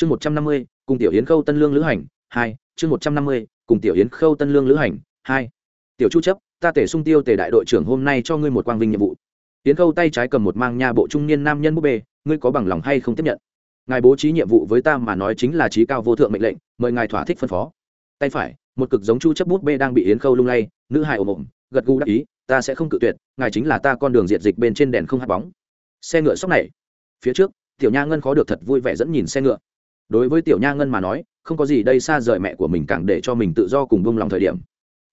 chương một trăm năm mươi, cùng tiểu yến khâu tân lương lữ hành, hai, chương một trăm năm mươi, cùng tiểu yến khâu tân lương lữ hành, hai. Tiểu chu chấp, ta tể sung tiêu tể đại đội trưởng hôm nay cho ngươi một quang vinh nhiệm vụ. Yến khâu tay trái cầm một mang nha bộ trung niên nam nhân búp bê, ngươi có bằng lòng hay không tiếp nhận? Ngài bố trí nhiệm vụ với ta mà nói chính là trí cao vô thượng mệnh lệnh, mời ngài thỏa thích phân phó. Tay phải, một cực giống chu chấp bút bê đang bị yến khâu lung lay, nữ hài ồm ồm, gật gù đáp ý, ta sẽ không cự tuyệt, ngài chính là ta con đường diệt dịch bên trên đèn không hạt bóng. Xe ngựa sóc này, phía trước, tiểu nha ngân khó được thật vui vẻ dẫn nhìn xe ngựa đối với tiểu nha ngân mà nói, không có gì đây xa rời mẹ của mình càng để cho mình tự do cùng bông lòng thời điểm.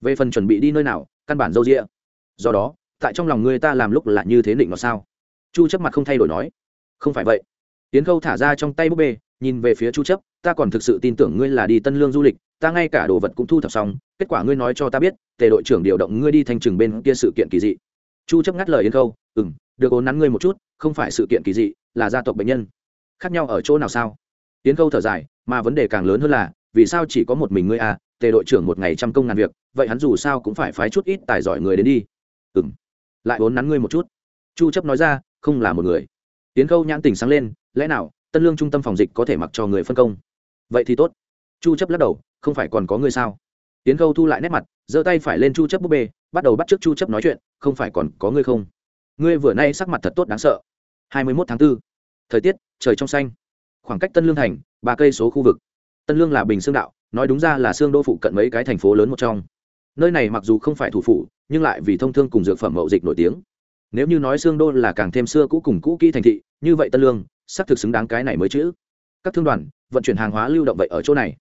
Về phần chuẩn bị đi nơi nào, căn bản dâu rĩa do đó, tại trong lòng ngươi ta làm lúc là như thế định nó sao? Chu chấp mặt không thay đổi nói. Không phải vậy. Tiến khâu thả ra trong tay búp bê, nhìn về phía chu chấp, ta còn thực sự tin tưởng ngươi là đi tân lương du lịch, ta ngay cả đồ vật cũng thu thập xong, kết quả ngươi nói cho ta biết, tề đội trưởng điều động ngươi đi thanh trừng bên kia sự kiện kỳ dị. Chu chấp ngắt lời yến khâu, ừm, được ốn nắn ngươi một chút, không phải sự kiện kỳ dị, là gia tộc bệnh nhân. Khác nhau ở chỗ nào sao? Tiến khâu thở dài, mà vấn đề càng lớn hơn là, vì sao chỉ có một mình ngươi à tề đội trưởng một ngày trăm công ngàn việc, vậy hắn dù sao cũng phải phái chút ít tài giỏi người đến đi. Ừm. Lại vốn nắn ngươi một chút. Chu chấp nói ra, không là một người. Tiến khâu nhãn tình sáng lên, lẽ nào, tân lương trung tâm phòng dịch có thể mặc cho người phân công? Vậy thì tốt. Chu chấp lắc đầu, không phải còn có ngươi sao? Tiến khâu thu lại nét mặt, giơ tay phải lên chu chấp búp bê, bắt đầu bắt trước chu chấp nói chuyện, không phải còn có ngươi không? Ngươi vừa nay sắc mặt thật tốt đáng sợ. 21 tháng 4. thời tiết, trời trong xanh khoảng cách tân lương thành, ba cây số khu vực. Tân lương là bình xương đạo, nói đúng ra là xương đô phụ cận mấy cái thành phố lớn một trong. Nơi này mặc dù không phải thủ phủ, nhưng lại vì thông thương cùng dược phẩm mậu dịch nổi tiếng. Nếu như nói xương đô là càng thêm xưa cũ cùng cũ kỹ thành thị, như vậy tân lương xác thực xứng đáng cái này mới chữ các thương đoàn, vận chuyển hàng hóa lưu động vậy ở chỗ này.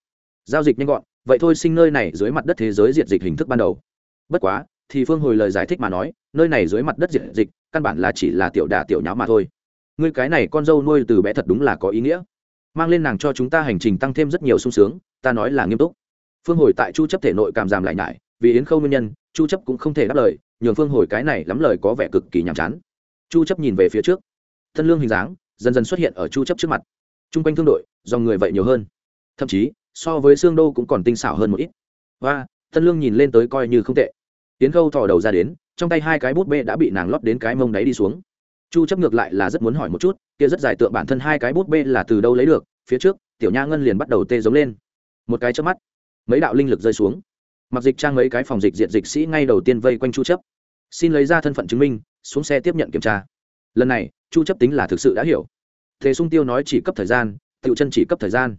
Giao dịch nhanh gọn, vậy thôi sinh nơi này dưới mặt đất thế giới diệt dịch hình thức ban đầu. Bất quá, thì phương hồi lời giải thích mà nói, nơi này dưới mặt đất diệt dịch, căn bản là chỉ là tiểu đà tiểu nháo mà thôi. Ngươi cái này con dâu nuôi từ bé thật đúng là có ý nghĩa mang lên nàng cho chúng ta hành trình tăng thêm rất nhiều sung sướng, ta nói là nghiêm túc. Phương hồi tại chu chấp thể nội cảm giảm lại nhải, vì yến khâu nguyên nhân, chu chấp cũng không thể đáp lời, nhường phương hồi cái này lắm lời có vẻ cực kỳ nhàm chán. Chu chấp nhìn về phía trước, thân lương hình dáng dần dần xuất hiện ở chu chấp trước mặt. Trung quanh thương đội dòng người vậy nhiều hơn. Thậm chí, so với xương đô cũng còn tinh xảo hơn một ít. Và thân lương nhìn lên tới coi như không tệ. Tiến khâu thò đầu ra đến, trong tay hai cái bút bê đã bị nàng lót đến cái mông đáy đi xuống chu chấp ngược lại là rất muốn hỏi một chút, kia rất giải tượng bản thân hai cái bút bê là từ đâu lấy được, phía trước, tiểu nha ngân liền bắt đầu tê giống lên. Một cái chớp mắt, mấy đạo linh lực rơi xuống. Mặc dịch trang mấy cái phòng dịch diện dịch sĩ ngay đầu tiên vây quanh chu chấp. Xin lấy ra thân phận chứng minh, xuống xe tiếp nhận kiểm tra. Lần này, chu chấp tính là thực sự đã hiểu. Thế sung tiêu nói chỉ cấp thời gian, tiểu chân chỉ cấp thời gian.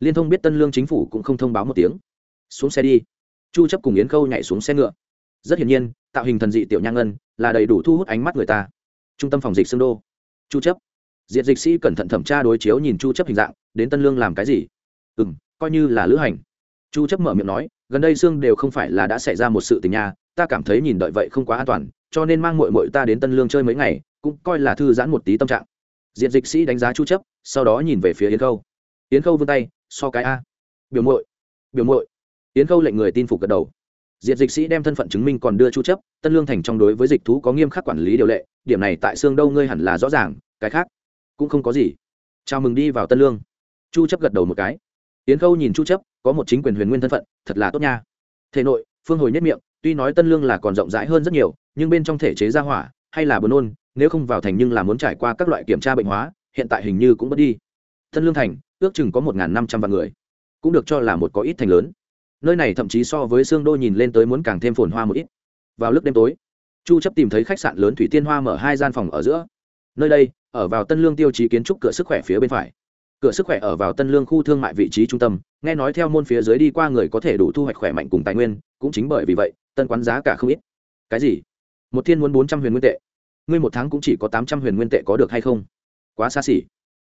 Liên thông biết tân lương chính phủ cũng không thông báo một tiếng. Xuống xe đi. Chu chấp cùng yến khâu nhảy xuống xe ngựa. Rất hiển nhiên, tạo hình thần dị tiểu nha ngân là đầy đủ thu hút ánh mắt người ta trung tâm phòng dịch xương đô. Chu chấp. Diệt dịch sĩ cẩn thận thẩm tra đối chiếu nhìn chu chấp hình dạng đến tân lương làm cái gì? Ừ, coi như là lữ hành. Chu chấp mở miệng nói gần đây xương đều không phải là đã xảy ra một sự tình nha ta cảm thấy nhìn đợi vậy không quá an toàn cho nên mang muội muội ta đến tân lương chơi mấy ngày cũng coi là thư giãn một tí tâm trạng. Diện dịch sĩ đánh giá chu chấp sau đó nhìn về phía yến khâu. Yến khâu vươn tay so cái a. Biểu muội biểu muội. Yến khâu lệnh người tin phục gật đầu diệt dịch sĩ đem thân phận chứng minh còn đưa chu chấp, tân lương thành trong đối với dịch thú có nghiêm khắc quản lý điều lệ, điểm này tại xương đâu ngươi hẳn là rõ ràng, cái khác cũng không có gì. Chào mừng đi vào tân lương. Chu chấp gật đầu một cái. Yến khâu nhìn chu chấp, có một chính quyền huyền nguyên thân phận, thật là tốt nha. Thể nội, phương hồi nhất miệng, tuy nói tân lương là còn rộng rãi hơn rất nhiều, nhưng bên trong thể chế gia hỏa, hay là buồn nôn, nếu không vào thành nhưng là muốn trải qua các loại kiểm tra bệnh hóa, hiện tại hình như cũng mất đi. Tân lương thành, ước chừng có một năm trăm vạn người, cũng được cho là một có ít thành lớn nơi này thậm chí so với xương đô nhìn lên tới muốn càng thêm phồn hoa một ít. Vào lúc đêm tối, chu chấp tìm thấy khách sạn lớn thủy tiên hoa mở hai gian phòng ở giữa. Nơi đây, ở vào tân lương tiêu chí kiến trúc cửa sức khỏe phía bên phải. Cửa sức khỏe ở vào tân lương khu thương mại vị trí trung tâm, nghe nói theo môn phía dưới đi qua người có thể đủ thu hoạch khỏe mạnh cùng tài nguyên, cũng chính bởi vì vậy, tân quán giá cả không ít. Cái gì? Một thiên muốn bốn trăm huyền nguyên tệ. Ngươi một tháng cũng chỉ có tám trăm huyền nguyên tệ có được hay không? Quá xa xỉ.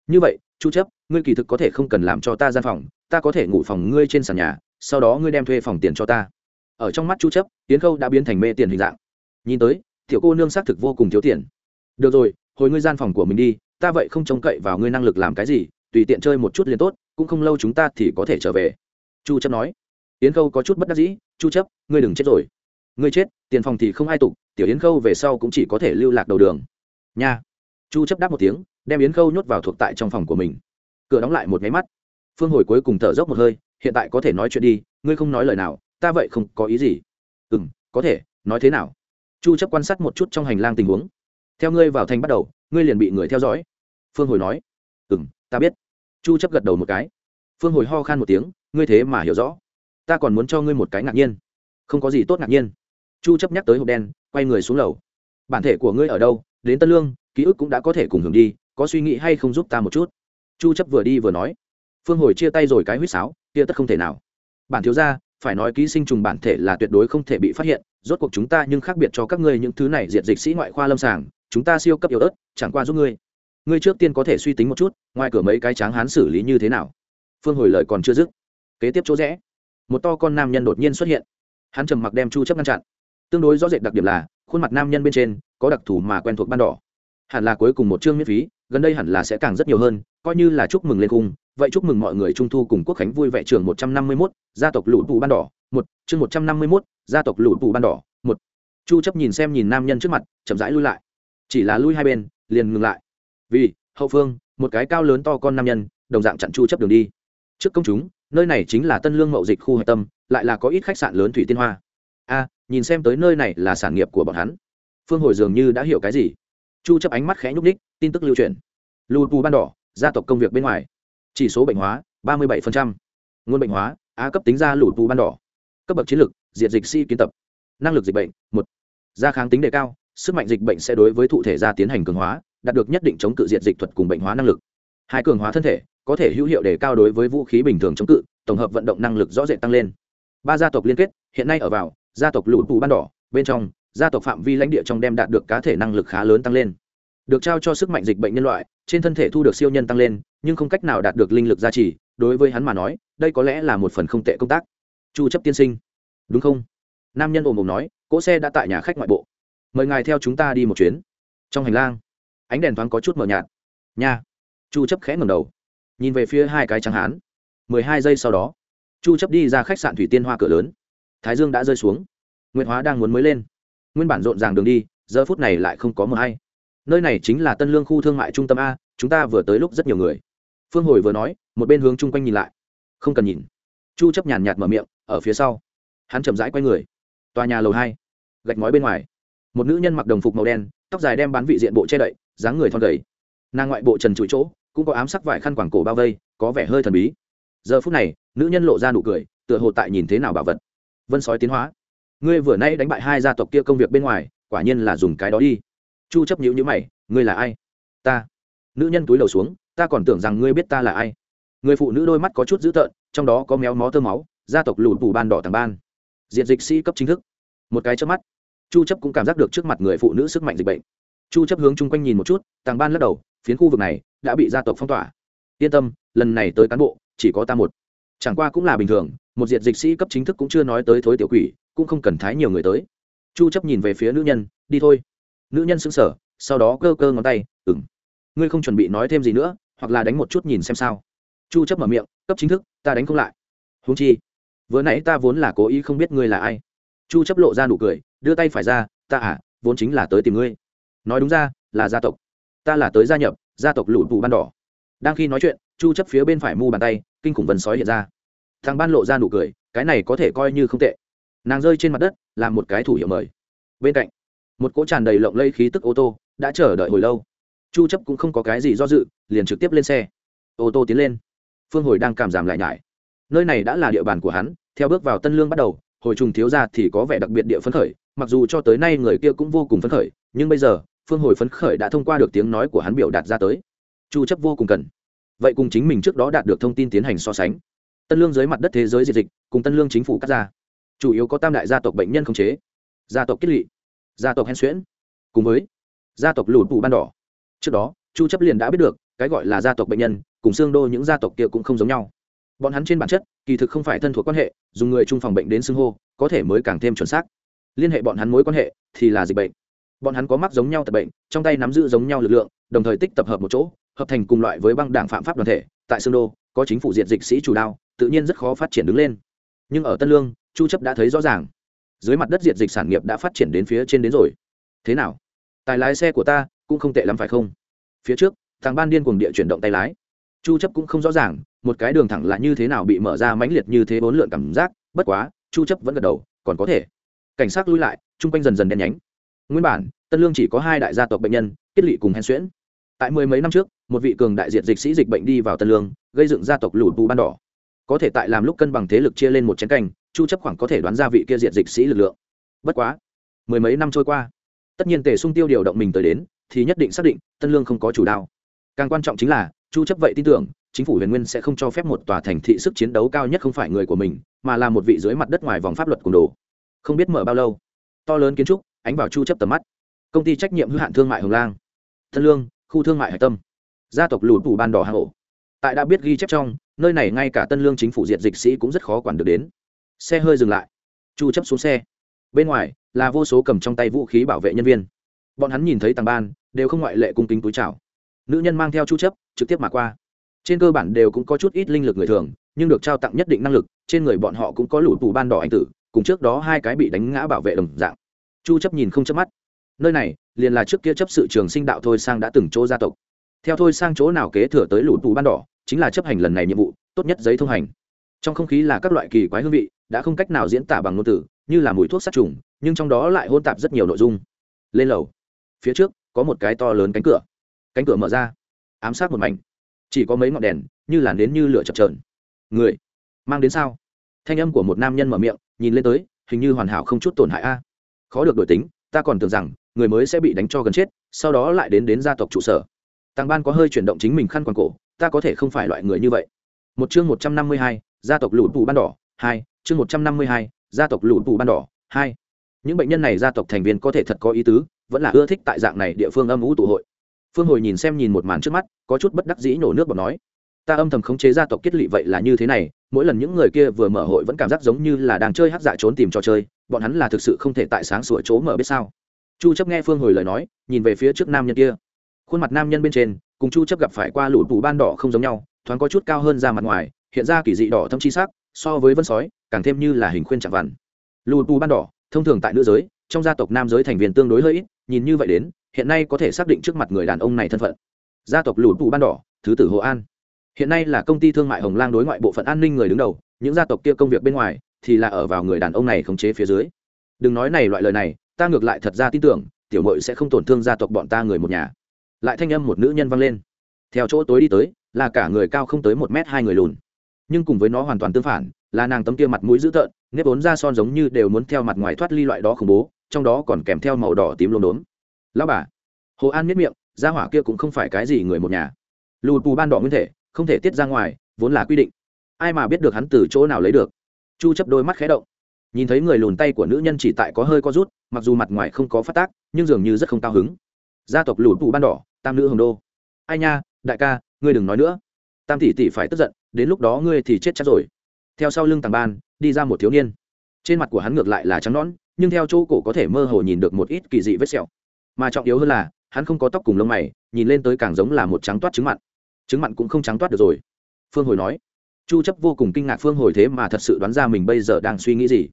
Như vậy, chu chấp, ngươi kỳ thực có thể không cần làm cho ta gian phòng, ta có thể ngủ phòng ngươi trên sàn nhà sau đó ngươi đem thuê phòng tiền cho ta. Ở trong mắt chu chấp tiến khâu đã biến thành mê tiền hình dạng. Nhìn tới, tiểu cô nương xác thực vô cùng thiếu tiền. Được rồi, hồi ngươi gian phòng của mình đi, ta vậy không trông cậy vào ngươi năng lực làm cái gì, tùy tiện chơi một chút liền tốt, cũng không lâu chúng ta thì có thể trở về. Chu chấp nói. Yến khâu có chút bất đắc dĩ, chu chấp, ngươi đừng chết rồi. Ngươi chết, tiền phòng thì không ai tục tiểu yến khâu về sau cũng chỉ có thể lưu lạc đầu đường. Nha. Chu chấp đáp một tiếng, đem yến khâu nhốt vào thuộc tại trong phòng của mình. Cửa đóng lại một máy mắt. Phương hồi cuối cùng thở dốc một hơi hiện tại có thể nói chuyện đi, ngươi không nói lời nào, ta vậy không có ý gì. Ừ m có thể, nói thế nào? Chu chấp quan sát một chút trong hành lang tình huống. Theo ngươi vào thành bắt đầu, ngươi liền bị người theo dõi. Phương hồi nói. Ừ m ta biết. Chu chấp gật đầu một cái. Phương hồi ho khan một tiếng, ngươi thế mà hiểu rõ. Ta còn muốn cho ngươi một cái ngạc nhiên. Không có gì tốt ngạc nhiên. Chu chấp nhắc tới hộp đen, quay người xuống lầu. Bản thể của ngươi ở đâu? Đến tân lương, ký ức cũng đã có thể cùng hưởng đi, có suy nghĩ hay không giúp ta một chút? Chu chấp vừa đi vừa nói. Phương hồi chia tay rồi cái huýt sáo kia tất không thể nào. Bản thiếu gia, phải nói ký sinh trùng bản thể là tuyệt đối không thể bị phát hiện, rốt cuộc chúng ta nhưng khác biệt cho các ngươi những thứ này diệt dịch sĩ ngoại khoa lâm sàng, chúng ta siêu cấp yếu ớt, chẳng qua giúp ngươi. Ngươi trước tiên có thể suy tính một chút, ngoài cửa mấy cái tráng hán xử lý như thế nào? Phương hồi lời còn chưa dứt. Kế tiếp chỗ rẽ, một to con nam nhân đột nhiên xuất hiện. Hắn trầm mặc đem chu chấp ngăn chặn. Tương đối rõ rệt đặc điểm là, khuôn mặt nam nhân bên trên có đặc thù mà quen thuộc ban đỏ. Hẳn là cuối cùng một chương miễn phí, gần đây hẳn là sẽ càng rất nhiều hơn coi như là chúc mừng lên cung vậy chúc mừng mọi người trung thu cùng quốc khánh vui vẻ trường 151, gia tộc lũ tù ban đỏ một chương 151, gia tộc lũ tù ban đỏ một. Chu chấp nhìn xem nhìn nam nhân trước mặt chậm rãi lui lại. Chỉ là lui hai bên liền ngừng lại. Vì hậu phương một cái cao lớn to con nam nhân đồng dạng chặn chu chấp đường đi. Trước công chúng nơi này chính là tân lương mậu dịch khu hạch tâm lại là có ít khách sạn lớn thủy tiên hoa. A nhìn xem tới nơi này là sản nghiệp của bọn hắn. Phương hồi dường như đã hiểu cái gì. Chu chấp ánh mắt khẽ nhúc ních tin tức lưu truyền. Lưu bù ban đỏ gia tộc công việc bên ngoài. Chỉ số bệnh hóa 37%. nguồn bệnh hóa, a cấp tính ra lũ vụ ban đỏ. Cấp bậc chiến lược, diệt dịch si kiến tập. Năng lực dịch bệnh, một. Gia kháng tính đề cao, sức mạnh dịch bệnh sẽ đối với thụ thể gia tiến hành cường hóa, đạt được nhất định chống cự diệt dịch thuật cùng bệnh hóa năng lực. Hai, cường hóa thân thể, có thể hữu hiệu đề cao đối với vũ khí bình thường chống cự, tổng hợp vận động năng lực rõ rệt tăng lên. Ba, gia tộc liên kết, hiện nay ở vào, gia tộc lũ tù ban đỏ, bên trong, gia tộc phạm vi lãnh địa trong đem đạt được cá thể năng lực khá lớn tăng lên được trao cho sức mạnh dịch bệnh nhân loại, trên thân thể thu được siêu nhân tăng lên, nhưng không cách nào đạt được linh lực gia trì, đối với hắn mà nói, đây có lẽ là một phần không tệ công tác. Chu chấp tiên sinh. Đúng không? Nam nhân ồm ồm nói, cỗ xe đã tại nhà khách ngoại bộ. Mời ngài theo chúng ta đi một chuyến. Trong hành lang, ánh đèn thoáng có chút mờ nhạt. Nha. Chu chấp khẽ ngẩng đầu. Nhìn về phía hai cái trắng hán. 12 giây sau đó, chu chấp đi ra khách sạn thủy tiên hoa cửa lớn. Thái dương đã rơi xuống. Nguyệt hóa đang muốn mới lên. Nguyên bản rộn ràng đường đi, giờ phút này lại không có mưa hay nơi này chính là tân lương khu thương mại trung tâm a, chúng ta vừa tới lúc rất nhiều người. Phương hồi vừa nói, một bên hướng chung quanh nhìn lại. Không cần nhìn. Chu chấp nhàn nhạt mở miệng, ở phía sau. Hắn chậm rãi quay người. Tòa nhà lầu hai, gạch ngói bên ngoài. Một nữ nhân mặc đồng phục màu đen, tóc dài đem bán vị diện bộ che đậy, dáng người thon gầy. Nàng ngoại bộ trần trụi chỗ, cũng có ám sắc vải khăn quàng cổ bao vây, có vẻ hơi thần bí. Giờ phút này, nữ nhân lộ ra nụ cười, tựa hồ tại nhìn thế nào bảo vật. Vân sói tiến hóa. Ngươi vừa nay đánh bại hai gia tộc kia công việc bên ngoài, quả nhiên là dùng cái đó đi chu chấp nhíu nhíu mày, ngươi là ai? Ta. Nữ nhân túi đầu xuống, ta còn tưởng rằng ngươi biết ta là ai. Người phụ nữ đôi mắt có chút dữ tợn, trong đó có méo mó tơ máu, gia tộc lùn phủ ban đỏ tàng ban. Diệt dịch sĩ cấp chính thức. Một cái chớp mắt, chu chấp cũng cảm giác được trước mặt người phụ nữ sức mạnh dịch bệnh. Chu chấp hướng chung quanh nhìn một chút tàng ban lắc đầu, phiến khu vực này đã bị gia tộc phong tỏa. Yên tâm, lần này tới cán bộ, chỉ có ta một. Chẳng qua cũng là bình thường, một diệt dịch sĩ cấp chính thức cũng chưa nói tới thối tiểu quỷ, cũng không cần thái nhiều người tới. Chu chấp nhìn về phía nữ nhân, đi thôi nữ nhân sững sờ, sau đó cơ cơ ngón tay, ừm, ngươi không chuẩn bị nói thêm gì nữa, hoặc là đánh một chút nhìn xem sao. Chu chấp mở miệng, cấp chính thức, ta đánh không lại. Huống chi, vừa nãy ta vốn là cố ý không biết ngươi là ai. Chu chấp lộ ra nụ cười, đưa tay phải ra, ta à vốn chính là tới tìm ngươi. Nói đúng ra, là gia tộc. Ta là tới gia nhập, gia tộc lũ tù ban đỏ. Đang khi nói chuyện, chu chấp phía bên phải mu bàn tay, kinh khủng vần sói hiện ra. Thằng ban lộ ra nụ cười, cái này có thể coi như không tệ. Nàng rơi trên mặt đất làm một cái thủ hiệu mời. Bên cạnh một cỗ tràn đầy lộng lây khí tức ô tô đã chờ đợi hồi lâu. Chu chấp cũng không có cái gì do dự, liền trực tiếp lên xe. Ô tô tiến lên. Phương hồi đang cảm giảm lại nhải. Nơi này đã là địa bàn của hắn, theo bước vào tân lương bắt đầu, hồi trùng thiếu ra thì có vẻ đặc biệt địa phấn khởi, mặc dù cho tới nay người kia cũng vô cùng phấn khởi, nhưng bây giờ, phương hồi phấn khởi đã thông qua được tiếng nói của hắn biểu đạt ra tới. Chu chấp vô cùng cần. Vậy cùng chính mình trước đó đạt được thông tin tiến hành so sánh. Tân lương dưới mặt đất thế giới diệt dịch, cùng tân lương chính phủ cắt ra. Chủ yếu có tam đại gia tộc bệnh nhân khống chế. Gia tộc kết lỵ gia tộc hen xuyễn. Cùng với gia tộc lùn tù ban đỏ. Trước đó, chu chấp liền đã biết được, cái gọi là gia tộc bệnh nhân, cùng xương đô những gia tộc kia cũng không giống nhau. Bọn hắn trên bản chất, kỳ thực không phải thân thuộc quan hệ, dùng người chung phòng bệnh đến xưng hô, có thể mới càng thêm chuẩn xác. Liên hệ bọn hắn mối quan hệ, thì là dịch bệnh. Bọn hắn có mắc giống nhau tập bệnh, trong tay nắm giữ giống nhau lực lượng, đồng thời tích tập hợp một chỗ, hợp thành cùng loại với băng đảng phạm pháp đoàn thể. Tại xương đô, có chính phủ diệt dịch sĩ chủ đạo tự nhiên rất khó phát triển đứng lên. Nhưng ở tân lương, chu chấp đã thấy rõ ràng dưới mặt đất diệt dịch sản nghiệp đã phát triển đến phía trên đến rồi. Thế nào? Tài lái xe của ta cũng không tệ lắm phải không? Phía trước, thằng ban điên cuồng địa chuyển động tay lái. Chu chấp cũng không rõ ràng, một cái đường thẳng là như thế nào bị mở ra mãnh liệt như thế bốn lượn cảm giác, bất quá, chu chấp vẫn gật đầu, còn có thể. Cảnh sát lui lại trung quanh dần dần đen nhánh. Nguyên bản, tân lương chỉ có hai đại gia tộc bệnh nhân kết lị cùng hen xuyễn. Tại mười mấy năm trước, một vị cường đại diệt dịch sĩ dịch bệnh đi vào tân lương, gây dựng gia tộc lũ tù ban đỏ. Có thể tại làm lúc cân bằng thế lực chia lên một chén canh chu chấp khoảng có thể đoán ra vị kia diệt dịch sĩ lực lượng. Bất quá, mười mấy năm trôi qua, tất nhiên tề sung tiêu điều động mình tới đến, thì nhất định xác định tân lương không có chủ đạo. Càng quan trọng chính là, chu chấp vậy tin tưởng, chính phủ huyền nguyên sẽ không cho phép một tòa thành thị sức chiến đấu cao nhất không phải người của mình, mà là một vị dưới mặt đất ngoài vòng pháp luật cùng đồ. Không biết mở bao lâu, to lớn kiến trúc ánh vào chu chấp tầm mắt. Công ty trách nhiệm hữu hạn thương mại hồng lang, tân lương, khu thương mại hải tâm, gia tộc lùn tủ ban đỏ hà hộ tại đã biết ghi chép trong, nơi này ngay cả tân lương chính phủ diệt dịch sĩ cũng rất khó quản được đến xe hơi dừng lại. Chu chấp xuống xe. Bên ngoài là vô số cầm trong tay vũ khí bảo vệ nhân viên. Bọn hắn nhìn thấy tàng ban, đều không ngoại lệ cung kính túi chào. Nữ nhân mang theo chu chấp, trực tiếp mà qua. Trên cơ bản đều cũng có chút ít linh lực người thường, nhưng được trao tặng nhất định năng lực, trên người bọn họ cũng có lũ tù ban đỏ anh tử, cùng trước đó hai cái bị đánh ngã bảo vệ đồng dạng. Chu chấp nhìn không chớp mắt. Nơi này, liền là trước kia chấp sự trường sinh đạo thôi sang đã từng chỗ gia tộc. Theo thôi sang chỗ nào kế thừa tới lũ tù ban đỏ, chính là chấp hành lần này nhiệm vụ, tốt nhất giấy thông hành. Trong không khí là các loại kỳ quái hương vị đã không cách nào diễn tả bằng ngôn từ, như là mùi thuốc sát trùng, nhưng trong đó lại hôn tạp rất nhiều nội dung. Lên lầu. Phía trước, có một cái to lớn cánh cửa. Cánh cửa mở ra. Ám sát một mảnh. Chỉ có mấy ngọn đèn, như là nến như lửa chập trờn người, mang đến sao? Thanh âm của một nam nhân mở miệng, nhìn lên tới, hình như hoàn hảo không chút tổn hại a. Khó được đổi tính, ta còn tưởng rằng, người mới sẽ bị đánh cho gần chết, sau đó lại đến đến gia tộc trụ sở. Tàng ban có hơi chuyển động chính mình khăn quàng cổ, ta có thể không phải loại người như vậy. Một chương một trăm năm mươi hai, gia tộc lụt tù ban đỏ, hai chương một trăm năm mươi hai, gia tộc lũ tù ban đỏ, hai. Những bệnh nhân này gia tộc thành viên có thể thật có ý tứ, vẫn là ưa thích tại dạng này địa phương âm ủ tụ hội. Phương hồi nhìn xem nhìn một màn trước mắt, có chút bất đắc dĩ nổ nước bọt nói, ta âm thầm khống chế gia tộc kết lị vậy là như thế này, mỗi lần những người kia vừa mở hội vẫn cảm giác giống như là đang chơi hát dạ trốn tìm trò chơi, bọn hắn là thực sự không thể tại sáng sủa chỗ mở biết sao? Chu chấp nghe phương hồi lời nói, nhìn về phía trước nam nhân kia. Khuôn mặt nam nhân bên trên, cùng chu chấp gặp phải qua lũ tù ban đỏ không giống nhau, thoáng có chút cao hơn ra mặt ngoài, hiện ra kỳ dị đỏ thâm chi sắc so với vân sói, càng thêm như là hình khuyên chạm vằn lù tù ban đỏ, thông thường tại nữ giới, trong gia tộc nam giới thành viên tương đối hơi ít, nhìn như vậy đến, hiện nay có thể xác định trước mặt người đàn ông này thân phận. Gia tộc lù tù ban đỏ, thứ tử hồ an. Hiện nay là công ty thương mại hồng lang đối ngoại bộ phận an ninh người đứng đầu, những gia tộc kia công việc bên ngoài thì là ở vào người đàn ông này khống chế phía dưới. Đừng nói này loại lời này, ta ngược lại thật ra tin tưởng, tiểu mội sẽ không tổn thương gia tộc bọn ta người một nhà. Lại thanh âm một nữ nhân vang lên. Theo chỗ tối đi tới, là cả người cao không tới một m hai người lùn nhưng cùng với nó hoàn toàn tương phản, là nàng tấm kia mặt mũi dữ tợn, nếp ốn ra son giống như đều muốn theo mặt ngoài thoát ly loại đó khủng bố, trong đó còn kèm theo màu đỏ tím lốm đốm. Lao bà. Hồ an miết miệng, gia hỏa kia cũng không phải cái gì người một nhà. Lù pù ban đỏ nguyên thể, không thể tiết ra ngoài, vốn là quy định. Ai mà biết được hắn từ chỗ nào lấy được. Chu chấp đôi mắt khẽ động. Nhìn thấy người lùn tay của nữ nhân chỉ tại có hơi có rút, mặc dù mặt ngoài không có phát tác, nhưng dường như rất không cao hứng. Gia tộc lù pù ban đỏ, tam nữ hồng đô. Ai nha, đại ca, ngươi đừng nói nữa. Tam tỷ tỷ phải tức giận đến lúc đó ngươi thì chết chắc rồi. Theo sau lưng tàng ban, đi ra một thiếu niên. Trên mặt của hắn ngược lại là trắng nõn, nhưng theo chỗ cổ có thể mơ hồ nhìn được một ít kỳ dị vết sẹo. Mà trọng yếu hơn là, hắn không có tóc cùng lông mày, nhìn lên tới càng giống là một trắng toát trứng mặn. Trứng mặn cũng không trắng toát được rồi. Phương hồi nói. Chu chấp vô cùng kinh ngạc phương hồi thế mà thật sự đoán ra mình bây giờ đang suy nghĩ gì.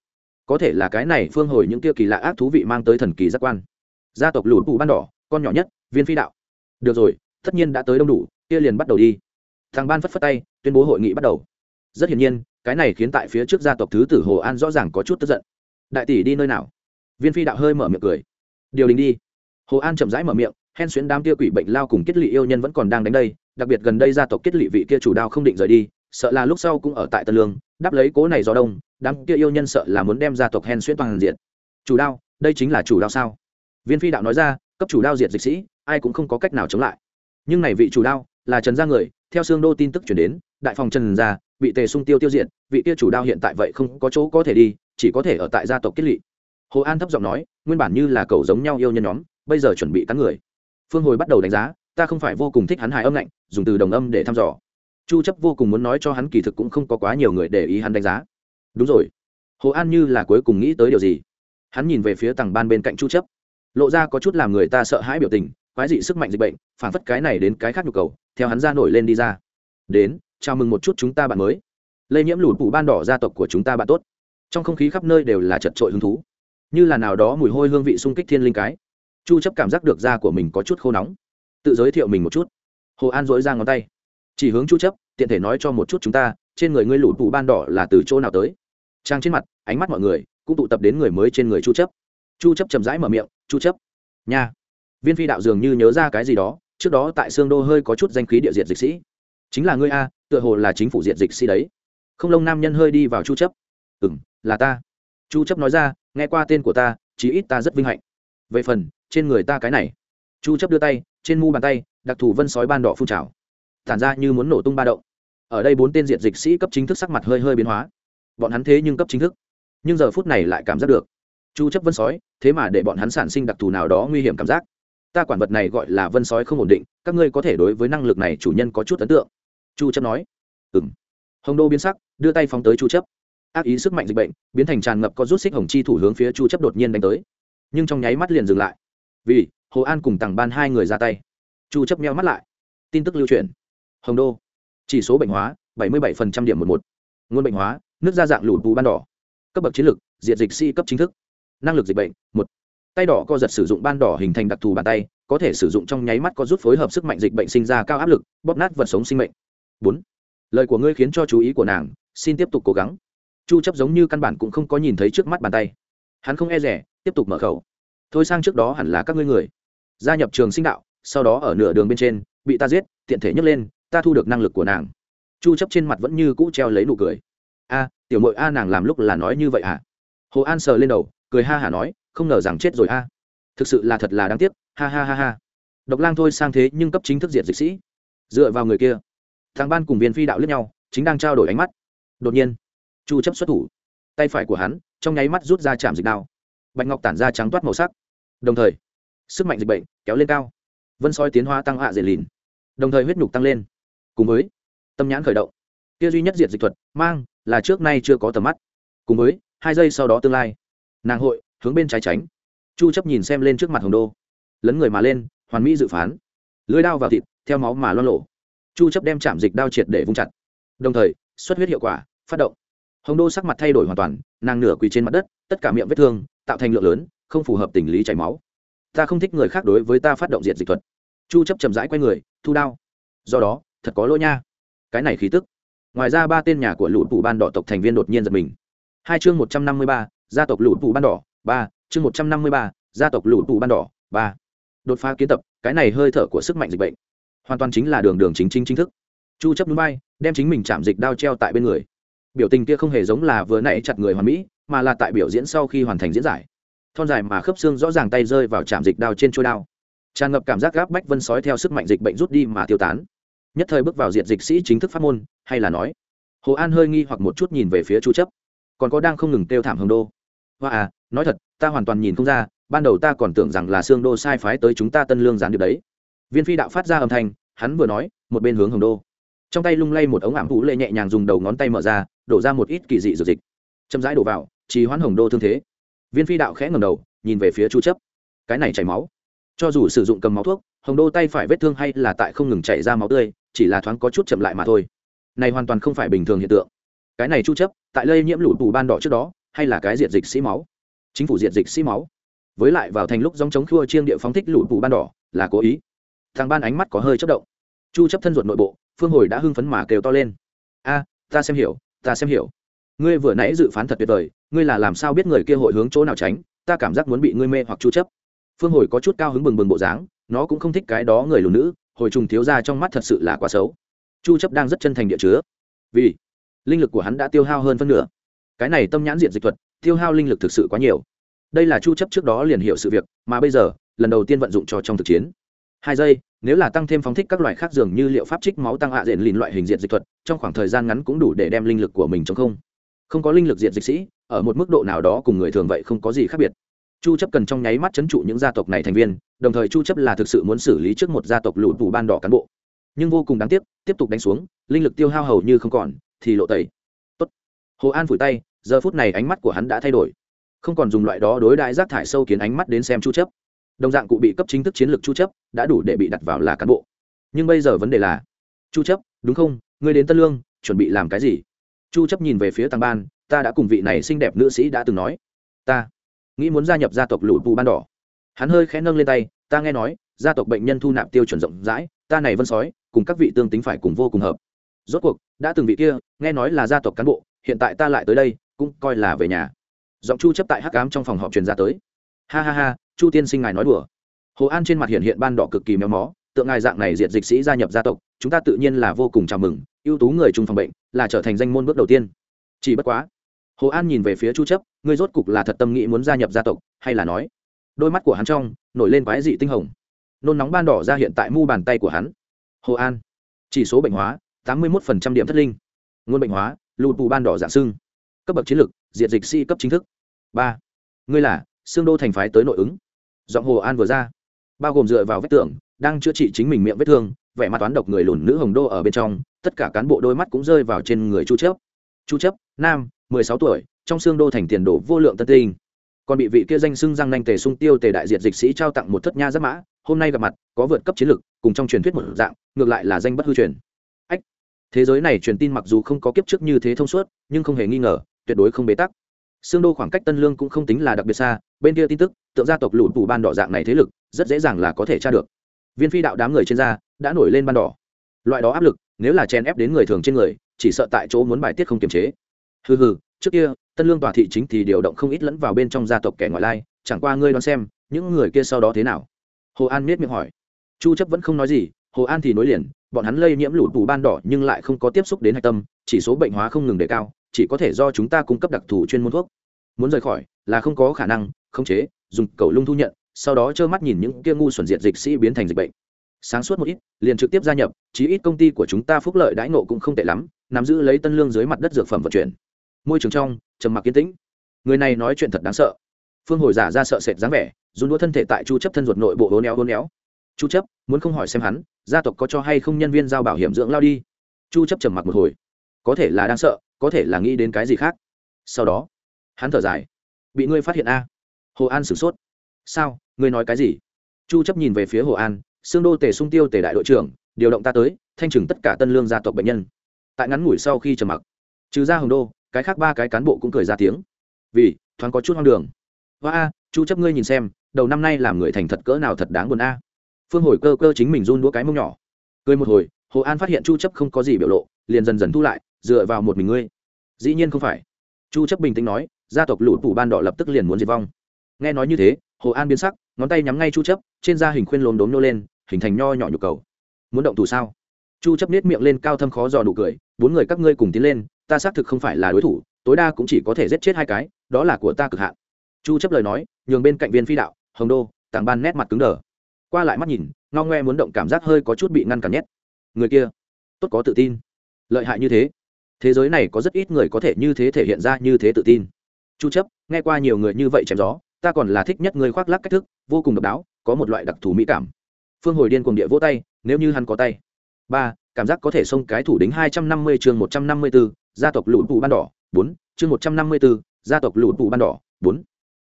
Có thể là cái này phương hồi những kia kỳ lạ ác thú vị mang tới thần kỳ giác quan. Gia tộc lùn tù ban đỏ, con nhỏ nhất, viên phi đạo. Được rồi, tất nhiên đã tới đông đủ, kia liền bắt đầu đi thằng ban phất phất tay, tuyên bố hội nghị bắt đầu. Rất hiển nhiên, cái này khiến tại phía trước gia tộc thứ tử hồ an rõ ràng có chút tức giận. Đại tỷ đi nơi nào? Viên phi đạo hơi mở miệng cười. Điều đình đi. Hồ an chậm rãi mở miệng hen xuyến đám kia quỷ bệnh lao cùng kết lị yêu nhân vẫn còn đang đánh đây, đặc biệt gần đây gia tộc kết lị vị kia chủ đao không định rời đi, sợ là lúc sau cũng ở tại tân lương, đáp lấy cố này do đông, đám kia yêu nhân sợ là muốn đem gia tộc hen xuyến toàn diện. Chủ đao, đây chính là chủ đao sao? Viên phi đạo nói ra, cấp chủ đao diệt dịch sĩ, ai cũng không có cách nào chống lại. Nhưng này vị chủ đao là trần gia người, theo xương đô tin tức chuyển đến, đại phòng trần gia bị tề sung tiêu tiêu diệt, vị kia chủ đao hiện tại vậy không có chỗ có thể đi, chỉ có thể ở tại gia tộc kết lỵ hồ an thấp giọng nói, nguyên bản như là cầu giống nhau yêu nhân nhóm, bây giờ chuẩn bị cắn người. Phương hồi bắt đầu đánh giá, ta không phải vô cùng thích hắn hài âm lạnh, dùng từ đồng âm để thăm dò. Chu chấp vô cùng muốn nói cho hắn kỳ thực cũng không có quá nhiều người để ý hắn đánh giá. Đúng rồi. Hồ an như là cuối cùng nghĩ tới điều gì? Hắn nhìn về phía tầng ban bên cạnh chu chấp. Lộ ra có chút làm người ta sợ hãi biểu tình, quái dị sức mạnh dịch bệnh, phản phất cái này đến cái khác nhu cầu theo hắn ra nổi lên đi ra. Đến, chào mừng một chút chúng ta bạn mới. Lây nhiễm lùn phụ ban đỏ gia tộc của chúng ta bạn tốt. Trong không khí khắp nơi đều là chật trội hứng thú. Như là nào đó mùi hôi hương vị sung kích thiên linh cái. Chu chấp cảm giác được da của mình có chút khô nóng. Tự giới thiệu mình một chút. Hồ an dối ra ngón tay. Chỉ hướng chu chấp, tiện thể nói cho một chút chúng ta, trên người ngươi lùn phụ ban đỏ là từ chỗ nào tới? Trang trên mặt, ánh mắt mọi người cũng tụ tập đến người mới trên người chu chấp. Chu chấp chậm rãi mở miệng, chu chấp, nha. Viên phi đạo dường như nhớ ra cái gì đó trước đó tại xương đô hơi có chút danh khí địa diệt dịch sĩ. Chính là ngươi a, tựa hồ là chính phủ diệt dịch sĩ đấy. Không lông nam nhân hơi đi vào chu chấp. Ừ m là ta. Chu chấp nói ra, nghe qua tên của ta, chí ít ta rất vinh hạnh. Về phần, trên người ta cái này. Chu chấp đưa tay, trên mu bàn tay, đặc thù vân sói ban đỏ phun trào. Tản ra như muốn nổ tung ba động. Ở đây bốn tên diệt dịch sĩ cấp chính thức sắc mặt hơi hơi biến hóa. Bọn hắn thế nhưng cấp chính thức. Nhưng giờ phút này lại cảm giác được. Chu chấp vân sói, thế mà để bọn hắn sản sinh đặc thù nào đó nguy hiểm cảm giác ta quản vật này gọi là vân sói không ổn định, các ngươi có thể đối với năng lực này chủ nhân có chút ấn tượng. Chu chấp nói. Ừm. Hồng đô biến sắc, đưa tay phóng tới chu chấp. Ác ý sức mạnh dịch bệnh, biến thành tràn ngập có rút xích hồng chi thủ hướng phía chu chấp đột nhiên đánh tới. Nhưng trong nháy mắt liền dừng lại. Vì, hồ an cùng tàng ban hai người ra tay. Chu chấp meo mắt lại. Tin tức lưu truyền. Hồng đô. Chỉ số bệnh hóa 77% điểm một một. Nguồn bệnh hóa, nước da dạng lụt bù ban đỏ. Cấp bậc chiến lược, diệt dịch si cấp chính thức. Năng lực dịch bệnh, một tay đỏ co giật sử dụng ban đỏ hình thành đặc thù bàn tay, có thể sử dụng trong nháy mắt có rút phối hợp sức mạnh dịch bệnh sinh ra cao áp lực, bóp nát vật sống sinh mệnh. Bốn, lời của ngươi khiến cho chú ý của nàng, xin tiếp tục cố gắng. Chu chấp giống như căn bản cũng không có nhìn thấy trước mắt bàn tay. Hắn không e rẻ, tiếp tục mở khẩu. Thôi sang trước đó hẳn là các ngươi người. Gia nhập trường sinh đạo, sau đó ở nửa đường bên trên, bị ta giết, tiện thể nhấc lên, ta thu được năng lực của nàng. Chu chấp trên mặt vẫn như cũ treo lấy nụ cười. A, tiểu muội, a, nàng làm lúc là nói như vậy à? Hồ an sờ lên đầu, cười ha hả nói không ngờ rằng chết rồi a. Thực sự là thật là đáng tiếc, ha ha ha ha. Độc lang thôi sang thế nhưng cấp chính thức diệt dịch sĩ. Dựa vào người kia, thằng ban cùng viên phi đạo lướt nhau, chính đang trao đổi ánh mắt. Đột nhiên, chu chấp xuất thủ. Tay phải của hắn, trong nháy mắt rút ra chạm dịch đao. Bạch ngọc tản ra trắng toát màu sắc. Đồng thời, sức mạnh dịch bệnh kéo lên cao. Vân soi tiến hóa tăng hạ dệt lìn. Đồng thời huyết nhục tăng lên. Cùng với tâm nhãn khởi động, kia duy nhất diệt dịch thuật, mang, là trước nay chưa có tầm mắt. Cùng với, hai giây sau đó tương lai, nàng hội hướng bên trái tránh. Chu chấp nhìn xem lên trước mặt hồng đô. Lấn người mà lên, hoàn mỹ dự phán. Lưỡi đao vào thịt, theo máu mà loan lộ chu chấp đem chạm dịch đao triệt để vung chặt. Đồng thời, xuất huyết hiệu quả, phát động. Hồng đô sắc mặt thay đổi hoàn toàn, nàng nửa quỳ trên mặt đất, tất cả miệng vết thương, tạo thành lượng lớn, không phù hợp tình lý chảy máu. Ta không thích người khác đối với ta phát động diện dịch thuật. Chu chấp chậm rãi quay người, thu đao. Do đó, thật có lỗi nha. Cái này khí tức. Ngoài ra ba tên nhà của lũ phụ ban đỏ tộc thành viên đột nhiên giật mình. Hai chương một trăm năm mươi ba, gia tộc lũ phụ ban đỏ ba, chương một trăm năm mươi ba, gia tộc lũ tù ban đỏ. Ba, đột phá kiến tập, cái này hơi thở của sức mạnh dịch bệnh. Hoàn toàn chính là đường đường chính chính chính thức. Chu chấp núi bay, đem chính mình chạm dịch đao treo tại bên người. Biểu tình kia không hề giống là vừa nãy chặt người hoàn mỹ, mà là tại biểu diễn sau khi hoàn thành diễn giải. Thon dài mà khớp xương rõ ràng tay rơi vào chạm dịch đao trên trôi đao. Tràn ngập cảm giác gáp bách vân sói theo sức mạnh dịch bệnh rút đi mà tiêu tán. Nhất thời bước vào diện dịch sĩ chính thức pháp môn, hay là nói, hồ an hơi nghi hoặc một chút nhìn về phía chu chấp. Còn có đang không ngừng tiêu thảm hồng đô. Hoa à nói thật, ta hoàn toàn nhìn không ra, ban đầu ta còn tưởng rằng là xương đô sai phái tới chúng ta tân lương gián điệp đấy. Viên phi đạo phát ra âm thanh, hắn vừa nói, một bên hướng hồng đô. Trong tay lung lay một ống ảm vũ lệ nhẹ nhàng dùng đầu ngón tay mở ra, đổ ra một ít kỳ dị dược dịch. Chậm rãi đổ vào, trì hoãn hồng đô thương thế. Viên phi đạo khẽ ngầm đầu, nhìn về phía chu chấp. Cái này chảy máu. Cho dù sử dụng cầm máu thuốc, hồng đô tay phải vết thương hay là tại không ngừng chảy ra máu tươi, chỉ là thoáng có chút chậm lại mà thôi. Này hoàn toàn không phải bình thường hiện tượng. Cái này chu chấp, tại lây nhiễm lũ tù ban đỏ trước đó, hay là cái diện dịch sĩ máu? Chính phủ diệt dịch sĩ máu. Với lại vào thành lúc dòng chống khua chiêng địa phóng thích lụt bù ban đỏ, là cố ý. Thằng ban ánh mắt có hơi chớp động. Chu chấp thân ruột nội bộ, phương hồi đã hưng phấn mà kêu to lên. A, ta xem hiểu, ta xem hiểu. Ngươi vừa nãy dự phán thật tuyệt vời, ngươi là làm sao biết người kia hội hướng chỗ nào tránh, ta cảm giác muốn bị ngươi mê hoặc chu chấp. Phương hồi có chút cao hứng bừng bừng bộ dáng, nó cũng không thích cái đó người lùn nữ, hồi trùng thiếu ra trong mắt thật sự là quá xấu. Chu chấp đang rất chân thành địa chứa. Vì linh lực của hắn đã tiêu hao hơn phân nửa. Cái này tâm nhãn diện dịch thuật tiêu hao linh lực thực sự quá nhiều. Đây là chu chấp trước đó liền hiểu sự việc, mà bây giờ, lần đầu tiên vận dụng cho trong thực chiến. Hai giây, nếu là tăng thêm phóng thích các loại khác dường như liệu pháp trích máu tăng hạ à diện lìn loại hình diện dịch thuật, trong khoảng thời gian ngắn cũng đủ để đem linh lực của mình chống không. Không có linh lực diện dịch sĩ, ở một mức độ nào đó cùng người thường vậy không có gì khác biệt. Chu chấp cần trong nháy mắt chấn trụ những gia tộc này thành viên, đồng thời chu chấp là thực sự muốn xử lý trước một gia tộc lụt vụ ban đỏ cán bộ. Nhưng vô cùng đáng tiếc, tiếp tục đánh xuống, linh lực tiêu hao hầu như không còn, thì lộ tẩy. Tốt. Hồ an phủi tay giờ phút này ánh mắt của hắn đã thay đổi. Không còn dùng loại đó đối đại rác thải sâu kiến ánh mắt đến xem chu chấp. Đồng dạng cụ bị cấp chính thức chiến lược chu chấp, đã đủ để bị đặt vào là cán bộ. Nhưng bây giờ vấn đề là, chu chấp, đúng không? Ngươi đến tân lương, chuẩn bị làm cái gì? Chu chấp nhìn về phía tăng ban, ta đã cùng vị này xinh đẹp nữ sĩ đã từng nói. Ta nghĩ muốn gia nhập gia tộc lũ bù ban đỏ. Hắn hơi khẽ nâng lên tay, ta nghe nói, gia tộc bệnh nhân thu nạp tiêu chuẩn rộng rãi, ta này vân sói, cùng các vị tương tính phải cùng vô cùng hợp. Rốt cuộc, đã từng vị kia, nghe nói là gia tộc cán bộ, hiện tại ta lại tới đây cũng coi là về nhà. Giọng chu chấp tại hắc ám trong phòng họp truyền ra tới. Ha ha ha, chu tiên sinh ngài nói đùa. Hồ an trên mặt hiện hiện ban đỏ cực kỳ méo mó, tượng ngài dạng này diệt dịch sĩ gia nhập gia tộc, chúng ta tự nhiên là vô cùng chào mừng, ưu tú người trung phòng bệnh, là trở thành danh môn bước đầu tiên. Chỉ bất quá, hồ an nhìn về phía chu chấp, ngươi rốt cục là thật tâm nghĩ muốn gia nhập gia tộc, hay là nói, đôi mắt của hắn trong, nổi lên quái dị tinh hồng. Nôn nóng ban đỏ ra hiện tại mu bàn tay của hắn. Hồ an, chỉ số bệnh hóa, tám mươi 81% điểm thất linh. Nguồn bệnh hóa, lụt bù ban đỏ dạng sưng cấp bậc chiến lược diệt dịch sĩ cấp chính thức. Ba, ngươi là xương đô thành phái tới nội ứng. Giọng hồ an vừa ra, bao gồm dựa vào vết tường đang chữa trị chính mình miệng vết thương, vẻ mặt toán độc người lùn nữ hồng đô ở bên trong, tất cả cán bộ đôi mắt cũng rơi vào trên người chu chấp chu chấp nam, mười sáu tuổi, trong xương đô thành tiền đổ vô lượng tân tinh. Còn bị vị kia danh xưng răng nanh tề sung tiêu tề đại diệt dịch sĩ trao tặng một thất nha giáp mã, hôm nay gặp mặt, có vượt cấp chiến lực cùng trong truyền thuyết một dạng, ngược lại là danh bất hư truyền. Ách, thế giới này truyền tin mặc dù không có kiếp trước như thế thông suốt, nhưng không hề nghi ngờ tuyệt đối không bế tắc. Xương đô khoảng cách tân lương cũng không tính là đặc biệt xa, bên kia tin tức, tượng gia tộc lụt phủ ban đỏ dạng này thế lực, rất dễ dàng là có thể tra được. Viên phi đạo đám người trên da đã nổi lên ban đỏ. Loại đó áp lực, nếu là chèn ép đến người thường trên người, chỉ sợ tại chỗ muốn bài tiết không kiềm chế. Hừ hừ, trước kia, tân lương tòa thị chính thì điều động không ít lẫn vào bên trong gia tộc kẻ ngoại lai, chẳng qua ngươi đoán xem, những người kia sau đó thế nào? Hồ an miết miệng hỏi. Chu chấp vẫn không nói gì, hồ an thì nối liền, bọn hắn lây nhiễm lũ phủ ban đỏ nhưng lại không có tiếp xúc đến hạch tâm, chỉ số bệnh hóa không ngừng đề cao chỉ có thể do chúng ta cung cấp đặc thù chuyên môn thuốc. Muốn rời khỏi là không có khả năng khống chế, dùng cầu lung thu nhận, sau đó trơ mắt nhìn những kia ngu xuẩn diệt dịch sĩ biến thành dịch bệnh. Sáng suốt một ít, liền trực tiếp gia nhập, chí ít công ty của chúng ta phúc lợi đãi nộ cũng không tệ lắm, nắm giữ lấy tân lương dưới mặt đất dược phẩm vận chuyển. Môi trường trong, trầm mặc kiên tĩnh. Người này nói chuyện thật đáng sợ. Phương hồi giả ra sợ sệt dáng vẻ, dùng đũa thân thể tại chu chấp thân ruột nội bộ hố néo hố néo chu chấp, muốn không hỏi xem hắn, gia tộc có cho hay không nhân viên giao bảo hiểm dưỡng lao đi? Chu chấp trầm mặc một hồi có thể là đang sợ, có thể là nghĩ đến cái gì khác. Sau đó, hắn thở dài. Bị ngươi phát hiện a. Hồ an sửng sốt. Sao? Ngươi nói cái gì? Chu chấp nhìn về phía hồ an, xương đô tề sung tiêu tề đại đội trưởng, điều động ta tới, thanh trừng tất cả tân lương gia tộc bệnh nhân. Tại ngắn ngủi sau khi trầm mặc, trừ ra hồng đô, cái khác ba cái cán bộ cũng cười ra tiếng. Vì, thoáng có chút hoang đường. Và a, chu chấp ngươi nhìn xem, đầu năm nay làm người thành thật cỡ nào thật đáng buồn a. Phương hồi cơ cơ chính mình run đũa cái mông nhỏ. Cười một hồi, hồ an phát hiện chu chấp không có gì biểu lộ, liền dần dần thu lại dựa vào một mình ngươi. Dĩ nhiên không phải. Chu chấp bình tĩnh nói, gia tộc lũ phủ ban đỏ lập tức liền muốn diệt vong. Nghe nói như thế, hồ an biến sắc, ngón tay nhắm ngay chu chấp, trên da hình khuyên lốm đốm nô lên, hình thành nho nhỏ nhục cầu. Muốn động thủ sao? Chu chấp nết miệng lên cao thâm khó dò đủ cười, bốn người các ngươi cùng tiến lên, ta xác thực không phải là đối thủ, tối đa cũng chỉ có thể giết chết hai cái, đó là của ta cực hạn. Chu chấp lời nói, nhường bên cạnh viên phi đạo, hồng đô tàng ban nét mặt cứng đờ. Qua lại mắt nhìn, ngao ngoe muốn động cảm giác hơi có chút bị ngăn cản nhét. Người kia, tốt có tự tin. Lợi hại như thế thế giới này có rất ít người có thể như thế thể hiện ra như thế tự tin. Chu chấp nghe qua nhiều người như vậy chém gió ta còn là thích nhất người khoác lác cách thức vô cùng độc đáo có một loại đặc thù mỹ cảm. Phương hồi điên cuồng địa vỗ tay nếu như hắn có tay. Ba cảm giác có thể xông cái thủ đính 250 chương 154, gia tộc lũ tụ ban đỏ. 4, chương 154, gia tộc lũ tụ ban đỏ. 4.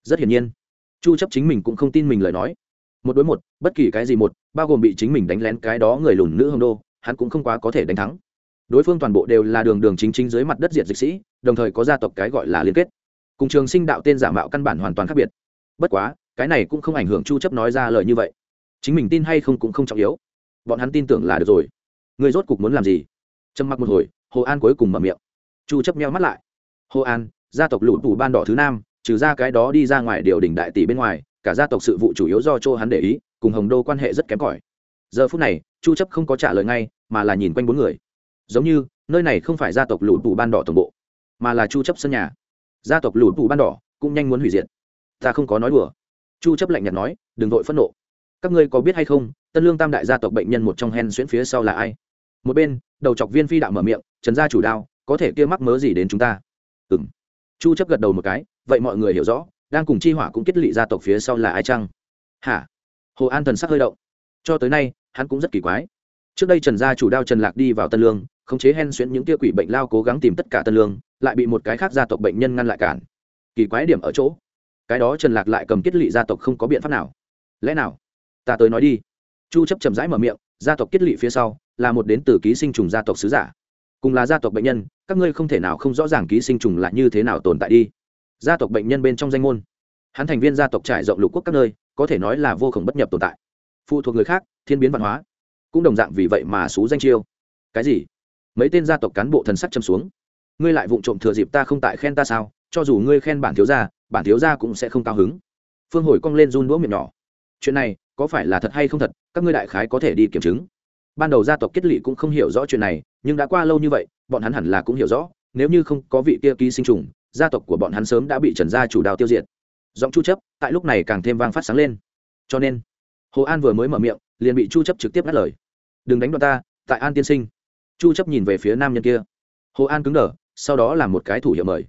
rất hiển nhiên. Chu chấp chính mình cũng không tin mình lời nói. Một đối một bất kỳ cái gì một bao gồm bị chính mình đánh lén cái đó người lùn nữ hồng đô hắn cũng không quá có thể đánh thắng đối phương toàn bộ đều là đường đường chính chính dưới mặt đất diệt dịch sĩ, đồng thời có gia tộc cái gọi là liên kết. Cùng trường sinh đạo tên giả mạo căn bản hoàn toàn khác biệt. Bất quá, cái này cũng không ảnh hưởng chu chấp nói ra lời như vậy. Chính mình tin hay không cũng không trọng yếu. Bọn hắn tin tưởng là được rồi. Người rốt cục muốn làm gì? Trầm mặc một hồi, hồ an cuối cùng mở miệng. Chu chấp meo mắt lại. Hồ an, gia tộc lũ tù ban đỏ thứ nam trừ ra cái đó đi ra ngoài điều đỉnh đại tỷ bên ngoài, cả gia tộc sự vụ chủ yếu do cho hắn để ý, cùng hồng đô quan hệ rất kém cỏi. Giờ phút này, chu chấp không có trả lời ngay, mà là nhìn quanh bốn người giống như, nơi này không phải gia tộc lũ tù ban đỏ tổng bộ, mà là chu chấp sân nhà. Gia tộc lũ tù ban đỏ cũng nhanh muốn hủy diệt. Ta không có nói đùa. Chu chấp lạnh nhạt nói, đừng vội phẫn nộ. Các ngươi có biết hay không, tân lương tam đại gia tộc bệnh nhân một trong hen xuyễn phía sau là ai? Một bên, đầu chọc viên phi đạo mở miệng, trần gia chủ đao, có thể kia mắc mớ gì đến chúng ta? Ừm. Chu chấp gật đầu một cái, vậy mọi người hiểu rõ, đang cùng chi hỏa cũng kết lị gia tộc phía sau là ai chăng? Hả? Hồ an thần sắc hơi động. Cho tới nay, hắn cũng rất kỳ quái. Trước đây trần gia chủ đao trần lạc đi vào tân lương khống chế hen xuyễn những tia quỷ bệnh lao cố gắng tìm tất cả tân lương, lại bị một cái khác gia tộc bệnh nhân ngăn lại cản. Kỳ quái điểm ở chỗ, cái đó trần lạc lại cầm kết lị gia tộc không có biện pháp nào. Lẽ nào? Ta tới nói đi. Chu chấp chậm rãi mở miệng, gia tộc kết lị phía sau, là một đến từ ký sinh trùng gia tộc sứ giả. Cùng là gia tộc bệnh nhân, các ngươi không thể nào không rõ ràng ký sinh trùng là như thế nào tồn tại đi. Gia tộc bệnh nhân bên trong danh môn. Hắn thành viên gia tộc trải rộng lục quốc các nơi, có thể nói là vô cùng bất nhập tồn tại. Phụ thuộc người khác, thiên biến văn hóa. Cũng đồng dạng vì vậy mà xú danh chiêu. Cái gì? Mấy tên gia tộc cán bộ thần sắc châm xuống. Ngươi lại vụng trộm thừa dịp ta không tại khen ta sao? Cho dù ngươi khen bản thiếu gia, bản thiếu gia cũng sẽ không cao hứng. Phương hồi cong lên run đũa miệng nhỏ. Chuyện này, có phải là thật hay không thật, các ngươi đại khái có thể đi kiểm chứng. Ban đầu gia tộc kết lỵ cũng không hiểu rõ chuyện này, nhưng đã qua lâu như vậy, bọn hắn hẳn là cũng hiểu rõ, nếu như không có vị kia ký sinh trùng, gia tộc của bọn hắn sớm đã bị trần gia chủ đạo tiêu diệt. Giọng chu chấp tại lúc này càng thêm vang phát sáng lên. Cho nên, hồ an vừa mới mở miệng, liền bị chu chấp trực tiếp ngắt lời. Đừng đánh đoạn ta, tại an tiên sinh chu chấp nhìn về phía nam nhân kia. Hồ an cứng đờ, sau đó làm một cái thủ hiệu mời.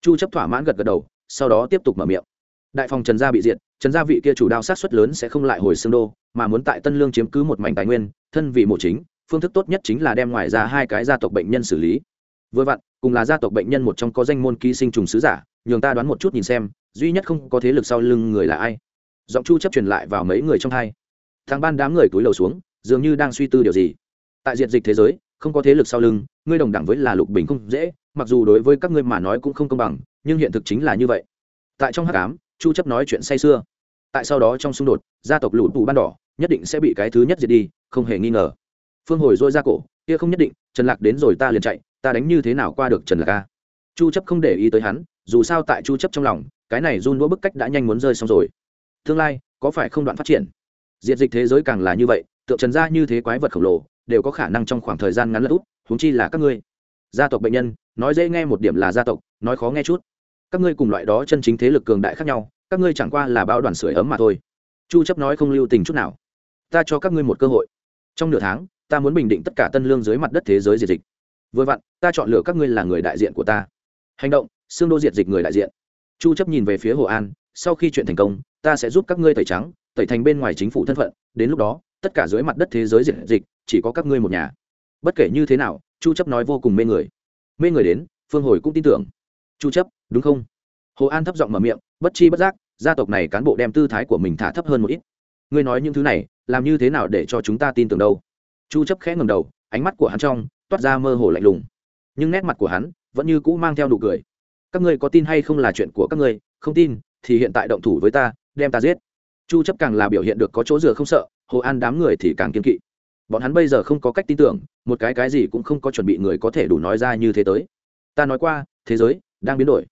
Chu chấp thỏa mãn gật gật đầu, sau đó tiếp tục mở miệng. Đại phòng trần gia bị diệt, trần gia vị kia chủ đao sát xuất lớn sẽ không lại hồi xương đô, mà muốn tại tân lương chiếm cứ một mảnh tài nguyên, thân vị mộ chính, phương thức tốt nhất chính là đem ngoài ra hai cái gia tộc bệnh nhân xử lý. Vừa vặn, cùng là gia tộc bệnh nhân một trong có danh môn ký sinh trùng sứ giả, nhường ta đoán một chút nhìn xem, duy nhất không có thế lực sau lưng người là ai. Giọng chu chấp truyền lại vào mấy người trong hai. Thằng ban đám người túi lầu xuống, dường như đang suy tư điều gì. Tại diện dịch thế giới không có thế lực sau lưng, ngươi đồng đẳng với là lục bình không dễ, mặc dù đối với các ngươi mà nói cũng không công bằng, nhưng hiện thực chính là như vậy. Tại trong hắc ám, chu chấp nói chuyện say xưa tại sau đó trong xung đột, gia tộc lũ tù ban đỏ nhất định sẽ bị cái thứ nhất diệt đi, không hề nghi ngờ. Phương hồi dôi ra cổ, kia không nhất định, trần lạc đến rồi ta liền chạy, ta đánh như thế nào qua được trần lạc ca chu chấp không để ý tới hắn, dù sao tại chu chấp trong lòng, cái này run đũa bức cách đã nhanh muốn rơi xong rồi. Tương lai, có phải không đoạn phát triển? Diệt dịch thế giới càng là như vậy, tượng trần gia như thế quái vật khổng lồ đều có khả năng trong khoảng thời gian ngắn lật út huống chi là các ngươi. Gia tộc bệnh nhân, nói dễ nghe một điểm là gia tộc, nói khó nghe chút. Các ngươi cùng loại đó chân chính thế lực cường đại khác nhau, các ngươi chẳng qua là bao đoàn sưởi ấm mà thôi. Chu chấp nói không lưu tình chút nào. Ta cho các ngươi một cơ hội. Trong nửa tháng, ta muốn bình định tất cả tân lương dưới mặt đất thế giới diệt dịch. Vừa vặn, ta chọn lựa các ngươi là người đại diện của ta. Hành động, xương đô diệt dịch người đại diện. Chu chấp nhìn về phía hồ an, sau khi chuyện thành công, ta sẽ giúp các ngươi tẩy trắng, tẩy thành bên ngoài chính phủ thân phận, đến lúc đó, tất cả dưới mặt đất thế giới diệt dịch chỉ có các ngươi một nhà. Bất kể như thế nào, chu chấp nói vô cùng mê người. Mê người đến, phương hồi cũng tin tưởng. Chu chấp, đúng không? Hồ an thấp giọng mở miệng, bất chi bất giác, gia tộc này cán bộ đem tư thái của mình thả thấp hơn một ít. Ngươi nói những thứ này, làm như thế nào để cho chúng ta tin tưởng đâu? Chu chấp khẽ ngẩng đầu, ánh mắt của hắn trong, toát ra mơ hồ lạnh lùng. Nhưng nét mặt của hắn, vẫn như cũ mang theo nụ cười. Các ngươi có tin hay không là chuyện của các ngươi, không tin, thì hiện tại động thủ với ta, đem ta giết. Chu chấp càng là biểu hiện được có chỗ dựa không sợ, hồ an đám người thì càng kiên kỵ bọn hắn bây giờ không có cách tin tưởng, một cái cái gì cũng không có chuẩn bị người có thể đủ nói ra như thế tới. Ta nói qua, thế giới đang biến đổi.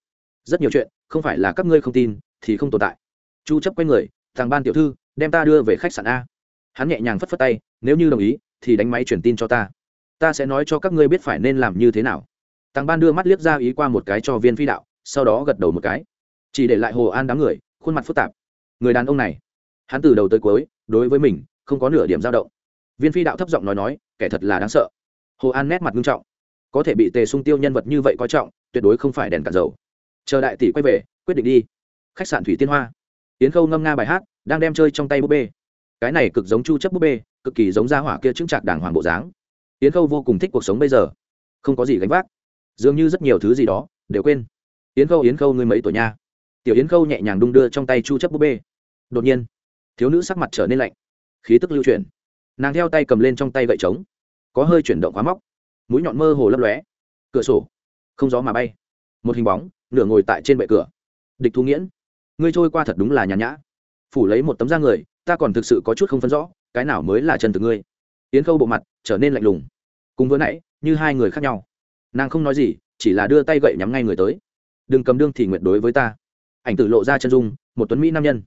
Rất nhiều chuyện, không phải là các ngươi không tin, thì không tồn tại. Chu chấp quay người, thằng ban tiểu thư, đem ta đưa về khách sạn a. Hắn nhẹ nhàng phất phất tay, nếu như đồng ý, thì đánh máy chuyển tin cho ta. Ta sẽ nói cho các ngươi biết phải nên làm như thế nào. Thằng ban đưa mắt liếc ra ý qua một cái cho viên phi đạo, sau đó gật đầu một cái. Chỉ để lại hồ an đám người, khuôn mặt phức tạp. Người đàn ông này, hắn từ đầu tới cuối, đối với mình, không có nửa điểm dao động viên phi đạo thấp giọng nói nói, kẻ thật là đáng sợ. Hồ an nét mặt nghiêm trọng. Có thể bị tề sung tiêu nhân vật như vậy coi trọng, tuyệt đối không phải đèn cả dầu. Chờ đại tỷ quay về, quyết định đi. Khách sạn thủy tiên hoa. Tiến khâu ngâm nga bài hát, đang đem chơi trong tay búp bê. Cái này cực giống chu chấp búp bê, cực kỳ giống gia hỏa kia chứng trạc đàng hoàng bộ dáng. Tiến khâu vô cùng thích cuộc sống bây giờ. Không có gì gánh vác. Dường như rất nhiều thứ gì đó, đều quên. Yến khâu yến khâu ngươi mấy tuổi nha? Tiểu yến khâu nhẹ nhàng đung đưa trong tay chu chấp búp bê. Đột nhiên, thiếu nữ sắc mặt trở nên lạnh. Khí tức lưu chuyển nàng theo tay cầm lên trong tay gậy trống, có hơi chuyển động khóa móc, mũi nhọn mơ hồ lấp lóe, cửa sổ, không gió mà bay, một hình bóng, nửa ngồi tại trên bệ cửa. Địch thu nghiễn, ngươi trôi qua thật đúng là nhàn nhã. Phủ lấy một tấm da người, ta còn thực sự có chút không phân rõ, cái nào mới là chân từ ngươi. Yến khâu bộ mặt trở nên lạnh lùng. Cùng vừa nãy, như hai người khác nhau. Nàng không nói gì, chỉ là đưa tay gậy nhắm ngay người tới. Đừng cầm đương thì nguyện đối với ta. Ảnh tử lộ ra chân dung, một tuấn mỹ nam nhân.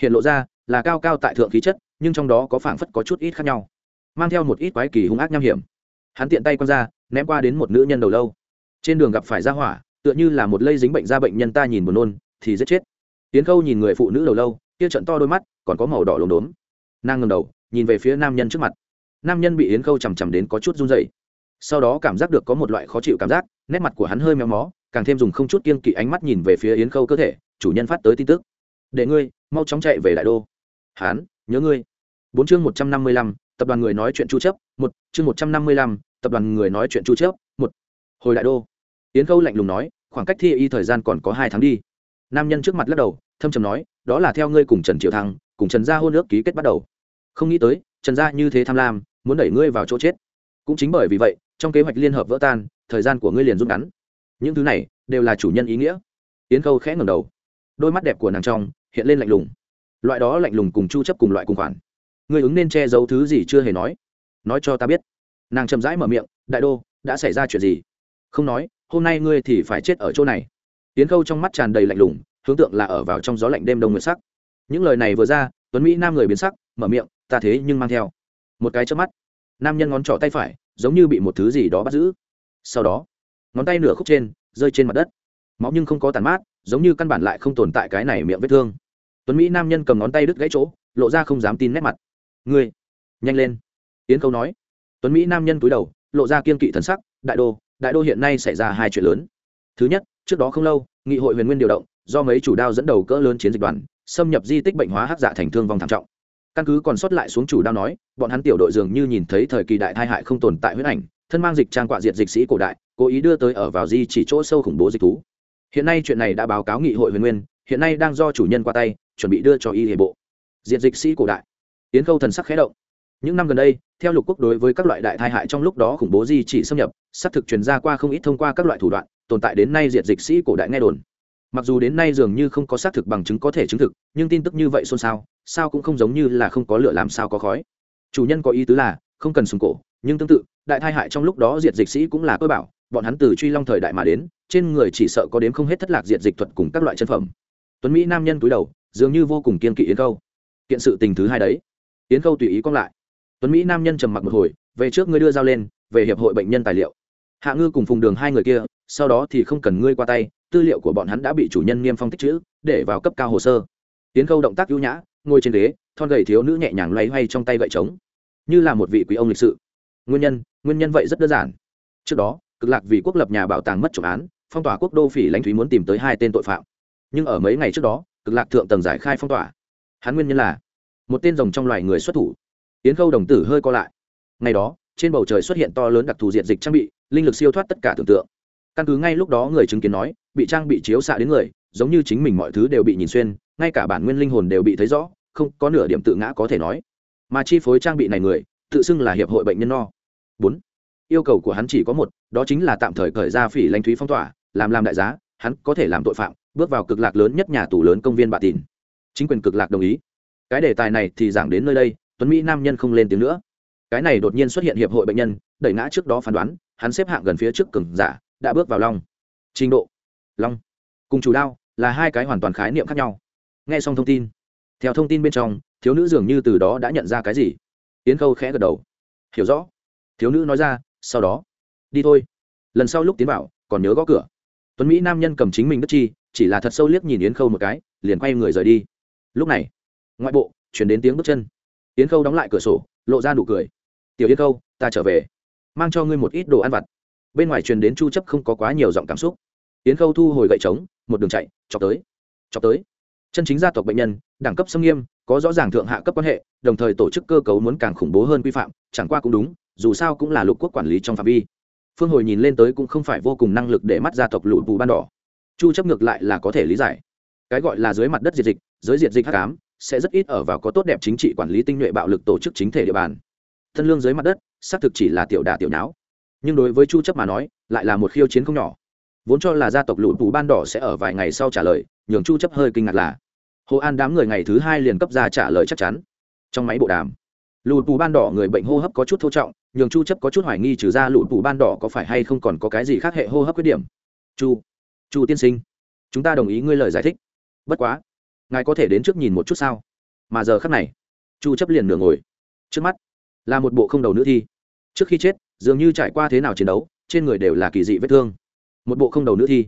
Hiện lộ ra là cao cao tại thượng khí chất, nhưng trong đó có phảng phất có chút ít khác nhau. Mang theo một ít quái kỳ hung ác nham hiểm. Hắn tiện tay quăng ra, ném qua đến một nữ nhân đầu lâu. Trên đường gặp phải ra hỏa, tựa như là một lây dính bệnh ra bệnh nhân ta nhìn buồn nôn, thì giết chết. Tiến khâu nhìn người phụ nữ đầu lâu, kia trận to đôi mắt, còn có màu đỏ lốm đốm. Nàng ngầm đầu, nhìn về phía nam nhân trước mặt. Nam nhân bị yến khâu chằm chằm đến có chút run dày sau đó cảm giác được có một loại khó chịu cảm giác, nét mặt của hắn hơi méo mó, càng thêm dùng không chút kiên kỵ ánh mắt nhìn về phía yến khâu cơ thể, chủ nhân phát tới tin tức. Để ngươi, mau chóng chạy về đại đô hán, nhớ ngươi. Bốn chương một trăm năm mươi lăm, tập đoàn người nói chuyện chu chấp một, chương một trăm năm mươi lăm, tập đoàn người nói chuyện chu chấp một. Hồi đại đô. Yến khâu lạnh lùng nói, khoảng cách thi y thời gian còn có hai tháng đi. Nam nhân trước mặt lắc đầu, thâm trầm nói, đó là theo ngươi cùng trần triệu thăng, cùng trần gia hôn ước ký kết bắt đầu. Không nghĩ tới, trần gia như thế tham lam, muốn đẩy ngươi vào chỗ chết. Cũng chính bởi vì vậy, trong kế hoạch liên hợp vỡ tan, thời gian của ngươi liền rút ngắn. Những thứ này đều là chủ nhân ý nghĩa. Yến khâu khẽ ngầm đầu. Đôi mắt đẹp của nàng trong hiện lên lạnh lùng loại đó lạnh lùng cùng chu chấp cùng loại cùng khoản. Ngươi ứng nên che giấu thứ gì chưa hề nói. Nói cho ta biết. Nàng chậm rãi mở miệng, đại đô, đã xảy ra chuyện gì? Không nói, hôm nay ngươi thì phải chết ở chỗ này. Tiễn khâu trong mắt tràn đầy lạnh lùng, hướng tượng là ở vào trong gió lạnh đêm đông nguyệt sắc. Những lời này vừa ra, tuấn mỹ nam người biến sắc, mở miệng, ta thế nhưng mang theo. Một cái chớp mắt, nam nhân ngón trỏ tay phải, giống như bị một thứ gì đó bắt giữ. Sau đó, ngón tay nửa khúc trên, rơi trên mặt đất. Máu nhưng không có tàn mát, giống như căn bản lại không tồn tại cái này miệng vết thương tuấn mỹ nam nhân cầm ngón tay đứt gãy chỗ, lộ ra không dám tin nét mặt. Ngươi, nhanh lên. Yến câu nói. Tuấn mỹ nam nhân cúi đầu, lộ ra kiên kỵ thần sắc, đại đô đại đô hiện nay xảy ra hai chuyện lớn. Thứ nhất, trước đó không lâu, nghị hội huyền nguyên điều động, do mấy chủ đao dẫn đầu cỡ lớn chiến dịch đoàn, xâm nhập di tích bệnh hóa hắc dạ thành thương vong thảm trọng. Căn cứ còn sót lại xuống chủ đao nói, bọn hắn tiểu đội dường như nhìn thấy thời kỳ đại tai hại không tồn tại huyết ảnh, thân mang dịch trang quạ diệt dịch sĩ cổ đại, cố ý đưa tới ở vào di chỉ chỗ sâu khủng bố dịch thú. Hiện nay chuyện này đã báo cáo nghị hội huyền nguyên, hiện nay đang do chủ nhân qua tay chuẩn bị đưa cho y hệ bộ. Diệt dịch sĩ cổ đại. Tiến khâu thần sắc khé động. Những năm gần đây, theo lục quốc đối với các loại đại thai hại trong lúc đó khủng bố di chỉ xâm nhập, xác thực truyền ra qua không ít thông qua các loại thủ đoạn, tồn tại đến nay diệt dịch sĩ cổ đại nghe đồn. Mặc dù đến nay dường như không có xác thực bằng chứng có thể chứng thực, nhưng tin tức như vậy xôn xao, sao cũng không giống như là không có lửa làm sao có khói. Chủ nhân có ý tứ là, không cần sùng cổ, nhưng tương tự, đại thai hại trong lúc đó diệt dịch sĩ cũng là cơ bảo, bọn hắn từ truy long thời đại mà đến, trên người chỉ sợ có đếm không hết thất lạc diệt dịch thuật cùng các loại chân phẩm. Tuấn mỹ nam nhân cúi đầu dường như vô cùng kiên kỵ yến câu kiện sự tình thứ hai đấy. Yến câu tùy ý cong lại. Tuấn mỹ nam nhân trầm mặc một hồi, về trước ngươi đưa dao lên, về hiệp hội bệnh nhân tài liệu. Hạ ngư cùng phùng đường hai người kia, sau đó thì không cần ngươi qua tay, tư liệu của bọn hắn đã bị chủ nhân niêm phong tích chữ, để vào cấp cao hồ sơ. Yến câu động tác ưu nhã, ngồi trên ghế, thon gầy thiếu nữ nhẹ nhàng loay hoay trong tay gậy trống. Như là một vị quý ông lịch sự. Nguyên nhân nguyên nhân vậy rất đơn giản. Trước đó, cực lạc vì quốc lập nhà bảo tàng mất trộm án, phong tỏa quốc đô phỉ lãnh thúy muốn tìm tới hai tên tội phạm. Nhưng ở mấy ngày trước đó cực lạc thượng tầng giải khai phong tỏa. Hắn nguyên nhân là, một tên rồng trong loài người xuất thủ. Tiến khâu đồng tử hơi co lại. Ngày đó, trên bầu trời xuất hiện to lớn đặc thù diện dịch trang bị, linh lực siêu thoát tất cả tưởng tượng. Căn cứ ngay lúc đó người chứng kiến nói, bị trang bị chiếu xạ đến người, giống như chính mình mọi thứ đều bị nhìn xuyên, ngay cả bản nguyên linh hồn đều bị thấy rõ, không có nửa điểm tự ngã có thể nói. Mà chi phối trang bị này người, tự xưng là hiệp hội bệnh nhân no. Bốn, yêu cầu của hắn chỉ có một, đó chính là tạm thời khởi ra phỉ lãnh thúy phong tỏa, làm làm đại giá, hắn có thể làm tội phạm bước vào cực lạc lớn nhất nhà tù lớn công viên bạ tìn. Chính quyền cực lạc đồng ý. Cái đề tài này thì giảng đến nơi đây, tuấn mỹ nam nhân không lên tiếng nữa. Cái này đột nhiên xuất hiện hiệp hội bệnh nhân, đẩy ngã trước đó phán đoán, hắn xếp hạng gần phía trước cường giả, đã bước vào long. Trình độ. Long. Cùng chủ đao, là hai cái hoàn toàn khái niệm khác nhau. Nghe xong thông tin. Theo thông tin bên trong, thiếu nữ dường như từ đó đã nhận ra cái gì. Yến khâu khẽ gật đầu. Hiểu rõ. Thiếu nữ nói ra, sau đó. Đi thôi. Lần sau lúc tiến vào, còn nhớ gõ cửa. Tuấn mỹ nam nhân cầm chính mình đất chi chỉ là thật sâu liếc nhìn yến khâu một cái, liền quay người rời đi. Lúc này, ngoại bộ, chuyển đến tiếng bước chân. Yến khâu đóng lại cửa sổ, lộ ra nụ cười. Tiểu yến khâu, ta trở về. Mang cho ngươi một ít đồ ăn vặt. Bên ngoài truyền đến chu chấp không có quá nhiều giọng cảm xúc. Yến khâu thu hồi gậy trống, một đường chạy, chọc tới chọc tới. Chân chính gia tộc bệnh nhân, đẳng cấp xâm nghiêm, có rõ ràng thượng hạ cấp quan hệ, đồng thời tổ chức cơ cấu muốn càng khủng bố hơn quy phạm, chẳng qua cũng đúng, dù sao cũng là lục quốc quản lý trong phạm vi. Phương hồi nhìn lên tới cũng không phải vô cùng năng lực để mắt gia tộc lụt bù ban đỏ chu chấp ngược lại là có thể lý giải. Cái gọi là dưới mặt đất diệt dịch, dưới diệt dịch hắc ám, sẽ rất ít ở vào có tốt đẹp chính trị quản lý tinh nhuệ bạo lực tổ chức chính thể địa bàn. Thân lương dưới mặt đất, xác thực chỉ là tiểu đà tiểu não nhưng đối với chu chấp mà nói, lại là một khiêu chiến không nhỏ. Vốn cho là gia tộc lũ bù ban đỏ sẽ ở vài ngày sau trả lời, nhường chu chấp hơi kinh ngạc là, hồ an đám người ngày thứ hai liền cấp ra trả lời chắc chắn. Trong máy bộ đàm, lũ bù ban đỏ người bệnh hô hấp có chút thô trọng, nhường chu chấp có chút hoài nghi trừ ra lũ bù ban đỏ có phải hay không còn có cái gì khác hệ hô hấp khuyết điểm. Chu chu tiên sinh, chúng ta đồng ý ngươi lời giải thích. Bất quá, ngài có thể đến trước nhìn một chút sao? Mà giờ khắc này, chu chấp liền nửa ngồi. Trước mắt, là một bộ không đầu nữ thi. Trước khi chết, dường như trải qua thế nào chiến đấu, trên người đều là kỳ dị vết thương. Một bộ không đầu nữ thi.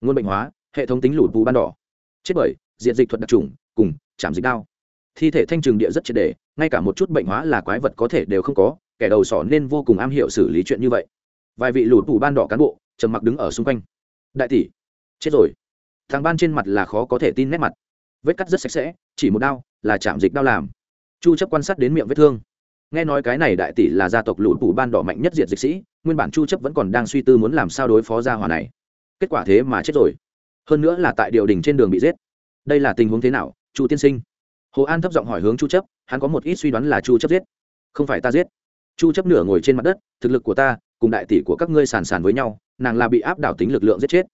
Nguồn bệnh hóa, hệ thống tính lụt bù ban đỏ. Chết bởi, diện dịch thuật đặc trùng, cùng, chạm dịch đao. Thi thể thanh trường địa rất triệt đề ngay cả một chút bệnh hóa là quái vật có thể đều không có, kẻ đầu sỏ nên vô cùng am hiểu xử lý chuyện như vậy. Vài vị lụt bù ban đỏ cán bộ, trầm mặc đứng ở xung quanh. Đại tỷ chết rồi. Thằng ban trên mặt là khó có thể tin nét mặt. Vết cắt rất sạch sẽ, chỉ một đau là chạm dịch đau làm. Chu chấp quan sát đến miệng vết thương. Nghe nói cái này đại tỷ là gia tộc lũ bù ban đỏ mạnh nhất diệt dịch sĩ, nguyên bản chu chấp vẫn còn đang suy tư muốn làm sao đối phó gia hỏa này. Kết quả thế mà chết rồi. Hơn nữa là tại điều đình trên đường bị giết. Đây là tình huống thế nào, chu tiên sinh? Hồ an thấp giọng hỏi hướng chu chấp, hắn có một ít suy đoán là chu chấp giết. Không phải ta giết. Chu chấp nửa ngồi trên mặt đất, thực lực của ta cùng đại tỷ của các ngươi sàn sàn với nhau, nàng là bị áp đảo tính lực lượng giết chết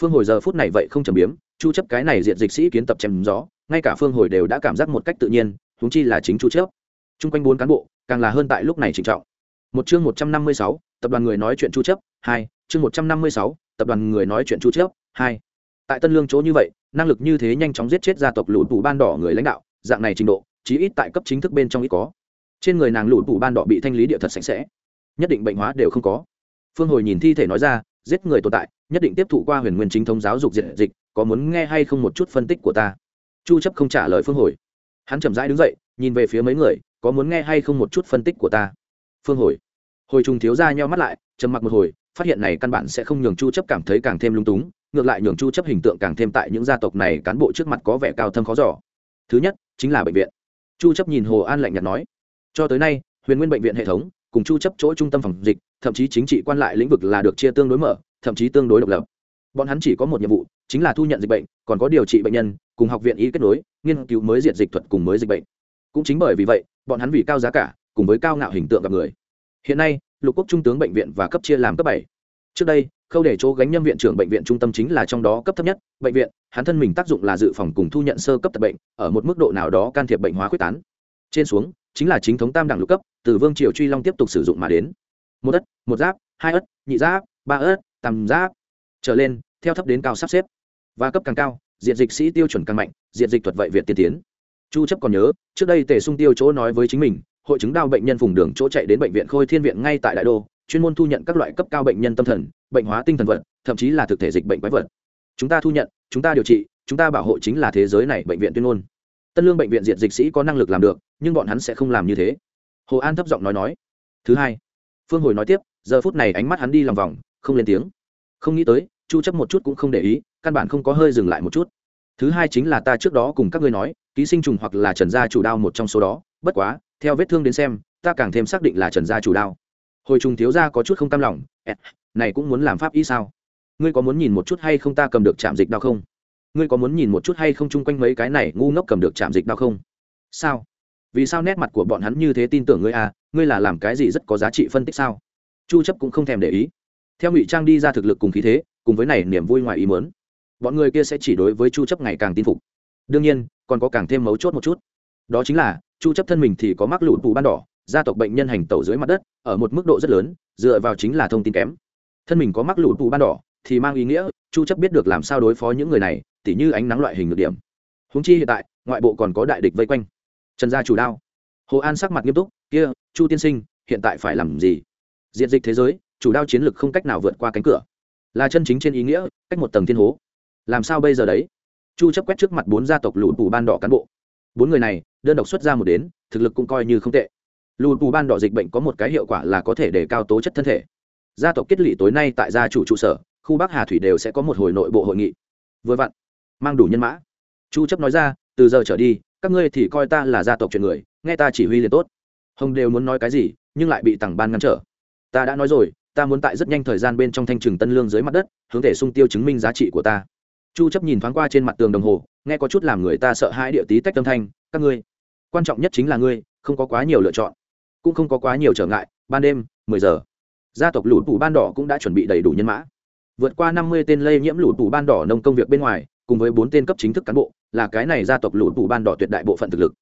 phương hồi giờ phút này vậy không trầm biếm chu chấp cái này diện dịch sĩ kiến tập chém gió ngay cả phương hồi đều đã cảm giác một cách tự nhiên huống chi là chính chu chấp. Chung quanh bốn cán bộ càng là hơn tại lúc này trịnh trọng. Một chương 156, tập đoàn người nói chuyện chu chấp hai chương 156, tập đoàn người nói chuyện chu chấp hai. Tại tân lương chỗ như vậy năng lực như thế nhanh chóng giết chết gia tộc lũ tù ban đỏ người lãnh đạo dạng này trình độ chí ít tại cấp chính thức bên trong ít có. Trên người nàng lũ tủ ban đỏ bị thanh lý địa thật sạch sẽ nhất định bệnh hóa đều không có. Phương hồi nhìn thi thể nói ra giết người tồn tại nhất định tiếp thụ qua huyền nguyên chính thống giáo dục diện dịch, có muốn nghe hay không một chút phân tích của ta? Chu chấp không trả lời phương hồi. Hắn chậm rãi đứng dậy, nhìn về phía mấy người, có muốn nghe hay không một chút phân tích của ta? Phương hồi. Hồi trùng thiếu ra nheo mắt lại, trầm mặc một hồi, phát hiện này căn bản sẽ không nhường chu chấp cảm thấy càng thêm lung túng, ngược lại nhường chu chấp hình tượng càng thêm tại những gia tộc này cán bộ trước mặt có vẻ cao thâm khó giỏ thứ nhất, chính là bệnh viện. Chu chấp nhìn hồ an lạnh nhạt nói, cho tới nay, huyền nguyên bệnh viện hệ thống cùng chu chấp chỗ trung tâm phòng dịch, thậm chí chính trị quan lại lĩnh vực là được chia tương đối mở thậm chí tương đối độc lập. Bọn hắn chỉ có một nhiệm vụ, chính là thu nhận dịch bệnh, còn có điều trị bệnh nhân, cùng học viện y kết nối, nghiên cứu mới diệt dịch thuật cùng mới dịch bệnh. Cũng chính bởi vì vậy, bọn hắn vì cao giá cả, cùng với cao ngạo hình tượng gặp người. Hiện nay, lục quốc trung tướng bệnh viện và cấp chia làm cấp bảy. Trước đây, khâu để chỗ gánh nhâm viện trưởng bệnh viện trung tâm chính là trong đó cấp thấp nhất, bệnh viện, hắn thân mình tác dụng là dự phòng cùng thu nhận sơ cấp tập bệnh, ở một mức độ nào đó can thiệp bệnh hóa quyết tán. Trên xuống, chính là chính thống tam đẳng lục cấp, từ vương triều truy long tiếp tục sử dụng mà đến. Một ất, một giáp, hai ất, nhị giáp, ba ất tam giáp, trở lên, theo thấp đến cao sắp xếp. Và cấp càng cao, diện dịch sĩ tiêu chuẩn càng mạnh, diện dịch thuật vậy việt tiên tiến. Chu chấp còn nhớ, trước đây tề sung tiêu chỗ nói với chính mình, hội chứng đau bệnh nhân vùng đường chỗ chạy đến bệnh viện khôi thiên viện ngay tại đại đô, chuyên môn thu nhận các loại cấp cao bệnh nhân tâm thần, bệnh hóa tinh thần vật, thậm chí là thực thể dịch bệnh quái vật. Chúng ta thu nhận, chúng ta điều trị, chúng ta bảo hộ chính là thế giới này bệnh viện tuyên ngôn. Tân lương bệnh viện diện dịch sĩ có năng lực làm được, nhưng bọn hắn sẽ không làm như thế. Hồ an thấp giọng nói nói. Thứ hai, phương hồi nói tiếp, giờ phút này ánh mắt hắn đi lòng vòng không lên tiếng. Không nghĩ tới, chu chấp một chút cũng không để ý, căn bản không có hơi dừng lại một chút. Thứ hai chính là ta trước đó cùng các ngươi nói, ký sinh trùng hoặc là trần gia chủ đao một trong số đó. Bất quá, theo vết thương đến xem, ta càng thêm xác định là trần gia chủ đao. Hồi trùng thiếu gia có chút không cam lòng này cũng muốn làm pháp y sao? Ngươi có muốn nhìn một chút hay không ta cầm được chạm dịch đao không? Ngươi có muốn nhìn một chút hay không chung quanh mấy cái này ngu ngốc cầm được chạm dịch đao không? Sao? Vì sao nét mặt của bọn hắn như thế tin tưởng ngươi à? Ngươi là làm cái gì rất có giá trị phân tích sao? Chu chấp cũng không thèm để ý theo ngụy trang đi ra thực lực cùng khí thế, cùng với này niềm vui ngoài ý muốn, bọn người kia sẽ chỉ đối với chu chấp ngày càng tin phục. Đương nhiên, còn có càng thêm mấu chốt một chút. Đó chính là, chu chấp thân mình thì có mắc lụt tù ban đỏ, gia tộc bệnh nhân hành tẩu dưới mặt đất, ở một mức độ rất lớn, dựa vào chính là thông tin kém. Thân mình có mắc lụt tù ban đỏ, thì mang ý nghĩa, chu chấp biết được làm sao đối phó những người này, tỉ như ánh nắng loại hình được điểm. Huống chi hiện tại, ngoại bộ còn có đại địch vây quanh. Trần gia chủ đao. Hồ an sắc mặt nghiêm túc, kia, chu tiên sinh, hiện tại phải làm gì? Diện dịch thế giới chủ đao chiến lực không cách nào vượt qua cánh cửa. Là chân chính trên ý nghĩa, cách một tầng thiên hố. Làm sao bây giờ đấy? Chu chấp quét trước mặt bốn gia tộc lùn tù ban đỏ cán bộ. Bốn người này, đơn độc xuất ra một đến, thực lực cũng coi như không tệ. Lùn tù ban đỏ dịch bệnh có một cái hiệu quả là có thể để cao tố chất thân thể. Gia tộc kết lị tối nay tại gia chủ trụ sở, khu bắc hà thủy đều sẽ có một hồi nội bộ hội nghị. Vừa vặn, mang đủ nhân mã. Chu chấp nói ra, từ giờ trở đi, các ngươi thì coi ta là gia tộc chuyện người, nghe ta chỉ huy liền tốt. Hồng đều muốn nói cái gì, nhưng lại bị tàng ban ngăn trở. Ta đã nói rồi ta muốn tại rất nhanh thời gian bên trong thanh trừng tân lương dưới mặt đất, hướng thể sung tiêu chứng minh giá trị của ta. Chu chấp nhìn thoáng qua trên mặt tường đồng hồ, nghe có chút làm người ta sợ hãi địa tí tách âm thanh, các ngươi, quan trọng nhất chính là ngươi, không có quá nhiều lựa chọn, cũng không có quá nhiều trở ngại, ban đêm 10 giờ, gia tộc lũ tủ ban đỏ cũng đã chuẩn bị đầy đủ nhân mã. Vượt qua 50 tên lây nhiễm lũ tủ ban đỏ nông công việc bên ngoài, cùng với bốn tên cấp chính thức cán bộ, là cái này gia tộc lũ tủ ban đỏ tuyệt đại bộ phận thực lực.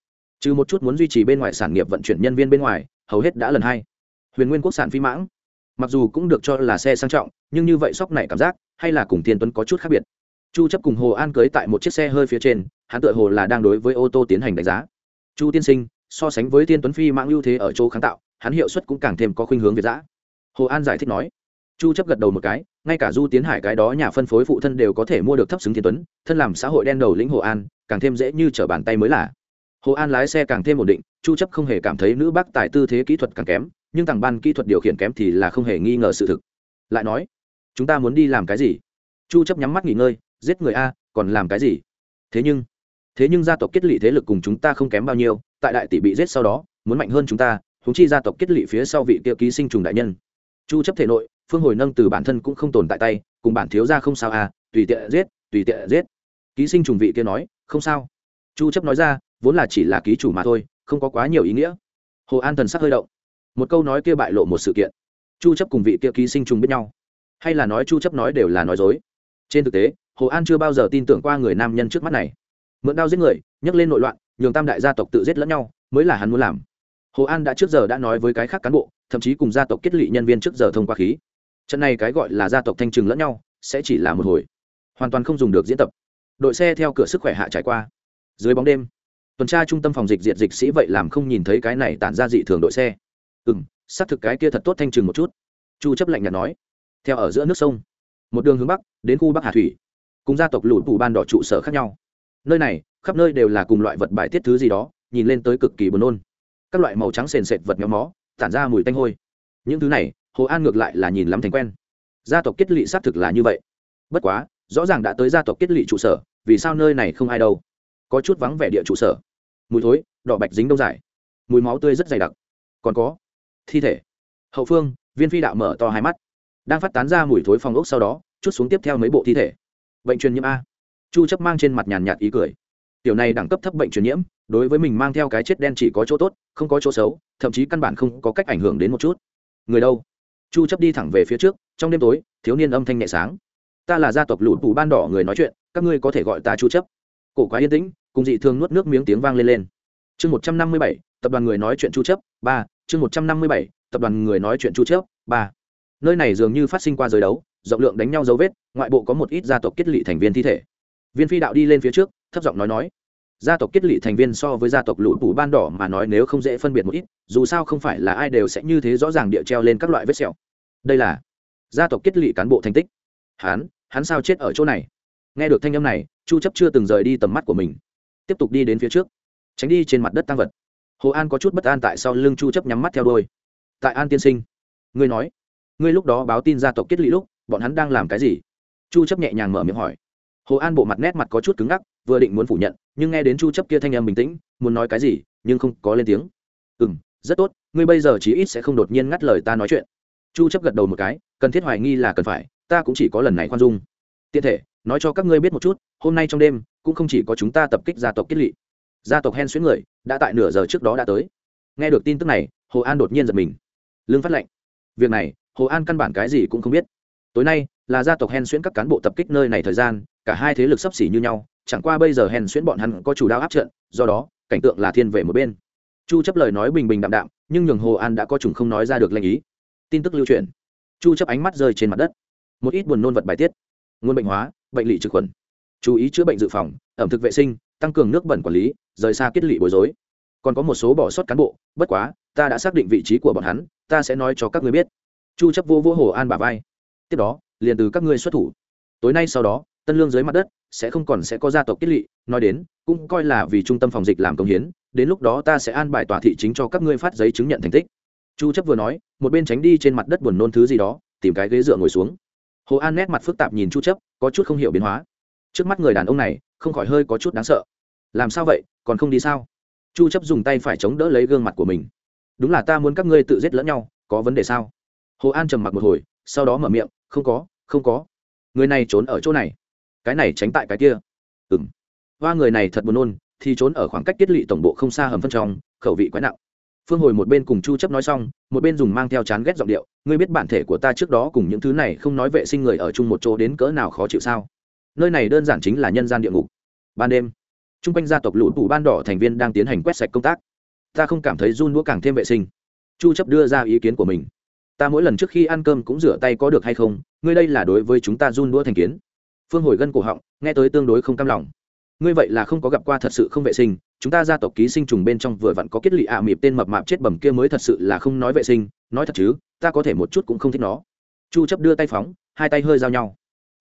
Trừ một chút muốn duy trì bên ngoài sản nghiệp vận chuyển nhân viên bên ngoài, hầu hết đã lần hai. Huyền nguyên quốc sản phi mãng mặc dù cũng được cho là xe sang trọng, nhưng như vậy sóc này cảm giác, hay là cùng thiên tuấn có chút khác biệt. Chu chấp cùng hồ an cưới tại một chiếc xe hơi phía trên, hắn tựa hồ là đang đối với ô tô tiến hành đánh giá. Chu tiên sinh, so sánh với thiên tuấn phi mạng ưu thế ở chỗ kháng tạo, hắn hiệu suất cũng càng thêm có khuynh hướng việt giã. Hồ an giải thích nói. Chu chấp gật đầu một cái, ngay cả du tiến hải cái đó nhà phân phối phụ thân đều có thể mua được thấp xứng thiên tuấn, thân làm xã hội đen đầu lĩnh hồ an, càng thêm dễ như trở bàn tay mới là. Hồ an lái xe càng thêm ổn định, chu chấp không hề cảm thấy nữ bác tài tư thế kỹ thuật càng kém nhưng thằng ban kỹ thuật điều khiển kém thì là không hề nghi ngờ sự thực. Lại nói, chúng ta muốn đi làm cái gì? Chu chấp nhắm mắt nghỉ ngơi, giết người a, còn làm cái gì? Thế nhưng thế nhưng gia tộc kết lị thế lực cùng chúng ta không kém bao nhiêu, tại đại tỷ bị giết sau đó, muốn mạnh hơn chúng ta chúng chi gia tộc kết lị phía sau vị kia ký sinh trùng đại nhân. Chu chấp thể nội, phương hồi nâng từ bản thân cũng không tồn tại tay, cùng bản thiếu gia không sao à tùy tiện giết, tùy tiện giết. Ký sinh trùng vị kia nói, không sao. Chu chấp nói ra, vốn là chỉ là ký chủ mà thôi, không có quá nhiều ý nghĩa. Hồ an thần sắc hơi động một câu nói kia bại lộ một sự kiện. Chu chấp cùng vị kia ký sinh trùng biết nhau. Hay là nói chu chấp nói đều là nói dối? Trên thực tế, hồ an chưa bao giờ tin tưởng qua người nam nhân trước mắt này. Mượn đao giết người, nhấc lên nội loạn, nhường tam đại gia tộc tự giết lẫn nhau, mới là hắn muốn làm. Hồ an đã trước giờ đã nói với cái khác cán bộ, thậm chí cùng gia tộc kết lị nhân viên trước giờ thông qua khí. Trận này cái gọi là gia tộc thanh trừng lẫn nhau, sẽ chỉ là một hồi. Hoàn toàn không dùng được diễn tập. Đội xe theo cửa sức khỏe hạ trải qua. Dưới bóng đêm, tuần tra trung tâm phòng dịch diệt dịch sĩ vậy làm không nhìn thấy cái này tản ra dị thường đội xe ừ m xác thực cái kia thật tốt thanh trừng một chút. Chu chấp lạnh nhạt nói. Theo ở giữa nước sông, một đường hướng bắc, đến khu bắc hà thủy, cùng gia tộc lụt phủ ban đỏ trụ sở khác nhau. Nơi này, khắp nơi đều là cùng loại vật bài tiết thứ gì đó, nhìn lên tới cực kỳ buồn nôn. Các loại màu trắng sền sệt vật méo mó, tản ra mùi tanh hôi. Những thứ này, hồ an ngược lại là nhìn lắm thành quen. Gia tộc kết lị xác thực là như vậy. Bất quá, rõ ràng đã tới gia tộc kết lị trụ sở, vì sao nơi này không ai đâu? Có chút vắng vẻ địa trụ sở. Mùi thối, đỏ bạch dính đông dài mùi máu tươi rất dày đặc. Còn có thi thể. Hậu phương viên phi đạo mở to hai mắt. Đang phát tán ra mùi thối phòng ốc sau đó chút xuống tiếp theo mấy bộ thi thể. Bệnh truyền nhiễm a. Chu chấp mang trên mặt nhàn nhạt ý cười. Tiểu này đẳng cấp thấp bệnh truyền nhiễm đối với mình mang theo cái chết đen chỉ có chỗ tốt không có chỗ xấu thậm chí căn bản không có cách ảnh hưởng đến một chút. Người đâu? Chu chấp đi thẳng về phía trước trong đêm tối thiếu niên âm thanh nhẹ sáng. Ta là gia tộc lũ tù ban đỏ người nói chuyện các ngươi có thể gọi ta chu chấp. Cổ quá yên tĩnh cùng dị thường nuốt nước miếng tiếng vang lên lên. Chương 157, tập đoàn người nói chuyện chu chấp ba chương 157, tập đoàn người nói chuyện chu chớp ba. Nơi này dường như phát sinh qua giới đấu rộng lượng đánh nhau dấu vết ngoại bộ có một ít gia tộc kết lị thành viên thi thể. Viên phi đạo đi lên phía trước thấp giọng nói nói. Gia tộc kết lị thành viên so với gia tộc lũ phủ ban đỏ mà nói nếu không dễ phân biệt một ít dù sao không phải là ai đều sẽ như thế rõ ràng địa treo lên các loại vết sẹo. Đây là gia tộc kết lị cán bộ thành tích. Hắn hắn sao chết ở chỗ này? Nghe được thanh âm này chu chấp chưa từng rời đi tầm mắt của mình. Tiếp tục đi đến phía trước. Tránh đi trên mặt đất tăng vật hồ an có chút bất an tại sau lưng chu chấp nhắm mắt theo đuôi. Tại an tiên sinh, ngươi nói, ngươi lúc đó báo tin gia tộc kết lũy lúc, bọn hắn đang làm cái gì? Chu chấp nhẹ nhàng mở miệng hỏi. Hồ an bộ mặt nét mặt có chút cứng ngắc, vừa định muốn phủ nhận, nhưng nghe đến chu chấp kia thanh âm bình tĩnh, muốn nói cái gì, nhưng không có lên tiếng. Ừm, rất tốt, ngươi bây giờ chí ít sẽ không đột nhiên ngắt lời ta nói chuyện. Chu chấp gật đầu một cái, cần thiết hoài nghi là cần phải, ta cũng chỉ có lần này khoan dung. Tiện thể, nói cho các ngươi biết một chút, hôm nay trong đêm, cũng không chỉ có chúng ta tập kích gia tộc kết lị gia tộc hen xuyến người đã tại nửa giờ trước đó đã tới. Nghe được tin tức này, hồ an đột nhiên giật mình. Lương phát lệnh. Việc này, hồ an căn bản cái gì cũng không biết. Tối nay là gia tộc hen xuyến các cán bộ tập kích nơi này thời gian, cả hai thế lực sấp xỉ như nhau, chẳng qua bây giờ hen xuyến bọn hắn có chủ đạo áp trận, do đó, cảnh tượng là thiên về một bên. Chu chấp lời nói bình bình đạm đạm, nhưng nhường hồ an đã có chủng không nói ra được lệnh ý. Tin tức lưu truyền. Chu chấp ánh mắt rơi trên mặt đất. Một ít buồn nôn vật bài tiết. Nguồn bệnh hóa, bệnh lị trực khuẩn. Chú ý chữa bệnh dự phòng, ẩm thực vệ sinh tăng cường nước bẩn quản lý, rời xa kết lị bối rối. Còn có một số bỏ sót cán bộ, bất quá, ta đã xác định vị trí của bọn hắn, ta sẽ nói cho các ngươi biết. Chu chấp vô vô hồ an bà vai. Tiếp đó, liền từ các ngươi xuất thủ. Tối nay sau đó, tân lương dưới mặt đất, sẽ không còn sẽ có gia tộc kết lị nói đến, cũng coi là vì trung tâm phòng dịch làm công hiến, đến lúc đó ta sẽ an bài tòa thị chính cho các ngươi phát giấy chứng nhận thành tích. Chu chấp vừa nói, một bên tránh đi trên mặt đất buồn nôn thứ gì đó, tìm cái ghế dựa ngồi xuống. Hồ an nét mặt phức tạp nhìn chu chấp, có chút không hiểu biến hóa. Trước mắt người đàn ông này không khỏi hơi có chút đáng sợ. Làm sao vậy? Còn không đi sao? Chu chấp dùng tay phải chống đỡ lấy gương mặt của mình. Đúng là ta muốn các ngươi tự giết lẫn nhau, có vấn đề sao? Hồ an trầm mặc một hồi, sau đó mở miệng, không có không có. Người này trốn ở chỗ này. Cái này tránh tại cái kia. Ừm. Hoa người này thật buồn nôn, thì trốn ở khoảng cách tiết lỵ tổng bộ không xa hầm phân trong, khẩu vị quái nặng. Phương hồi một bên cùng chu chấp nói xong, một bên dùng mang theo chán ghét giọng điệu, ngươi biết bản thể của ta trước đó cùng những thứ này không nói vệ sinh người ở chung một chỗ đến cỡ nào khó chịu sao? Nơi này đơn giản chính là nhân gian địa ngục. Ban đêm, trung quanh gia tộc lũ tù ban đỏ thành viên đang tiến hành quét sạch công tác. Ta không cảm thấy run đũa càng thêm vệ sinh. Chu chấp đưa ra ý kiến của mình. Ta mỗi lần trước khi ăn cơm cũng rửa tay có được hay không, ngươi đây là đối với chúng ta run đũa thành kiến. Phương hồi gân cổ họng, nghe tới tương đối không cam lòng. Ngươi vậy là không có gặp qua thật sự không vệ sinh, chúng ta gia tộc ký sinh trùng bên trong vừa vặn có kết lị ạ à mịp tên mập mạp chết bầm kia mới thật sự là không nói vệ sinh, nói thật chứ, ta có thể một chút cũng không thích nó. Chu chấp đưa tay phóng, hai tay hơi giao nhau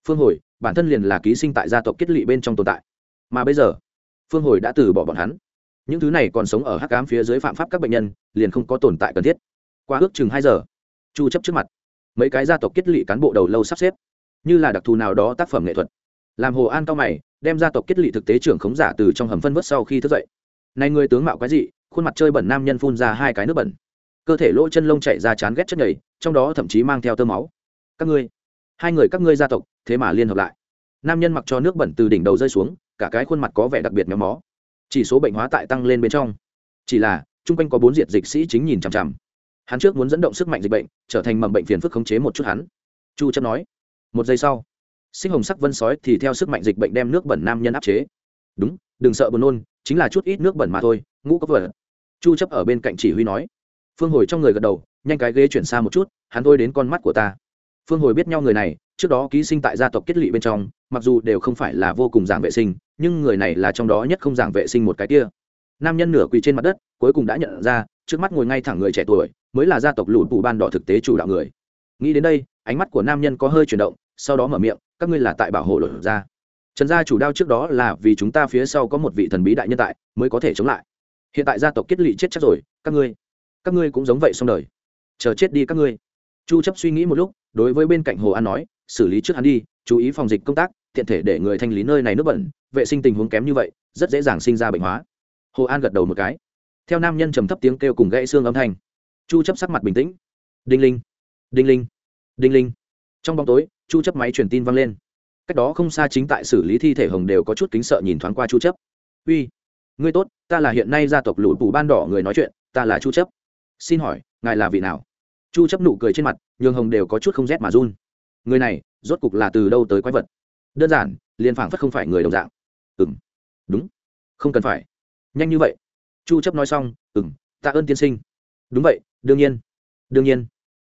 phương hồi, bản thân liền là ký sinh tại gia tộc kết lị bên trong tồn tại. Mà bây giờ, phương hồi đã từ bỏ bọn hắn. Những thứ này còn sống ở hắc ám phía dưới phạm pháp các bệnh nhân, liền không có tồn tại cần thiết. Qua ước chừng hai giờ, chu chấp trước mặt, mấy cái gia tộc kết lị cán bộ đầu lâu sắp xếp. Như là đặc thù nào đó tác phẩm nghệ thuật. Làm hồ an cao mày, đem gia tộc kết lị thực tế trưởng khống giả từ trong hầm phân vớt sau khi thức dậy. Này người tướng mạo quái dị, khuôn mặt chơi bẩn nam nhân phun ra hai cái nước bẩn. Cơ thể lỗ chân lông chảy ra chán ghét chất nhầy, trong đó thậm chí mang theo tơ máu. Các ngươi hai người các ngươi gia tộc, thế mà liên hợp lại. Nam nhân mặc cho nước bẩn từ đỉnh đầu rơi xuống, cả cái khuôn mặt có vẻ đặc biệt méo mó. Chỉ số bệnh hóa tại tăng lên bên trong. Chỉ là, chung quanh có bốn diệt dịch sĩ chính nhìn chằm chằm. Hắn trước muốn dẫn động sức mạnh dịch bệnh, trở thành mầm bệnh phiền phức khống chế một chút hắn. Chu chấp nói, một giây sau sinh hồng sắc vân sói thì theo sức mạnh dịch bệnh đem nước bẩn nam nhân áp chế. Đúng, đừng sợ buồn nôn, chính là chút ít nước bẩn mà thôi, ngũ cấp vật chu chấp ở bên cạnh chỉ huy nói. Phương hồi trong người gật đầu, nhanh cái ghế chuyển xa một chút, hắn thôi đến con mắt của ta phương hồi biết nhau người này, trước đó ký sinh tại gia tộc kết lị bên trong, mặc dù đều không phải là vô cùng giảng vệ sinh, nhưng người này là trong đó nhất không giảng vệ sinh một cái kia. Nam nhân nửa quỳ trên mặt đất, cuối cùng đã nhận ra, trước mắt ngồi ngay thẳng người trẻ tuổi, mới là gia tộc lụt bù ban đỏ thực tế chủ đạo người. Nghĩ đến đây, ánh mắt của nam nhân có hơi chuyển động, sau đó mở miệng, các ngươi là tại bảo hộ lột ra trần gia chủ đao trước đó là vì chúng ta phía sau có một vị thần bí đại nhân tại, mới có thể chống lại. Hiện tại gia tộc kết lị chết chắc rồi, các ngươi các ngươi cũng giống vậy xong đời. Chờ chết đi các ngươi chu chấp suy nghĩ một lúc, đối với bên cạnh hồ an nói, xử lý trước hắn đi, chú ý phòng dịch công tác, tiện thể để người thanh lý nơi này nước bẩn, vệ sinh tình huống kém như vậy, rất dễ dàng sinh ra bệnh hóa. Hồ an gật đầu một cái. Theo nam nhân trầm thấp tiếng kêu cùng gãy xương âm thanh, chu chấp sắc mặt bình tĩnh. Đinh linh đinh linh đinh linh. Trong bóng tối, chu chấp máy truyền tin vang lên. Cách đó không xa chính tại xử lý thi thể hồng đều có chút kính sợ nhìn thoáng qua chu chấp. Uy, ngươi tốt, ta là hiện nay gia tộc lũ tù ban đỏ người nói chuyện, ta là chu chấp. Xin hỏi, ngài là vị nào? Chu chấp nụ cười trên mặt, nhường hồng đều có chút không rét mà run. Người này, rốt cục là từ đâu tới quái vật? Đơn giản, liền phảng phất không phải người đồng dạng. Ừm. Đúng. Không cần phải. Nhanh như vậy. Chu chấp nói xong, ừm, tạ ơn tiên sinh. Đúng vậy, đương nhiên. Đương nhiên.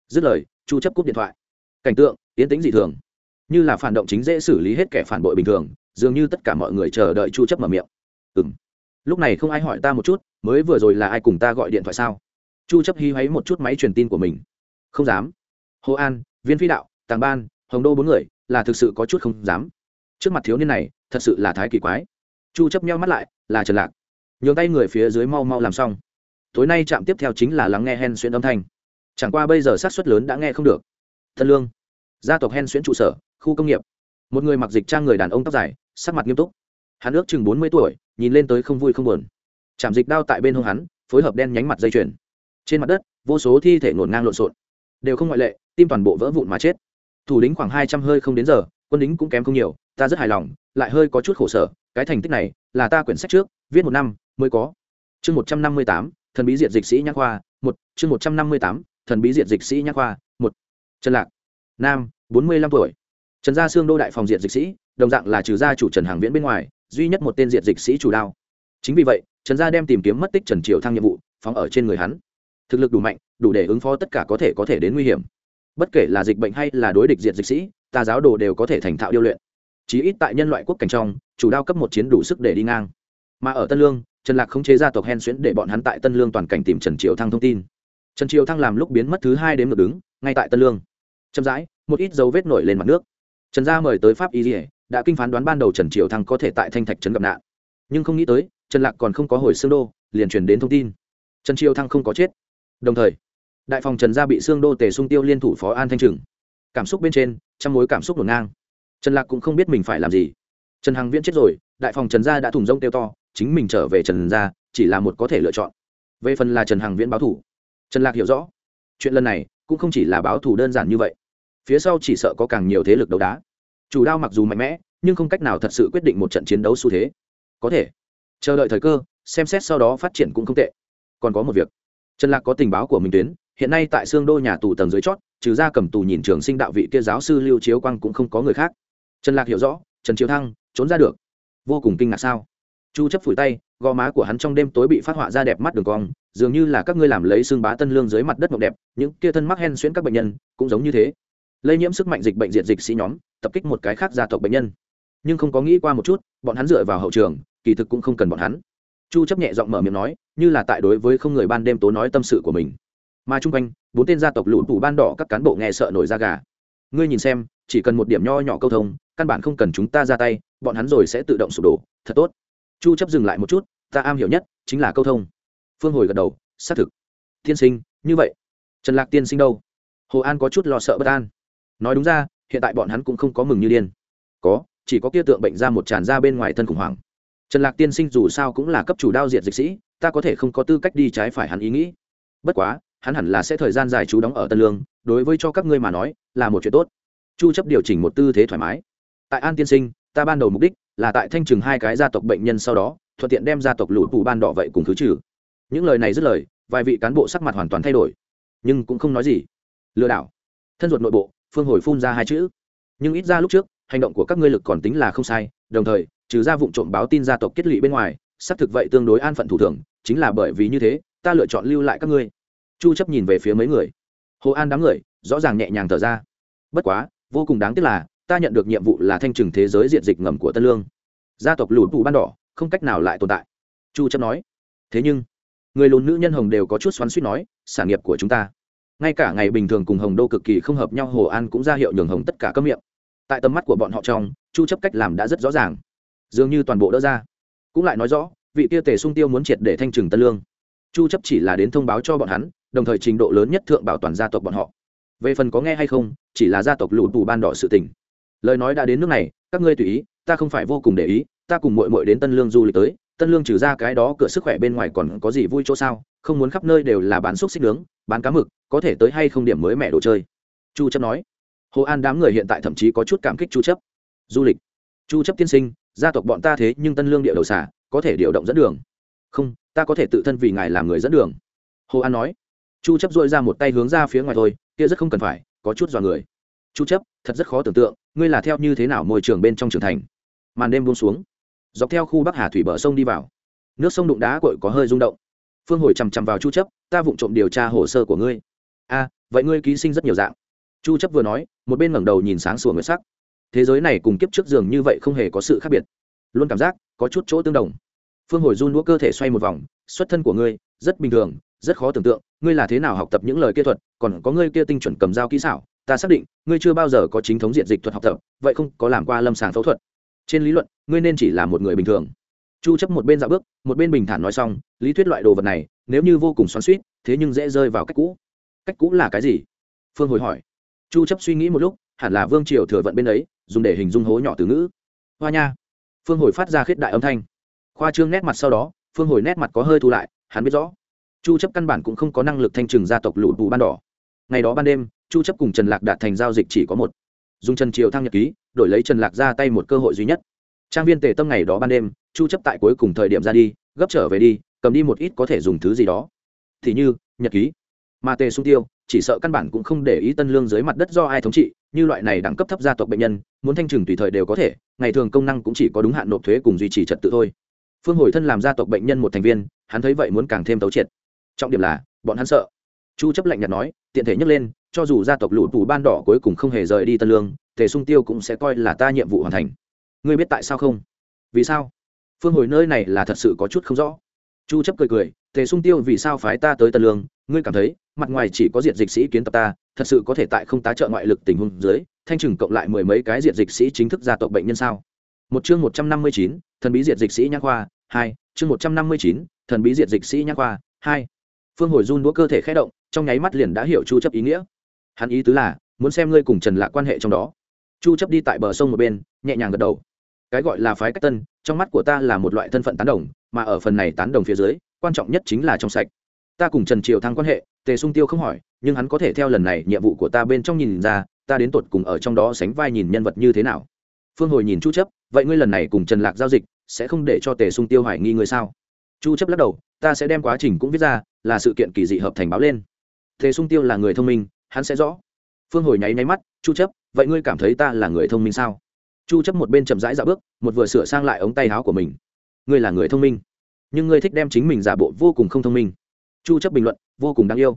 Dứt lời, chu chấp cúp điện thoại. Cảnh tượng yên tĩnh dị thường. Như là phản động chính dễ xử lý hết kẻ phản bội bình thường, dường như tất cả mọi người chờ đợi chu chấp mở miệng. Ừm. Lúc này không ai hỏi ta một chút, mới vừa rồi là ai cùng ta gọi điện thoại sao? Chu chấp hí hoáy một chút máy truyền tin của mình không dám. Hồ an, viên phi đạo, tàng ban, hồng đô bốn người, là thực sự có chút không dám. Trước mặt thiếu niên này, thật sự là thái kỳ quái. Chu chấp nhau mắt lại, là trần lạc. Nhường tay người phía dưới mau mau làm xong. Tối nay chạm tiếp theo chính là lắng nghe hen xuyên âm thanh. Chẳng qua bây giờ sát suất lớn đã nghe không được. Thân lương, gia tộc hen xuyên trụ sở, khu công nghiệp. Một người mặc dịch trang người đàn ông tóc dài, sắc mặt nghiêm túc. Hắn ước chừng bốn mươi tuổi, nhìn lên tới không vui không buồn. Chạm dịch đao tại bên hông hắn, phối hợp đen nhánh mặt dây chuyền. Trên mặt đất, vô số thi thể ngổn ngang lộn xộn đều không ngoại lệ, tim toàn bộ vỡ vụn mà chết. Thủ lĩnh khoảng hai trăm hơi không đến giờ, quân lính cũng kém không nhiều, ta rất hài lòng, lại hơi có chút khổ sở, cái thành tích này là ta quyển sách trước, viết một năm mới có. Chương một trăm năm mươi tám, thần bí diệt dịch sĩ nhã khoa, một, chương một trăm năm mươi tám, thần bí diệt dịch sĩ nhã khoa, một. Trần lạc, nam, bốn mươi lăm tuổi. Trần gia xương đô đại phòng diệt dịch sĩ, đồng dạng là trừ gia chủ trần hàng viễn bên ngoài, duy nhất một tên diệt dịch sĩ chủ đao chính vì vậy, trần gia đem tìm kiếm mất tích trần triều thăng nhiệm vụ, phóng ở trên người hắn thực lực đủ mạnh, đủ để ứng phó tất cả có thể có thể đến nguy hiểm. Bất kể là dịch bệnh hay là đối địch diệt dịch sĩ tà giáo đồ đều có thể thành thạo điêu luyện. Chí ít tại nhân loại quốc cảnh trong, chủ đao cấp một chiến đủ sức để đi ngang. Mà ở tân lương, trần lạc không chế gia tộc hen xuyễn để bọn hắn tại tân lương toàn cảnh tìm trần triều thăng thông tin. Trần triều thăng làm lúc biến mất thứ hai đến ngược đứng, ngay tại tân lương. Chậm rãi, một ít dấu vết nổi lên mặt nước. Trần gia mời tới pháp y dỉa đã kinh phán đoán ban đầu trần triều thăng có thể tại thanh thạch trấn gặp nạn. Nhưng không nghĩ tới, trần lạc còn không có hồi xương đô, liền truyền đến thông tin. Trần triều thăng không có chết đồng thời, đại phòng trần gia bị xương đô tề sung tiêu liên thủ phó an thanh trừng. Cảm xúc bên trên trong mối cảm xúc ngổn ngang. Trần lạc cũng không biết mình phải làm gì. Trần hằng viễn chết rồi, đại phòng trần gia đã thủng rông tiêu to, chính mình trở về trần gia, chỉ là một có thể lựa chọn. Về phần là trần hằng viễn báo thủ, trần lạc hiểu rõ, chuyện lần này cũng không chỉ là báo thủ đơn giản như vậy. Phía sau chỉ sợ có càng nhiều thế lực đấu đá. Chủ đao mặc dù mạnh mẽ, nhưng không cách nào thật sự quyết định một trận chiến đấu xu thế. Có thể, chờ đợi thời cơ, xem xét sau đó phát triển cũng không tệ. Còn có một việc trần lạc có tình báo của mình tuyến, hiện nay tại xương đô nhà tù tầng dưới chót, trừ ra cầm tù nhìn trường sinh đạo vị kia giáo sư lưu chiếu quang cũng không có người khác. Trần lạc hiểu rõ, trần chiếu thăng, trốn ra được. Vô cùng kinh ngạc sao? Chu chấp phủi tay, gò má của hắn trong đêm tối bị phát họa ra đẹp mắt đường cong, dường như là các ngươi làm lấy xương bá tân lương dưới mặt đất mộng đẹp, những kia thân mắc hen xuyên các bệnh nhân cũng giống như thế. Lây nhiễm sức mạnh dịch bệnh diệt dịch sĩ nhóm, tập kích một cái khác gia tộc bệnh nhân. Nhưng không có nghĩ qua một chút, bọn hắn dựa vào hậu trường, kỳ thực cũng không cần bọn hắn chu chấp nhẹ giọng mở miệng nói, như là tại đối với không người ban đêm tố nói tâm sự của mình. Mà chung quanh, bốn tên gia tộc lũ tủ ban đỏ các cán bộ nghe sợ nổi da gà. Ngươi nhìn xem, chỉ cần một điểm nho nhỏ câu thông, căn bản không cần chúng ta ra tay, bọn hắn rồi sẽ tự động sụp đổ, thật tốt. Chu chấp dừng lại một chút, ta am hiểu nhất chính là câu thông. Phương hồi gật đầu, xác thực. Tiên sinh, như vậy. Trần lạc tiên sinh đâu? Hồ an có chút lo sợ bất an. Nói đúng ra, hiện tại bọn hắn cũng không có mừng như điên. Có, chỉ có kia tượng bệnh ra một tràn ra bên ngoài thân khủng hoảng trần lạc tiên sinh dù sao cũng là cấp chủ đao diệt dịch sĩ, ta có thể không có tư cách đi trái phải hắn ý nghĩ. Bất quá, hắn hẳn là sẽ thời gian dài chú đóng ở tân lương, đối với cho các ngươi mà nói, là một chuyện tốt. Chu chấp điều chỉnh một tư thế thoải mái. Tại an tiên sinh, ta ban đầu mục đích là tại thanh trừng hai cái gia tộc bệnh nhân sau đó, thuận tiện đem gia tộc lũ tù ban đỏ vậy cùng thứ trừ. Những lời này rất lời, vài vị cán bộ sắc mặt hoàn toàn thay đổi. Nhưng cũng không nói gì. Lừa đảo. Thân ruột nội bộ, phương hồi phun ra hai chữ. Nhưng ít ra lúc trước, hành động của các ngươi lực còn tính là không sai, đồng thời trừ ra vụ trộm báo tin gia tộc kết lụy bên ngoài, xác thực vậy tương đối an phận thủ thường, chính là bởi vì như thế, ta lựa chọn lưu lại các ngươi. Chu chấp nhìn về phía mấy người. Hồ an đám người, rõ ràng nhẹ nhàng thở ra. Bất quá, vô cùng đáng tiếc là, ta nhận được nhiệm vụ là thanh trừng thế giới diện dịch ngầm của tân lương. Gia tộc lùn tù ban đỏ, không cách nào lại tồn tại. Chu chấp nói. Thế nhưng, người lùn nữ nhân hồng đều có chút xoắn suýt nói, sản nghiệp của chúng ta. Ngay cả ngày bình thường cùng hồng đô cực kỳ không hợp nhau, hồ an cũng ra hiệu nhường hồng tất cả các miệng. Tại tầm mắt của bọn họ trong, chu chấp cách làm đã rất rõ ràng dường như toàn bộ đỡ ra. Cũng lại nói rõ, vị kia tề sung tiêu muốn triệt để thanh trừng tân lương. Chu chấp chỉ là đến thông báo cho bọn hắn, đồng thời trình độ lớn nhất thượng bảo toàn gia tộc bọn họ. Về phần có nghe hay không, chỉ là gia tộc lụt bù ban đỏ sự tình. Lời nói đã đến nước này, các ngươi tùy ý, ta không phải vô cùng để ý, ta cùng muội muội đến tân lương du lịch tới, tân lương trừ ra cái đó cửa sức khỏe bên ngoài còn có gì vui chỗ sao, không muốn khắp nơi đều là bán xúc xích nướng, bán cá mực, có thể tới hay không điểm mới mẹ đồ chơi. Chu chấp nói. Hồ an đám người hiện tại thậm chí có chút cảm kích chu chấp. Du lịch. Chu chấp tiên sinh gia tộc bọn ta thế nhưng tân lương địa đầu xả, có thể điều động dẫn đường. Không, ta có thể tự thân vì ngài làm người dẫn đường. Hồ an nói. Chu chấp dội ra một tay hướng ra phía ngoài thôi, kia rất không cần phải, có chút dọa người. Chu chấp, thật rất khó tưởng tượng, ngươi là theo như thế nào môi trường bên trong trưởng thành. Màn đêm buông xuống. Dọc theo khu bắc hà thủy bờ sông đi vào. Nước sông đụng đá cội có hơi rung động. Phương hồi chằm chằm vào chu chấp, ta vụng trộm điều tra hồ sơ của ngươi. A, vậy ngươi ký sinh rất nhiều dạng. Chu chấp vừa nói, một bên ngẩng đầu nhìn sáng sủa nguyệt sắc thế giới này cùng kiếp trước giường như vậy không hề có sự khác biệt. Luôn cảm giác có chút chỗ tương đồng. Phương hồi run đũa cơ thể xoay một vòng, xuất thân của ngươi, rất bình thường, rất khó tưởng tượng, ngươi là thế nào học tập những lời kỹ thuật, còn có ngươi kia tinh chuẩn cầm dao kỹ xảo, ta xác định, ngươi chưa bao giờ có chính thống diện dịch thuật học tập, vậy không có làm qua lâm sàng phẫu thuật. Trên lý luận, ngươi nên chỉ là một người bình thường. Chu chấp một bên dạo bước, một bên bình thản nói xong, lý thuyết loại đồ vật này, nếu như vô cùng xoắn xuýt, thế nhưng dễ rơi vào cách cũ. Cách cũ là cái gì? Phương hồi hỏi. Chu chấp suy nghĩ một lúc, hẳn là vương triều thừa vận bên ấy dùng để hình dung hố nhỏ từ ngữ. Hoa nha. Phương hồi phát ra khết đại âm thanh. Khoa trương nét mặt sau đó, phương hồi nét mặt có hơi thu lại, hắn biết rõ. Chu chấp căn bản cũng không có năng lực thanh trừng gia tộc lũ bù ban đỏ. Ngày đó ban đêm, chu chấp cùng trần lạc đạt thành giao dịch chỉ có một. Dùng trần triều thăng nhật ký, đổi lấy trần lạc ra tay một cơ hội duy nhất. Trang viên tề tâm ngày đó ban đêm, chu chấp tại cuối cùng thời điểm ra đi, gấp trở về đi, cầm đi một ít có thể dùng thứ gì đó. Thì như, nhật ký. Mà tề sung tiêu, chỉ sợ căn bản cũng không để ý tân lương dưới mặt đất do ai thống trị như loại này đẳng cấp thấp gia tộc bệnh nhân, muốn thanh trừng tùy thời đều có thể, ngày thường công năng cũng chỉ có đúng hạn nộp thuế cùng duy trì trật tự thôi. Phương hồi thân làm gia tộc bệnh nhân một thành viên, hắn thấy vậy muốn càng thêm tấu triệt. Trọng điểm là, bọn hắn sợ. Chu chấp lạnh nhạt nói, tiện thể nhắc lên, cho dù gia tộc lũ tù ban đỏ cuối cùng không hề rời đi tân lương, tề sung tiêu cũng sẽ coi là ta nhiệm vụ hoàn thành. Ngươi biết tại sao không? Vì sao? Phương hồi nơi này là thật sự có chút không rõ. Chu chấp cười cười, tề sung tiêu vì sao phái ta tới tân lương, ngươi cảm thấy, mặt ngoài chỉ có diện dịch sĩ kiến tập ta thật sự có thể tại không tá trợ ngoại lực tình huống dưới, thanh trừng cộng lại mười mấy cái diện dịch sĩ chính thức gia tộc bệnh nhân sao? Một chương một trăm năm mươi chín, thần bí diện dịch sĩ nhãn khoa, hai, chương một trăm năm mươi chín, thần bí diện dịch sĩ nhãn khoa, hai. Phương hồi run đũa cơ thể khẽ động, trong nháy mắt liền đã hiểu chu chấp ý nghĩa. Hắn ý tứ là, muốn xem ngươi cùng trần lạc quan hệ trong đó. Chu chấp đi tại bờ sông một bên, nhẹ nhàng gật đầu. Cái gọi là phái cách tân, trong mắt của ta là một loại thân phận tán đồng, mà ở phần này tán đồng phía dưới, quan trọng nhất chính là trong sạch ta cùng trần triều thăng quan hệ, tề sung tiêu không hỏi, nhưng hắn có thể theo lần này nhiệm vụ của ta bên trong nhìn ra, ta đến tột cùng ở trong đó sánh vai nhìn nhân vật như thế nào. Phương hồi nhìn chu chấp, vậy ngươi lần này cùng trần lạc giao dịch, sẽ không để cho tề sung tiêu hoài nghi ngươi sao? Chu chấp lắc đầu, ta sẽ đem quá trình cũng viết ra, là sự kiện kỳ dị hợp thành báo lên. Tề sung tiêu là người thông minh, hắn sẽ rõ. Phương hồi nháy nháy mắt, chu chấp, vậy ngươi cảm thấy ta là người thông minh sao? Chu chấp một bên chậm rãi dạo bước, một vừa sửa sang lại ống tay áo của mình. Ngươi là người thông minh, nhưng ngươi thích đem chính mình giả bộ vô cùng không thông minh chu chấp bình luận, vô cùng đáng yêu.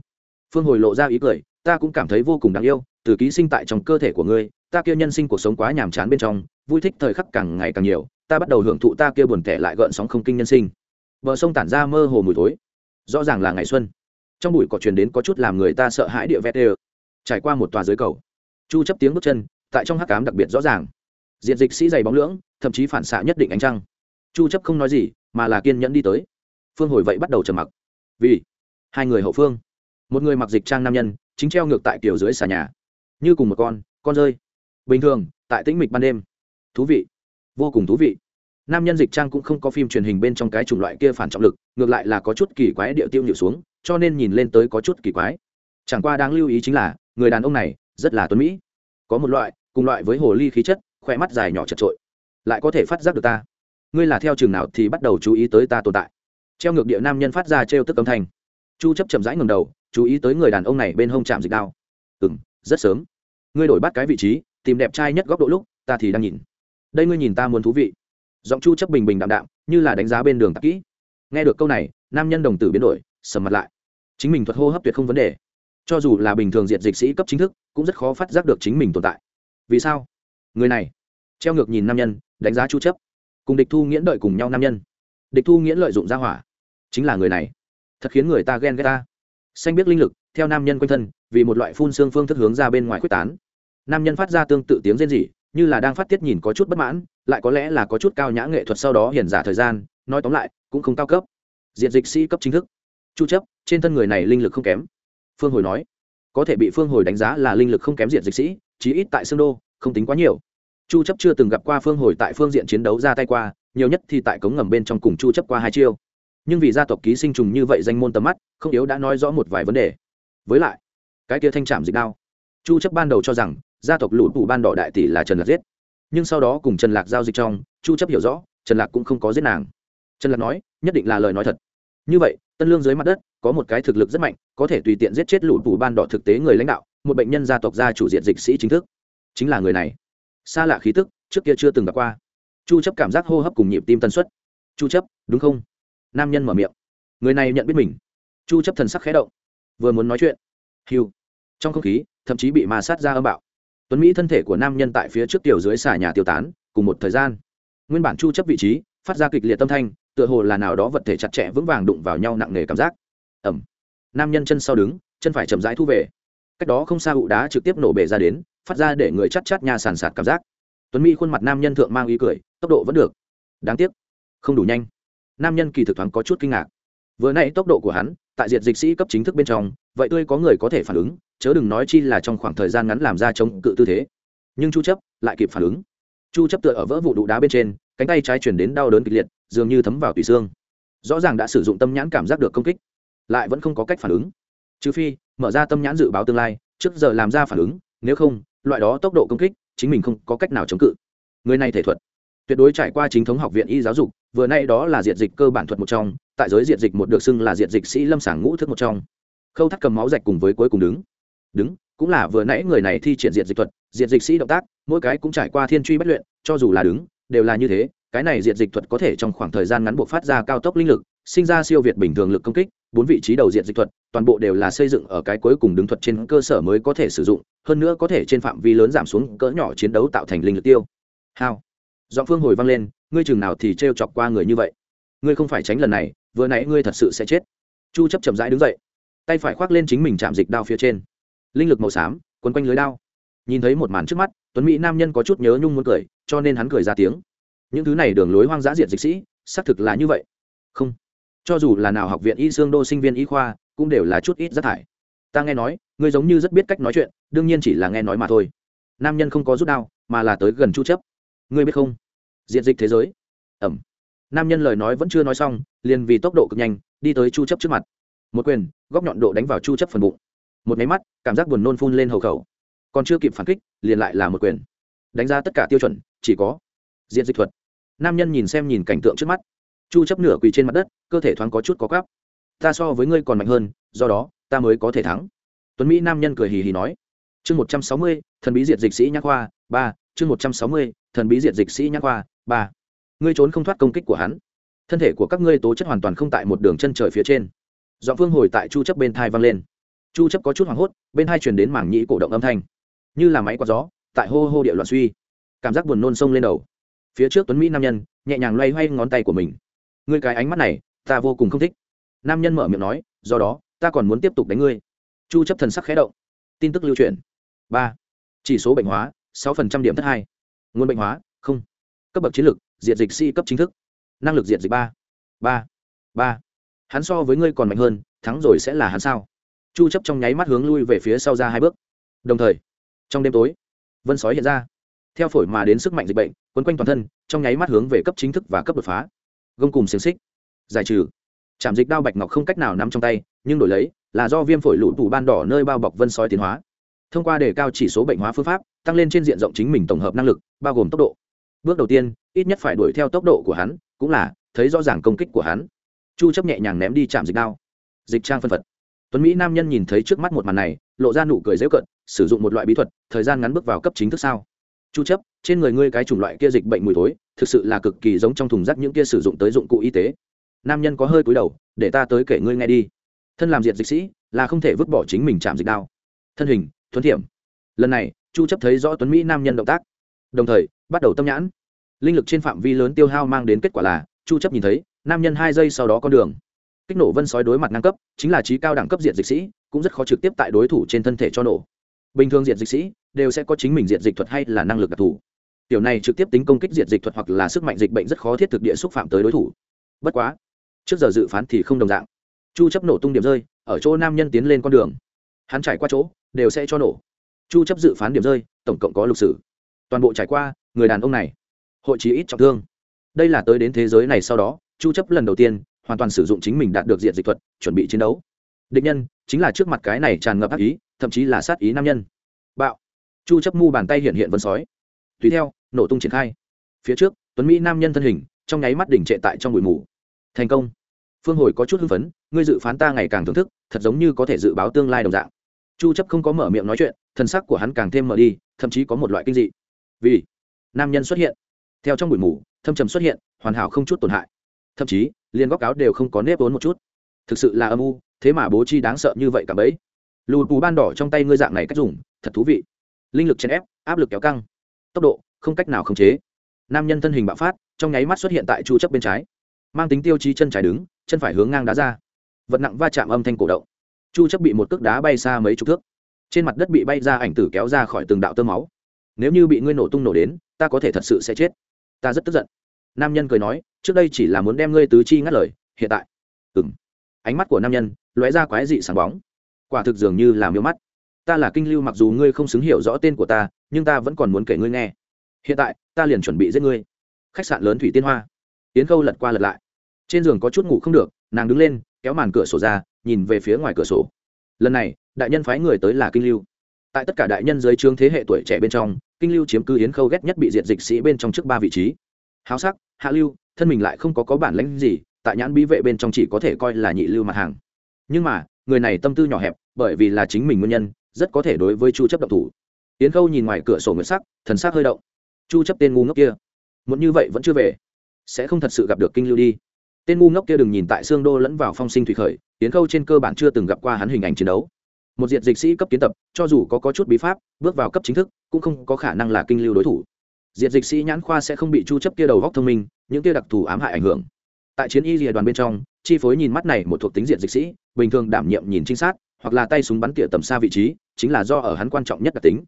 Phương hồi lộ ra ý cười, ta cũng cảm thấy vô cùng đáng yêu, từ ký sinh tại trong cơ thể của ngươi, ta kia nhân sinh cuộc sống quá nhàm chán bên trong, vui thích thời khắc càng ngày càng nhiều, ta bắt đầu hưởng thụ ta kia buồn tẻ lại gợn sóng không kinh nhân sinh. Bờ sông tản ra mơ hồ mùi thối. Rõ ràng là ngày xuân. Trong bụi cỏ truyền đến có chút làm người ta sợ hãi địa vét đều. trải qua một tòa dưới cầu, chu chấp tiếng bước chân, tại trong hắc cám đặc biệt rõ ràng. Diện dịch sĩ dày bóng lưỡng, thậm chí phản xạ nhất định ánh trăng. Chu chấp không nói gì, mà là kiên nhẫn đi tới. Phương hồi vậy bắt đầu trầm mặc. Vì hai người hậu phương. Một người mặc dịch trang nam nhân, chính treo ngược tại kiểu dưới xà nhà. Như cùng một con con rơi. Bình thường, tại tĩnh mịch ban đêm. Thú vị. Vô cùng thú vị. Nam nhân dịch trang cũng không có phim truyền hình bên trong cái chủng loại kia phản trọng lực, ngược lại là có chút kỳ quái địa tiêu nhịu xuống, cho nên nhìn lên tới có chút kỳ quái. Chẳng qua đáng lưu ý chính là, người đàn ông này, rất là tuấn mỹ. Có một loại, cùng loại với hồ ly khí chất, khỏe mắt dài nhỏ chật trội lại có thể phát giác được ta. Ngươi là theo trường nào thì bắt đầu chú ý tới ta tồn tại. Treo ngược địa nam nhân phát ra trêu tức âm thanh chu chấp chậm rãi ngầm đầu, chú ý tới người đàn ông này bên hông chạm dịch đao. Ừm, rất sớm. Ngươi đổi bắt cái vị trí, tìm đẹp trai nhất góc độ lúc, ta thì đang nhìn. Đây ngươi nhìn ta muốn thú vị. Giọng chu chấp bình bình đạm đạm, như là đánh giá bên đường tạp kỹ. Nghe được câu này, nam nhân đồng tử biến đổi, sầm mặt lại. Chính mình thuật hô hấp tuyệt không vấn đề. Cho dù là bình thường diệt dịch sĩ cấp chính thức, cũng rất khó phát giác được chính mình tồn tại. Vì sao? Người này. Treo ngược nhìn nam nhân, đánh giá chu chấp. Cùng địch thu nghiễn đợi cùng nhau nam nhân. Địch thu nghiễn lợi dụng ra hỏa. Chính là người này thật khiến người ta ghen ghét ta. Xanh biết linh lực, theo nam nhân quanh thân, vì một loại phun xương phương thức hướng ra bên ngoài quyết tán. Nam nhân phát ra tương tự tiếng rên rỉ, như là đang phát tiết nhìn có chút bất mãn, lại có lẽ là có chút cao nhã nghệ thuật sau đó hiển giả thời gian, nói tóm lại, cũng không cao cấp. Diện dịch sĩ cấp chính thức. Chu chấp, trên thân người này linh lực không kém. Phương hồi nói, có thể bị phương hồi đánh giá là linh lực không kém diện dịch sĩ, chí ít tại xương đô, không tính quá nhiều. Chu chấp chưa từng gặp qua phương hồi tại phương diện chiến đấu ra tay qua, nhiều nhất thì tại cống ngầm bên trong cùng chu chấp qua hai chiêu nhưng vì gia tộc ký sinh trùng như vậy danh môn tầm mắt, không yếu đã nói rõ một vài vấn đề. Với lại, cái kia thanh trảm dịch đao. Chu chấp ban đầu cho rằng, gia tộc lũ tù ban đỏ đại tỷ là trần lạc giết. Nhưng sau đó cùng trần lạc giao dịch trong, chu chấp hiểu rõ, trần lạc cũng không có giết nàng. Trần lạc nói, nhất định là lời nói thật. Như vậy, tân lương dưới mặt đất, có một cái thực lực rất mạnh, có thể tùy tiện giết chết lũ tù ban đỏ thực tế người lãnh đạo, một bệnh nhân gia tộc gia chủ diện dịch sĩ chính thức. Chính là người này. Xa lạ khí tức, trước kia chưa từng gặp qua. Chu chấp cảm giác hô hấp cùng nhịp tim tần suất. Chu chấp, đúng không? Nam nhân mở miệng. Người này nhận biết mình. Chu chấp thần sắc khẽ động, vừa muốn nói chuyện. Hiu trong không khí, thậm chí bị ma sát ra âm bạo. Tuấn mỹ thân thể của nam nhân tại phía trước tiểu dưới xà nhà tiêu tán, cùng một thời gian. Nguyên bản chu chấp vị trí, phát ra kịch liệt tâm thanh, tựa hồ là nào đó vật thể chặt chẽ vững vàng đụng vào nhau nặng nề cảm giác. Ẩm. Nam nhân chân sau đứng, chân phải chậm rãi thu về. Cách đó không xa ụ đá trực tiếp nổ bể ra đến, phát ra để người chắt chát nhà sàn sạt cảm giác. Tuấn mỹ khuôn mặt nam nhân thượng mang ý cười, tốc độ vẫn được. Đáng tiếc. Không đủ nhanh nam nhân kỳ thực thoáng có chút kinh ngạc. Vừa nãy tốc độ của hắn, tại diệt dịch sĩ cấp chính thức bên trong, vậy tươi có người có thể phản ứng, chớ đừng nói chi là trong khoảng thời gian ngắn làm ra chống cự tư thế. Nhưng chu chấp lại kịp phản ứng. Chu chấp tựa ở vỡ vụ đụ đá bên trên, cánh tay trái chuyển đến đau đớn kịch liệt, dường như thấm vào tủy xương. Rõ ràng đã sử dụng tâm nhãn cảm giác được công kích, lại vẫn không có cách phản ứng. Trừ phi, mở ra tâm nhãn dự báo tương lai, trước giờ làm ra phản ứng, nếu không, loại đó tốc độ công kích, chính mình không có cách nào chống cự. Người này thể thuật tuyệt đối trải qua chính thống học viện y giáo dục, vừa nay đó là diệt dịch cơ bản thuật một trong, tại giới diệt dịch một được xưng là diệt dịch sĩ lâm sàng ngũ thức một trong. Khâu thắt cầm máu rạch cùng với cuối cùng đứng. Đứng, cũng là vừa nãy người này thi triển diệt dịch thuật, diệt dịch sĩ động tác, mỗi cái cũng trải qua thiên truy bất luyện, cho dù là đứng, đều là như thế, cái này diệt dịch thuật có thể trong khoảng thời gian ngắn buộc phát ra cao tốc linh lực, sinh ra siêu việt bình thường lực công kích, bốn vị trí đầu diện dịch thuật, toàn bộ đều là xây dựng ở cái cuối cùng đứng thuật trên cơ sở mới có thể sử dụng, hơn nữa có thể trên phạm vi lớn giảm xuống cỡ nhỏ chiến đấu tạo thành linh lực tiêu. Hao giọng phương hồi vang lên, ngươi chừng nào thì t chọc qua người như vậy? Ngươi không phải tránh lần này, vừa nãy ngươi thật sự sẽ chết. Chu chấp chậm rãi đứng dậy, tay phải khoác lên chính mình chạm dịch đao phía trên. Linh lực màu xám, quấn quanh lưới đao. Nhìn thấy một màn trước mắt, tuấn mỹ nam nhân có chút nhớ nhung muốn cười, cho nên hắn cười ra tiếng. Những thứ này đường lối hoang dã diệt dịch sĩ, xác thực là như vậy. Không. Cho dù là nào học viện y xương đô sinh viên y khoa, cũng đều là chút ít rác thải. Ta nghe nói, ngươi giống như rất biết cách nói chuyện, đương nhiên chỉ là nghe nói mà thôi. Nam nhân không có rút đao, mà là tới gần chu chấp. Ngươi biết không? Diện dịch thế giới. Ẩm. Nam nhân lời nói vẫn chưa nói xong liền vì tốc độ cực nhanh đi tới chu chấp trước mặt. Một quyền góc nhọn độ đánh vào chu chấp phần bụng. Một máy mắt cảm giác buồn nôn phun lên hầu khẩu. Còn chưa kịp phản kích liền lại là một quyền. Đánh ra tất cả tiêu chuẩn chỉ có diện dịch thuật. Nam nhân nhìn xem nhìn cảnh tượng trước mắt. Chu chấp nửa quỳ trên mặt đất cơ thể thoáng có chút có cắp ta so với ngươi còn mạnh hơn do đó ta mới có thể thắng. Tuấn mỹ nam nhân cười hì hì nói. Chương 160, thần bí diệt dịch sĩ nhã khoa ba chương 160, thần bí diệt dịch sĩ nhãn khoa ba. Ngươi trốn không thoát công kích của hắn. Thân thể của các ngươi tố chất hoàn toàn không tại một đường chân trời phía trên. Dọn phương hồi tại chu chấp bên thai vang lên. Chu chấp có chút hoảng hốt bên hai truyền đến mảng nhĩ cổ động âm thanh. Như là máy quạt gió tại hô hô địa loạn suy. Cảm giác buồn nôn sông lên đầu. Phía trước tuấn mỹ nam nhân nhẹ nhàng loay hoay ngón tay của mình. Ngươi cái ánh mắt này ta vô cùng không thích. Nam nhân mở miệng nói do đó ta còn muốn tiếp tục đánh ngươi. Chu chấp thần sắc khẽ động. Tin tức lưu truyền. Ba. Chỉ số bệnh hóa sáu phần trăm điểm thất hai. Nguồn bệnh hóa, không. Cấp bậc chiến lược, diệt dịch si cấp chính thức. Năng lực diệt dịch ba. Ba. Ba. Hắn so với ngươi còn mạnh hơn, thắng rồi sẽ là hắn sao? Chu chấp trong nháy mắt hướng lui về phía sau ra hai bước. Đồng thời, trong đêm tối, vân sói hiện ra. Theo phổi mà đến sức mạnh dịch bệnh, quấn quanh toàn thân, trong nháy mắt hướng về cấp chính thức và cấp đột phá. Gông cùng xiềng xích. Giải trừ. Chạm dịch đao bạch ngọc không cách nào nắm trong tay, nhưng đổi lấy, là do viêm phổi lũ tủ ban đỏ nơi bao bọc vân sói tiến hóa thông qua đề cao chỉ số bệnh hóa phương pháp, tăng lên trên diện rộng chính mình tổng hợp năng lực, bao gồm tốc độ. Bước đầu tiên, ít nhất phải đuổi theo tốc độ của hắn, cũng là, thấy rõ ràng công kích của hắn. Chu chấp nhẹ nhàng ném đi chạm dịch đao. Dịch trang phân phật. Tuấn mỹ nam nhân nhìn thấy trước mắt một màn này, lộ ra nụ cười dễ cận, sử dụng một loại bí thuật, thời gian ngắn bước vào cấp chính thức sao. Chu chấp, trên người ngươi cái chủng loại kia dịch bệnh mùi thối, thực sự là cực kỳ giống trong thùng rác những kia sử dụng tới dụng cụ y tế. Nam nhân có hơi cúi đầu, để ta tới kể ngươi nghe đi. Thân làm diệt dịch sĩ, là không thể vứt bỏ chính mình chạm dịch đao. Thân hình thuấn thiểm. Lần này, chu chấp thấy rõ tuấn mỹ nam nhân động tác. Đồng thời, bắt đầu tâm nhãn. Linh lực trên phạm vi lớn tiêu hao mang đến kết quả là, chu chấp nhìn thấy, nam nhân hai giây sau đó con đường. Kích nổ vân sói đối mặt ngang cấp, chính là trí cao đẳng cấp diện dịch sĩ, cũng rất khó trực tiếp tại đối thủ trên thân thể cho nổ. Bình thường diện dịch sĩ, đều sẽ có chính mình diện dịch thuật hay là năng lực đặc thù. Tiểu này trực tiếp tính công kích diện dịch thuật hoặc là sức mạnh dịch bệnh rất khó thiết thực địa xúc phạm tới đối thủ. Bất quá, trước giờ dự phán thì không đồng dạng. Chu chấp nổ tung điểm rơi, ở chỗ nam nhân tiến lên con đường. Hắn trải qua chỗ đều sẽ cho nổ. Chu chấp dự phán điểm rơi, tổng cộng có lục sử. Toàn bộ trải qua, người đàn ông này, hội trí ít trọng thương. Đây là tới đến thế giới này sau đó, chu chấp lần đầu tiên, hoàn toàn sử dụng chính mình đạt được diện dịch thuật, chuẩn bị chiến đấu. Địch nhân, chính là trước mặt cái này tràn ngập ác ý, thậm chí là sát ý nam nhân. Bạo. Chu chấp mu bàn tay hiện hiện vân sói. Tùy theo, nổ tung triển khai. Phía trước, tuấn mỹ nam nhân thân hình, trong nháy mắt đỉnh trệ tại trong bụi mù. Thành công. Phương hồi có chút hưng phấn, ngươi dự phán ta ngày càng thưởng thức, thật giống như có thể dự báo tương lai đồng dạng chu chấp không có mở miệng nói chuyện thần sắc của hắn càng thêm mở đi, thậm chí có một loại kinh dị. Vì nam nhân xuất hiện, theo trong bụi mù, thâm trầm xuất hiện, hoàn hảo không chút tổn hại. Thậm chí, liền góc áo đều không có nếp vốn một chút. Thực sự là âm u, thế mà bố chi đáng sợ như vậy cả bấy lùi bù ban đỏ trong tay ngươi dạng này cách dùng, thật thú vị. Linh lực chèn ép, áp lực kéo căng. Tốc độ, không cách nào khống chế. Nam nhân thân hình bạo phát, trong nháy mắt xuất hiện tại chu chấp bên trái. Mang tính tiêu chí chân trái đứng, chân phải hướng ngang đá ra. Vật nặng va chạm âm thanh cổ động chu chấp bị một cước đá bay xa mấy chục thước. Trên mặt đất bị bay ra ảnh tử kéo ra khỏi từng đạo tơ máu. Nếu như bị ngươi nổ tung nổ đến, ta có thể thật sự sẽ chết. Ta rất tức giận. Nam nhân cười nói, trước đây chỉ là muốn đem ngươi tứ chi ngắt lời, hiện tại. Ừm. Ánh mắt của nam nhân lóe ra quái dị sáng bóng. Quả thực dường như là miêu mắt. Ta là kinh lưu mặc dù ngươi không xứng hiểu rõ tên của ta, nhưng ta vẫn còn muốn kể ngươi nghe. Hiện tại, ta liền chuẩn bị giết ngươi. Khách sạn lớn thủy tiên hoa. Tiến khâu lật qua lật lại. Trên giường có chút ngủ không được, nàng đứng lên, kéo màn cửa sổ ra nhìn về phía ngoài cửa sổ. Lần này, đại nhân phái người tới là kinh lưu. Tại tất cả đại nhân dưới trướng thế hệ tuổi trẻ bên trong, kinh lưu chiếm cứ yến khâu ghét nhất bị diệt dịch sĩ bên trong trước ba vị trí. Háo sắc, hạ lưu, thân mình lại không có có bản lãnh gì, tại nhãn bí vệ bên trong chỉ có thể coi là nhị lưu mặt hàng. Nhưng mà, người này tâm tư nhỏ hẹp, bởi vì là chính mình nguyên nhân, rất có thể đối với chu chấp độc thủ. Yến khâu nhìn ngoài cửa sổ nguyệt sắc, thần sắc hơi động. Chu chấp tên ngu ngốc kia, muốn như vậy vẫn chưa về, sẽ không thật sự gặp được kinh lưu đi tên ngu ngốc kia đừng nhìn tại xương đô lẫn vào phong sinh thủy khởi tiến khâu trên cơ bản chưa từng gặp qua hắn hình ảnh chiến đấu. Một diện dịch sĩ cấp kiến tập cho dù có, có chút bí pháp bước vào cấp chính thức cũng không có khả năng là kinh lưu đối thủ. Diện dịch sĩ nhãn khoa sẽ không bị chu chấp kia đầu góc thông minh những kia đặc thù ám hại ảnh hưởng. Tại chiến y rìa đoàn bên trong chi phối nhìn mắt này một thuộc tính diện dịch sĩ bình thường đảm nhiệm nhìn trinh sát hoặc là tay súng bắn tỉa tầm xa vị trí chính là do ở hắn quan trọng nhất đặc tính.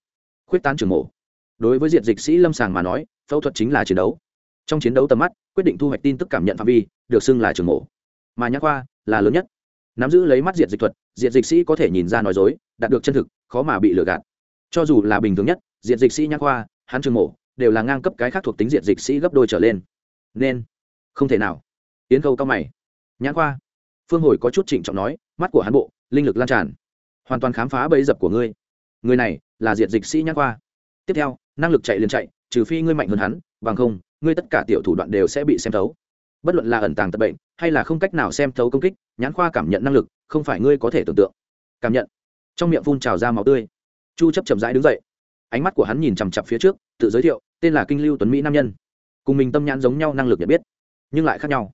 Khuyết tán trường mổ. Đối với diện dịch sĩ lâm sàng mà nói phẫu thuật chính là chiến đấu trong chiến đấu tầm mắt, quyết định thu hoạch tin tức cảm nhận phạm vi, được xưng là trường mổ. Mà nhã khoa là lớn nhất. Nắm giữ lấy mắt diện dịch thuật diện dịch sĩ có thể nhìn ra nói dối, đạt được chân thực, khó mà bị lừa gạt. Cho dù là bình thường nhất diện dịch sĩ nhã khoa, hắn trường mổ, đều là ngang cấp cái khác thuộc tính diện dịch sĩ gấp đôi trở lên. Nên, không thể nào. Tiến khâu cao mày. Nhã khoa. Phương hồi có chút trịnh trọng nói, mắt của hắn bộ, linh lực lan tràn. Hoàn toàn khám phá bẫy dập của ngươi. Người này là diện dịch sĩ nhã khoa. Tiếp theo, năng lực chạy liền chạy, trừ phi ngươi mạnh hơn hắn, bằng không ngươi tất cả tiểu thủ đoạn đều sẽ bị xem thấu. Bất luận là ẩn tàng tật bệnh, hay là không cách nào xem thấu công kích, nhãn khoa cảm nhận năng lực, không phải ngươi có thể tưởng tượng. Cảm nhận. Trong miệng phun trào ra máu tươi. Chu chấp chậm rãi đứng dậy. Ánh mắt của hắn nhìn chằm chặp phía trước, tự giới thiệu, tên là kinh lưu tuấn mỹ nam nhân. Cùng mình tâm nhãn giống nhau năng lực nhận biết, nhưng lại khác nhau.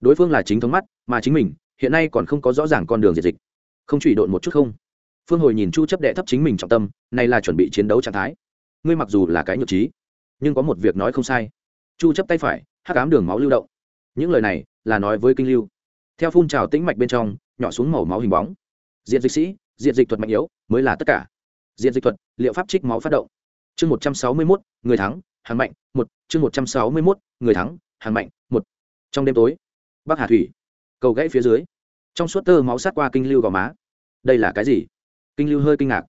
Đối phương là chính thống mắt, mà chính mình, hiện nay còn không có rõ ràng con đường diệt dịch. Không chỉ độn một chút không? Phương hồi nhìn chu chấp đệ thấp chính mình trọng tâm, này là chuẩn bị chiến đấu trạng thái. Ngươi mặc dù là cái nhược trí, nhưng có một việc nói không sai chu chấp tay phải hắc ám đường máu lưu động. Những lời này là nói với kinh lưu. Theo phun trào tĩnh mạch bên trong nhỏ xuống màu máu hình bóng. Diện dịch sĩ diện dịch thuật mạnh yếu mới là tất cả. Diện dịch thuật liệu pháp trích máu phát động. Chương 161, người thắng hàng mạnh một. Chương 161, người thắng hàng mạnh một. Trong đêm tối bắc hà thủy cầu gãy phía dưới. Trong suốt tơ máu sát qua kinh lưu gò má. Đây là cái gì? Kinh lưu hơi kinh ngạc.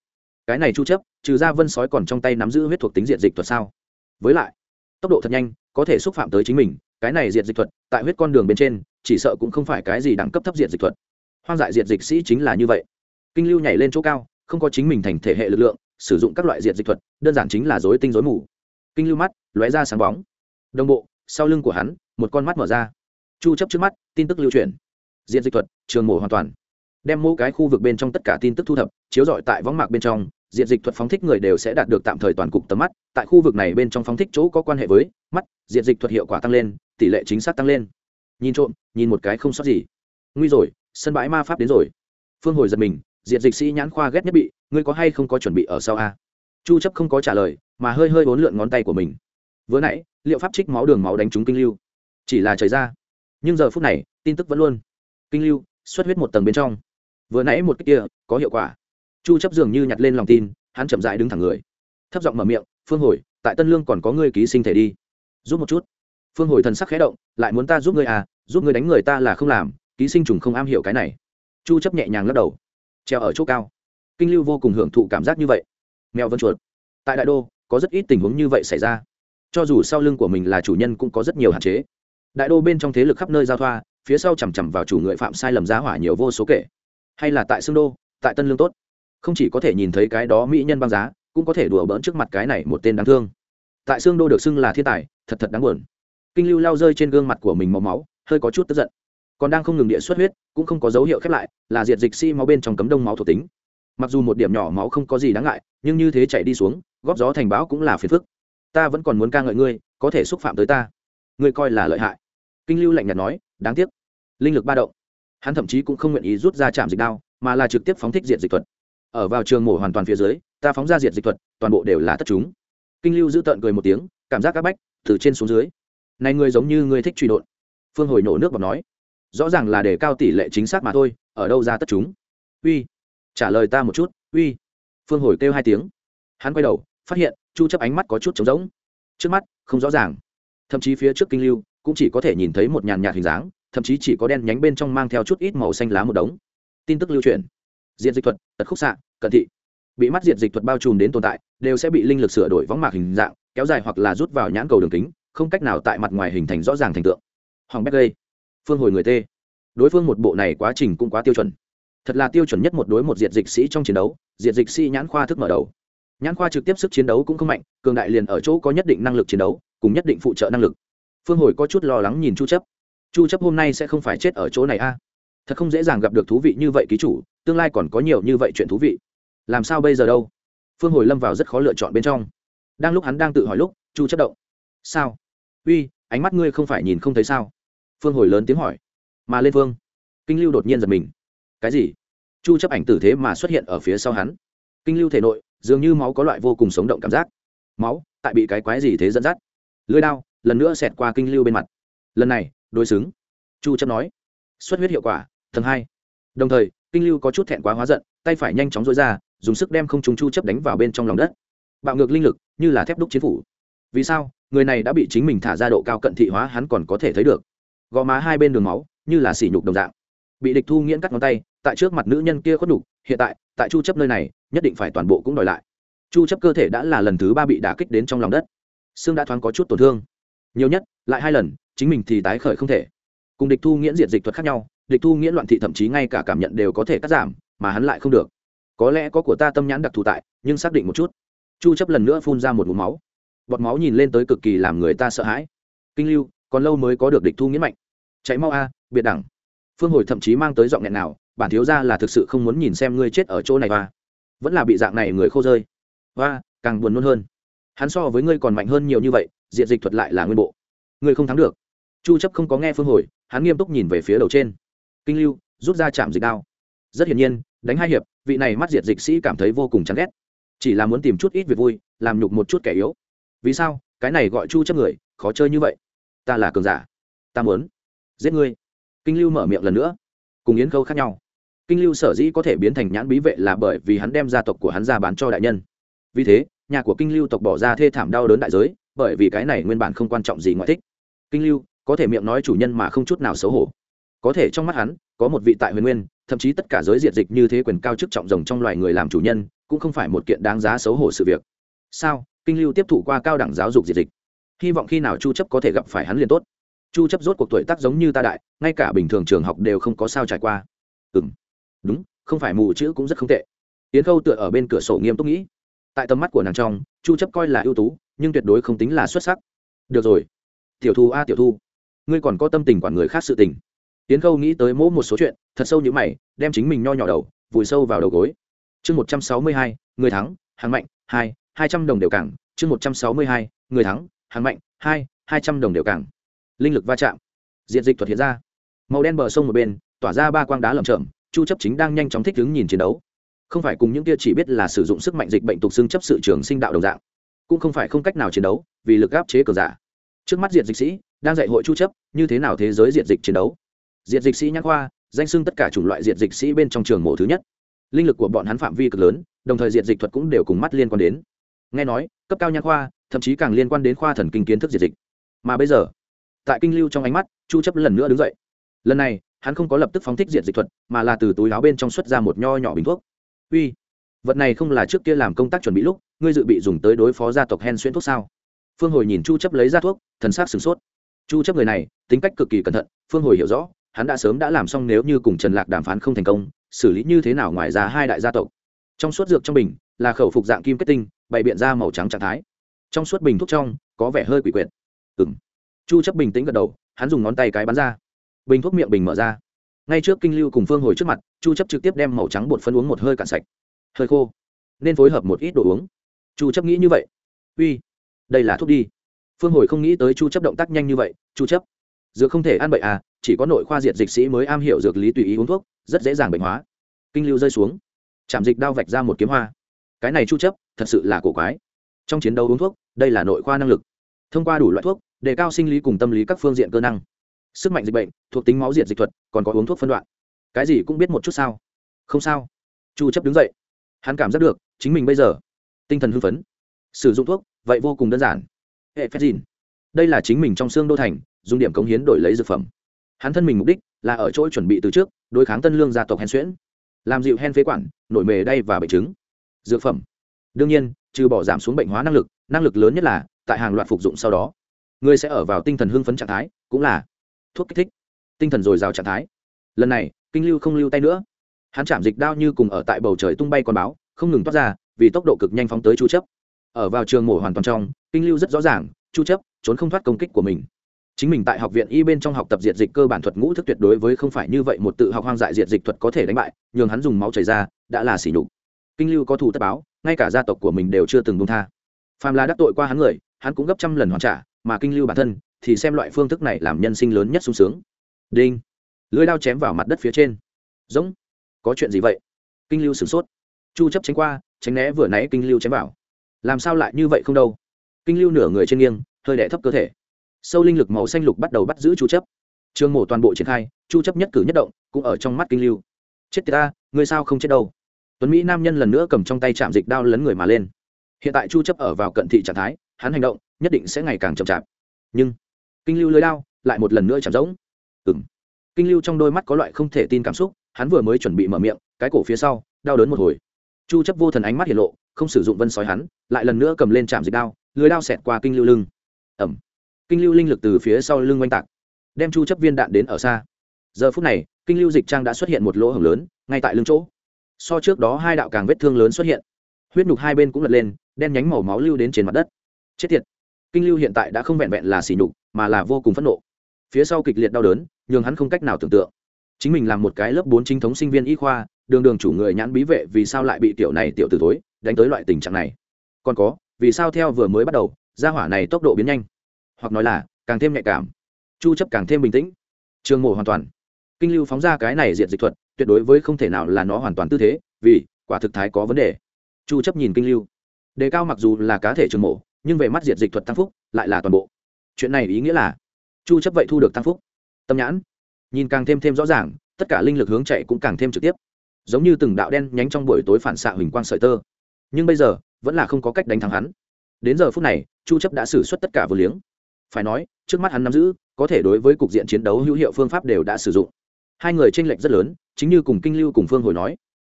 Cái này chu chấp trừ ra vân sói còn trong tay nắm giữ huyết thuộc tính diện dịch thuật sao? Với lại tốc độ thật nhanh có thể xúc phạm tới chính mình, cái này diệt dịch thuật, tại huyết con đường bên trên, chỉ sợ cũng không phải cái gì đẳng cấp thấp diệt dịch thuật. Hoang dại diệt dịch sĩ chính là như vậy. Kinh lưu nhảy lên chỗ cao, không có chính mình thành thể hệ lực lượng, sử dụng các loại diệt dịch thuật, đơn giản chính là dối tinh dối mù. Kinh lưu mắt, lóe ra sáng bóng. Đồng bộ, sau lưng của hắn, một con mắt mở ra. Chu chấp trước mắt, tin tức lưu truyền. Diện dịch thuật, trường mổ hoàn toàn. Đem mỗi cái khu vực bên trong tất cả tin tức thu thập, chiếu rọi tại võng mạc bên trong diện dịch thuật phóng thích người đều sẽ đạt được tạm thời toàn cục tầm mắt, tại khu vực này bên trong phóng thích chỗ có quan hệ với mắt diện dịch thuật hiệu quả tăng lên, tỷ lệ chính xác tăng lên. Nhìn trộm, nhìn một cái không sót gì. Nguy rồi, sân bãi ma pháp đến rồi. Phương hồi giật mình diện dịch sĩ nhãn khoa ghét nhất bị, ngươi có hay không có chuẩn bị ở sau a? Chu chấp không có trả lời, mà hơi hơi bốn lượn ngón tay của mình. Vừa nãy, liệu pháp trích máu đường máu đánh trúng kinh lưu. Chỉ là trời ra. Nhưng giờ phút này, tin tức vẫn luôn. Kinh lưu, xuất huyết một tầng bên trong. Vừa nãy một cái kia, có hiệu quả chu chấp dường như nhặt lên lòng tin, hắn chậm rãi đứng thẳng người. Thấp giọng mở miệng, phương hồi, tại tân lương còn có người ký sinh thể đi. Giúp một chút. Phương hồi thần sắc khẽ động, lại muốn ta giúp ngươi à? Giúp ngươi đánh người ta là không làm, ký sinh trùng không am hiểu cái này. Chu chấp nhẹ nhàng lắc đầu. Treo ở chỗ cao. Kinh lưu vô cùng hưởng thụ cảm giác như vậy. Mèo vân chuột. Tại đại đô, có rất ít tình huống như vậy xảy ra. Cho dù sau lưng của mình là chủ nhân cũng có rất nhiều hạn chế. Đại đô bên trong thế lực khắp nơi giao thoa, phía sau chằm chằm vào chủ người phạm sai lầm giá hỏa nhiều vô số kể. Hay là tại xương đô, tại tân lương tốt không chỉ có thể nhìn thấy cái đó mỹ nhân băng giá, cũng có thể đùa bỡn trước mặt cái này một tên đáng thương. Tại xương đô được xưng là thiên tài, thật thật đáng buồn. Kinh lưu lao rơi trên gương mặt của mình màu máu, hơi có chút tức giận. Còn đang không ngừng địa xuất huyết, cũng không có dấu hiệu khép lại, là diệt dịch si máu bên trong cấm đông máu thuộc tính. Mặc dù một điểm nhỏ máu không có gì đáng ngại, nhưng như thế chạy đi xuống, góp gió thành báo cũng là phiền phức. Ta vẫn còn muốn ca ngợi ngươi, có thể xúc phạm tới ta. Ngươi coi là lợi hại. Kinh lưu lạnh nhạt nói, đáng tiếc. Linh lực ba động. Hắn thậm chí cũng không nguyện ý rút ra chạm dịch đao, mà là trực tiếp phóng thích diện dịch thuật ở vào trường mổ hoàn toàn phía dưới, ta phóng ra diệt dịch thuật, toàn bộ đều là tất chúng. Kinh lưu giữ tợn cười một tiếng, cảm giác các bách, từ trên xuống dưới. Này người giống như người thích truy đột. Phương hồi nổ nước bọt nói. Rõ ràng là để cao tỷ lệ chính xác mà thôi, ở đâu ra tất chúng? Uy, trả lời ta một chút, uy. Phương hồi kêu hai tiếng. Hắn quay đầu, phát hiện, chu chấp ánh mắt có chút trống rỗng. Trước mắt, không rõ ràng. Thậm chí phía trước kinh lưu, cũng chỉ có thể nhìn thấy một nhàn nhạt hình dáng, thậm chí chỉ có đen nhánh bên trong mang theo chút ít màu xanh lá một đống. Tin tức lưu truyền diện dịch thuật, tật khúc xạ, cận thị. Bị mắt diện dịch thuật bao trùm đến tồn tại, đều sẽ bị linh lực sửa đổi võng mạc hình dạng, kéo dài hoặc là rút vào nhãn cầu đường kính, không cách nào tại mặt ngoài hình thành rõ ràng thành tượng. Hoàng bét gây. Phương hồi người tê. Đối phương một bộ này quá trình cũng quá tiêu chuẩn. Thật là tiêu chuẩn nhất một đối một diệt dịch sĩ trong chiến đấu, diệt dịch sĩ nhãn khoa thức mở đầu. Nhãn khoa trực tiếp sức chiến đấu cũng không mạnh, cường đại liền ở chỗ có nhất định năng lực chiến đấu, cùng nhất định phụ trợ năng lực. Phương hồi có chút lo lắng nhìn chu chấp. Chu chấp hôm nay sẽ không phải chết ở chỗ này a thật không dễ dàng gặp được thú vị như vậy ký chủ, tương lai còn có nhiều như vậy chuyện thú vị. Làm sao bây giờ đâu? Phương hồi lâm vào rất khó lựa chọn bên trong. Đang lúc hắn đang tự hỏi lúc, chu chất động. Sao? Uy, ánh mắt ngươi không phải nhìn không thấy sao? Phương hồi lớn tiếng hỏi. Mà lên phương kinh lưu đột nhiên giật mình. Cái gì? Chu chấp ảnh tử thế mà xuất hiện ở phía sau hắn. Kinh lưu thể nội, dường như máu có loại vô cùng sống động cảm giác. Máu, tại bị cái quái gì thế dẫn dắt? Lưỡi đao, lần nữa xẹt qua kinh lưu bên mặt. Lần này, đối xứng. Chu chấp nói. Xuất huyết hiệu quả tầng hai. Đồng thời, kinh lưu có chút thẹn quá hóa giận, tay phải nhanh chóng dối ra, dùng sức đem không trúng chu chấp đánh vào bên trong lòng đất. Bạo ngược linh lực, như là thép đúc chiến phủ. Vì sao? Người này đã bị chính mình thả ra độ cao cận thị hóa, hắn còn có thể thấy được. Gò má hai bên đường máu, như là sỉ nhục đồng dạng. Bị địch thu nghiễn cắt ngón tay, tại trước mặt nữ nhân kia khuất đục hiện tại tại chu chấp nơi này, nhất định phải toàn bộ cũng đòi lại. Chu chấp cơ thể đã là lần thứ ba bị đả kích đến trong lòng đất. Xương đã thoáng có chút tổn thương. Nhiều nhất, lại hai lần, chính mình thì tái khởi không thể. Cùng địch thu nghiễn diệt dịch thuật khác nhau địch thu nghĩa loạn thị thậm chí ngay cả cảm nhận đều có thể cắt giảm, mà hắn lại không được. Có lẽ có của ta tâm nhãn đặc thù tại, nhưng xác định một chút. Chu chấp lần nữa phun ra một ngụm máu. Bọt máu nhìn lên tới cực kỳ làm người ta sợ hãi. Kinh lưu, còn lâu mới có được địch thu nghĩa mạnh. Chạy mau a, biệt đẳng. Phương hồi thậm chí mang tới giọng nghẹn nào, bản thiếu ra là thực sự không muốn nhìn xem ngươi chết ở chỗ này và vẫn là bị dạng này người khô rơi. Và càng buồn nôn hơn. Hắn so với ngươi còn mạnh hơn nhiều như vậy, diện dịch thuật lại là nguyên bộ. Ngươi không thắng được. Chu chấp không có nghe phương hồi, hắn nghiêm túc nhìn về phía đầu trên kinh lưu, rút ra chạm dịch đao. Rất hiển nhiên, đánh hai hiệp, vị này mắt diệt dịch sĩ cảm thấy vô cùng chán ghét. Chỉ là muốn tìm chút ít việc vui, làm nhục một chút kẻ yếu. Vì sao, cái này gọi chu chấp người, khó chơi như vậy? Ta là cường giả. Ta muốn giết ngươi. Kinh lưu mở miệng lần nữa. Cùng yến khâu khác nhau. Kinh lưu sở dĩ có thể biến thành nhãn bí vệ là bởi vì hắn đem gia tộc của hắn ra bán cho đại nhân. Vì thế, nhà của kinh lưu tộc bỏ ra thê thảm đau đớn đại giới, bởi vì cái này nguyên bản không quan trọng gì ngoại thích. Kinh lưu, có thể miệng nói chủ nhân mà không chút nào xấu hổ có thể trong mắt hắn, có một vị tại huyền nguyên, thậm chí tất cả giới diệt dịch như thế quyền cao chức trọng rồng trong loài người làm chủ nhân, cũng không phải một kiện đáng giá xấu hổ sự việc. Sao? Kinh lưu tiếp thụ qua cao đẳng giáo dục diệt dịch. Hy vọng khi nào chu chấp có thể gặp phải hắn liền tốt. Chu chấp rốt cuộc tuổi tác giống như ta đại, ngay cả bình thường trường học đều không có sao trải qua. Ừm. Đúng, không phải mù chữ cũng rất không tệ. Yến khâu tựa ở bên cửa sổ nghiêm túc nghĩ. Tại tầm mắt của nàng trong, chu chấp coi là ưu tú, nhưng tuyệt đối không tính là xuất sắc. Được rồi. Tiểu thu a tiểu thu, ngươi còn có tâm tình quản người khác sự tình. Tiến khâu nghĩ tới mỗi một số chuyện thật sâu như mày đem chính mình nho nhỏ đầu vùi sâu vào đầu gối. Chương 162, người thắng hàng mạnh hai hai trăm đồng đều cảng. Chương 162, người thắng hàng mạnh hai hai trăm đồng đều cảng. Linh lực va chạm. Diện dịch thuật hiện ra. Màu đen bờ sông một bên tỏa ra ba quang đá lởm chởm chu chấp chính đang nhanh chóng thích ứng nhìn chiến đấu. Không phải cùng những kia chỉ biết là sử dụng sức mạnh dịch bệnh tục xương chấp sự trường sinh đạo đồng dạng cũng không phải không cách nào chiến đấu vì lực áp chế cờ giả. Trước mắt diệt dịch sĩ đang dạy hội chu chấp như thế nào thế giới diệt dịch chiến đấu? Diệt dịch sĩ nhắc qua danh xưng tất cả chủng loại diệt dịch sĩ bên trong trường mộ thứ nhất. Linh lực của bọn hắn phạm vi cực lớn, đồng thời diệt dịch thuật cũng đều cùng mắt liên quan đến. Nghe nói, cấp cao nhãn khoa, thậm chí càng liên quan đến khoa thần kinh kiến thức diệt dịch. Mà bây giờ, tại kinh lưu trong ánh mắt, chu chấp lần nữa đứng dậy. Lần này, hắn không có lập tức phóng thích diệt dịch thuật, mà là từ túi áo bên trong xuất ra một nho nhỏ bình thuốc. Uy, vật này không là trước kia làm công tác chuẩn bị lúc, ngươi dự bị dùng tới đối phó gia tộc hen xuyên thuốc sao? Phương hồi nhìn chu chấp lấy ra thuốc, thần sắc sửng sốt. Chu chấp người này, tính cách cực kỳ cẩn thận, phương hồi hiểu rõ hắn đã sớm đã làm xong nếu như cùng trần lạc đàm phán không thành công, xử lý như thế nào ngoài ra hai đại gia tộc. Trong suốt dược trong bình, là khẩu phục dạng kim kết tinh, bày biện ra màu trắng trạng thái. Trong suốt bình thuốc trong, có vẻ hơi quỷ quyệt. Ừng chu chấp bình tĩnh gật đầu, hắn dùng ngón tay cái bắn ra. Bình thuốc miệng bình mở ra. Ngay trước kinh lưu cùng phương hồi trước mặt, chu chấp trực tiếp đem màu trắng bột phân uống một hơi cạn sạch. Hơi khô. Nên phối hợp một ít đồ uống. Chu chấp nghĩ như vậy. Uy, đây là thuốc đi. Phương hồi không nghĩ tới chu chấp động tác nhanh như vậy. Chu chấp, dược không thể ăn bậy à chỉ có nội khoa diệt dịch sĩ mới am hiểu dược lý tùy ý uống thuốc, rất dễ dàng bệnh hóa. Kinh lưu rơi xuống chạm dịch đao vạch ra một kiếm hoa. Cái này chu chấp, thật sự là cổ quái. Trong chiến đấu uống thuốc, đây là nội khoa năng lực. Thông qua đủ loại thuốc, đề cao sinh lý cùng tâm lý các phương diện cơ năng. Sức mạnh dịch bệnh, thuộc tính máu diệt dịch thuật, còn có uống thuốc phân đoạn. Cái gì cũng biết một chút sao? Không sao. Chu chấp đứng dậy. Hắn cảm giác được, chính mình bây giờ, tinh thần hưng phấn. Sử dụng thuốc, vậy vô cùng đơn giản. Hệ phép gìn. Đây là chính mình trong xương đô thành, dùng điểm cống hiến đổi lấy dược phẩm hắn thân mình mục đích là ở chỗ chuẩn bị từ trước, đối kháng tân lương gia tộc hen xuyễn. Làm dịu hen phế quản nội mề đay và bệnh chứng. Dược phẩm. Đương nhiên, trừ bỏ giảm xuống bệnh hóa năng lực năng lực lớn nhất là tại hàng loạt phục dụng sau đó. Người sẽ ở vào tinh thần hưng phấn trạng thái, cũng là thuốc kích thích. Tinh thần dồi dào trạng thái. Lần này, kinh lưu không lưu tay nữa. Hắn chạm dịch đao như cùng ở tại bầu trời tung bay con báo, không ngừng toát ra, vì tốc độ cực nhanh phóng tới chu chấp. Ở vào trường mổ hoàn toàn trong, kinh lưu rất rõ ràng, chu chấp trốn không thoát công kích của mình chính mình tại học viện y bên trong học tập diệt dịch cơ bản thuật ngũ thức tuyệt đối với không phải như vậy, một tự học hoang dại diệt dịch thuật có thể đánh bại, nhường hắn dùng máu chảy ra, đã là xỉ nhục. Kinh lưu có thù tất báo, ngay cả gia tộc của mình đều chưa từng buông tha. Phàm là đắc tội qua hắn người, hắn cũng gấp trăm lần hoàn trả, mà kinh lưu bản thân thì xem loại phương thức này làm nhân sinh lớn nhất sung sướng. Đinh. Lưới đao chém vào mặt đất phía trên. Giống. Có chuyện gì vậy? Kinh lưu sửng sốt. Chu chấp tránh qua, tránh né vừa nãy kinh lưu chém vào. Làm sao lại như vậy không đâu? Kinh lưu nửa người trên nghiêng, hơi đẻ thấp cơ thể sâu linh lực màu xanh lục bắt đầu bắt giữ chu chấp. Trường mổ toàn bộ triển khai, chu chấp nhất cử nhất động, cũng ở trong mắt kinh lưu. Chết tiệt ta ngươi sao không chết đâu? Tuấn mỹ nam nhân lần nữa cầm trong tay chạm dịch đao lấn người mà lên. Hiện tại chu chấp ở vào cận thị trạng thái, hắn hành động nhất định sẽ ngày càng chậm chạp. Nhưng, kinh lưu lưới đao lại một lần nữa chạm rỗng. Ừm. Kinh lưu trong đôi mắt có loại không thể tin cảm xúc, hắn vừa mới chuẩn bị mở miệng, cái cổ phía sau, đau đớn một hồi. Chu chấp vô thần ánh mắt hiện lộ, không sử dụng vân sói hắn, lại lần nữa cầm lên chạm dịch đao, lưới đao xẹt qua kinh lưu lưng. Ẩm kinh lưu linh lực từ phía sau lưng oanh tạc, đem chu chấp viên đạn đến ở xa. Giờ phút này, kinh lưu dịch trang đã xuất hiện một lỗ hổng lớn, ngay tại lưng chỗ. So trước đó hai đạo càng vết thương lớn xuất hiện. Huyết nhục hai bên cũng lật lên, đen nhánh màu máu lưu đến trên mặt đất. Chết tiệt. Kinh lưu hiện tại đã không vẹn vẹn là xỉ nhục, mà là vô cùng phẫn nộ. Phía sau kịch liệt đau đớn nhưng hắn không cách nào tưởng tượng. Chính mình làm một cái lớp bốn chính thống sinh viên y khoa, đường đường chủ người nhãn bí vệ, vì sao lại bị tiểu này tiểu từ tối đánh tới loại tình trạng này? Còn có, vì sao theo vừa mới bắt đầu, gia hỏa này tốc độ biến nhanh? Hoặc nói là càng thêm nhạy cảm, chu chấp càng thêm bình tĩnh. Trường mổ hoàn toàn. Kinh lưu phóng ra cái này diện dịch thuật, tuyệt đối với không thể nào là nó hoàn toàn tư thế, vì quả thực thái có vấn đề. Chu chấp nhìn kinh lưu. Đề cao mặc dù là cá thể trường mổ, nhưng về mắt diệt dịch thuật tăng phúc lại là toàn bộ. Chuyện này ý nghĩa là, chu chấp vậy thu được tăng phúc. Tâm nhãn. Nhìn càng thêm thêm rõ ràng, tất cả linh lực hướng chạy cũng càng thêm trực tiếp. Giống như từng đạo đen nhánh trong buổi tối phản xạ huỳnh quang sợi tơ. Nhưng bây giờ, vẫn là không có cách đánh thắng hắn. Đến giờ phút này, chu chấp đã sử xuất tất cả vừa liếng phải nói, trước mắt hắn nắm giữ, có thể đối với cục diện chiến đấu hữu hiệu phương pháp đều đã sử dụng. Hai người tranh lệch rất lớn, chính như cùng kinh lưu cùng phương hồi nói.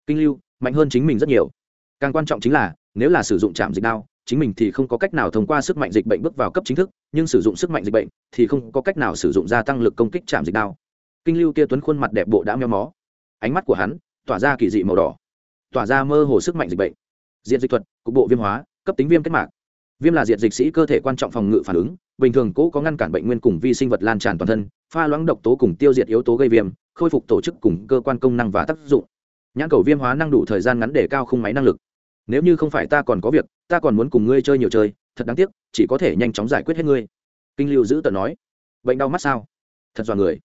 Kinh lưu, mạnh hơn chính mình rất nhiều. Càng quan trọng chính là, nếu là sử dụng chạm dịch đao, chính mình thì không có cách nào thông qua sức mạnh dịch bệnh bước vào cấp chính thức, nhưng sử dụng sức mạnh dịch bệnh thì không có cách nào sử dụng gia tăng lực công kích chạm dịch đao. Kinh lưu kia tuấn khuôn mặt đẹp bộ đã meo mó. Ánh mắt của hắn tỏa ra kỳ dị màu đỏ, tỏa ra mơ hồ sức mạnh dịch bệnh. Diện dịch thuật, cục bộ viêm hóa, cấp tính viêm kết mạc viêm là diệt dịch sĩ cơ thể quan trọng phòng ngự phản ứng, bình thường cố có ngăn cản bệnh nguyên cùng vi sinh vật lan tràn toàn thân, pha loãng độc tố cùng tiêu diệt yếu tố gây viêm, khôi phục tổ chức cùng cơ quan công năng và tác dụng. Nhãn cầu viêm hóa năng đủ thời gian ngắn để cao khung máy năng lực. Nếu như không phải ta còn có việc, ta còn muốn cùng ngươi chơi nhiều chơi, thật đáng tiếc, chỉ có thể nhanh chóng giải quyết hết ngươi. Kinh lưu giữ tờ nói. Bệnh đau mắt sao? Thật dọa người.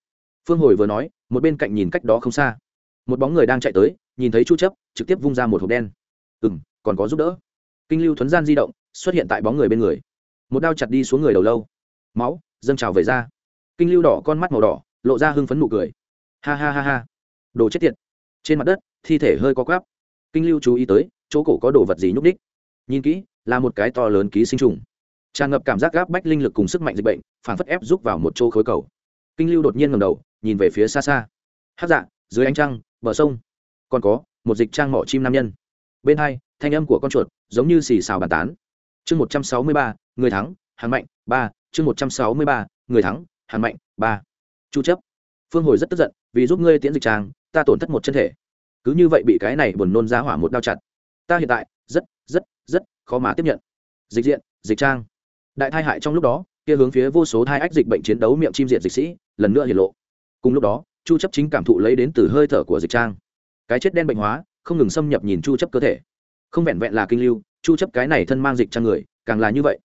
Phương hồi vừa nói, một bên cạnh nhìn cách đó không xa. Một bóng người đang chạy tới, nhìn thấy chu chấp, trực tiếp vung ra một hộp đen. Ừ còn có giúp đỡ. Kinh lưu thuấn gian di động xuất hiện tại bóng người bên người. Một đao chặt đi xuống người đầu lâu. Máu, dâng trào về ra kinh lưu đỏ con mắt màu đỏ, lộ ra hưng phấn nụ cười. Ha ha ha ha. Đồ chết tiệt. Trên mặt đất, thi thể hơi có quáp kinh lưu chú ý tới, chỗ cổ có đồ vật gì nhúc đích nhìn kỹ, là một cái to lớn ký sinh trùng. Tràn ngập cảm giác gáp bách linh lực cùng sức mạnh dịch bệnh, phản phất ép rút vào một chỗ khối cầu. Kinh lưu đột nhiên ngầm đầu, nhìn về phía xa xa. Hát dạ dưới ánh trăng, bờ sông. Còn có, một dịch trang mỏ chim nam nhân. Bên hai, thanh âm của con chuột giống như xì xào bàn tán chương một trăm sáu mươi ba, người thắng hàng mạnh, ba. Chương một trăm sáu mươi ba, người thắng hàng mạnh, ba. Chu chấp. Phương hồi rất tức giận, vì giúp ngươi tiễn dịch trang ta tổn thất một chân thể. Cứ như vậy bị cái này buồn nôn ra hỏa một đao chặt. Ta hiện tại, rất rất rất khó mà tiếp nhận. Dịch diện, dịch trang. Đại thai hại trong lúc đó, kia hướng phía vô số thai ách dịch bệnh chiến đấu miệng chim diện dịch sĩ, lần nữa hiện lộ. Cùng lúc đó, chu chấp chính cảm thụ lấy đến từ hơi thở của dịch trang. Cái chết đen bệnh hóa, không ngừng xâm nhập nhìn chu chấp cơ thể. Không vẹn vẹn là kinh lưu chu chấp cái này thân mang dịch trang người, càng là như vậy.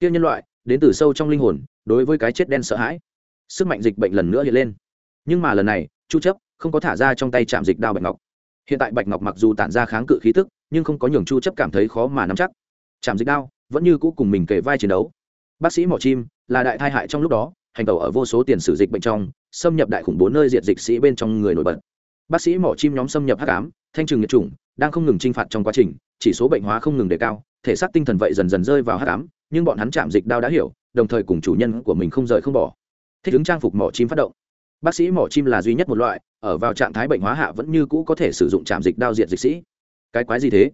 Kia nhân loại, đến từ sâu trong linh hồn, đối với cái chết đen sợ hãi. Sức mạnh dịch bệnh lần nữa hiện lên. Nhưng mà lần này, chu chấp không có thả ra trong tay chạm dịch đao bạch ngọc. Hiện tại bạch ngọc mặc dù tản ra kháng cự khí tức, nhưng không có nhường chu chấp cảm thấy khó mà nắm chắc. Chạm dịch đao vẫn như cũ cùng mình kề vai chiến đấu. Bác sĩ mỏ chim là đại thai hại trong lúc đó, hành tẩu ở vô số tiền sử dịch bệnh trong, xâm nhập đại khủng bố nơi diệt dịch sĩ bên trong người nổi bật. Bác sĩ mỏ chim nhóm xâm nhập hắc ám, thanh trừng nhiệt chủng đang không ngừng chinh phạt trong quá trình, chỉ số bệnh hóa không ngừng đề cao, thể xác tinh thần vậy dần dần rơi vào hắc ám, nhưng bọn hắn chạm dịch đao đã hiểu, đồng thời cùng chủ nhân của mình không rời không bỏ. Thích ứng trang phục mỏ chim phát động. Bác sĩ mỏ chim là duy nhất một loại, ở vào trạng thái bệnh hóa hạ vẫn như cũ có thể sử dụng chạm dịch đao diệt dịch sĩ. Cái quái gì thế?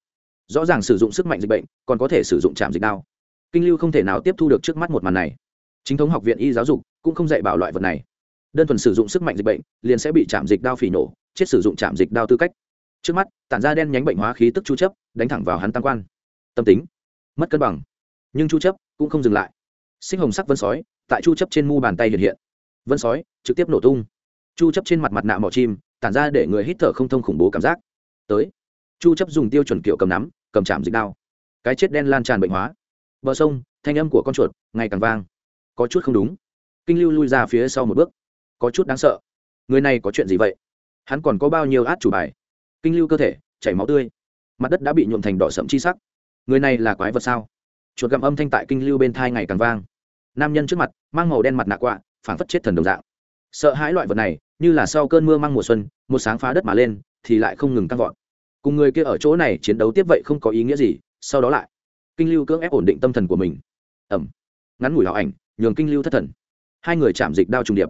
Rõ ràng sử dụng sức mạnh dịch bệnh, còn có thể sử dụng chạm dịch đao. Kinh lưu không thể nào tiếp thu được trước mắt một màn này. Chính thống học viện y giáo dục cũng không dạy bảo loại vật này. Đơn thuần sử dụng sức mạnh dịch bệnh, liền sẽ bị chạm dịch đao phỉ nổ, chết sử dụng chạm dịch đao tư cách trước mắt, tản ra đen nhánh bệnh hóa khí tức chu chấp, đánh thẳng vào hắn tăng quan. Tâm tính, mất cân bằng. Nhưng chu chấp cũng không dừng lại. Sinh hồng sắc vân sói tại chu chấp trên mu bàn tay hiện hiện. Vân sói trực tiếp nổ tung. Chu chấp trên mặt mặt nạ mỏ chim, tản ra để người hít thở không thông khủng bố cảm giác. Tới, chu chấp dùng tiêu chuẩn kiểu cầm nắm, cầm chạm dịch đao. Cái chết đen lan tràn bệnh hóa. Bờ sông, thanh âm của con chuột ngày càng vang. Có chút không đúng. Kinh lưu lui ra phía sau một bước. Có chút đáng sợ. Người này có chuyện gì vậy? Hắn còn có bao nhiêu át chủ bài? Kinh lưu cơ thể, chảy máu tươi. Mặt đất đã bị nhuộm thành đỏ sậm chi sắc. Người này là quái vật sao? Chuột gặm âm thanh tại kinh lưu bên thai ngày càng vang. Nam nhân trước mặt, mang màu đen mặt nạ quạ, phảng phất chết thần đồng dạng. Sợ hãi loại vật này, như là sau cơn mưa mang mùa xuân, một sáng phá đất mà lên, thì lại không ngừng tăng vọt. Cùng người kia ở chỗ này chiến đấu tiếp vậy không có ý nghĩa gì, sau đó lại, kinh lưu cưỡng ép ổn định tâm thần của mình. Ẩm. Ngắn ngủi hảo ảnh, nhường kinh lưu thất thần. Hai người chạm dịch đao trùng điệp.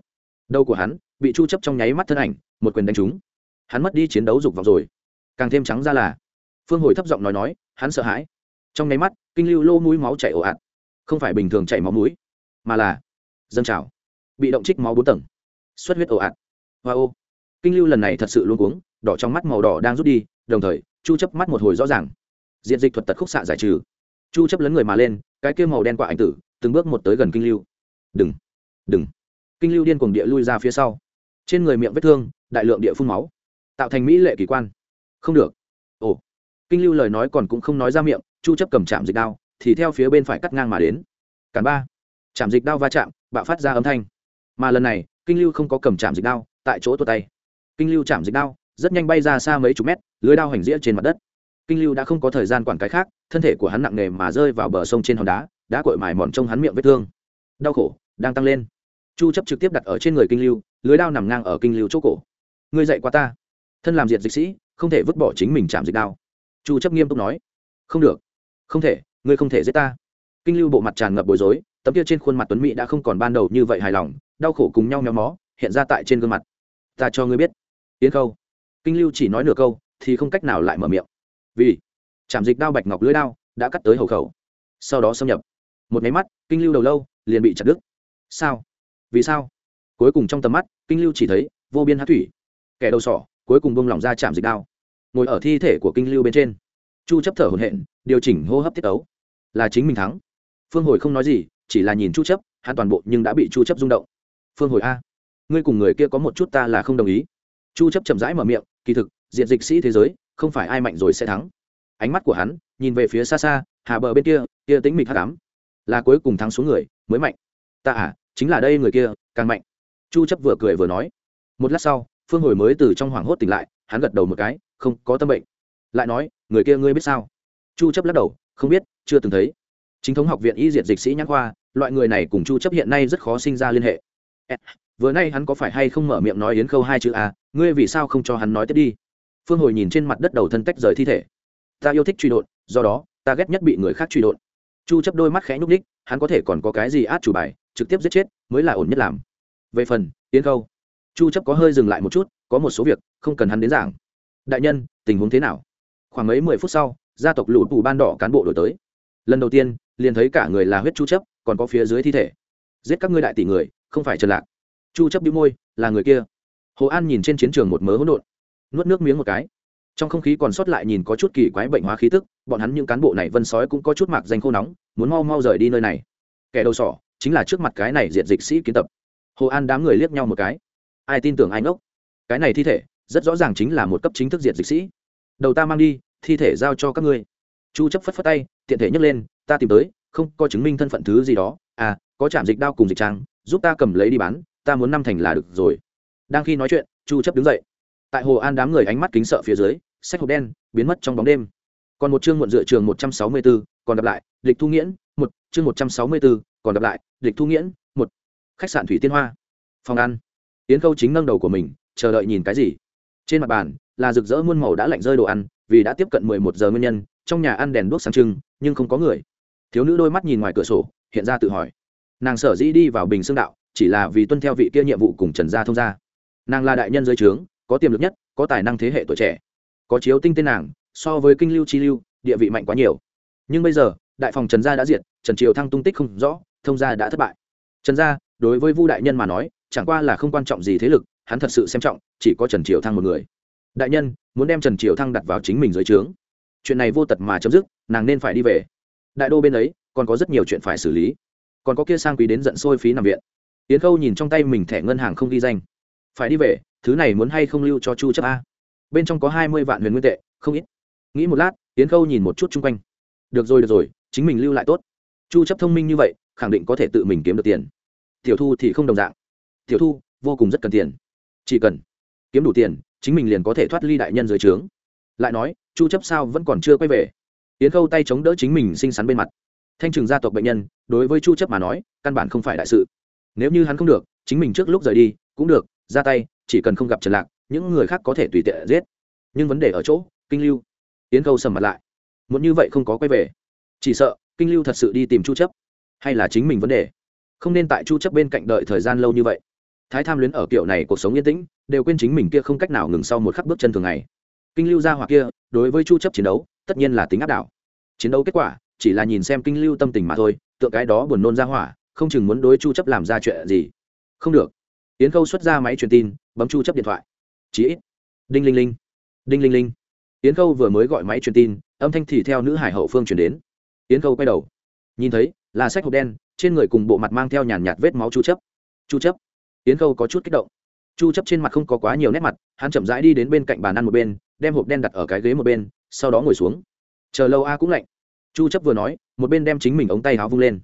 Đầu của hắn, bị chu chấp trong nháy mắt thân ảnh, một quyền đánh trúng hắn mất đi chiến đấu dục vọng rồi. Càng thêm trắng ra là, phương hồi thấp giọng nói nói, hắn sợ hãi. Trong nháy mắt, kinh lưu lô mũi máu chảy ồ ạt. Không phải bình thường chảy máu mũi, mà là dâng trào, bị động trích máu bốn tầng, xuất huyết ồ ạt. Hoa ô. Kinh lưu lần này thật sự luôn cuống, đỏ trong mắt màu đỏ đang rút đi, đồng thời, chu chấp mắt một hồi rõ ràng. Diện dịch thuật tật khúc xạ giải trừ. Chu chấp lấn người mà lên, cái kia màu đen quả ảnh tử, từng bước một tới gần kinh lưu. Đừng đừng. Kinh lưu điên cuồng địa lui ra phía sau. Trên người miệng vết thương, đại lượng địa phun máu tạo thành mỹ lệ kỳ quan. Không được. Ồ. Kinh lưu lời nói còn cũng không nói ra miệng, chu chấp cầm chạm dịch đao, thì theo phía bên phải cắt ngang mà đến. Cản ba. Chạm dịch đao va chạm, bạo phát ra âm thanh. Mà lần này, kinh lưu không có cầm chạm dịch đao, tại chỗ tuột tay. Kinh lưu chạm dịch đao, rất nhanh bay ra xa mấy chục mét, lưới đao hành dĩa trên mặt đất. Kinh lưu đã không có thời gian quản cái khác, thân thể của hắn nặng nề mà rơi vào bờ sông trên hòn đá, đã cội mài mòn trong hắn miệng vết thương. Đau khổ, đang tăng lên. Chu chấp trực tiếp đặt ở trên người kinh lưu, lưới đao nằm ngang ở kinh lưu chỗ cổ. Ngươi dậy qua ta thân làm diệt dịch sĩ, không thể vứt bỏ chính mình chạm dịch đao. Chu chấp nghiêm túc nói, không được, không thể, ngươi không thể giết ta. Kinh lưu bộ mặt tràn ngập bối rối, tấm kia trên khuôn mặt tuấn mỹ đã không còn ban đầu như vậy hài lòng, đau khổ cùng nhau méo mó, hiện ra tại trên gương mặt. Ta cho ngươi biết. Yến khâu. Kinh lưu chỉ nói nửa câu, thì không cách nào lại mở miệng. Vì chạm dịch đao bạch ngọc lưỡi đao đã cắt tới hầu khẩu. Sau đó xâm nhập. Một máy mắt, kinh lưu đầu lâu, liền bị chặt đứt. Sao? Vì sao? Cuối cùng trong tầm mắt, kinh lưu chỉ thấy vô biên hát thủy, kẻ đầu sỏ cuối cùng bông lỏng ra chạm dịch đao. Ngồi ở thi thể của kinh lưu bên trên. Chu chấp thở hổn hển, điều chỉnh hô hấp tiết ấu là chính mình thắng. Phương hồi không nói gì, chỉ là nhìn chu chấp, hắn toàn bộ nhưng đã bị chu chấp rung động. Phương hồi a, ngươi cùng người kia có một chút ta là không đồng ý. Chu chấp chậm rãi mở miệng, kỳ thực, diện dịch sĩ thế giới, không phải ai mạnh rồi sẽ thắng. Ánh mắt của hắn nhìn về phía xa xa, hà bờ bên kia kia tính mịch hắc ám. Là cuối cùng thắng xuống người, mới mạnh. Ta à chính là đây người kia, càng mạnh. Chu chấp vừa cười vừa nói. Một lát sau phương hồi mới từ trong hoảng hốt tỉnh lại, hắn gật đầu một cái, không có tâm bệnh. Lại nói, người kia ngươi biết sao? Chu chấp lắc đầu, không biết, chưa từng thấy. Chính thống học viện y diệt dịch sĩ nhãn khoa, loại người này cùng chu chấp hiện nay rất khó sinh ra liên hệ. Vừa nay hắn có phải hay không mở miệng nói yến khâu hai chữ a ngươi vì sao không cho hắn nói tiếp đi? Phương hồi nhìn trên mặt đất đầu thân tách rời thi thể. Ta yêu thích truy đột do đó, ta ghét nhất bị người khác truy đột chu chấp đôi mắt khẽ nhúc nhích, hắn có thể còn có cái gì át chủ bài, trực tiếp giết chết, mới là ổn nhất làm. Về phần, yến khâu chu chấp có hơi dừng lại một chút, có một số việc không cần hắn đến giảng. Đại nhân, tình huống thế nào? Khoảng mấy mười phút sau, gia tộc lũ tù ban đỏ cán bộ đổi tới. Lần đầu tiên, liền thấy cả người là huyết chu chấp, còn có phía dưới thi thể. Giết các ngươi đại tỷ người, không phải trần lạc. Chu chấp bĩu môi, là người kia. Hồ an nhìn trên chiến trường một mớ hỗn độn, nuốt nước miếng một cái. Trong không khí còn sót lại nhìn có chút kỳ quái bệnh hóa khí tức, bọn hắn những cán bộ này vân sói cũng có chút mạc danh khô nóng, muốn mau mau rời đi nơi này. Kẻ đầu sỏ, chính là trước mặt cái này diện dịch sĩ kiến tập. Hồ an đám người liếc nhau một cái ai tin tưởng ai ngốc. Cái này thi thể rất rõ ràng chính là một cấp chính thức diệt dịch sĩ. Đầu ta mang đi thi thể giao cho các ngươi. Chu chấp phất phất tay tiện thể nhấc lên ta tìm tới không có chứng minh thân phận thứ gì đó. À có chạm dịch đao cùng dịch trang giúp ta cầm lấy đi bán ta muốn năm thành là được rồi. Đang khi nói chuyện chu chấp đứng dậy. Tại hồ an đám người ánh mắt kính sợ phía dưới sách hộp đen biến mất trong bóng đêm. Còn một chương muộn dựa trường 164, còn gặp lại địch thu nghiễn một chương 164, còn gặp lại địch thu nghiễn một. Khách sạn thủy tiên hoa. Phòng ăn yến khâu chính nâng đầu của mình, chờ đợi nhìn cái gì? Trên mặt bàn, là rực rỡ muôn màu đã lạnh rơi đồ ăn, vì đã tiếp cận 11 giờ nguyên nhân, trong nhà ăn đèn đuốc sáng trưng, nhưng không có người. Thiếu nữ đôi mắt nhìn ngoài cửa sổ, hiện ra tự hỏi. Nàng sở dĩ đi vào bình xương đạo, chỉ là vì tuân theo vị kia nhiệm vụ cùng trần gia thông gia. Nàng là đại nhân dưới trướng, có tiềm lực nhất, có tài năng thế hệ tuổi trẻ. Có chiếu tinh tên nàng, so với kinh lưu chi lưu, địa vị mạnh quá nhiều. Nhưng bây giờ, đại phòng trần gia đã diệt, trần triều thăng tung tích không rõ, thông gia đã thất bại. Trần gia, đối với vu đại nhân mà nói chẳng qua là không quan trọng gì thế lực, hắn thật sự xem trọng, chỉ có trần triều thăng một người. Đại nhân, muốn đem trần triều thăng đặt vào chính mình dưới trướng. Chuyện này vô tật mà chấm dứt, nàng nên phải đi về. Đại đô bên ấy, còn có rất nhiều chuyện phải xử lý. Còn có kia sang quý đến giận sôi phí nằm viện. Yến khâu nhìn trong tay mình thẻ ngân hàng không ghi danh. Phải đi về, thứ này muốn hay không lưu cho chu chấp a? Bên trong có hai mươi vạn huyền nguyên tệ, không ít. Nghĩ một lát, yến khâu nhìn một chút chung quanh. Được rồi được rồi, chính mình lưu lại tốt. Chu chấp thông minh như vậy, khẳng định có thể tự mình kiếm được tiền. Tiểu thu thì không đồng dạng tiểu thu, vô cùng rất cần tiền. Chỉ cần kiếm đủ tiền, chính mình liền có thể thoát ly đại nhân dưới trướng. Lại nói, chu chấp sao vẫn còn chưa quay về. Yến khâu tay chống đỡ chính mình xinh xắn bên mặt. Thanh trừng gia tộc bệnh nhân, đối với chu chấp mà nói, căn bản không phải đại sự. Nếu như hắn không được, chính mình trước lúc rời đi, cũng được, ra tay, chỉ cần không gặp trần lạc, những người khác có thể tùy tiện giết. Nhưng vấn đề ở chỗ, kinh lưu. Yến khâu sầm mặt lại. Muốn như vậy không có quay về. Chỉ sợ, kinh lưu thật sự đi tìm chu chấp. Hay là chính mình vấn đề. Không nên tại chu chấp bên cạnh đợi thời gian lâu như vậy thái tham luyến ở kiểu này cuộc sống yên tĩnh, đều quên chính mình kia không cách nào ngừng sau một khắc bước chân thường ngày. Kinh lưu gia hoặc kia, đối với chu chấp chiến đấu, tất nhiên là tính áp đảo. Chiến đấu kết quả, chỉ là nhìn xem kinh lưu tâm tình mà thôi tượng cái đó buồn nôn ra hỏa, không chừng muốn đối chu chấp làm ra chuyện gì. Không được. Yến khâu xuất ra máy truyền tin, bấm chu chấp điện thoại. Chí ít. Đinh linh linh. Đinh linh linh. Yến khâu vừa mới gọi máy truyền tin, âm thanh thì theo nữ hải hậu phương truyền đến. Yến khâu quay đầu. Nhìn thấy, là sách hộp đen, trên người cùng bộ mặt mang theo nhàn nhạt vết máu chu chấp. Chu chấp yến khâu có chút kích động. Chu chấp trên mặt không có quá nhiều nét mặt, hắn chậm rãi đi đến bên cạnh bàn ăn một bên, đem hộp đen đặt ở cái ghế một bên, sau đó ngồi xuống. Chờ lâu a cũng lạnh. Chu chấp vừa nói, một bên đem chính mình ống tay áo vung lên.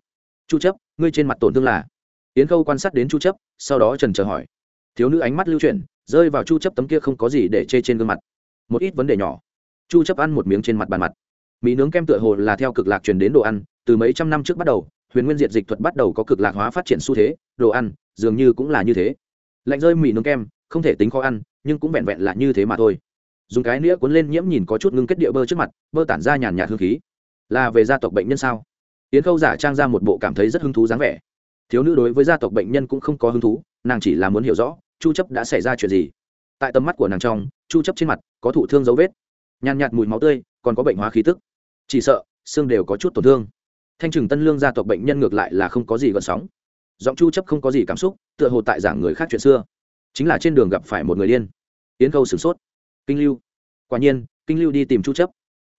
Chu chấp, ngươi trên mặt tổn thương là? Yến khâu quan sát đến chu chấp, sau đó trần chờ hỏi. Thiếu nữ ánh mắt lưu chuyển, rơi vào chu chấp tấm kia không có gì để chê trên gương mặt. Một ít vấn đề nhỏ. Chu chấp ăn một miếng trên mặt bàn mặt. Mì nướng kem tựa hồ là theo cực lạc truyền đến đồ ăn, từ mấy trăm năm trước bắt đầu huyền nguyên diệt dịch thuật bắt đầu có cực lạc hóa phát triển xu thế, đồ ăn, dường như cũng là như thế. Lạnh rơi mì nướng kem, không thể tính khó ăn, nhưng cũng vẹn vẹn là như thế mà thôi. Dùng cái nĩa cuốn lên nhiễm nhìn có chút ngưng kết địa bơ trước mặt, bơ tản ra nhàn nhạt hương khí. Là về gia tộc bệnh nhân sao? Yến khâu giả trang ra một bộ cảm thấy rất hứng thú dáng vẻ. Thiếu nữ đối với gia tộc bệnh nhân cũng không có hứng thú, nàng chỉ là muốn hiểu rõ, chu chấp đã xảy ra chuyện gì? Tại tầm mắt của nàng trong, chu chấp trên mặt có thụ thương dấu vết. Nhàn nhạt mùi máu tươi, còn có bệnh hóa khí tức. Chỉ sợ xương đều có chút tổn thương thanh trừng tân lương gia tộc bệnh nhân ngược lại là không có gì gợn sóng. Giọng chu chấp không có gì cảm xúc, tựa hồ tại giảng người khác chuyện xưa. Chính là trên đường gặp phải một người điên. Yến khâu sửng sốt. Kinh lưu. Quả nhiên, kinh lưu đi tìm chu chấp.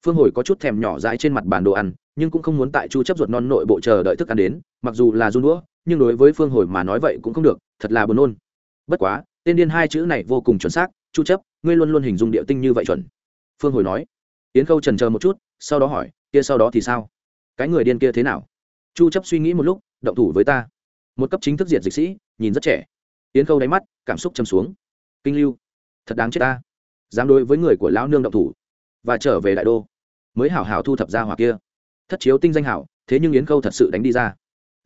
Phương hồi có chút thèm nhỏ dãi trên mặt bàn đồ ăn, nhưng cũng không muốn tại chu chấp ruột non nội bộ chờ đợi thức ăn đến, mặc dù là run đũa, nhưng đối với phương hồi mà nói vậy cũng không được, thật là buồn nôn. Bất quá, tên điên hai chữ này vô cùng chuẩn xác, chu chấp, ngươi luôn luôn hình dung điệu tinh như vậy chuẩn. Phương hồi nói. Yến khâu trần chờ một chút, sau đó hỏi, kia sau đó thì sao? Cái người điên kia thế nào? Chu chấp suy nghĩ một lúc, động thủ với ta. Một cấp chính thức diệt dịch sĩ, nhìn rất trẻ. Yến khâu đáy mắt, cảm xúc châm xuống. Kinh lưu, thật đáng chết ta. Dám đối với người của lão nương động thủ và trở về đại đô. Mới hảo hảo thu thập ra hỏa kia. Thất chiếu tinh danh hảo, thế nhưng yến khâu thật sự đánh đi ra.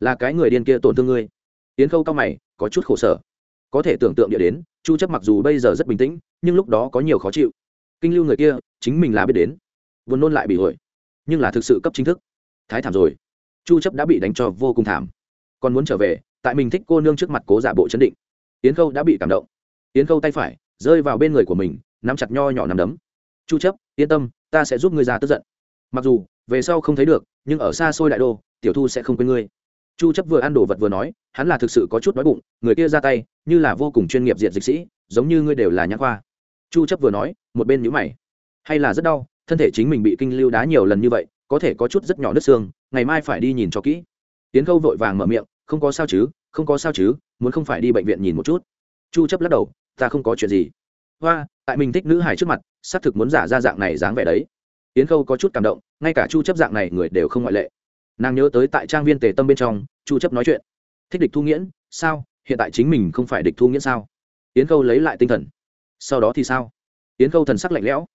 Là cái người điên kia tổn thương ngươi. Yến khâu cao mày, có chút khổ sở. Có thể tưởng tượng địa đến, chu chấp mặc dù bây giờ rất bình tĩnh, nhưng lúc đó có nhiều khó chịu. Kinh lưu người kia, chính mình là biết đến. Buồn nôn lại bị hội nhưng là thực sự cấp chính thức thái thảm rồi. Chu chấp đã bị đánh cho vô cùng thảm. Còn muốn trở về, tại mình thích cô nương trước mặt cố giả bộ chấn định. Yến khâu đã bị cảm động. Yến khâu tay phải, rơi vào bên người của mình, nắm chặt nho nhỏ nắm đấm. Chu chấp, yên tâm, ta sẽ giúp ngươi ra tức giận. Mặc dù, về sau không thấy được, nhưng ở xa xôi đại đô, tiểu thu sẽ không quên ngươi. Chu chấp vừa ăn đồ vật vừa nói, hắn là thực sự có chút đói bụng, người kia ra tay, như là vô cùng chuyên nghiệp diện dịch sĩ, giống như ngươi đều là nhãn khoa. Chu chấp vừa nói, một bên nhíu mày. Hay là rất đau, thân thể chính mình bị kinh lưu đá nhiều lần như vậy có thể có chút rất nhỏ nứt xương, ngày mai phải đi nhìn cho kỹ. Tiến khâu vội vàng mở miệng, không có sao chứ, không có sao chứ, muốn không phải đi bệnh viện nhìn một chút. Chu chấp lắc đầu, ta không có chuyện gì. Hoa, tại mình thích nữ hải trước mặt, xác thực muốn giả ra dạng này dáng vẻ đấy. Tiến khâu có chút cảm động, ngay cả chu chấp dạng này người đều không ngoại lệ. Nàng nhớ tới tại trang viên tề tâm bên trong, chu chấp nói chuyện, thích địch thu nghiễn, sao? Hiện tại chính mình không phải địch thu nghiễn sao? Tiến khâu lấy lại tinh thần. Sau đó thì sao? Tiến khâu thần sắc lạnh lẽo.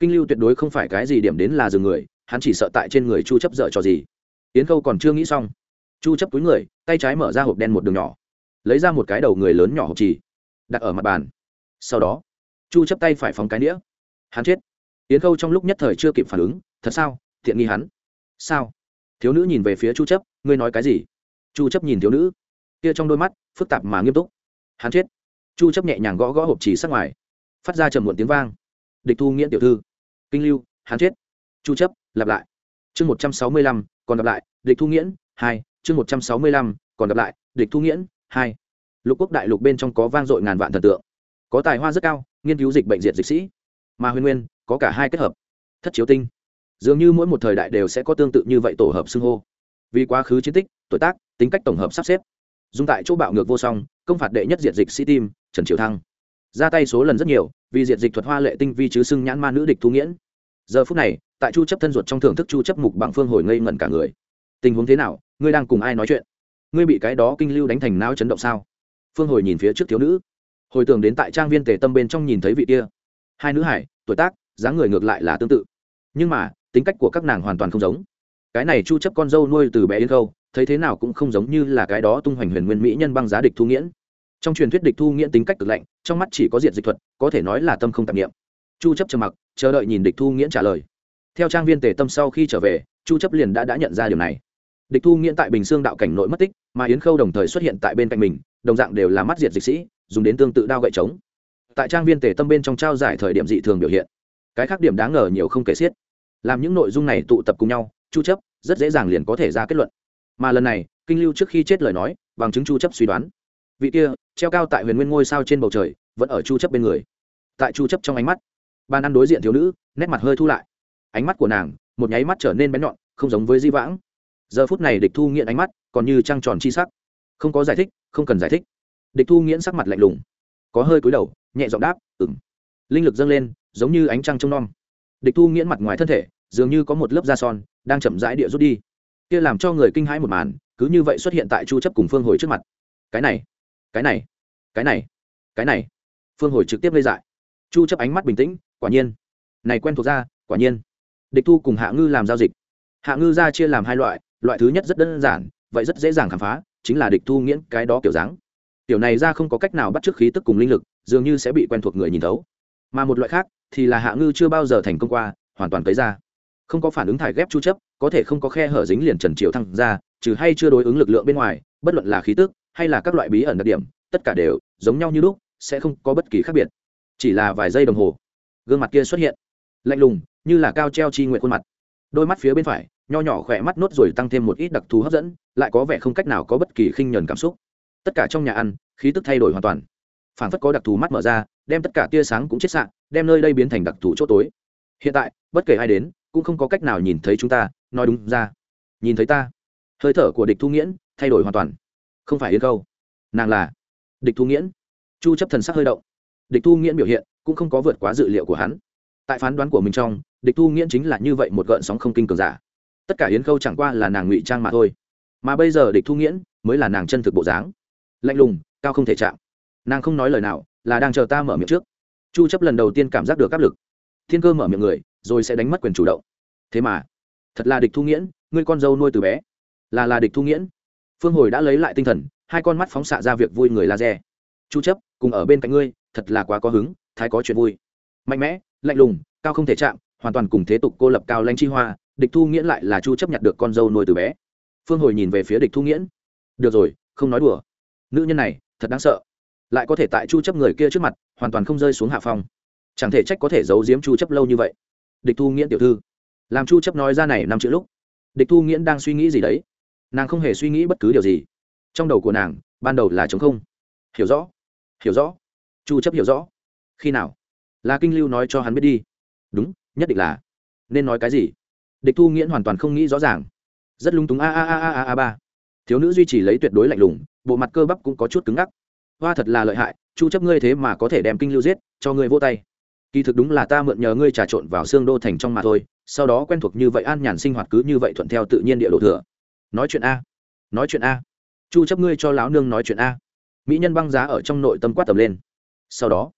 Kinh lưu tuyệt đối không phải cái gì điểm đến là dừng người hắn chỉ sợ tại trên người chu chấp dở cho gì. Yến khâu còn chưa nghĩ xong, chu chấp túi người, tay trái mở ra hộp đen một đường nhỏ, lấy ra một cái đầu người lớn nhỏ hộp trì đặt ở mặt bàn. Sau đó, chu chấp tay phải phóng cái đĩa hắn chết. Yến khâu trong lúc nhất thời chưa kịp phản ứng, thật sao? Thiện nghi hắn. Sao? Thiếu nữ nhìn về phía chu chấp, ngươi nói cái gì? Chu chấp nhìn thiếu nữ, kia trong đôi mắt, phức tạp mà nghiêm túc. Hắn chết. Chu chấp nhẹ nhàng gõ gõ hộp trì sát ngoài, phát ra trầm muộn tiếng vang. Địch thu nghiễn tiểu thư, kinh lưu, hắn chết chu chấp lặp lại. Chương 165, còn lặp lại địch thu nghiễn hai. Chương 165, còn lặp lại địch thu nghiễn hai. Lục quốc đại lục bên trong có vang dội ngàn vạn thần tượng. Có tài hoa rất cao nghiên cứu dịch bệnh diệt dịch sĩ. Mà huyền nguyên có cả hai kết hợp. Thất chiếu tinh. Dường như mỗi một thời đại đều sẽ có tương tự như vậy tổ hợp xưng hô. Vì quá khứ chiến tích tuổi tác tính cách tổng hợp sắp xếp. Dùng tại chỗ bạo ngược vô song công phạt đệ nhất diệt dịch sĩ tim trần triều thăng. Ra tay số lần rất nhiều vì diệt dịch thuật hoa lệ tinh vi chứ xưng nhãn ma nữ địch thu nghiễn. Giờ phút này tại chu chấp thân ruột trong thưởng thức chu chấp mục bằng phương hồi ngây ngẩn cả người. Tình huống thế nào? Ngươi đang cùng ai nói chuyện? Ngươi bị cái đó kinh lưu đánh thành não chấn động sao? Phương hồi nhìn phía trước thiếu nữ. Hồi tưởng đến tại trang viên tề tâm bên trong nhìn thấy vị kia. Hai nữ hải, tuổi tác, dáng người ngược lại là tương tự. Nhưng mà, tính cách của các nàng hoàn toàn không giống. Cái này chu chấp con dâu nuôi từ bé đến khâu thấy thế nào cũng không giống như là cái đó tung hoành huyền nguyên mỹ nhân băng giá địch thu nghiễn. Trong truyền thuyết địch thu nghiễn tính cách cực lạnh, trong mắt chỉ có diện dịch thuật, có thể nói là tâm không tạp niệm. chu chấp trầm mặc, chờ đợi nhìn địch thu nghiễn trả lời theo trang viên tề tâm sau khi trở về, chu chấp liền đã đã nhận ra điều này. Địch thu nghiễn tại bình xương đạo cảnh nội mất tích, mà yến khâu đồng thời xuất hiện tại bên cạnh mình, đồng dạng đều là mắt diệt dịch sĩ, dùng đến tương tự đao gậy trống. Tại trang viên tề tâm bên trong trao giải thời điểm dị thường biểu hiện. Cái khác điểm đáng ngờ nhiều không kể xiết. Làm những nội dung này tụ tập cùng nhau, chu chấp rất dễ dàng liền có thể ra kết luận. Mà lần này, kinh lưu trước khi chết lời nói, bằng chứng chu chấp suy đoán. Vị kia, treo cao tại huyền nguyên ngôi sao trên bầu trời, vẫn ở chu chấp bên người. Tại chu chấp trong ánh mắt, ban ăn đối diện thiếu nữ, nét mặt hơi thu lại ánh mắt của nàng, một nháy mắt trở nên bén nhọn, không giống với di vãng. Giờ phút này địch thu nghiện ánh mắt, còn như trăng tròn chi sắc. Không có giải thích, không cần giải thích. Địch thu nghiễn sắc mặt lạnh lùng. Có hơi cúi đầu, nhẹ giọng đáp ừng linh lực dâng lên, giống như ánh trăng trông non địch thu nghiễn mặt ngoài thân thể, dường như có một lớp da son, đang chậm rãi địa rút đi. Kia làm cho người kinh hãi một màn, cứ như vậy xuất hiện tại chu chấp cùng phương hồi trước mặt. Cái này cái này cái này cái này. Phương hồi trực tiếp lây dại. Chu chấp ánh mắt bình tĩnh, quả nhiên. Này quen thuộc ra, quả nhiên địch thu cùng hạ ngư làm giao dịch. Hạ ngư ra chia làm hai loại loại thứ nhất rất đơn giản, vậy rất dễ dàng khám phá, chính là địch thu nghiễn cái đó kiểu dáng. Tiểu này ra không có cách nào bắt chước khí tức cùng linh lực, dường như sẽ bị quen thuộc người nhìn thấu. Mà một loại khác, thì là hạ ngư chưa bao giờ thành công qua, hoàn toàn cấy ra. Không có phản ứng thải ghép chu chấp, có thể không có khe hở dính liền trần triệu thăng ra, trừ hay chưa đối ứng lực lượng bên ngoài, bất luận là khí tức, hay là các loại bí ẩn đặc điểm, tất cả đều giống nhau như lúc, sẽ không có bất kỳ khác biệt. Chỉ là vài giây đồng hồ, gương mặt kia xuất hiện. Lạnh lùng như là cao treo chi nguyện khuôn mặt. Đôi mắt phía bên phải, nho nhỏ khỏe mắt nốt rồi tăng thêm một ít đặc thù hấp dẫn, lại có vẻ không cách nào có bất kỳ khinh nhờn cảm xúc. Tất cả trong nhà ăn, khí tức thay đổi hoàn toàn. Phản phất có đặc thù mắt mở ra, đem tất cả tia sáng cũng chết sạn đem nơi đây biến thành đặc thù chỗ tối. Hiện tại, bất kể ai đến, cũng không có cách nào nhìn thấy chúng ta, nói đúng ra. Nhìn thấy ta. Hơi thở của địch thu nghiễn, thay đổi hoàn toàn. Không phải yên câu. Nàng là địch thu nghiễn. Chu chấp thần sắc hơi động. Địch thu nghiễn biểu hiện cũng không có vượt quá dự liệu của hắn. Tại phán đoán của mình trong địch thu nghiễn chính là như vậy một gợn sóng không kinh cường giả. Tất cả yến khâu chẳng qua là nàng ngụy trang mà thôi. Mà bây giờ địch thu nghiễn mới là nàng chân thực bộ dáng. Lạnh lùng, cao không thể chạm. Nàng không nói lời nào, là đang chờ ta mở miệng trước. Chu chấp lần đầu tiên cảm giác được áp lực. Thiên cơ mở miệng người, rồi sẽ đánh mất quyền chủ động. Thế mà, thật là địch thu nghiễn, ngươi con dâu nuôi từ bé. Là là địch thu nghiễn. Phương hồi đã lấy lại tinh thần, hai con mắt phóng xạ ra việc vui người laser. Chu chấp, cùng ở bên cạnh ngươi, thật là quá có hứng, thái có chuyện vui. Mạnh mẽ, lạnh lùng, cao không thể chạm hoàn toàn cùng thế tục cô lập cao lãnh chi hoa, địch thu nghiễn lại là chu chấp nhặt được con dâu nuôi từ bé. Phương hồi nhìn về phía địch thu nghiễn. Được rồi, không nói đùa. Nữ nhân này, thật đáng sợ. Lại có thể tại chu chấp người kia trước mặt, hoàn toàn không rơi xuống hạ phong. Chẳng thể trách có thể giấu giếm chu chấp lâu như vậy. Địch thu nghiễn tiểu thư. Làm chu chấp nói ra này năm chữ lúc, địch thu nghiễn đang suy nghĩ gì đấy? Nàng không hề suy nghĩ bất cứ điều gì. Trong đầu của nàng, ban đầu là trống không. Hiểu rõ hiểu rõ. Chu chấp hiểu rõ. Khi nào? Là kinh lưu nói cho hắn biết đi. Đúng nhất định là. Nên nói cái gì? Địch thu nghiễn hoàn toàn không nghĩ rõ ràng. Rất lung túng, a a a a a a ba. Thiếu nữ duy trì lấy tuyệt đối lạnh lùng, bộ mặt cơ bắp cũng có chút cứng ngắc. Hoa thật là lợi hại, chu chấp ngươi thế mà có thể đem kinh lưu giết, cho ngươi vô tay. Kỳ thực đúng là ta mượn nhờ ngươi trà trộn vào xương đô thành trong mà thôi, sau đó quen thuộc như vậy an nhàn sinh hoạt cứ như vậy thuận theo tự nhiên địa độ thừa. Nói chuyện a. Nói chuyện a. Chu chấp ngươi cho lão nương nói chuyện a. Mỹ nhân băng giá ở trong nội tâm quát tầm lên. Sau đó,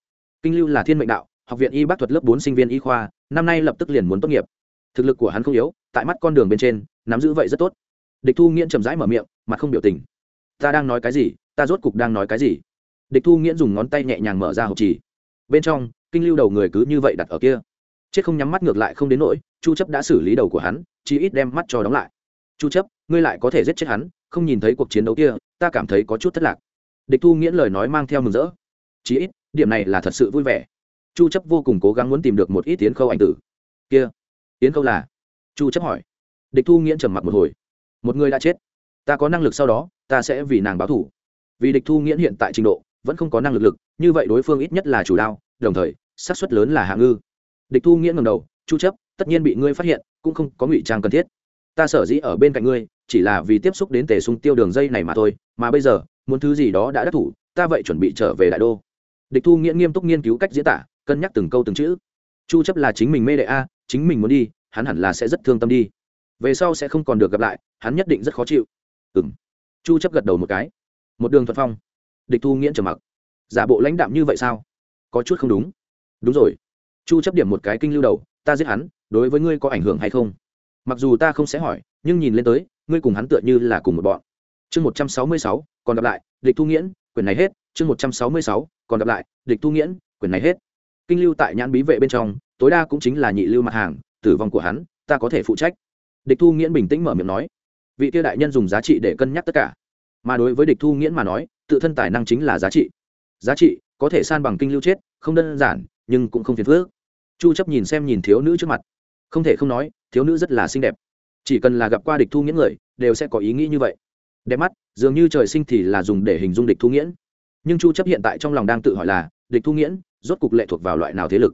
kinh lưu là thiên mệnh đạo, học viện y bác thuật lớp 4 sinh viên y khoa năm nay lập tức liền muốn tốt nghiệp. Thực lực của hắn không yếu, tại mắt con đường bên trên, nắm giữ vậy rất tốt. Địch thu nghiễn chậm rãi mở miệng, mặt không biểu tình. Ta đang nói cái gì? Ta rốt cục đang nói cái gì? Địch thu nghiễn dùng ngón tay nhẹ nhàng mở ra hộp trì bên trong, kinh lưu đầu người cứ như vậy đặt ở kia. Chết không nhắm mắt ngược lại không đến nỗi, chu chấp đã xử lý đầu của hắn chỉ ít đem mắt cho đóng lại. Chu chấp, ngươi lại có thể giết chết hắn, không nhìn thấy cuộc chiến đấu kia, ta cảm thấy có chút thất lạc. Địch thu nghiễn lời nói mang theo mừng rỡ. Chỉ ít, điểm này là thật sự vui vẻ chu chấp vô cùng cố gắng muốn tìm được một ít tiến khâu ảnh tử. Kia tiến khâu là? Chu chấp hỏi. Địch thu nghiễn trầm mặc một hồi. Một người đã chết. Ta có năng lực sau đó, ta sẽ vì nàng báo thù vì địch thu nghiễn hiện tại trình độ, vẫn không có năng lực lực, như vậy đối phương ít nhất là chủ đao, đồng thời, xác suất lớn là hạ ngư. Địch thu nghiễn ngầm đầu, chu chấp, tất nhiên bị ngươi phát hiện, cũng không có ngụy trang cần thiết. Ta sở dĩ ở bên cạnh ngươi, chỉ là vì tiếp xúc đến tề sung tiêu đường dây này mà thôi, mà bây giờ, muốn thứ gì đó đã đắc thủ, ta vậy chuẩn bị trở về đại đô. Địch thu nghiễn nghiêm túc nghiên cứu cách diễn tả cân nhắc từng câu từng chữ. Chu chấp là chính mình mê đệ a chính mình muốn đi hắn hẳn là sẽ rất thương tâm đi. Về sau sẽ không còn được gặp lại hắn nhất định rất khó chịu. Ừm. Chu chấp gật đầu một cái. Một đường thuận phong. Địch thu nghiễn trầm mặc. Giả bộ lãnh đạm như vậy sao? Có chút không đúng. Đúng rồi. Chu chấp điểm một cái kinh lưu đầu ta giết hắn đối với ngươi có ảnh hưởng hay không? Mặc dù ta không sẽ hỏi nhưng nhìn lên tới ngươi cùng hắn tựa như là cùng một bọn. Chương 166, còn gặp lại địch thu nghiễn quyền này hết. Chương 166, còn gặp lại địch thu nghiễn quyền này hết kinh lưu tại nhãn bí vệ bên trong, tối đa cũng chính là nhị lưu mặt hàng, tử vong của hắn, ta có thể phụ trách. Địch thu nghiễn bình tĩnh mở miệng nói. Vị tiêu đại nhân dùng giá trị để cân nhắc tất cả. Mà đối với địch thu nghiễn mà nói, tự thân tài năng chính là giá trị. Giá trị, có thể san bằng kinh lưu chết, không đơn giản, nhưng cũng không phiền phước chu chấp nhìn xem nhìn thiếu nữ trước mặt. Không thể không nói, thiếu nữ rất là xinh đẹp. Chỉ cần là gặp qua địch thu nghiễn người, đều sẽ có ý nghĩ như vậy. Đẹp mắt, dường như trời sinh thì là dùng để hình dung địch thu nghiễn. Nhưng chu chấp hiện tại trong lòng đang tự hỏi là, địch thu nghiễn rốt cục lệ thuộc vào loại nào thế lực.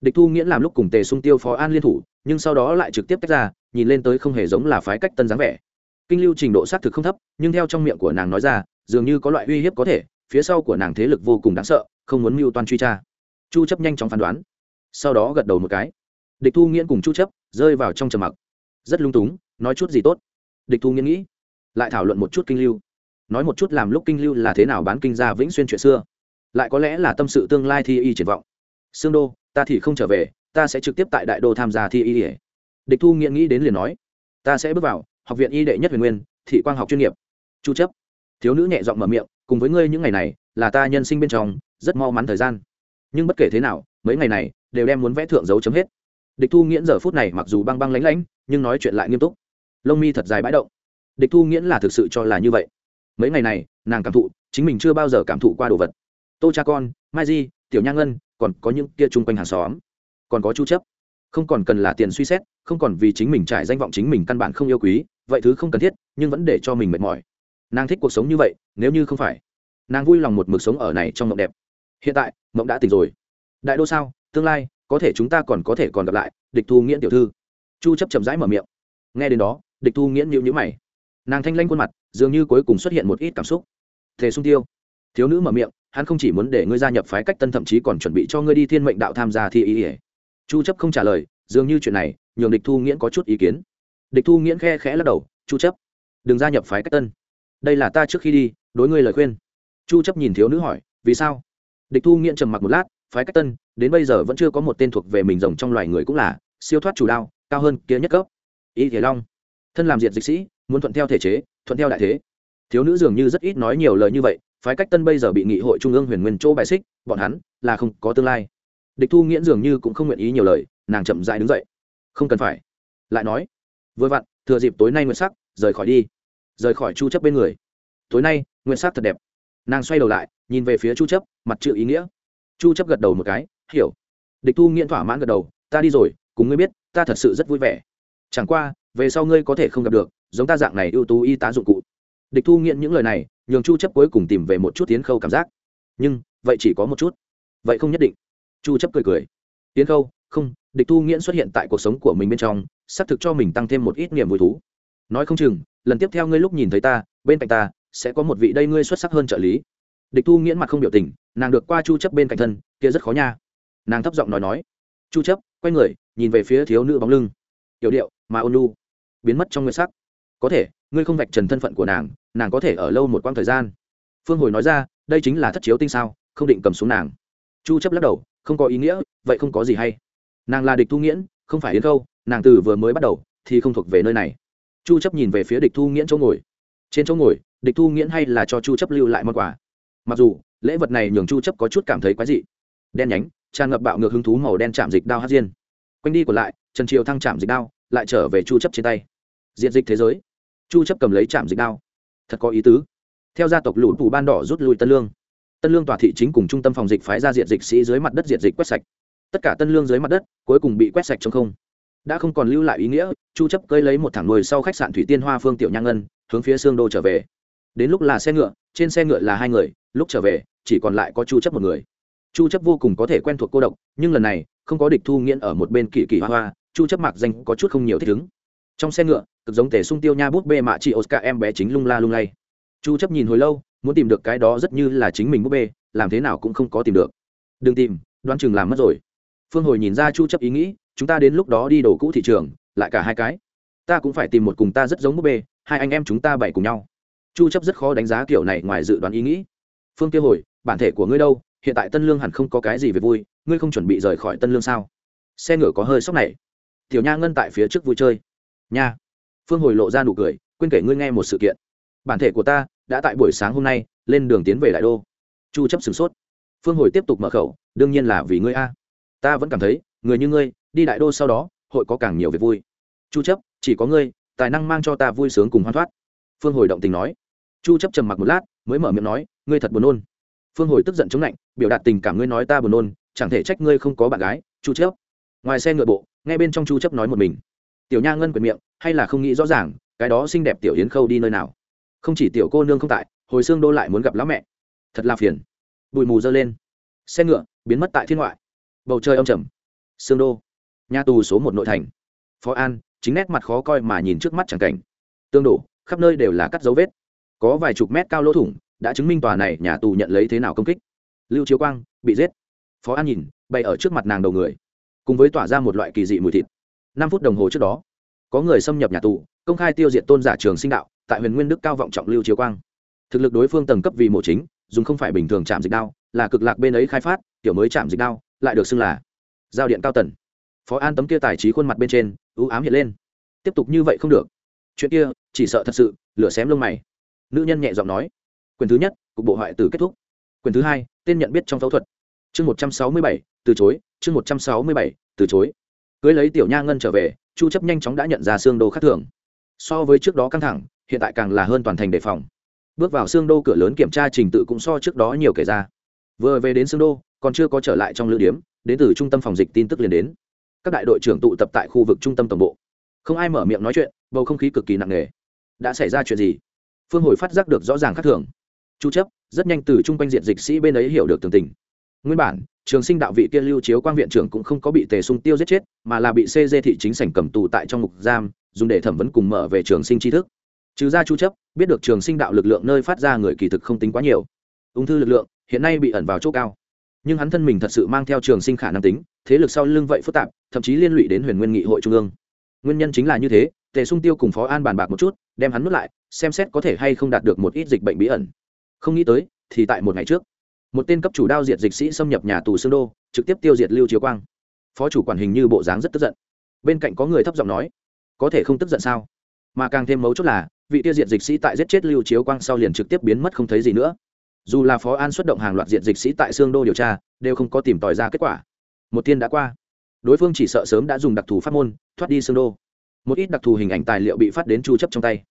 Địch thu nghiễn làm lúc cùng tề sung tiêu phó an liên thủ, nhưng sau đó lại trực tiếp tách ra, nhìn lên tới không hề giống là phái cách tân dáng vẻ. Kinh lưu trình độ xác thực không thấp, nhưng theo trong miệng của nàng nói ra, dường như có loại uy hiếp có thể, phía sau của nàng thế lực vô cùng đáng sợ, không muốn mưu toan truy tra. Chu chấp nhanh chóng phán đoán. Sau đó gật đầu một cái. Địch thu nghiễn cùng chu chấp rơi vào trong trầm mặc. Rất lung túng, nói chút gì tốt. Địch thu nghiễn nghĩ, lại thảo luận một chút kinh lưu. Nói một chút làm lúc kinh lưu là thế nào bán kinh ra vĩnh xuyên chuyện xưa lại có lẽ là tâm sự tương lai thi y triển vọng. Xương đô, ta thì không trở về, ta sẽ trực tiếp tại đại đô tham gia thi y địch thu nghiện nghĩ đến liền nói, ta sẽ bước vào học viện y đệ nhất huyền nguyên, thị quang học chuyên nghiệp. Chu chấp. Thiếu nữ nhẹ giọng mở miệng, cùng với ngươi những ngày này, là ta nhân sinh bên trong, rất mau mắn thời gian. Nhưng bất kể thế nào, mấy ngày này, đều đem muốn vẽ thượng dấu chấm hết. Địch thu nghiễn giờ phút này mặc dù băng băng lánh lánh, nhưng nói chuyện lại nghiêm túc. Lông mi thật dài bãi động địch thu nghiễn là thực sự cho là như vậy. Mấy ngày này, nàng cảm thụ, chính mình chưa bao giờ cảm thụ qua đồ vật tô cha con, mai di, tiểu nha ngân, còn có những kia chung quanh hàng xóm. Còn có chu chấp. Không còn cần là tiền suy xét, không còn vì chính mình trải danh vọng chính mình căn bản không yêu quý, vậy thứ không cần thiết, nhưng vẫn để cho mình mệt mỏi. Nàng thích cuộc sống như vậy, nếu như không phải. Nàng vui lòng một mực sống ở này trong mộng đẹp. Hiện tại, mộng đã tỉnh rồi. Đại đô sao, tương lai, có thể chúng ta còn có thể còn gặp lại, địch thu nghiễn tiểu thư. Chu chấp chậm rãi mở miệng. Nghe đến đó, địch thu nghiễn nhíu nhíu mày. Nàng thanh lanh khuôn mặt, dường như cuối cùng xuất hiện một ít cảm xúc. Thể sung tiêu. Thiếu nữ mở miệng hắn không chỉ muốn để ngươi gia nhập phái cách tân thậm chí còn chuẩn bị cho ngươi đi thiên mệnh đạo tham gia thi ý ỉa. Chu chấp không trả lời, dường như chuyện này, nhường địch thu nghiễn có chút ý kiến. Địch thu nghiễn khe khẽ lắc đầu, chu chấp, đừng gia nhập phái cách tân. Đây là ta trước khi đi, đối ngươi lời khuyên. Chu chấp nhìn thiếu nữ hỏi, vì sao? Địch thu nghiễn trầm mặc một lát, phái cách tân, đến bây giờ vẫn chưa có một tên thuộc về mình rồng trong loài người cũng là siêu thoát chủ đao cao hơn kia nhất cấp. Y thể long, thân làm diệt dịch sĩ, muốn thuận theo thể chế, thuận theo đại thế. Thiếu nữ dường như rất ít nói nhiều lời như vậy phái cách tân bây giờ bị nghị hội trung ương huyền nguyên chỗ bài xích, bọn hắn là không có tương lai. Địch thu nghiễn dường như cũng không nguyện ý nhiều lời, nàng chậm dại đứng dậy. Không cần phải. Lại nói, vừa vặn, thừa dịp tối nay nguyện sắc, rời khỏi đi. Rời khỏi chu chấp bên người. Tối nay nguyện sắc thật đẹp. Nàng xoay đầu lại, nhìn về phía chu chấp, mặt chữ ý nghĩa. Chu chấp gật đầu một cái, hiểu. Địch thu nghiễn thỏa mãn gật đầu, ta đi rồi, cùng ngươi biết, ta thật sự rất vui vẻ. Chẳng qua, về sau ngươi có thể không gặp được, giống ta dạng này ưu tú y tá dụng cụ địch thu nghiện những lời này, nhường chu chấp cuối cùng tìm về một chút tiến khâu cảm giác. Nhưng, vậy chỉ có một chút. Vậy không nhất định. Chu chấp cười cười. Tiến khâu, không, địch thu nghiện xuất hiện tại cuộc sống của mình bên trong, xác thực cho mình tăng thêm một ít niềm vui thú. Nói không chừng, lần tiếp theo ngươi lúc nhìn thấy ta, bên cạnh ta, sẽ có một vị đây ngươi xuất sắc hơn trợ lý. Địch thu nghiễn mặt không biểu tình, nàng được qua chu chấp bên cạnh thân, kia rất khó nha. Nàng thấp giọng nói nói. Chu chấp, quay người, nhìn về phía thiếu nữ bóng lưng. Tiểu điệu, mà ôn biến mất trong nguyên sắc. Có thể, ngươi không vạch trần thân phận của nàng nàng có thể ở lâu một quãng thời gian. Phương hồi nói ra, đây chính là thất chiếu tinh sao, không định cầm xuống nàng. Chu chấp lắc đầu, không có ý nghĩa, vậy không có gì hay. Nàng là địch thu nghiễn, không phải yến khâu, nàng từ vừa mới bắt đầu, thì không thuộc về nơi này. Chu chấp nhìn về phía địch thu nghiễn chỗ ngồi. Trên chỗ ngồi, địch thu nghiễn hay là cho chu chấp lưu lại món quà. Mặc dù, lễ vật này nhường chu chấp có chút cảm thấy quái dị. Đen nhánh, tràn ngập bạo ngược hứng thú màu đen chạm dịch đao hắc diên. Quanh đi còn lại, trần triều thăng chạm dịch đao, lại trở về chu chấp trên tay. Diện dịch thế giới. Chu chấp cầm lấy chạm dịch đao thật có ý tứ. Theo gia tộc lũ phủ ban đỏ rút lui tân lương. Tân lương tòa thị chính cùng trung tâm phòng dịch phái ra diện dịch sĩ dưới mặt đất diện dịch quét sạch. Tất cả tân lương dưới mặt đất, cuối cùng bị quét sạch trong không. Đã không còn lưu lại ý nghĩa, chu chấp cơi lấy một thẳng nuôi sau khách sạn thủy tiên hoa phương tiểu nhang ngân, hướng phía xương đô trở về. Đến lúc là xe ngựa, trên xe ngựa là hai người, lúc trở về, chỉ còn lại có chu chấp một người. Chu chấp vô cùng có thể quen thuộc cô độc, nhưng lần này, không có địch thu nghiễn ở một bên kỳ kỳ hoa hoa, chu chấp mặc danh có chút không nhiều thích ứng. Trong xe ngựa cực giống tề sung tiêu nha bút bê mạ chị oscar em bé chính lung la lung lay. Chu chấp nhìn hồi lâu, muốn tìm được cái đó rất như là chính mình bút bê, làm thế nào cũng không có tìm được. Đừng tìm, đoán chừng làm mất rồi. Phương hồi nhìn ra chu chấp ý nghĩ, chúng ta đến lúc đó đi đổ cũ thị trường, lại cả hai cái. Ta cũng phải tìm một cùng ta rất giống bút bê, hai anh em chúng ta bảy cùng nhau. Chu chấp rất khó đánh giá kiểu này ngoài dự đoán ý nghĩ. Phương tiêu hồi, bản thể của ngươi đâu? Hiện tại tân lương hẳn không có cái gì về vui, ngươi không chuẩn bị rời khỏi tân lương sao? Xe ngựa có hơi sốc này. Tiểu nha ngân tại phía trước vui chơi. Nha phương hồi lộ ra nụ cười, quên kể ngươi nghe một sự kiện. Bản thể của ta đã tại buổi sáng hôm nay lên đường tiến về đại đô. Chu chấp sửng sốt. Phương hồi tiếp tục mở khẩu, đương nhiên là vì ngươi a. Ta vẫn cảm thấy, người như ngươi, đi đại đô sau đó, hội có càng nhiều việc vui. Chu chấp, chỉ có ngươi, tài năng mang cho ta vui sướng cùng hoan thoát. Phương hồi động tình nói. Chu chấp trầm mặc một lát, mới mở miệng nói, ngươi thật buồn nôn. Phương hồi tức giận chống lạnh, biểu đạt tình cảm ngươi nói ta buồn nôn, chẳng thể trách ngươi không có bạn gái, chu chấp. Ngoài xe ngựa bộ, ngay bên trong chu chấp nói một mình. Tiểu nha ngân quyền miệng hay là không nghĩ rõ ràng, cái đó xinh đẹp tiểu yến khâu đi nơi nào? Không chỉ tiểu cô nương không tại, hồi xương đô lại muốn gặp lão mẹ. Thật là phiền. Bụi mù dơ lên. Xe ngựa biến mất tại thiên ngoại. Bầu trời âm trầm. Xương đô. Nhà tù số một nội thành. Phó an, chính nét mặt khó coi mà nhìn trước mắt chẳng cảnh. Tương đổ, khắp nơi đều là cắt dấu vết. Có vài chục mét cao lỗ thủng, đã chứng minh tòa này nhà tù nhận lấy thế nào công kích. Lưu chiếu quang, bị giết. Phó an nhìn, bay ở trước mặt nàng đầu người. Cùng với tỏa ra một loại kỳ dị mùi thịt. Năm phút đồng hồ trước đó có người xâm nhập nhà tù, công khai tiêu diệt tôn giả trường sinh đạo, tại huyền nguyên đức cao vọng trọng lưu chiếu quang. Thực lực đối phương tầng cấp vì mộ chính, dùng không phải bình thường chạm dịch đao, là cực lạc bên ấy khai phát tiểu mới chạm dịch đao, lại được xưng là giao điện cao tần. Phó an tấm kia tài trí khuôn mặt bên trên, ưu ám hiện lên. Tiếp tục như vậy không được. Chuyện kia, chỉ sợ thật sự, lửa xém lông mày. Nữ nhân nhẹ giọng nói. Quyền thứ nhất, cục bộ hoại tử kết thúc. Quyền thứ hai, tên nhận biết trong phẫu thuật. Chương một trăm sáu mươi bảy, từ chối. Chương một trăm sáu mươi bảy, từ chối. Cưới lấy tiểu nha ngân trở về chu chấp nhanh chóng đã nhận ra xương đô khác thường. So với trước đó căng thẳng, hiện tại càng là hơn toàn thành đề phòng. Bước vào xương đô cửa lớn kiểm tra trình tự cũng so trước đó nhiều kể ra. Vừa về đến xương đô, còn chưa có trở lại trong lữ điếm, đến từ trung tâm phòng dịch tin tức liền đến. Các đại đội trưởng tụ tập tại khu vực trung tâm tổng bộ. Không ai mở miệng nói chuyện, bầu không khí cực kỳ nặng nề. Đã xảy ra chuyện gì? Phương hồi phát giác được rõ ràng khác thường. Chu chấp, rất nhanh từ trung quanh diện dịch sĩ bên ấy hiểu được tường tình. Nguyên bản trường sinh đạo vị kia lưu chiếu quang viện trưởng cũng không có bị tề sung tiêu giết chết, mà là bị cg thị chính sảnh cầm tù tại trong ngục giam, dùng để thẩm vấn cùng mở về trường sinh tri thức. Trừ ra chu chấp, biết được trường sinh đạo lực lượng nơi phát ra người kỳ thực không tính quá nhiều. Ung thư lực lượng hiện nay bị ẩn vào chỗ cao. Nhưng hắn thân mình thật sự mang theo trường sinh khả năng tính, thế lực sau lưng vậy phức tạp, thậm chí liên lụy đến huyền nguyên nghị hội trung ương. Nguyên nhân chính là như thế, tề sung tiêu cùng phó an bàn bạc một chút, đem hắn nuốt lại, xem xét có thể hay không đạt được một ít dịch bệnh bí ẩn. Không nghĩ tới, thì tại một ngày trước một tên cấp chủ đao diệt dịch sĩ xâm nhập nhà tù xương đô, trực tiếp tiêu diệt lưu chiếu quang. Phó chủ quản hình như bộ dáng rất tức giận. Bên cạnh có người thấp giọng nói, có thể không tức giận sao? Mà càng thêm mấu chốt là, vị tiêu diệt dịch sĩ tại giết chết lưu chiếu quang sau liền trực tiếp biến mất không thấy gì nữa. Dù là phó an xuất động hàng loạt diện dịch sĩ tại xương đô điều tra, đều không có tìm tòi ra kết quả. Một tiên đã qua. Đối phương chỉ sợ sớm đã dùng đặc thù pháp môn, thoát đi xương đô. Một ít đặc thù hình ảnh tài liệu bị phát đến chu chấp trong tay.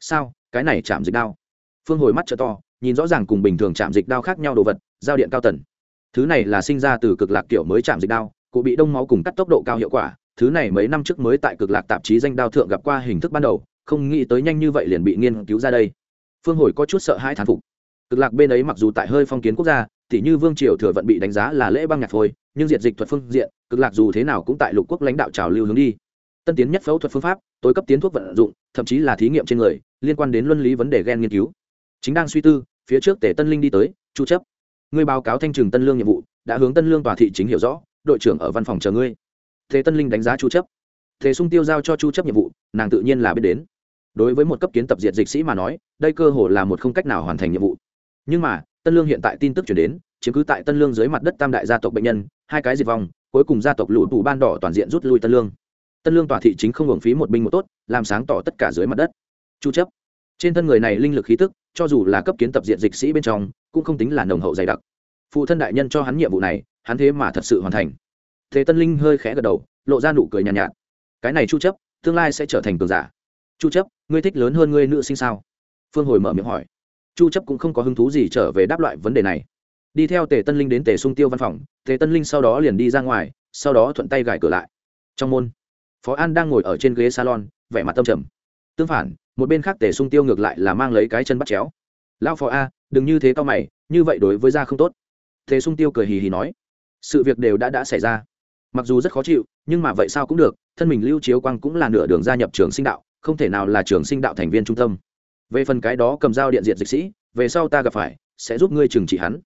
Sao? Cái này chạm dịch đao. Phương hồi mắt trợ to, nhìn rõ ràng cùng bình thường chạm dịch đao khác nhau đồ vật giao điện cao tần. Thứ này là sinh ra từ cực lạc kiểu mới chạm dịch đao, cụ bị đông máu cùng cắt tốc độ cao hiệu quả. Thứ này mấy năm trước mới tại cực lạc tạp chí danh đao thượng gặp qua hình thức ban đầu, không nghĩ tới nhanh như vậy liền bị nghiên cứu ra đây. Phương hồi có chút sợ hãi thán phục. Cực lạc bên ấy mặc dù tại hơi phong kiến quốc gia thì như vương triều thừa vận bị đánh giá là lễ băng nhạc phôi nhưng diệt dịch thuật phương diện, cực lạc dù thế nào cũng tại lục quốc lãnh đạo trào lưu hướng đi. Tân tiến nhất phẫu thuật phương pháp, tối cấp tiến thuốc vận dụng, thậm chí là thí nghiệm trên người, liên quan đến luân lý vấn đề gen nghiên cứu. Chính đang suy tư, phía trước tể tân linh đi tới, chu chấp ngươi báo cáo thanh trừng tân lương nhiệm vụ, đã hướng tân lương tòa thị chính hiểu rõ, đội trưởng ở văn phòng chờ ngươi. Thế tân linh đánh giá chu chấp. Thế sung tiêu giao cho chu chấp nhiệm vụ, nàng tự nhiên là biết đến. Đối với một cấp kiến tập diệt dịch sĩ mà nói, đây cơ hồ là một không cách nào hoàn thành nhiệm vụ. Nhưng mà, tân lương hiện tại tin tức chuyển đến, chiếm cứ tại tân lương dưới mặt đất tam đại gia tộc bệnh nhân, hai cái diệt vong, cuối cùng gia tộc lũ tù ban đỏ toàn diện rút lui tân lương. Tân lương tòa thị chính không hưởng phí một binh một tốt, làm sáng tỏ tất cả dưới mặt đất. Chu chấp. Trên thân người này linh lực khí tức, cho dù là cấp kiến tập diện dịch sĩ bên trong cũng không tính là nồng hậu dày đặc. Phụ thân đại nhân cho hắn nhiệm vụ này hắn thế mà thật sự hoàn thành. Thế tân linh hơi khẽ gật đầu lộ ra nụ cười nhàn nhạt, nhạt. Cái này chu chấp tương lai sẽ trở thành cường giả. Chu chấp ngươi thích lớn hơn ngươi nữ sinh sao? Phương hồi mở miệng hỏi. Chu chấp cũng không có hứng thú gì trở về đáp loại vấn đề này. Đi theo tề tân linh đến tề sung tiêu văn phòng tề tân linh sau đó liền đi ra ngoài sau đó thuận tay gài cửa lại. Trong môn phó an đang ngồi ở trên ghế salon vẻ mặt tâm trầm. Tương phản một bên khác tề sung tiêu ngược lại là mang lấy cái chân bắt chéo. Lão phó a đừng như thế cao mày, như vậy đối với gia không tốt. Thế sung tiêu cười hì hì nói, sự việc đều đã đã xảy ra. Mặc dù rất khó chịu, nhưng mà vậy sao cũng được, thân mình lưu chiếu quang cũng là nửa đường gia nhập trường sinh đạo, không thể nào là trường sinh đạo thành viên trung tâm. Về phần cái đó cầm dao điện diện dịch sĩ, về sau ta gặp phải, sẽ giúp ngươi trừng trị hắn.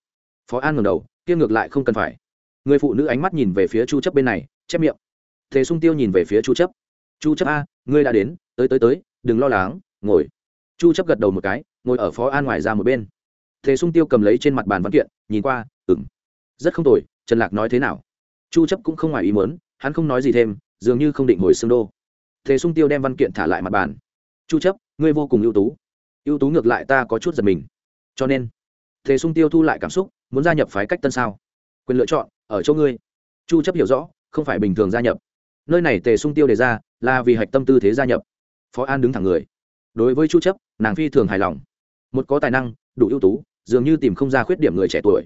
Phó an ngẩng đầu, kia ngược lại không cần phải. Người phụ nữ ánh mắt nhìn về phía chu chấp bên này, chép miệng. Thế sung tiêu nhìn về phía chu chấp. Chu chấp a, ngươi đã đến, tới tới tới, đừng lo lắng, ngồi. Chu chấp gật đầu một cái, ngồi ở phó an ngoài ra một bên thế sung tiêu cầm lấy trên mặt bàn văn kiện, nhìn qua ừng rất không tồi, trần lạc nói thế nào? Chu chấp cũng không ngoài ý muốn, hắn không nói gì thêm, dường như không định hồi xương đô. Thế sung tiêu đem văn kiện thả lại mặt bàn. Chu chấp, ngươi vô cùng ưu tú. Ưu tú ngược lại ta có chút giật mình. Cho nên, thế sung tiêu thu lại cảm xúc, muốn gia nhập phái cách tân sao? Quyền lựa chọn, ở chỗ ngươi. Chu chấp hiểu rõ, không phải bình thường gia nhập. Nơi này tề sung tiêu đề ra, là vì hạch tâm tư thế gia nhập. Phó an đứng thẳng người. Đối với chu chấp, nàng phi thường hài lòng. Một có tài năng, đủ ưu tú dường như tìm không ra khuyết điểm người trẻ tuổi.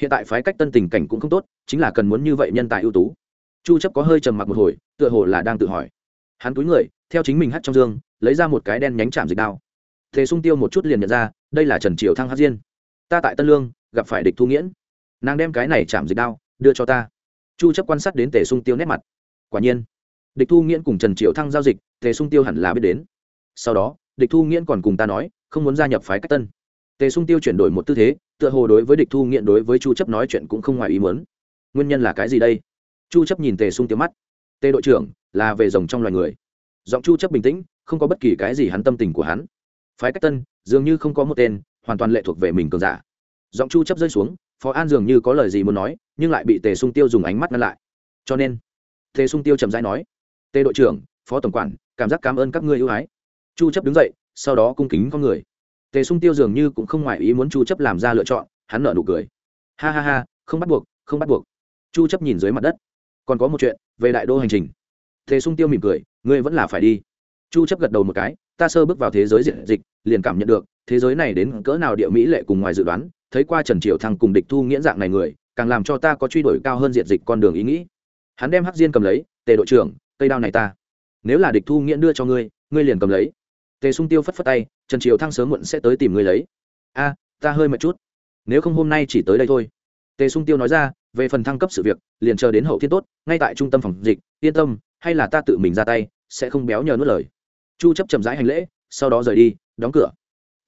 Hiện tại phái cách tân tình cảnh cũng không tốt, chính là cần muốn như vậy nhân tài ưu tú. Chu chấp có hơi trầm mặc một hồi, tựa hồ là đang tự hỏi. Hắn túi người, theo chính mình hắt trong dương, lấy ra một cái đen nhánh chạm dịch đao. Thế sung tiêu một chút liền nhận ra, đây là trần triều thăng hát diên. Ta tại tân lương, gặp phải địch thu nghiễn. Nàng đem cái này chạm dịch đao, đưa cho ta. Chu chấp quan sát đến tề sung tiêu nét mặt. Quả nhiên, địch thu nghiễn cùng trần triều thăng giao dịch, tề sung tiêu hẳn là biết đến. Sau đó, địch thu nghiễn còn cùng ta nói, không muốn gia nhập phái cách tân tề sung tiêu chuyển đổi một tư thế, tựa hồ đối với địch thu nghiện đối với chu chấp nói chuyện cũng không ngoài ý muốn. Nguyên nhân là cái gì đây? Chu chấp nhìn tề sung tiêu mắt. Tề đội trưởng, là về rồng trong loài người. Giọng chu chấp bình tĩnh, không có bất kỳ cái gì hắn tâm tình của hắn. Phái cách tân, dường như không có một tên, hoàn toàn lệ thuộc về mình cường giả. Giọng chu chấp rơi xuống, phó an dường như có lời gì muốn nói, nhưng lại bị tề sung tiêu dùng ánh mắt ngăn lại. Cho nên, tề sung tiêu chậm rãi nói, tề đội trưởng, phó tổng quản, cảm giác cảm ơn các ngươi ưu ái. Chu chấp đứng dậy, sau đó cung kính con người tề sung tiêu dường như cũng không ngoại ý muốn chu chấp làm ra lựa chọn, hắn nở nụ cười. Ha ha ha, không bắt buộc, không bắt buộc. Chu chấp nhìn dưới mặt đất. Còn có một chuyện, về đại đô hành trình. Tề sung tiêu mỉm cười, ngươi vẫn là phải đi. Chu chấp gật đầu một cái, ta sơ bước vào thế giới diện dịch, liền cảm nhận được, thế giới này đến cỡ nào địa mỹ lệ cùng ngoài dự đoán, thấy qua trần triều thăng cùng địch thu nghĩa dạng này người, càng làm cho ta có truy đuổi cao hơn diện dịch con đường ý nghĩ. Hắn đem hắc diên cầm lấy, tề đội trưởng, cây đao này ta. Nếu là địch thu nghĩa đưa cho ngươi ngươi liền cầm lấy tề sung tiêu phất phất tay, trần triều thăng sớm muộn sẽ tới tìm người lấy. A, ta hơi mệt chút, nếu không hôm nay chỉ tới đây thôi. Tề sung tiêu nói ra, về phần thăng cấp sự việc, liền chờ đến hậu thiên tốt, ngay tại trung tâm phòng dịch, yên tâm, hay là ta tự mình ra tay, sẽ không béo nhờ nuốt lời. Chu chấp chậm rãi hành lễ, sau đó rời đi, đóng cửa.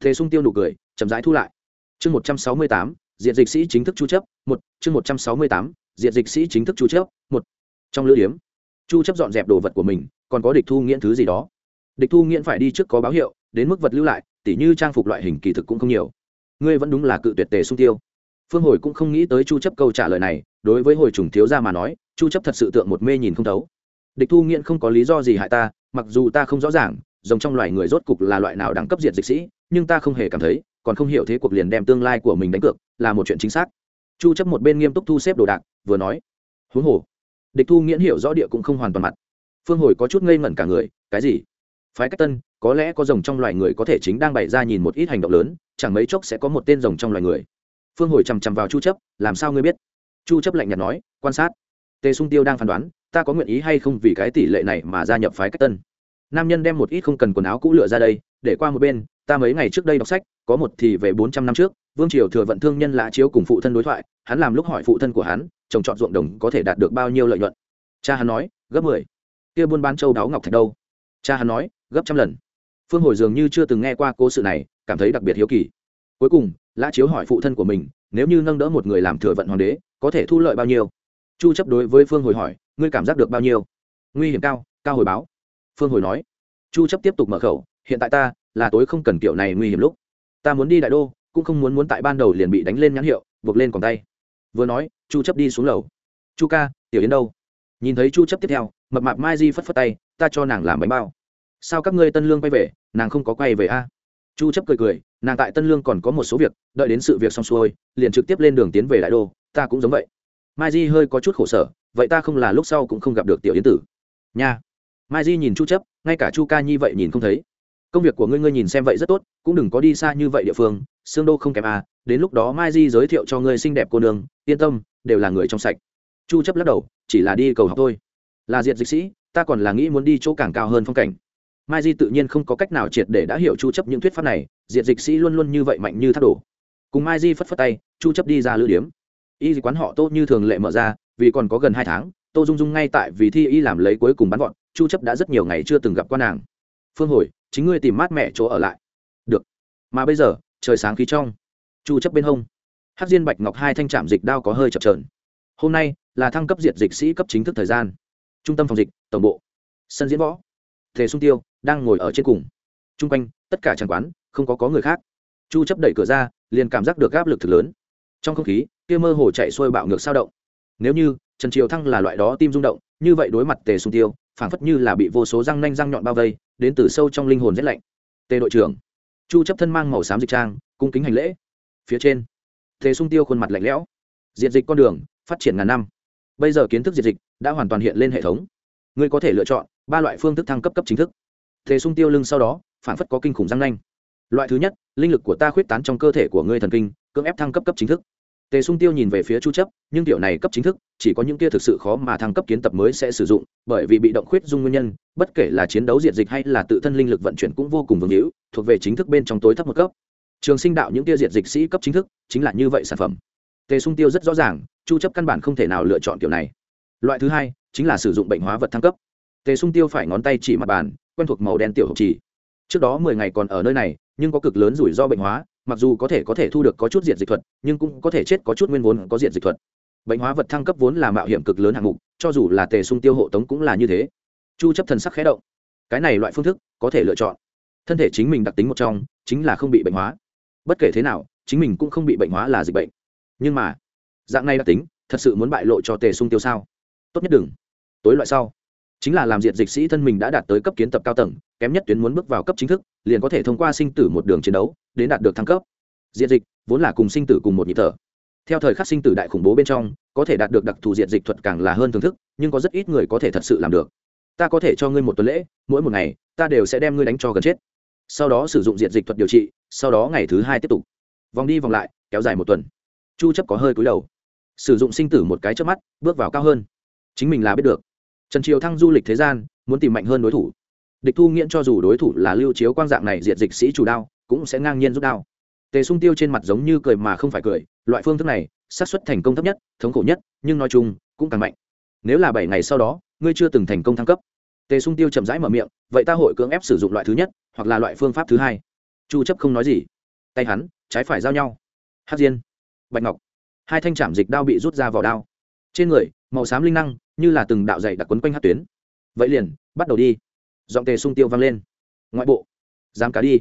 Tề sung tiêu nụ cười, chậm rãi thu lại. Chương một trăm sáu mươi tám, diện dịch sĩ chính thức chu chấp, một, chương một trăm sáu mươi tám, diện dịch sĩ chính thức chu chấp, một. Trong lữ điếm, chu chấp dọn dẹp đồ vật của mình, còn có địch thu nghiễn thứ gì đó địch thu nghiễn phải đi trước có báo hiệu, đến mức vật lưu lại, tỉ như trang phục loại hình kỳ thực cũng không nhiều. Ngươi vẫn đúng là cự tuyệt tề sung tiêu. Phương hồi cũng không nghĩ tới chu chấp câu trả lời này, đối với hồi trùng thiếu gia mà nói, chu chấp thật sự tượng một mê nhìn không thấu. Địch thu nghiễn không có lý do gì hại ta, mặc dù ta không rõ ràng rồng trong loài người rốt cục là loại nào đẳng cấp diệt dịch sĩ, nhưng ta không hề cảm thấy, còn không hiểu thế cuộc liền đem tương lai của mình đánh cược, là một chuyện chính xác. Chu chấp một bên nghiêm túc thu xếp đồ đạc, vừa nói, huống hồ. Địch thu nghiễn hiểu rõ địa cũng không hoàn toàn mặt. Phương hồi có chút ngây ngẩn cả người, cái gì? Phái cách tân, có lẽ có rồng trong loài người có thể chính đang bày ra nhìn một ít hành động lớn, chẳng mấy chốc sẽ có một tên rồng trong loài người. Phương hồi chằm chằm vào chu chấp, làm sao ngươi biết? Chu chấp lạnh nhạt nói, quan sát. Tề sung tiêu đang phán đoán, ta có nguyện ý hay không vì cái tỷ lệ này mà gia nhập phái cách tân? Nam nhân đem một ít không cần quần áo cũ lựa ra đây, để qua một bên, ta mấy ngày trước đây đọc sách, có một thì về 400 năm trước, vương triều thừa vận thương nhân lã chiếu cùng phụ thân đối thoại, hắn làm lúc hỏi phụ thân của hắn, trồng trọt ruộng đồng có thể đạt được bao nhiêu lợi nhuận? Cha hắn nói, gấp 10. kia buôn bán châu đáo ngọc thạch đâu? Cha hắn nói gấp trăm lần. Phương hồi dường như chưa từng nghe qua cố sự này, cảm thấy đặc biệt hiếu kỳ. Cuối cùng, lã chiếu hỏi phụ thân của mình, nếu như nâng đỡ một người làm thừa vận hoàng đế, có thể thu lợi bao nhiêu? Chu chấp đối với phương hồi hỏi, ngươi cảm giác được bao nhiêu? Nguy hiểm cao cao hồi báo. Phương hồi nói, chu chấp tiếp tục mở khẩu, hiện tại ta, là tối không cần kiểu này nguy hiểm lúc. Ta muốn đi đại đô, cũng không muốn muốn tại ban đầu liền bị đánh lên nhãn hiệu, buộc lên còng tay. Vừa nói, chu chấp đi xuống lầu. Chu ca, tiểu yến đâu? Nhìn thấy chu chấp tiếp theo, mập mạp mai di phất phất tay, ta cho nàng làm bánh bao sao các ngươi tân lương quay về, nàng không có quay về a? Chu chấp cười cười, nàng tại tân lương còn có một số việc, đợi đến sự việc xong xuôi, liền trực tiếp lên đường tiến về đại đô, ta cũng giống vậy. Mai di hơi có chút khổ sở, vậy ta không là lúc sau cũng không gặp được tiểu yến tử. Nha. Mai di nhìn chu chấp, ngay cả chu ca nhi vậy nhìn không thấy. Công việc của ngươi ngươi nhìn xem vậy rất tốt, cũng đừng có đi xa như vậy địa phương, xương đô không kém à đến lúc đó mai di giới thiệu cho ngươi xinh đẹp cô nương, yên tâm, đều là người trong sạch. Chu chấp lắc đầu, chỉ là đi cầu học thôi. Là diệt dịch sĩ, ta còn là nghĩ muốn đi chỗ càng cao hơn phong cảnh mai di tự nhiên không có cách nào triệt để đã hiểu chu chấp những thuyết pháp này, diệt dịch sĩ luôn luôn như vậy mạnh như thác đổ. Cùng mai di phất phất tay, chu chấp đi ra lữ điếm. Y quán họ tô như thường lệ mở ra, vì còn có gần hai tháng, tô dung dung ngay tại vì thi y làm lấy cuối cùng bắn gọn chu chấp đã rất nhiều ngày chưa từng gặp qua nàng. Phương hồi, chính ngươi tìm mát mẹ chỗ ở lại. Được. Mà bây giờ, trời sáng khí trong. Chu chấp bên hông, hắc diên bạch ngọc hai thanh trạm dịch đao có hơi chập chờn. Hôm nay là thăng cấp diệt dịch sĩ cấp chính thức thời gian. Trung tâm phòng dịch, tổng bộ. Sân diễn võ. Thể sung tiêu đang ngồi ở trên cùng. Chung quanh, tất cả tràng quán, không có có người khác. Chu chấp đẩy cửa ra, liền cảm giác được áp lực thực lớn. Trong không khí, kia mơ hồ chạy xuôi bạo ngược sao động. Nếu như, trần triều thăng là loại đó tim rung động, như vậy đối mặt tề sung tiêu, phảng phất như là bị vô số răng nanh răng nhọn bao vây, đến từ sâu trong linh hồn rét lạnh. Tề đội trưởng, chu chấp thân mang màu xám dịch trang, cung kính hành lễ. Phía trên, tề sung tiêu khuôn mặt lạnh lẽo. Diệt dịch con đường, phát triển ngàn năm. Bây giờ kiến thức diệt dịch đã hoàn toàn hiện lên hệ thống. Ngươi có thể lựa chọn ba loại phương thức thăng cấp cấp chính thức tề sung tiêu lưng sau đó phản phất có kinh khủng răng nanh. Loại thứ nhất, linh lực của ta khuyết tán trong cơ thể của ngươi thần kinh, cưỡng ép thăng cấp cấp chính thức. Tề sung tiêu nhìn về phía chu chấp, nhưng tiểu này cấp chính thức, chỉ có những kia thực sự khó mà thăng cấp kiến tập mới sẽ sử dụng, bởi vì bị động khuyết dung nguyên nhân, bất kể là chiến đấu diệt dịch hay là tự thân linh lực vận chuyển cũng vô cùng vương hữu, thuộc về chính thức bên trong tối thấp một cấp. Trường sinh đạo những kia diệt dịch sĩ cấp chính thức, chính là như vậy sản phẩm. Tề sung tiêu rất rõ ràng, chu chấp căn bản không thể nào lựa chọn kiểu này. Loại thứ hai, chính là sử dụng bệnh hóa vật thăng cấp. Tề sung tiêu phải ngón tay chỉ mặt bàn quen thuộc màu đen tiểu hộp chỉ. Trước đó 10 ngày còn ở nơi này, nhưng có cực lớn rủi ro bệnh hóa, mặc dù có thể có thể thu được có chút diện dịch thuật, nhưng cũng có thể chết có chút nguyên vốn có diện dịch thuật. Bệnh hóa vật thăng cấp vốn là mạo hiểm cực lớn hạng mục, cho dù là tề sung tiêu hộ tống cũng là như thế. Chu chấp thần sắc khẽ động. Cái này loại phương thức có thể lựa chọn. Thân thể chính mình đặc tính một trong, chính là không bị bệnh hóa. Bất kể thế nào, chính mình cũng không bị bệnh hóa là dịch bệnh. Nhưng mà, dạng này đặc tính, thật sự muốn bại lộ cho tề sung tiêu sao? Tốt nhất đừng. Tối loại sau chính là làm diệt dịch sĩ thân mình đã đạt tới cấp kiến tập cao tầng, kém nhất tuyến muốn bước vào cấp chính thức, liền có thể thông qua sinh tử một đường chiến đấu, đến đạt được thăng cấp. Diệt dịch vốn là cùng sinh tử cùng một nhịp thở. Theo thời khắc sinh tử đại khủng bố bên trong, có thể đạt được đặc thù diệt dịch thuật càng là hơn thưởng thức, nhưng có rất ít người có thể thật sự làm được. Ta có thể cho ngươi một tuần lễ, mỗi một ngày, ta đều sẽ đem ngươi đánh cho gần chết. Sau đó sử dụng diệt dịch thuật điều trị, sau đó ngày thứ hai tiếp tục. Vòng đi vòng lại, kéo dài một tuần. Chu chấp có hơi cúi đầu. Sử dụng sinh tử một cái trước mắt, bước vào cao hơn. Chính mình là biết được trần triều thăng du lịch thế gian, muốn tìm mạnh hơn đối thủ. Địch thu nghiễn cho dù đối thủ là lưu chiếu quang dạng này diệt dịch sĩ chủ đao, cũng sẽ ngang nhiên rút đao. Tề sung tiêu trên mặt giống như cười mà không phải cười, loại phương thức này, xác suất thành công thấp nhất, thống khổ nhất, nhưng nói chung, cũng càng mạnh. Nếu là bảy ngày sau đó, ngươi chưa từng thành công thăng cấp. Tề sung tiêu chậm rãi mở miệng, vậy ta hội cưỡng ép sử dụng loại thứ nhất, hoặc là loại phương pháp thứ hai. Chu chấp không nói gì. Tay hắn, trái phải giao nhau. Hát diên. Bạch ngọc. Hai thanh trảm dịch đao bị rút ra vào đao trên người, màu xám linh năng, như là từng đạo dày đặc quấn quanh hát tuyến. Vậy liền, bắt đầu đi. Giọng tề sung tiêu vang lên. Ngoại bộ. Dám cá đi.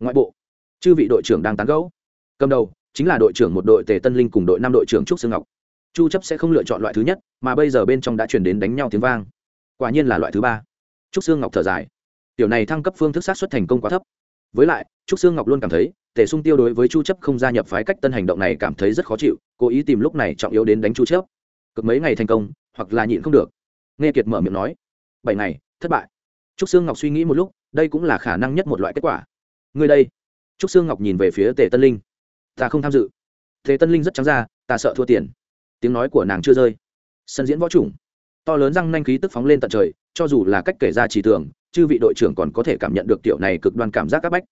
Ngoại bộ. Chư vị đội trưởng đang tán gẫu. Cầm đầu, chính là đội trưởng một đội tề tân linh cùng đội năm đội trưởng trúc sương ngọc. Chu chấp sẽ không lựa chọn loại thứ nhất, mà bây giờ bên trong đã chuyển đến đánh nhau tiếng vang. Quả nhiên là loại thứ ba. Trúc sương ngọc thở dài. Tiểu này thăng cấp phương thức sát xuất thành công quá thấp. Với lại, trúc sương ngọc luôn cảm thấy, tề sung tiêu đối với chu chấp không gia nhập phái cách tân hành động này cảm thấy rất khó chịu, cố ý tìm lúc này trọng yếu đến đánh chu chấp cực mấy ngày thành công, hoặc là nhịn không được. Nghe kiệt mở miệng nói, bảy ngày, thất bại. Trúc sương ngọc suy nghĩ một lúc, đây cũng là khả năng nhất một loại kết quả. Người đây. Trúc sương ngọc nhìn về phía tề tân linh. Ta không tham dự. Tề tân linh rất trắng ra, ta sợ thua tiền. Tiếng nói của nàng chưa rơi. Sân diễn võ chủng. To lớn răng nanh khí tức phóng lên tận trời, cho dù là cách kể ra chỉ tưởng, chư vị đội trưởng còn có thể cảm nhận được tiểu này cực đoan cảm giác các bách.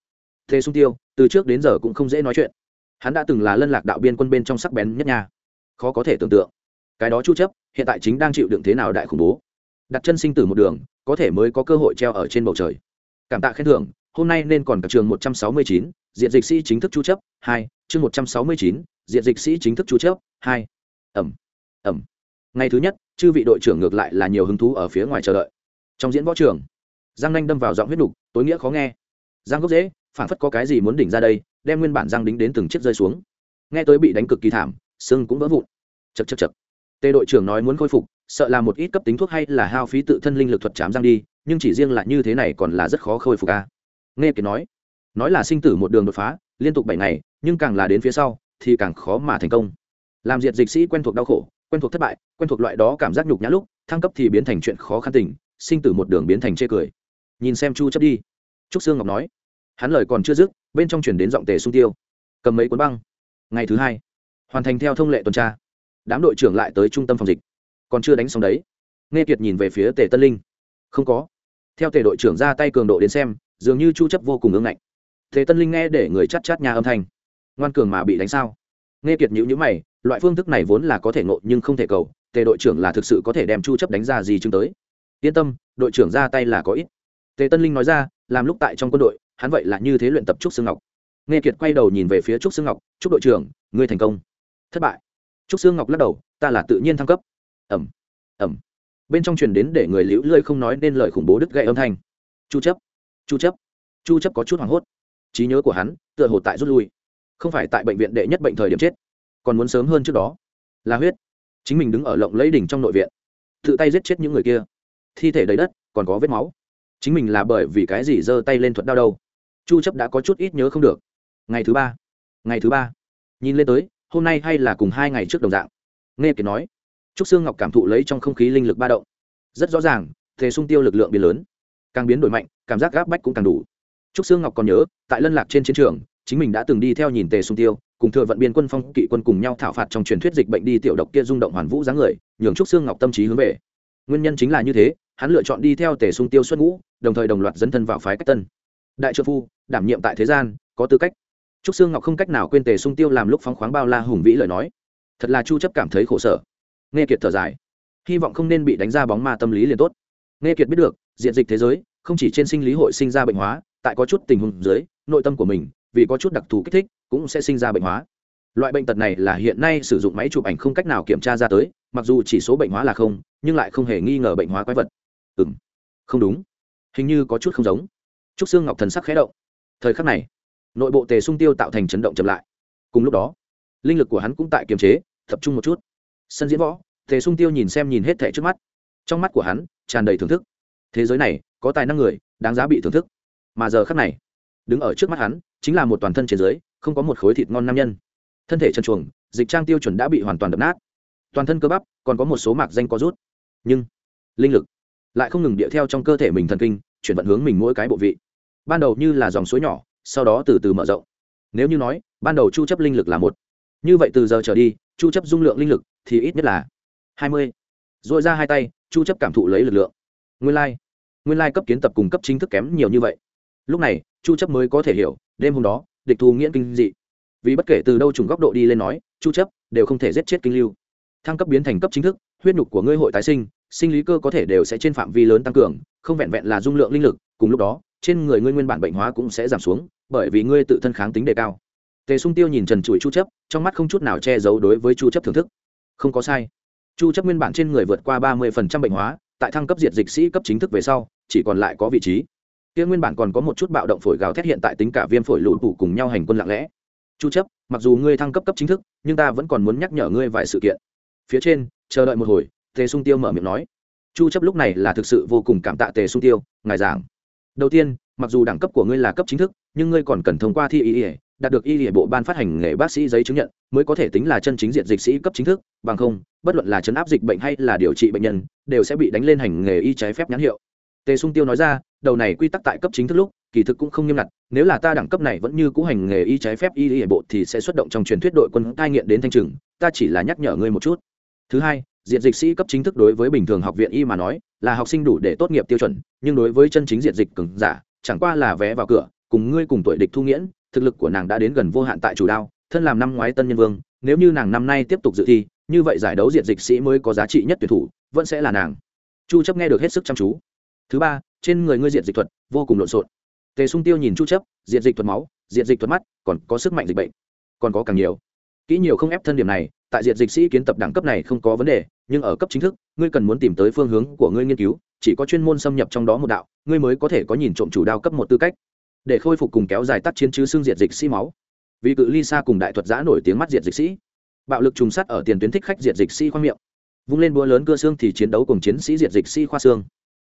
Thế sung tiêu, từ trước đến giờ cũng không dễ nói chuyện. Hắn đã từng là lân lạc đạo biên quân bên trong sắc bén nhất nha. Khó có thể tưởng tượng cái đó chu chấp hiện tại chính đang chịu đựng thế nào đại khủng bố. Đặt chân sinh tử một đường có thể mới có cơ hội treo ở trên bầu trời. Cảm tạ khen thưởng hôm nay nên còn cả trường 169, diện dịch sĩ chính thức chu chấp hai chương 169, diện dịch sĩ chính thức chu chấp hai. Ẩm ẩm. Ngày thứ nhất chư vị đội trưởng ngược lại là nhiều hứng thú ở phía ngoài chờ đợi. Trong diễn võ trường giang nhanh đâm vào giọng huyết đục tối nghĩa khó nghe. Giang gốc dễ phản phất có cái gì muốn đỉnh ra đây đem nguyên bản giang đính đến từng chiếc rơi xuống. Nghe tới bị đánh cực kỳ thảm xương cũng vỡ vụn. Chật chật chật tề đội trưởng nói muốn khôi phục, sợ là một ít cấp tính thuốc hay là hao phí tự thân linh lực thuật chám răng đi, nhưng chỉ riêng lại như thế này còn là rất khó khôi phục ca nghe kiệt nói nói là sinh tử một đường đột phá, liên tục bảy ngày, nhưng càng là đến phía sau, thì càng khó mà thành công. Làm diệt dịch sĩ quen thuộc đau khổ, quen thuộc thất bại, quen thuộc loại đó cảm giác nhục nhã lúc, thăng cấp thì biến thành chuyện khó khăn tình, sinh tử một đường biến thành chê cười. Nhìn xem chu chấp đi. Trúc sương ngọc nói, hắn lời còn chưa dứt, bên trong chuyển đến giọng tề sung tiêu. Cầm mấy cuốn băng. Ngày thứ hai, hoàn thành theo thông lệ tuần tra đám đội trưởng lại tới trung tâm phòng dịch. Còn chưa đánh xong đấy. Nghe kiệt nhìn về phía tề tân linh. Không có. Theo tề đội trưởng ra tay cường độ đến xem, dường như chu chấp vô cùng ương ngạnh. Tề tân linh nghe để người chát chát nhà âm thanh. Ngoan cường mà bị đánh sao? Nghe kiệt nhữ nhữ mày, loại phương thức này vốn là có thể ngộ nhưng không thể cầu, tề đội trưởng là thực sự có thể đem chu chấp đánh ra gì chứng tới. Yên tâm, đội trưởng ra tay là có ít. Tề tân linh nói ra, làm lúc tại trong quân đội, hắn vậy là như thế luyện tập trúc xương ngọc. Nghe kiệt quay đầu nhìn về phía trúc xương ngọc, trúc đội trưởng, ngươi thành công. Thất bại trúc Sương ngọc lắc đầu, ta là tự nhiên thăng cấp. Ẩm ẩm bên trong truyền đến để người liễu lơi không nói nên lời khủng bố đứt gậy âm thanh. Chu chấp chu chấp chu chấp có chút hoảng hốt. Trí nhớ của hắn tựa hồ tại rút lui. Không phải tại bệnh viện đệ nhất bệnh thời điểm chết, còn muốn sớm hơn trước đó. Là huyết, chính mình đứng ở lộng lấy đỉnh trong nội viện, tự tay giết chết những người kia. Thi thể đầy đất, còn có vết máu. Chính mình là bởi vì cái gì giơ tay lên thuật đau đâu? Chu chấp đã có chút ít nhớ không được. Ngày thứ ba, ngày thứ ba. Nhìn lên tới hôm nay hay là cùng hai ngày trước đồng dạng? Nghe kiệt nói, trúc Sương ngọc cảm thụ lấy trong không khí linh lực ba động. Rất rõ ràng thế sung tiêu lực lượng biến lớn, càng biến đổi mạnh, cảm giác gáp bách cũng càng đủ. Trúc Sương ngọc còn nhớ, tại lân lạc trên chiến trường, chính mình đã từng đi theo nhìn tề sung tiêu, cùng thừa vận biên quân phong kỵ quân cùng nhau thảo phạt trong truyền thuyết dịch bệnh đi tiểu độc kia rung động hoàn vũ dáng người, nhường trúc Sương ngọc tâm trí hướng về. Nguyên nhân chính là như thế, hắn lựa chọn đi theo tề sung tiêu xuất ngũ, đồng thời đồng loạt dấn thân vào phái cách tân. Đại trợ phu, đảm nhiệm tại thế gian, có tư cách trúc Sương ngọc không cách nào quên tề sung tiêu làm lúc phóng khoáng bao la hùng vĩ lời nói. Thật là chu chấp cảm thấy khổ sở. Nghe kiệt thở dài. Hy vọng không nên bị đánh ra bóng ma tâm lý liền tốt. Nghe kiệt biết được, diện dịch thế giới, không chỉ trên sinh lý hội sinh ra bệnh hóa, tại có chút tình huống dưới, nội tâm của mình, vì có chút đặc thù kích thích, cũng sẽ sinh ra bệnh hóa. Loại bệnh tật này là hiện nay sử dụng máy chụp ảnh không cách nào kiểm tra ra tới, mặc dù chỉ số bệnh hóa là không, nhưng lại không hề nghi ngờ bệnh hóa quái vật. Ừ m không đúng. Hình như có chút không giống. Trúc xương ngọc thần sắc khé động. Thời khắc này nội bộ tề sung tiêu tạo thành chấn động chậm lại. Cùng lúc đó, linh lực của hắn cũng tại kiềm chế, tập trung một chút. Sân diễn võ, tề sung tiêu nhìn xem nhìn hết thẻ trước mắt. Trong mắt của hắn tràn đầy thưởng thức. Thế giới này có tài năng người, đáng giá bị thưởng thức. Mà giờ khắc này, đứng ở trước mắt hắn chính là một toàn thân trên dưới, không có một khối thịt ngon nam nhân. Thân thể chân chuồng dịch trang tiêu chuẩn đã bị hoàn toàn đập nát. Toàn thân cơ bắp, còn có một số mạc danh có rút. Nhưng, linh lực lại không ngừng điệu theo trong cơ thể mình thần kinh, chuyển vận hướng mình mỗi cái bộ vị. Ban đầu như là dòng suối nhỏ sau đó từ từ mở rộng. Nếu như nói, ban đầu chu chấp linh lực là một, như vậy từ giờ trở đi, chu chấp dung lượng linh lực thì ít nhất là 20. rồi ra hai tay, chu chấp cảm thụ lấy lực lượng. Nguyên lai like. nguyên lai like cấp kiến tập cùng cấp chính thức kém nhiều như vậy. Lúc này, chu chấp mới có thể hiểu, đêm hôm đó, địch thu nghiễn kinh dị. Vì bất kể từ đâu trùng góc độ đi lên nói, chu chấp đều không thể giết chết kinh lưu. Thăng cấp biến thành cấp chính thức, huyết nhục của ngươi hội tái sinh sinh lý cơ có thể đều sẽ trên phạm vi lớn tăng cường, không vẹn vẹn là dung lượng linh lực, cùng lúc đó, trên người ngươi nguyên bản bệnh hóa cũng sẽ giảm xuống bởi vì ngươi tự thân kháng tính đề cao. Tề sung tiêu nhìn trần trụi chu chấp, trong mắt không chút nào che giấu đối với chu chấp thưởng thức. Không có sai. Chu chấp nguyên bản trên người vượt qua 30% bệnh hóa, tại thăng cấp diệt dịch sĩ cấp chính thức về sau, chỉ còn lại có vị trí. Kia nguyên bản còn có một chút bạo động phổi gào thét hiện tại tính cả viêm phổi lụt tủ cùng nhau hành quân lặng lẽ. Chu chấp, mặc dù ngươi thăng cấp cấp chính thức, nhưng ta vẫn còn muốn nhắc nhở ngươi vài sự kiện. Phía trên, chờ đợi một hồi, tề sung tiêu mở miệng nói. Chu chấp lúc này là thực sự vô cùng cảm tạ tề sung tiêu, ngài giảng. Đầu tiên mặc dù đẳng cấp của ngươi là cấp chính thức, nhưng ngươi còn cần thông qua thi y ỉa đạt được y ỉa bộ ban phát hành nghề bác sĩ giấy chứng nhận, mới có thể tính là chân chính diện dịch sĩ cấp chính thức, bằng không, bất luận là chấn áp dịch bệnh hay là điều trị bệnh nhân, đều sẽ bị đánh lên hành nghề y trái phép nhãn hiệu. Tề sung tiêu nói ra, đầu này quy tắc tại cấp chính thức lúc, kỳ thực cũng không nghiêm ngặt, nếu là ta đẳng cấp này vẫn như cũ hành nghề y trái phép y y bộ thì sẽ xuất động trong truyền thuyết đội quân cai nghiện đến thanh trừng, ta chỉ là nhắc nhở ngươi một chút. Thứ hai, diện dịch sĩ cấp chính thức đối với bình thường học viện y mà nói, là học sinh đủ để tốt nghiệp tiêu chuẩn, nhưng đối với chân chính diện dịch cường giả chẳng qua là vé vào cửa, cùng ngươi cùng tuổi địch thu nghiễn, thực lực của nàng đã đến gần vô hạn tại chủ đao, thân làm năm ngoái tân nhân vương, nếu như nàng năm nay tiếp tục dự thi, như vậy giải đấu diện dịch sĩ mới có giá trị nhất tuyển thủ, vẫn sẽ là nàng. Chu chấp nghe được hết sức chăm chú. Thứ ba, trên người ngươi diện dịch thuật, vô cùng lộn xộn. Tề sung tiêu nhìn chu chấp diện dịch thuật máu diện dịch thuật mắt, còn có sức mạnh dịch bệnh, còn có càng nhiều. Kỹ nhiều không ép thân điểm này, tại diện dịch sĩ kiến tập đẳng cấp này không có vấn đề, nhưng ở cấp chính thức, ngươi cần muốn tìm tới phương hướng của ngươi nghiên cứu chỉ có chuyên môn xâm nhập trong đó một đạo, ngươi mới có thể có nhìn trộm chủ đao cấp một tư cách. Để khôi phục cùng kéo dài tác chiến chứ xương diệt dịch sĩ máu. Vì cự ly xa cùng đại thuật giã nổi tiếng mắt diệt dịch sĩ. Bạo lực trùng sắt ở tiền tuyến thích khách diệt dịch sĩ khoa miệng. Vung lên búa lớn cưa xương thì chiến đấu cùng chiến sĩ diệt dịch sĩ khoa xương.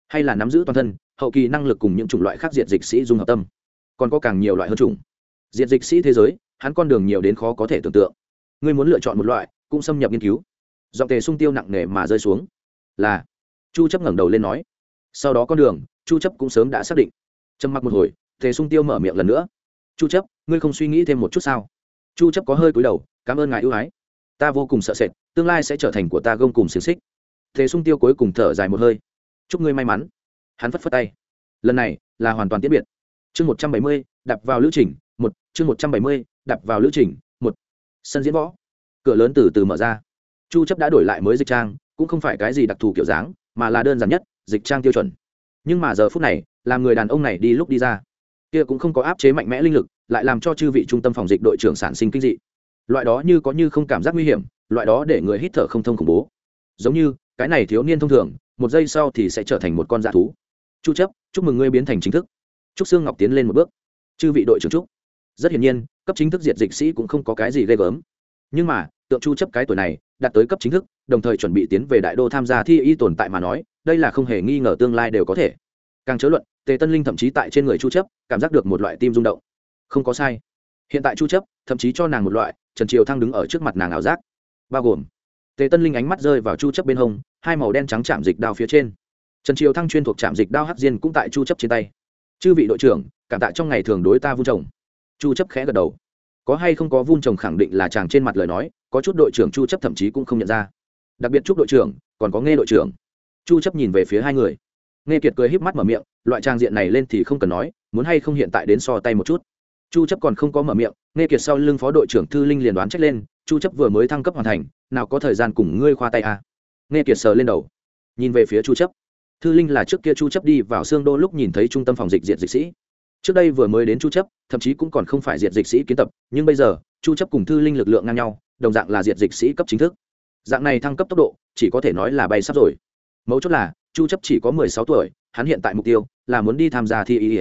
Hay là nắm giữ toàn thân, hậu kỳ năng lực cùng những chủng loại khác diệt dịch sĩ dung hợp tâm. Còn có càng nhiều loại hơn chủng. Diệt dịch sĩ thế giới, hắn con đường nhiều đến khó có thể tưởng tượng. Ngươi muốn lựa chọn một loại, cũng xâm nhập nghiên cứu. Giọng tề sung tiêu nặng nề mà rơi xuống. Là chu chấp ngẩng đầu lên nói. Sau đó con đường chu chấp cũng sớm đã xác định. Trầm mặc một hồi tề sung tiêu mở miệng lần nữa. Chu chấp ngươi không suy nghĩ thêm một chút sao? Chu chấp có hơi cúi đầu cảm ơn ngài ưu ái. Ta vô cùng sợ sệt tương lai sẽ trở thành của ta gông cùng xiềng xích. Tề sung tiêu cuối cùng thở dài một hơi. Chúc ngươi may mắn. Hắn phất phất tay. Lần này là hoàn toàn tiễn biệt. Chương 170, đạp vào lữ trình một chương 170, đạp vào lữ trình một. Sân diễn võ. Cửa lớn từ từ mở ra. Chu chấp đã đổi lại mới dịch trang cũng không phải cái gì đặc thù kiểu dáng mà là đơn giản nhất, dịch trang tiêu chuẩn. Nhưng mà giờ phút này, làm người đàn ông này đi lúc đi ra, kia cũng không có áp chế mạnh mẽ linh lực, lại làm cho chư vị trung tâm phòng dịch đội trưởng sản sinh kinh dị. Loại đó như có như không cảm giác nguy hiểm, loại đó để người hít thở không thông khủng bố. Giống như, cái này thiếu niên thông thường, một giây sau thì sẽ trở thành một con dạ thú. Chu chấp, chúc mừng ngươi biến thành chính thức. Trúc xương ngọc tiến lên một bước. Chư vị đội trưởng trúc rất hiển nhiên, cấp chính thức diệt dịch sĩ cũng không có cái gì ghê gớm. Nhưng mà tượng chu chấp cái tuổi này, đạt tới cấp chính thức, đồng thời chuẩn bị tiến về đại đô tham gia thi y tồn tại mà nói, đây là không hề nghi ngờ tương lai đều có thể. Càng chớ luận, tề tân linh thậm chí tại trên người chu chấp, cảm giác được một loại tim rung động. Không có sai. Hiện tại chu chấp, thậm chí cho nàng một loại, trần triều thăng đứng ở trước mặt nàng ảo giác. Bao gồm, tề tân linh ánh mắt rơi vào chu chấp bên hông, hai màu đen trắng chạm dịch đao phía trên. Trần triều thăng chuyên thuộc chạm dịch đao hắc diên cũng tại chu chấp trên tay. Chư vị đội trưởng, cảm tạ trong ngày thường đối ta vun trồng. Chu chấp khẽ gật đầu. Có hay không có vun trồng khẳng định là chàng trên mặt lời nói có chút đội trưởng chu chấp thậm chí cũng không nhận ra. Đặc biệt chúc đội trưởng còn có nghe đội trưởng. Chu chấp nhìn về phía hai người. Nghe kiệt cười híp mắt mở miệng, loại trang diện này lên thì không cần nói, muốn hay không hiện tại đến so tay một chút. Chu chấp còn không có mở miệng nghe kiệt sau lưng phó đội trưởng thư linh liền đoán trách lên, chu chấp vừa mới thăng cấp hoàn thành, nào có thời gian cùng ngươi khoa tay à? Nghe kiệt sờ lên đầu, nhìn về phía chu chấp. Thư linh là trước kia chu chấp đi vào xương đô lúc nhìn thấy trung tâm phòng dịch diện dịch sĩ. Trước đây vừa mới đến chu chấp, thậm chí cũng còn không phải diệt dịch sĩ kiến tập, nhưng bây giờ, chu chấp cùng thư linh lực lượng ngang nhau đồng dạng là diệt dịch sĩ cấp chính thức. Dạng này thăng cấp tốc độ, chỉ có thể nói là bay sắp rồi. Mấu chốt là, chu chấp chỉ có 16 tuổi, hắn hiện tại mục tiêu là muốn đi tham gia thi y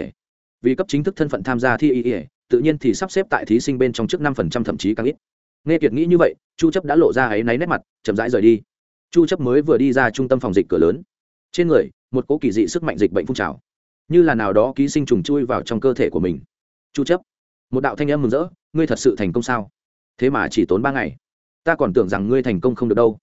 vì cấp chính thức thân phận tham gia thi y tự nhiên thì sắp xếp tại thí sinh bên trong trước 5% thậm chí càng ít. Nghe kiệt nghĩ như vậy, chu chấp đã lộ ra ấy náy nét mặt, chậm rãi rời đi. Chu chấp mới vừa đi ra trung tâm phòng dịch cửa lớn. Trên người, một cỗ kỳ dị sức mạnh dịch bệnh phun trào. Như là nào đó ký sinh trùng chui vào trong cơ thể của mình. Chu chấp, một đạo thanh âm mừng rỡ, ngươi thật sự thành công sao? Thế mà chỉ tốn ba ngày. Ta còn tưởng rằng ngươi thành công không được đâu.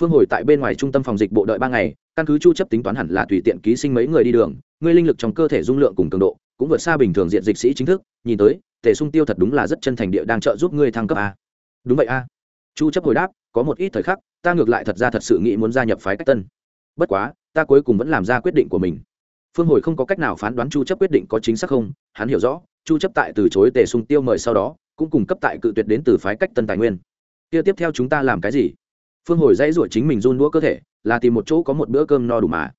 Phương hồi tại bên ngoài trung tâm phòng dịch bộ đợi ba ngày, căn cứ chu chấp tính toán hẳn là tùy tiện ký sinh mấy người đi đường, ngươi linh lực trong cơ thể dung lượng cùng cường độ, cũng vượt xa bình thường diện dịch sĩ chính thức, nhìn tới, tề sung tiêu thật đúng là rất chân thành địa đang trợ giúp ngươi thăng cấp a. Đúng vậy a. Chu chấp hồi đáp, có một ít thời khắc, ta ngược lại thật ra thật sự nghĩ muốn gia nhập phái cách tân. Bất quá, ta cuối cùng vẫn làm ra quyết định của mình. Phương hồi không có cách nào phán đoán chu chấp quyết định có chính xác không, hắn hiểu rõ, chu chấp tại từ chối tề sung tiêu mời sau đó cũng cung cấp tại cự tuyệt đến từ phái cách tân tài nguyên. Kia tiếp theo chúng ta làm cái gì? Phương hồi dãy ruột chính mình run đũa cơ thể, là tìm một chỗ có một bữa cơm no đủ mà.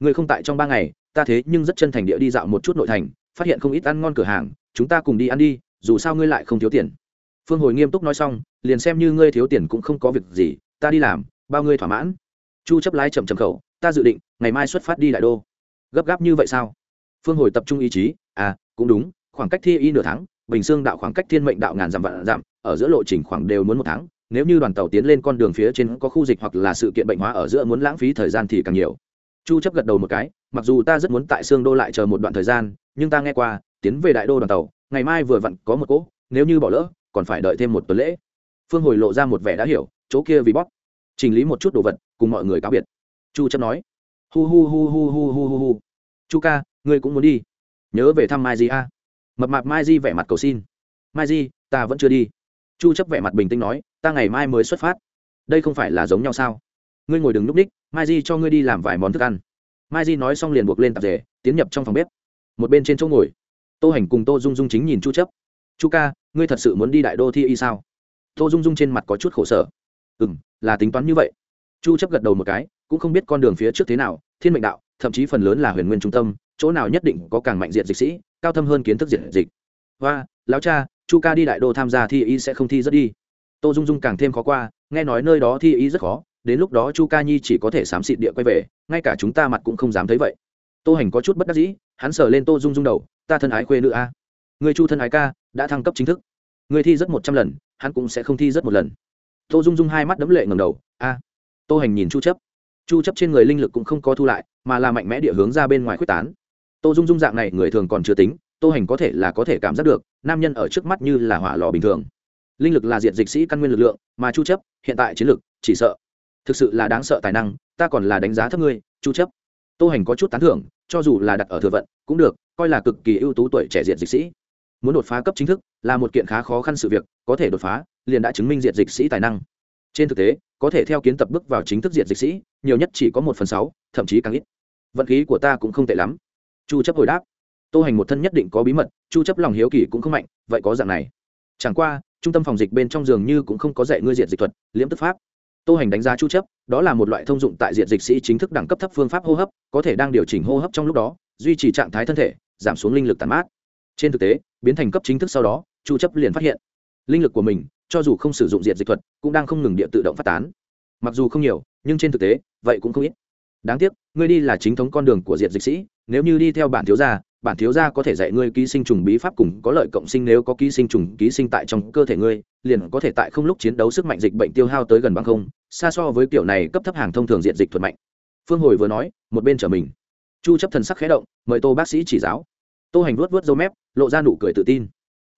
Người không tại trong ba ngày, ta thế nhưng rất chân thành địa đi dạo một chút nội thành, phát hiện không ít ăn ngon cửa hàng, chúng ta cùng đi ăn đi, dù sao ngươi lại không thiếu tiền. Phương hồi nghiêm túc nói xong, liền xem như ngươi thiếu tiền cũng không có việc gì, ta đi làm, bao ngươi thỏa mãn. Chu chấp lái chậm chậm khẩu, ta dự định, ngày mai xuất phát đi đại đô. Gấp gáp như vậy sao? Phương hồi tập trung ý chí à cũng đúng, khoảng cách thi y nửa tháng bình xương đạo khoảng cách thiên mệnh đạo ngàn dặm vạn dặm, ở giữa lộ trình khoảng đều muốn một tháng, nếu như đoàn tàu tiến lên con đường phía trên có khu dịch hoặc là sự kiện bệnh hóa ở giữa muốn lãng phí thời gian thì càng nhiều. Chu chấp gật đầu một cái, mặc dù ta rất muốn tại xương đô lại chờ một đoạn thời gian, nhưng ta nghe qua, tiến về đại đô đoàn tàu, ngày mai vừa vặn có một cỗ, nếu như bỏ lỡ, còn phải đợi thêm một tuần lễ. Phương hồi lộ ra một vẻ đã hiểu, chỗ kia vì bóp. Chỉnh lý một chút đồ vật, cùng mọi người cáo biệt. Chu chấp nói, hu hu hu hu hu hu hu hu. Chu ca, ngươi cũng muốn đi. Nhớ về thăm mai gì a mập mạp mai di vẻ mặt cầu xin. Mai di, ta vẫn chưa đi. Chu chấp vẻ mặt bình tĩnh nói, ta ngày mai mới xuất phát. Đây không phải là giống nhau sao? Ngươi ngồi đừng núp ních, mai di cho ngươi đi làm vài món thức ăn. Mai di nói xong liền buộc lên tạp rể tiến nhập trong phòng bếp. Một bên trên chỗ ngồi, tô hành cùng tô dung dung chính nhìn chu chấp. Chu ca, ngươi thật sự muốn đi đại đô thi y sao? Tô dung dung trên mặt có chút khổ sở. Ừ m là tính toán như vậy. Chu chấp gật đầu một cái, cũng không biết con đường phía trước thế nào, thiên mệnh đạo, thậm chí phần lớn là huyền nguyên trung tâm chỗ nào nhất định có càng mạnh diện dịch sĩ, cao thâm hơn kiến thức diện dịch. Và lão cha, chu ca đi đại đô tham gia thi y sẽ không thi rất đi. Tô dung dung càng thêm khó qua, nghe nói nơi đó thi y rất khó, đến lúc đó chu ca nhi chỉ có thể xám xịt địa quay về, ngay cả chúng ta mặt cũng không dám thấy vậy. Tô hành có chút bất đắc dĩ, hắn sờ lên tô dung dung đầu, ta thân ái khuê nữ a. Người chu thân ái ca, đã thăng cấp chính thức. Người thi rất một trăm lần, hắn cũng sẽ không thi rất một lần. Tô dung dung hai mắt đấm lệ ngầm đầu, a. Tô hành nhìn chu chấp. Chu chấp trên người linh lực cũng không có thu lại, mà là mạnh mẽ địa hướng ra bên ngoài quyết tán tô dung dung dạng này người thường còn chưa tính, tô hành có thể là có thể cảm giác được, nam nhân ở trước mắt như là hỏa lò bình thường. Linh lực là diện dịch sĩ căn nguyên lực lượng, mà chu chấp, hiện tại chiến lực, chỉ sợ. Thực sự là đáng sợ tài năng, ta còn là đánh giá thấp ngươi, chu chấp. Tô hành có chút tán thưởng, cho dù là đặt ở thừa vận, cũng được, coi là cực kỳ ưu tú tuổi trẻ diện dịch sĩ. Muốn đột phá cấp chính thức, là một kiện khá khó khăn sự việc, có thể đột phá, liền đã chứng minh diện dịch sĩ tài năng. Trên thực tế, có thể theo kiến tập bước vào chính thức diện dịch sĩ, nhiều nhất chỉ có một phần sáu, thậm chí càng ít. Vận khí của ta cũng không tệ lắm chu chấp hồi đáp. Tô hành một thân nhất định có bí mật, chu chấp lòng hiếu kỳ cũng không mạnh, vậy có dạng này. Chẳng qua, trung tâm phòng dịch bên trong giường như cũng không có dạy ngươi diệt dịch thuật, liễm tức pháp. Tô hành đánh giá chu chấp, đó là một loại thông dụng tại diện dịch sĩ chính thức đẳng cấp thấp phương pháp hô hấp, có thể đang điều chỉnh hô hấp trong lúc đó, duy trì trạng thái thân thể, giảm xuống linh lực tàn mát. Trên thực tế, biến thành cấp chính thức sau đó, chu chấp liền phát hiện, linh lực của mình, cho dù không sử dụng diện dịch thuật, cũng đang không ngừng địa tự động phát tán. Mặc dù không nhiều, nhưng trên thực tế, vậy cũng không ít. Đáng tiếc, ngươi đi là chính thống con đường của diện dịch sĩ nếu như đi theo bản thiếu gia bản thiếu gia có thể dạy ngươi ký sinh trùng bí pháp cùng có lợi cộng sinh nếu có ký sinh trùng ký sinh tại trong cơ thể ngươi liền có thể tại không lúc chiến đấu sức mạnh dịch bệnh tiêu hao tới gần bằng không xa so với kiểu này cấp thấp hàng thông thường diện dịch thuật mạnh. Phương hồi vừa nói một bên trở mình. Chu chấp thần sắc khẽ động mời tô bác sĩ chỉ giáo. Tô hành vuốt vuốt râu mép lộ ra nụ cười tự tin.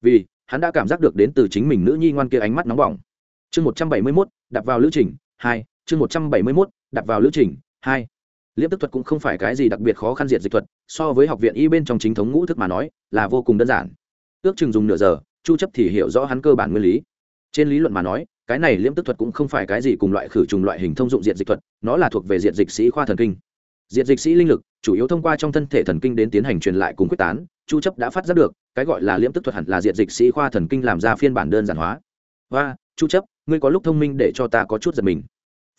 Vì hắn đã cảm giác được đến từ chính mình nữ nhi ngoan kia ánh mắt nóng bỏng. Chương 171, đặt vào lữ trình 2, chương 171, đặt vào lữ trình 2. Liễm tức thuật cũng không phải cái gì đặc biệt khó khăn diệt dịch thuật, so với học viện y bên trong chính thống ngũ thức mà nói, là vô cùng đơn giản. Ước chừng dùng nửa giờ, chu chấp thì hiểu rõ hắn cơ bản nguyên lý. Trên lý luận mà nói, cái này Liễm tức thuật cũng không phải cái gì cùng loại khử trùng loại hình thông dụng diệt dịch thuật, nó là thuộc về diệt dịch sĩ khoa thần kinh. Diệt dịch sĩ linh lực, chủ yếu thông qua trong thân thể thần kinh đến tiến hành truyền lại cùng quyết tán, chu chấp đã phát giác được, cái gọi là Liễm tức thuật hẳn là diệt dịch sĩ khoa thần kinh làm ra phiên bản đơn giản hóa. Và chu chấp, ngươi có lúc thông minh để cho ta có chút giật mình.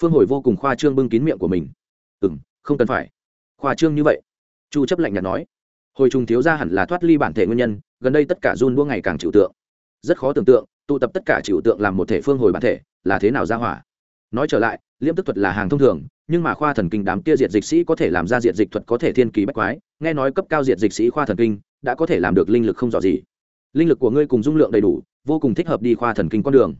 Phương hồi vô cùng khoa trương bưng kín miệng của mình. Ừm không cần phải. Khoa trương như vậy. Chu chấp lạnh nhạt nói. Hồi trùng thiếu gia hẳn là thoát ly bản thể nguyên nhân, gần đây tất cả run đua ngày càng chịu tượng. Rất khó tưởng tượng, tụ tập tất cả chịu tượng làm một thể phương hồi bản thể, là thế nào ra hỏa. Nói trở lại liễm tức thuật là hàng thông thường, nhưng mà khoa thần kinh đám kia diệt dịch sĩ có thể làm ra diệt dịch thuật có thể thiên kỳ bách quái, nghe nói cấp cao diệt dịch sĩ khoa thần kinh đã có thể làm được linh lực không dò gì. Linh lực của ngươi cùng dung lượng đầy đủ, vô cùng thích hợp đi khoa thần kinh con đường.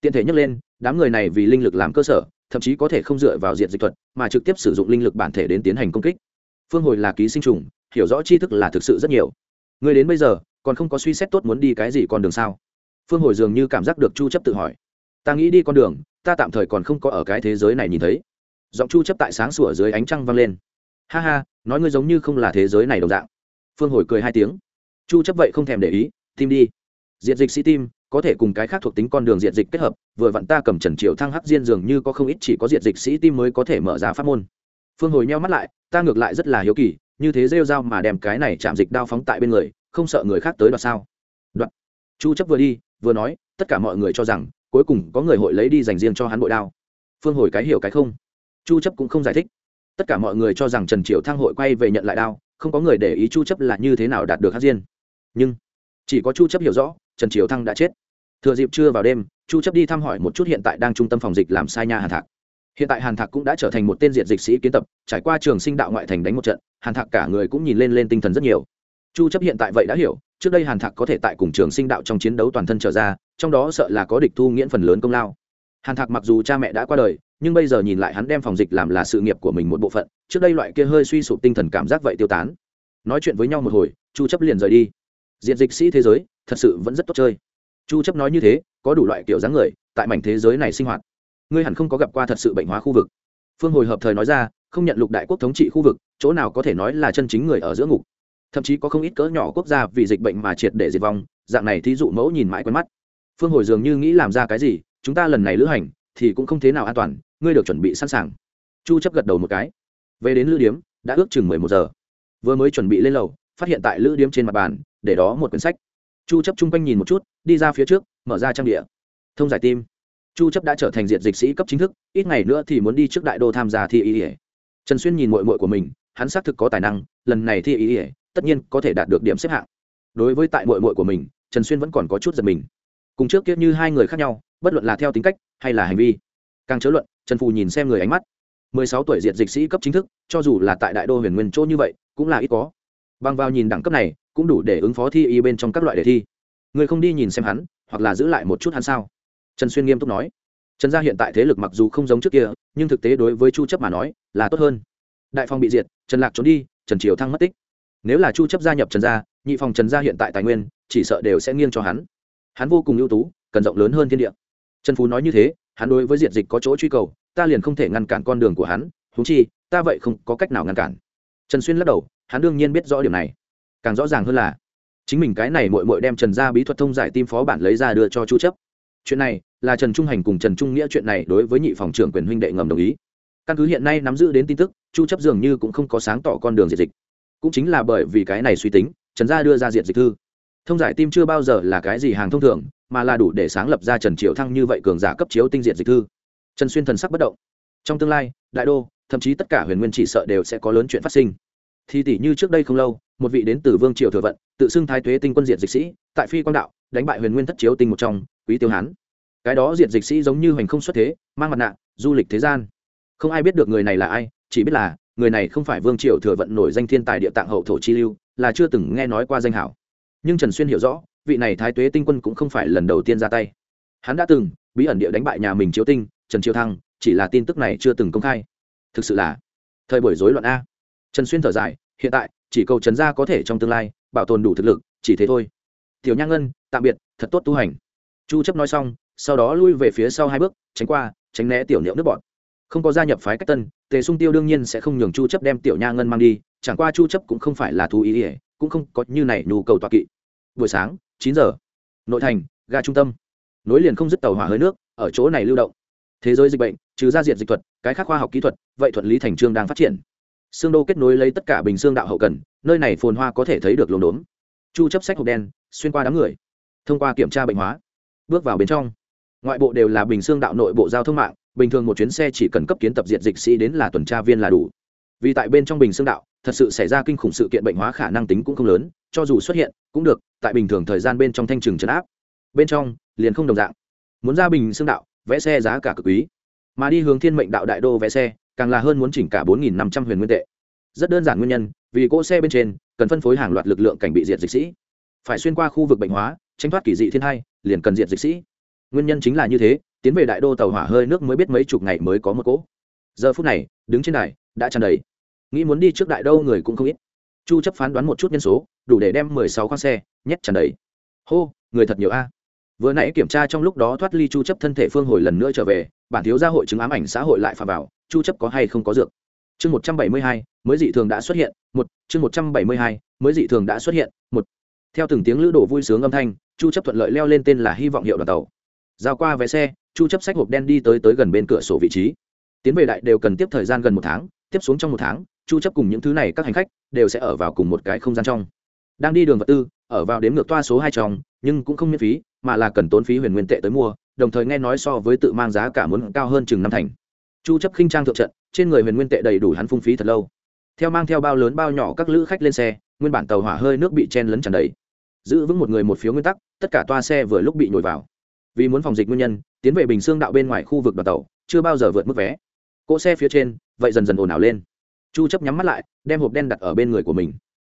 Tiện thể nhắc lên, đám người này vì linh lực làm cơ sở thậm chí có thể không dựa vào diện dịch thuật, mà trực tiếp sử dụng linh lực bản thể đến tiến hành công kích. Phương hồi là ký sinh trùng, hiểu rõ tri thức là thực sự rất nhiều. Người đến bây giờ, còn không có suy xét tốt muốn đi cái gì con đường sao? Phương hồi dường như cảm giác được chu chấp tự hỏi. Ta nghĩ đi con đường, ta tạm thời còn không có ở cái thế giới này nhìn thấy. Giọng chu chấp tại sáng sủa dưới ánh trăng vang lên. Ha ha, nói ngươi giống như không là thế giới này đồng dạng. Phương hồi cười hai tiếng. Chu chấp vậy không thèm để ý, tim đi. Diện dịch sĩ tim có thể cùng cái khác thuộc tính con đường diện dịch kết hợp, vừa vặn ta cầm trần triều thăng hắc diên dường như có không ít chỉ có diện dịch sĩ tim mới có thể mở ra pháp môn. Phương hồi nheo mắt lại, ta ngược lại rất là hiếu kỳ, như thế rêu dao mà đem cái này chạm dịch đao phóng tại bên người, không sợ người khác tới đoạt sao? Đoạt. Chu chấp vừa đi, vừa nói, tất cả mọi người cho rằng, cuối cùng có người hội lấy đi dành riêng cho hắn bội đao. Phương hồi cái hiểu cái không. Chu chấp cũng không giải thích. Tất cả mọi người cho rằng trần triều thăng hội quay về nhận lại đao, không có người để ý chu chấp là như thế nào đạt được hắc diên. Nhưng chỉ có chu chấp hiểu rõ, trần triều thăng đã chết. Thừa dịp trưa vào đêm, chu chấp đi thăm hỏi một chút hiện tại đang trung tâm phòng dịch làm sai nha hàn thạc. Hiện tại hàn thạc cũng đã trở thành một tên diện dịch sĩ kiến tập, trải qua trường sinh đạo ngoại thành đánh một trận, hàn thạc cả người cũng nhìn lên lên tinh thần rất nhiều. Chu chấp hiện tại vậy đã hiểu, trước đây hàn thạc có thể tại cùng trường sinh đạo trong chiến đấu toàn thân trở ra, trong đó sợ là có địch thu nghiễn phần lớn công lao. Hàn thạc mặc dù cha mẹ đã qua đời, nhưng bây giờ nhìn lại hắn đem phòng dịch làm là sự nghiệp của mình một bộ phận, trước đây loại kia hơi suy sụp tinh thần cảm giác vậy tiêu tán. Nói chuyện với nhau một hồi, chu chấp liền rời đi diện dịch sĩ thế giới thật sự vẫn rất tốt chơi. Chu chấp nói như thế, có đủ loại kiểu dáng người, tại mảnh thế giới này sinh hoạt. Ngươi hẳn không có gặp qua thật sự bệnh hóa khu vực. Phương hồi hợp thời nói ra, không nhận lục đại quốc thống trị khu vực, chỗ nào có thể nói là chân chính người ở giữa ngục. Thậm chí có không ít cỡ nhỏ quốc gia vì dịch bệnh mà triệt để diệt vong, dạng này thí dụ mẫu nhìn mãi quen mắt. Phương hồi dường như nghĩ làm ra cái gì, chúng ta lần này lữ hành thì cũng không thế nào an toàn, ngươi được chuẩn bị sẵn sàng. Chu chấp gật đầu một cái. Về đến lữ điếm, đã ước chừng 11 giờ. Vừa mới chuẩn bị lên lầu phát hiện tại lữ điếm trên mặt bàn, để đó một quyển sách. Chu chấp chung quanh nhìn một chút, đi ra phía trước, mở ra trang địa. Thông giải tim. Chu chấp đã trở thành diện dịch sĩ cấp chính thức, ít ngày nữa thì muốn đi trước đại đô tham gia thi y trần xuyên nhìn muội muội của mình, hắn xác thực có tài năng, lần này thi y tất nhiên có thể đạt được điểm xếp hạng. Đối với tại muội muội của mình, trần xuyên vẫn còn có chút giật mình. Cùng trước kia như hai người khác nhau, bất luận là theo tính cách hay là hành vi, càng chớ luận, trần phù nhìn xem người ánh mắt. 16 tuổi diệt dịch sĩ cấp chính thức, cho dù là tại đại đô huyền nguyên chỗ như vậy, cũng là ít có bằng vào nhìn đẳng cấp này, cũng đủ để ứng phó thi y bên trong các loại đề thi. Người không đi nhìn xem hắn, hoặc là giữ lại một chút hắn sao? Trần xuyên nghiêm túc nói. Trần gia hiện tại thế lực mặc dù không giống trước kia, nhưng thực tế đối với chu chấp mà nói, là tốt hơn. Đại phong bị diệt, trần lạc trốn đi, trần triều thăng mất tích. Nếu là chu chấp gia nhập trần gia, nhị phòng trần gia hiện tại tài nguyên, chỉ sợ đều sẽ nghiêng cho hắn. Hắn vô cùng ưu tú, cần rộng lớn hơn thiên địa. Trần phú nói như thế, hắn đối với diệt dịch có chỗ truy cầu, ta liền không thể ngăn cản con đường của hắn thú chi, ta vậy không có cách nào ngăn cản. Trần xuyên lắc đầu hắn đương nhiên biết rõ điểm này. Càng rõ ràng hơn là, chính mình cái này mội mội đem trần gia bí thuật thông giải tim phó bản lấy ra đưa cho chu chấp. Chuyện này là trần trung hành cùng trần trung nghĩa chuyện này đối với nhị phòng trưởng quyền huynh đệ ngầm đồng ý. Căn cứ hiện nay nắm giữ đến tin tức, chu chấp dường như cũng không có sáng tỏ con đường diệt dịch. Cũng chính là bởi vì cái này suy tính, trần gia đưa ra diệt dịch thư. Thông giải tim chưa bao giờ là cái gì hàng thông thường, mà là đủ để sáng lập ra trần triệu thăng như vậy cường giả cấp chiếu tinh diệt dịch thư. Trần xuyên thần sắc bất động. Trong tương lai, đại đô, thậm chí tất cả huyền nguyên chỉ sợ đều sẽ có lớn chuyện phát sinh thì tỷ như trước đây không lâu, một vị đến từ vương triều thừa vận, tự xưng thái tuế tinh quân diệt dịch sĩ, tại phi quang đạo, đánh bại huyền nguyên thất chiếu tinh một trong, quý tiêu hán. Cái đó diệt dịch sĩ giống như hoành không xuất thế, mang mặt nạ, du lịch thế gian. Không ai biết được người này là ai, chỉ biết là, người này không phải vương triều thừa vận nổi danh thiên tài địa tạng hậu thổ chi lưu, là chưa từng nghe nói qua danh hảo. Nhưng trần xuyên hiểu rõ, vị này thái tuế tinh quân cũng không phải lần đầu tiên ra tay. Hắn đã từng bí ẩn địa đánh bại nhà mình chiếu tinh, trần chiêu thăng, chỉ là tin tức này chưa từng công khai. Thực sự là thời buổi rối loạn a trần xuyên thở dài, hiện tại, chỉ cầu trần gia có thể trong tương lai, bảo tồn đủ thực lực, chỉ thế thôi. Tiểu nha ngân, tạm biệt, thật tốt tu hành. Chu chấp nói xong, sau đó lui về phía sau hai bước, tránh qua, tránh né tiểu niệm nước bọn. Không có gia nhập phái cách tân, tề sung tiêu đương nhiên sẽ không nhường chu chấp đem tiểu nha ngân mang đi, chẳng qua chu chấp cũng không phải là thú ý ỉa cũng không có như này nhu cầu tọa kỵ. Buổi sáng 9 giờ, nội thành, ga trung tâm. Nối liền không dứt tàu hỏa hơi nước, ở chỗ này lưu động. Thế giới dịch bệnh, trừ ra diện dịch thuật, cái khác khoa học kỹ thuật, vậy thuật lý thành trương đang phát triển xương đô kết nối lấy tất cả bình xương đạo hậu cần, nơi này phồn hoa có thể thấy được lồn đốn chu chấp sách hộp đen, xuyên qua đám người. Thông qua kiểm tra bệnh hóa, bước vào bên trong. Ngoại bộ đều là bình xương đạo nội bộ giao thông mạng, bình thường một chuyến xe chỉ cần cấp kiến tập diện dịch sĩ đến là tuần tra viên là đủ. Vì tại bên trong bình xương đạo, thật sự xảy ra kinh khủng sự kiện bệnh hóa khả năng tính cũng không lớn, cho dù xuất hiện, cũng được, tại bình thường thời gian bên trong thanh trừng trấn áp. Bên trong, liền không đồng dạng. Muốn ra bình xương đạo, vẽ xe giá cả cực quý. Mà đi hướng thiên mệnh đạo đại đô vẽ xe càng là hơn muốn chỉnh cả bốn năm trăm huyền nguyên tệ. Rất đơn giản nguyên nhân, vì cỗ xe bên trên, cần phân phối hàng loạt lực lượng cảnh bị diệt dịch sĩ. Phải xuyên qua khu vực bệnh hóa tranh thoát kỳ dị thiên hai liền cần diệt dịch sĩ. Nguyên nhân chính là như thế, tiến về đại đô tàu hỏa hơi nước mới biết mấy chục ngày mới có một cỗ. Giờ phút này, đứng trên đài, đã tràn đầy. Nghĩ muốn đi trước đại đô người cũng không ít. Chu chấp phán đoán một chút nhân số, đủ để đem 16 khoang xe, nhét tràn đầy. Hô, người thật nhiều a. Vừa nãy kiểm tra trong lúc đó thoát ly chu chấp thân thể phương hồi lần nữa trở về bản thiếu gia hội chứng ám ảnh xã hội lại phạm vào, chu chấp có hay không có dược? Chương 172 mới dị thường đã xuất hiện, một, chương 172 mới dị thường đã xuất hiện, một. Theo từng tiếng lữ đổ vui sướng âm thanh, chu chấp thuận lợi leo lên tên là hy vọng hiệu đoàn tàu. Giao qua vé xe, chu chấp sách hộp đen đi tới tới gần bên cửa sổ vị trí. Tiến về đại đều cần tiếp thời gian gần một tháng, tiếp xuống trong một tháng, chu chấp cùng những thứ này các hành khách đều sẽ ở vào cùng một cái không gian trong. Đang đi đường vật tư, ở vào đếm ngược toa số hai trong, nhưng cũng không miễn phí, mà là cần tốn phí huyền nguyên tệ tới mua đồng thời nghe nói so với tự mang giá cả muốn cao hơn chừng năm thành. Chu chấp khinh trang thượng trận, trên người huyền nguyên tệ đầy đủ hắn phung phí thật lâu. Theo mang theo bao lớn bao nhỏ các lữ khách lên xe, nguyên bản tàu hỏa hơi nước bị chen lấn tràn đầy. Giữ vững một người một phiếu nguyên tắc, tất cả toa xe vừa lúc bị nhồi vào. Vì muốn phòng dịch nguyên nhân, tiến về bình xương đạo bên ngoài khu vực đoàn tàu, chưa bao giờ vượt mức vé. Cỗ xe phía trên, vậy dần dần ồn ào lên. Chu chấp nhắm mắt lại, đem hộp đen đặt ở bên người của mình.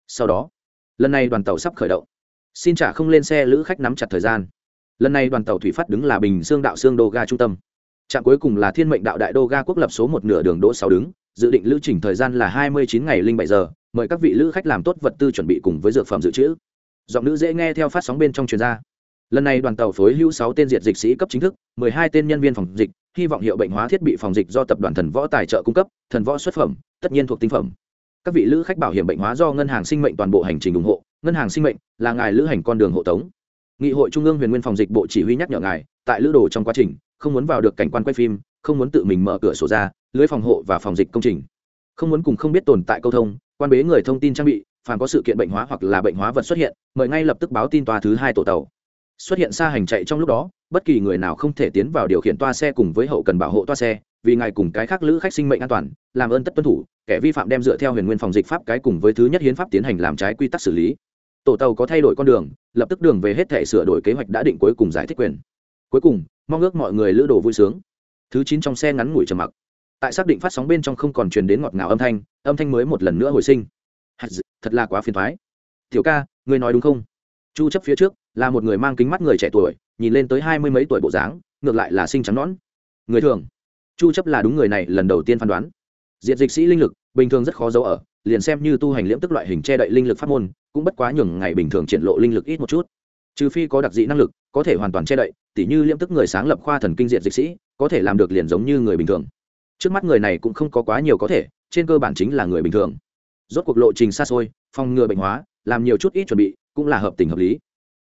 Sau đó, lần này đoàn tàu sắp khởi động. Xin trả không lên xe lữ khách nắm chặt thời gian lần này đoàn tàu thủy phát đứng là bình Dương đạo xương đô ga trung tâm. Trạm cuối cùng là thiên mệnh đạo đại đô ga quốc lập số một nửa đường đỗ sáu đứng, dự định lữ trình thời gian là hai mươi chín ngày linh bảy giờ, mời các vị lữ khách làm tốt vật tư chuẩn bị cùng với dược phẩm dự trữ. Giọng nữ dễ nghe theo phát sóng bên trong truyền ra. Lần này đoàn tàu phối hữu sáu tên diệt dịch sĩ cấp chính thức, mười hai tên nhân viên phòng dịch, hy vọng hiệu bệnh hóa thiết bị phòng dịch do tập đoàn thần võ tài trợ cung cấp, thần võ xuất phẩm, tất nhiên thuộc tinh phẩm. Các vị lữ khách bảo hiểm bệnh hóa do ngân hàng sinh mệnh toàn bộ hành trình ủng hộ, ngân hàng sinh mệnh là ngài lữ hành con đường hộ tống nghị hội trung ương huyền nguyên phòng dịch bộ chỉ huy nhắc nhở ngài, tại lữ đồ trong quá trình, không muốn vào được cảnh quan quay phim, không muốn tự mình mở cửa sổ ra, lưới phòng hộ và phòng dịch công trình. Không muốn cùng không biết tồn tại câu thông, quan bế người thông tin trang bị, phàm có sự kiện bệnh hóa hoặc là bệnh hóa vật xuất hiện, mời ngay lập tức báo tin tòa thứ hai tổ tàu. Xuất hiện xa hành chạy trong lúc đó, bất kỳ người nào không thể tiến vào điều khiển toa xe cùng với hậu cần bảo hộ toa xe, vì ngài cùng cái khác lữ khách sinh mệnh an toàn, làm ơn tất tuân thủ, kẻ vi phạm đem dựa theo huyền nguyên phòng dịch pháp cái cùng với thứ nhất hiến pháp tiến hành làm trái quy tắc xử lý tổ tàu có thay đổi con đường, lập tức đường về hết thể sửa đổi kế hoạch đã định cuối cùng giải thích quyền. Cuối cùng, mong ước mọi người lữ đồ vui sướng. Thứ chín trong xe ngắn ngủi trầm mặc. Tại xác định phát sóng bên trong không còn truyền đến ngọt ngào âm thanh âm thanh mới một lần nữa hồi sinh. Thật là quá phiền thoái tiểu ca, ngươi nói đúng không? Chu chấp phía trước, là một người mang kính mắt người trẻ tuổi, nhìn lên tới hai mươi mấy tuổi bộ dáng, ngược lại là sinh trắng nõn. Người thường. Chu chấp là đúng người này lần đầu tiên phán đoán. Diện dịch sĩ linh lực, bình thường rất khó giấu ở liền xem như tu hành liễm tức loại hình che đậy linh lực pháp môn, cũng bất quá nhường ngày bình thường triển lộ linh lực ít một chút. Trừ phi có đặc dị năng lực, có thể hoàn toàn che đậy, tỉ như liễm tức người sáng lập khoa thần kinh diện dịch sĩ, có thể làm được liền giống như người bình thường. Trước mắt người này cũng không có quá nhiều có thể, trên cơ bản chính là người bình thường. Rốt cuộc lộ trình xa xôi, phòng ngừa bệnh hóa, làm nhiều chút ít chuẩn bị, cũng là hợp tình hợp lý.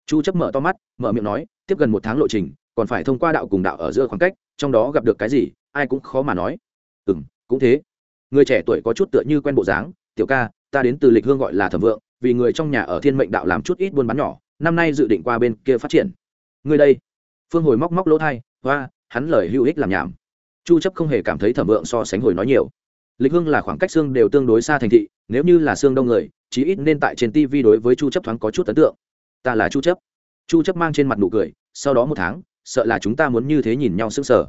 Chu chấp mở to mắt, mở miệng nói, tiếp gần một tháng lộ trình, còn phải thông qua đạo cùng đạo ở giữa khoảng cách, trong đó gặp được cái gì, ai cũng khó mà nói. Ừm, cũng thế. Người trẻ tuổi có chút tựa như quen bộ dáng tiểu ca, ta đến từ lịch hương gọi là thẩm vượng, vì người trong nhà ở thiên mệnh đạo làm chút ít buôn bán nhỏ, năm nay dự định qua bên kia phát triển. Người đây. Phương hồi móc móc lỗ thai, hoa, hắn lời hữu ích làm nhảm. Chu chấp không hề cảm thấy thẩm vượng so sánh hồi nói nhiều. Lịch hương là khoảng cách xương đều tương đối xa thành thị, nếu như là xương đông người, chí ít nên tại trên tv đối với chu chấp thoáng có chút ấn tượng. Ta là chu chấp. Chu chấp mang trên mặt nụ cười, sau đó một tháng, sợ là chúng ta muốn như thế nhìn nhau sững sờ.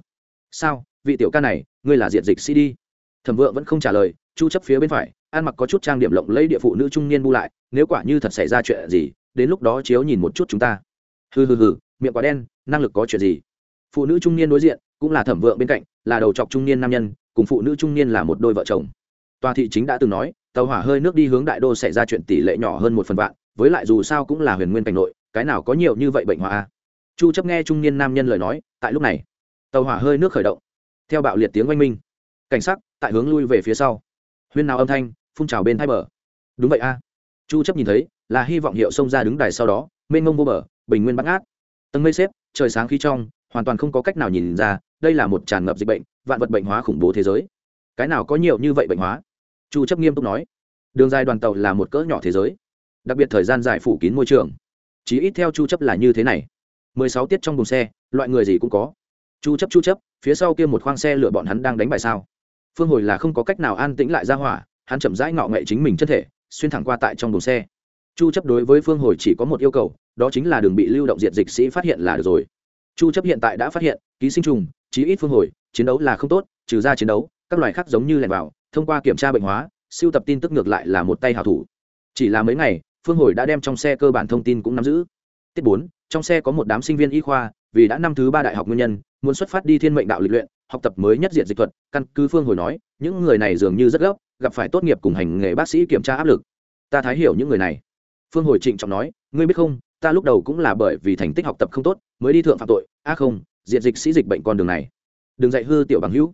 Sao, vị tiểu ca này, ngươi là diện dịch sĩ đi? Thẩm vượng vẫn không trả lời chu chấp phía bên phải, ăn mặc có chút trang điểm lộng lẫy địa phụ nữ trung niên bu lại, nếu quả như thật xảy ra chuyện gì, đến lúc đó chiếu nhìn một chút chúng ta. Hừ hừ hừ, miệng quá đen, năng lực có chuyện gì? Phụ nữ trung niên đối diện, cũng là thẩm vượng bên cạnh, là đầu trọc trung niên nam nhân, cùng phụ nữ trung niên là một đôi vợ chồng. Tòa thị chính đã từng nói, tàu hỏa hơi nước đi hướng đại đô xảy ra chuyện tỷ lệ nhỏ hơn một phần vạn, với lại dù sao cũng là huyền nguyên cảnh nội, cái nào có nhiều như vậy bệnh hỏa chu chấp nghe trung niên nam nhân lời nói, tại lúc này, tàu hỏa hơi nước khởi động. Theo bạo liệt tiếng oanh minh, cảnh sắc tại hướng lui về phía sau huyên nào âm thanh, phun trào bên thái bờ. Đúng vậy a. Chu chấp nhìn thấy, là hy vọng hiệu sông ra đứng đài sau đó, mênh mông vô bờ, bình nguyên bắt ngát. Tầng mây xếp, trời sáng khí trong, hoàn toàn không có cách nào nhìn ra, đây là một tràn ngập dịch bệnh, vạn vật bệnh hóa khủng bố thế giới. Cái nào có nhiều như vậy bệnh hóa? Chu chấp nghiêm túc nói. Đường dài đoàn tàu là một cỡ nhỏ thế giới. Đặc biệt thời gian dài phủ kín môi trường. Chỉ ít theo chu chấp là như thế này. 16 tiết trong buồng xe, loại người gì cũng có. Chu chấp chu chấp, phía sau kia một khoang xe lửa bọn hắn đang đánh bài sao? Phương hồi là không có cách nào an tĩnh lại ra hỏa hắn chậm rãi ngọ nghệ chính mình chân thể xuyên thẳng qua tại trong đồn xe. Chu chấp đối với phương hồi chỉ có một yêu cầu đó chính là đường bị lưu động diệt dịch sĩ phát hiện là được rồi. Chu chấp hiện tại đã phát hiện ký sinh trùng chí ít phương hồi chiến đấu là không tốt trừ ra chiến đấu các loài khác giống như lẻn vào thông qua kiểm tra bệnh hóa siêu tập tin tức ngược lại là một tay hảo thủ. Chỉ là mấy ngày phương hồi đã đem trong xe cơ bản thông tin cũng nắm giữ. Tiết 4, trong xe có một đám sinh viên y khoa vì đã năm thứ ba đại học nguyên nhân muốn xuất phát đi thiên mệnh đạo lịch luyện học tập mới nhất diện dịch thuật, căn cứ phương hồi nói, những người này dường như rất gấp, gặp phải tốt nghiệp cùng hành nghề bác sĩ kiểm tra áp lực. Ta thái hiểu những người này. Phương hồi trịnh trọng nói, ngươi biết không, ta lúc đầu cũng là bởi vì thành tích học tập không tốt, mới đi thượng phạm tội. Á không, diện dịch sĩ dịch bệnh con đường này. Đừng dạy hư tiểu bằng hữu.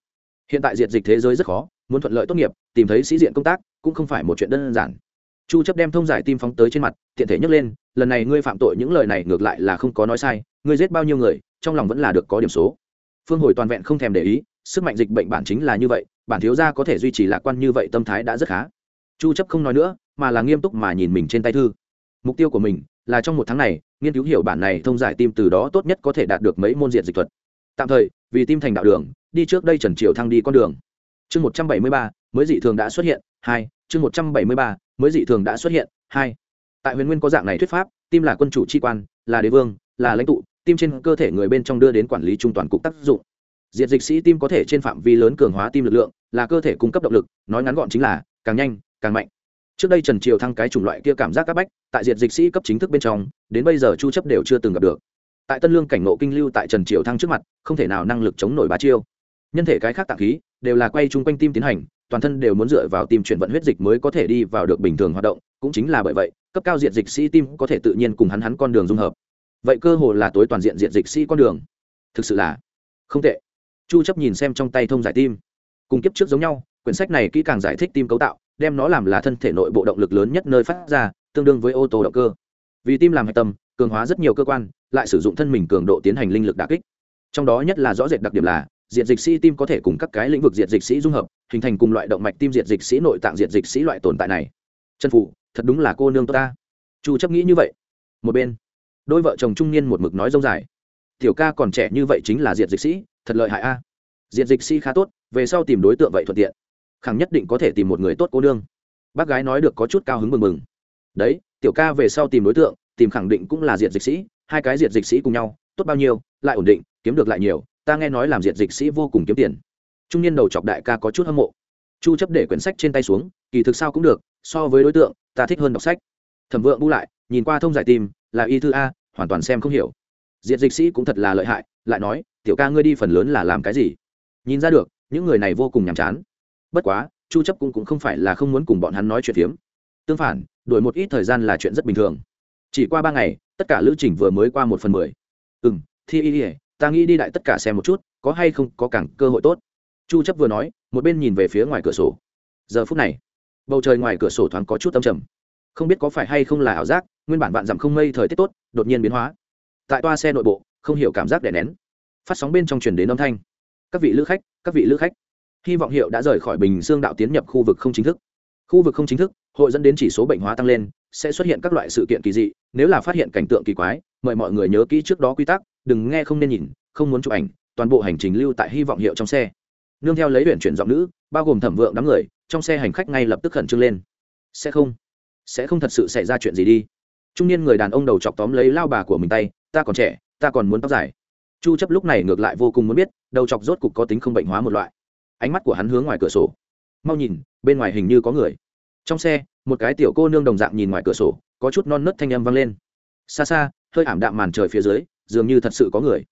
Hiện tại diện dịch thế giới rất khó, muốn thuận lợi tốt nghiệp, tìm thấy sĩ diện công tác cũng không phải một chuyện đơn giản. Chu chấp đem thông giải tim phóng tới trên mặt, tiện thể nhấc lên, lần này ngươi phạm tội những lời này ngược lại là không có nói sai, ngươi giết bao nhiêu người, trong lòng vẫn là được có điểm số phương hồi toàn vẹn không thèm để ý sức mạnh dịch bệnh bản chính là như vậy bản thiếu gia có thể duy trì lạc quan như vậy tâm thái đã rất khá. Chu chấp không nói nữa mà là nghiêm túc mà nhìn mình trên tay thư. Mục tiêu của mình là trong một tháng này nghiên cứu hiểu bản này thông giải tim từ đó tốt nhất có thể đạt được mấy môn diện dịch thuật. Tạm thời vì tim thành đạo đường đi trước đây trần triều thăng đi con đường. Chương 173, mới dị thường đã xuất hiện hai chương 173, mới dị thường đã xuất hiện hai. Tại huyền nguyên có dạng này thuyết pháp tim là quân chủ chi quan là đế vương là lãnh tụ, tim trên cơ thể người bên trong đưa đến quản lý trung toàn cục tác dụng. Diệt dịch sĩ tim có thể trên phạm vi lớn cường hóa tim lực lượng, là cơ thể cung cấp động lực, nói ngắn gọn chính là, càng nhanh, càng mạnh. Trước đây trần triều thăng cái chủng loại kia cảm giác áp bách, tại diệt dịch sĩ cấp chính thức bên trong, đến bây giờ chu chấp đều chưa từng gặp được. Tại tân lương cảnh ngộ kinh lưu tại trần triều thăng trước mặt, không thể nào năng lực chống nổi bá chiêu. Nhân thể cái khác tạng khí, đều là quay chung quanh tim tiến hành, toàn thân đều muốn dựa vào tim chuyển vận huyết dịch mới có thể đi vào được bình thường hoạt động, cũng chính là bởi vậy, cấp cao diệt dịch sĩ tim có thể tự nhiên cùng hắn hắn con đường dung hợp vậy cơ hồ là tối toàn diện diện dịch sĩ con đường. Thực sự là không tệ. Chu chấp nhìn xem trong tay thông giải tim. Cùng kiếp trước giống nhau, quyển sách này kỹ càng giải thích tim cấu tạo, đem nó làm là thân thể nội bộ động lực lớn nhất nơi phát ra, tương đương với ô tô động cơ. Vì tim làm hạch tâm, cường hóa rất nhiều cơ quan, lại sử dụng thân mình cường độ tiến hành linh lực đả kích. Trong đó nhất là rõ rệt đặc điểm là diệt dịch sĩ tim có thể cùng các cái lĩnh vực diệt dịch sĩ dung hợp, hình thành cùng loại động mạch tim diệt dịch sĩ nội tạng diệt dịch sĩ loại tồn tại này. Chân phụ, thật đúng là cô nương tốt ta. Chu chấp nghĩ như vậy. Một bên đôi vợ chồng trung niên một mực nói rông dài. Tiểu ca còn trẻ như vậy chính là diệt dịch sĩ, thật lợi hại a. Diệt dịch sĩ khá tốt, về sau tìm đối tượng vậy thuận tiện. Khẳng nhất định có thể tìm một người tốt cô nương. Bác gái nói được có chút cao hứng mừng mừng. Đấy, tiểu ca về sau tìm đối tượng, tìm khẳng định cũng là diệt dịch sĩ, hai cái diệt dịch sĩ cùng nhau, tốt bao nhiêu, lại ổn định, kiếm được lại nhiều, ta nghe nói làm diệt dịch sĩ vô cùng kiếm tiền. Trung niên đầu chọc đại ca có chút hâm mộ. Chu chấp để quyển sách trên tay xuống, kỳ thực sao cũng được, so với đối tượng, ta thích hơn đọc sách. Thẩm vượng bu lại, nhìn qua thông giải tim là y thư a, hoàn toàn xem không hiểu. Diệt dịch sĩ cũng thật là lợi hại, lại nói, tiểu ca ngươi đi phần lớn là làm cái gì? Nhìn ra được, những người này vô cùng nhàm chán. Bất quá, chu chấp cũng cũng không phải là không muốn cùng bọn hắn nói chuyện phiếm. Tương phản, đổi một ít thời gian là chuyện rất bình thường. Chỉ qua ba ngày, tất cả lữ trình vừa mới qua một phần mười. Ừm, thi y ỉa ta nghĩ đi đại tất cả xem một chút, có hay không có càng cơ hội tốt. Chu chấp vừa nói, một bên nhìn về phía ngoài cửa sổ. Giờ phút này, bầu trời ngoài cửa sổ thoáng có chút âm trầm không biết có phải hay không là ảo giác, nguyên bản vạn dặm không mây thời tiết tốt, đột nhiên biến hóa. Tại toa xe nội bộ, không hiểu cảm giác đè nén. Phát sóng bên trong truyền đến âm thanh. Các vị lữ khách, các vị lữ khách. Hy vọng hiệu đã rời khỏi bình dương đạo tiến nhập khu vực không chính thức. Khu vực không chính thức, hội dẫn đến chỉ số bệnh hóa tăng lên, sẽ xuất hiện các loại sự kiện kỳ dị, nếu là phát hiện cảnh tượng kỳ quái, mời mọi người nhớ kỹ trước đó quy tắc, đừng nghe không nên nhìn, không muốn chụp ảnh, toàn bộ hành trình lưu tại hy vọng hiệu trong xe. Nương theo lấy luyện chuyển giọng nữ, bao gồm thẩm vượng đám người, trong xe hành khách ngay lập tức khẩn trương lên. Sẽ không sẽ không thật sự xảy ra chuyện gì đi. Trung niên người đàn ông đầu chọc tóm lấy lao bà của mình tay, ta còn trẻ, ta còn muốn tóc dài. Chu chấp lúc này ngược lại vô cùng muốn biết, đầu chọc rốt cục có tính không bệnh hóa một loại. Ánh mắt của hắn hướng ngoài cửa sổ. Mau nhìn, bên ngoài hình như có người. Trong xe, một cái tiểu cô nương đồng dạng nhìn ngoài cửa sổ, có chút non nớt thanh âm vang lên. Xa xa, hơi ảm đạm màn trời phía dưới, dường như thật sự có người.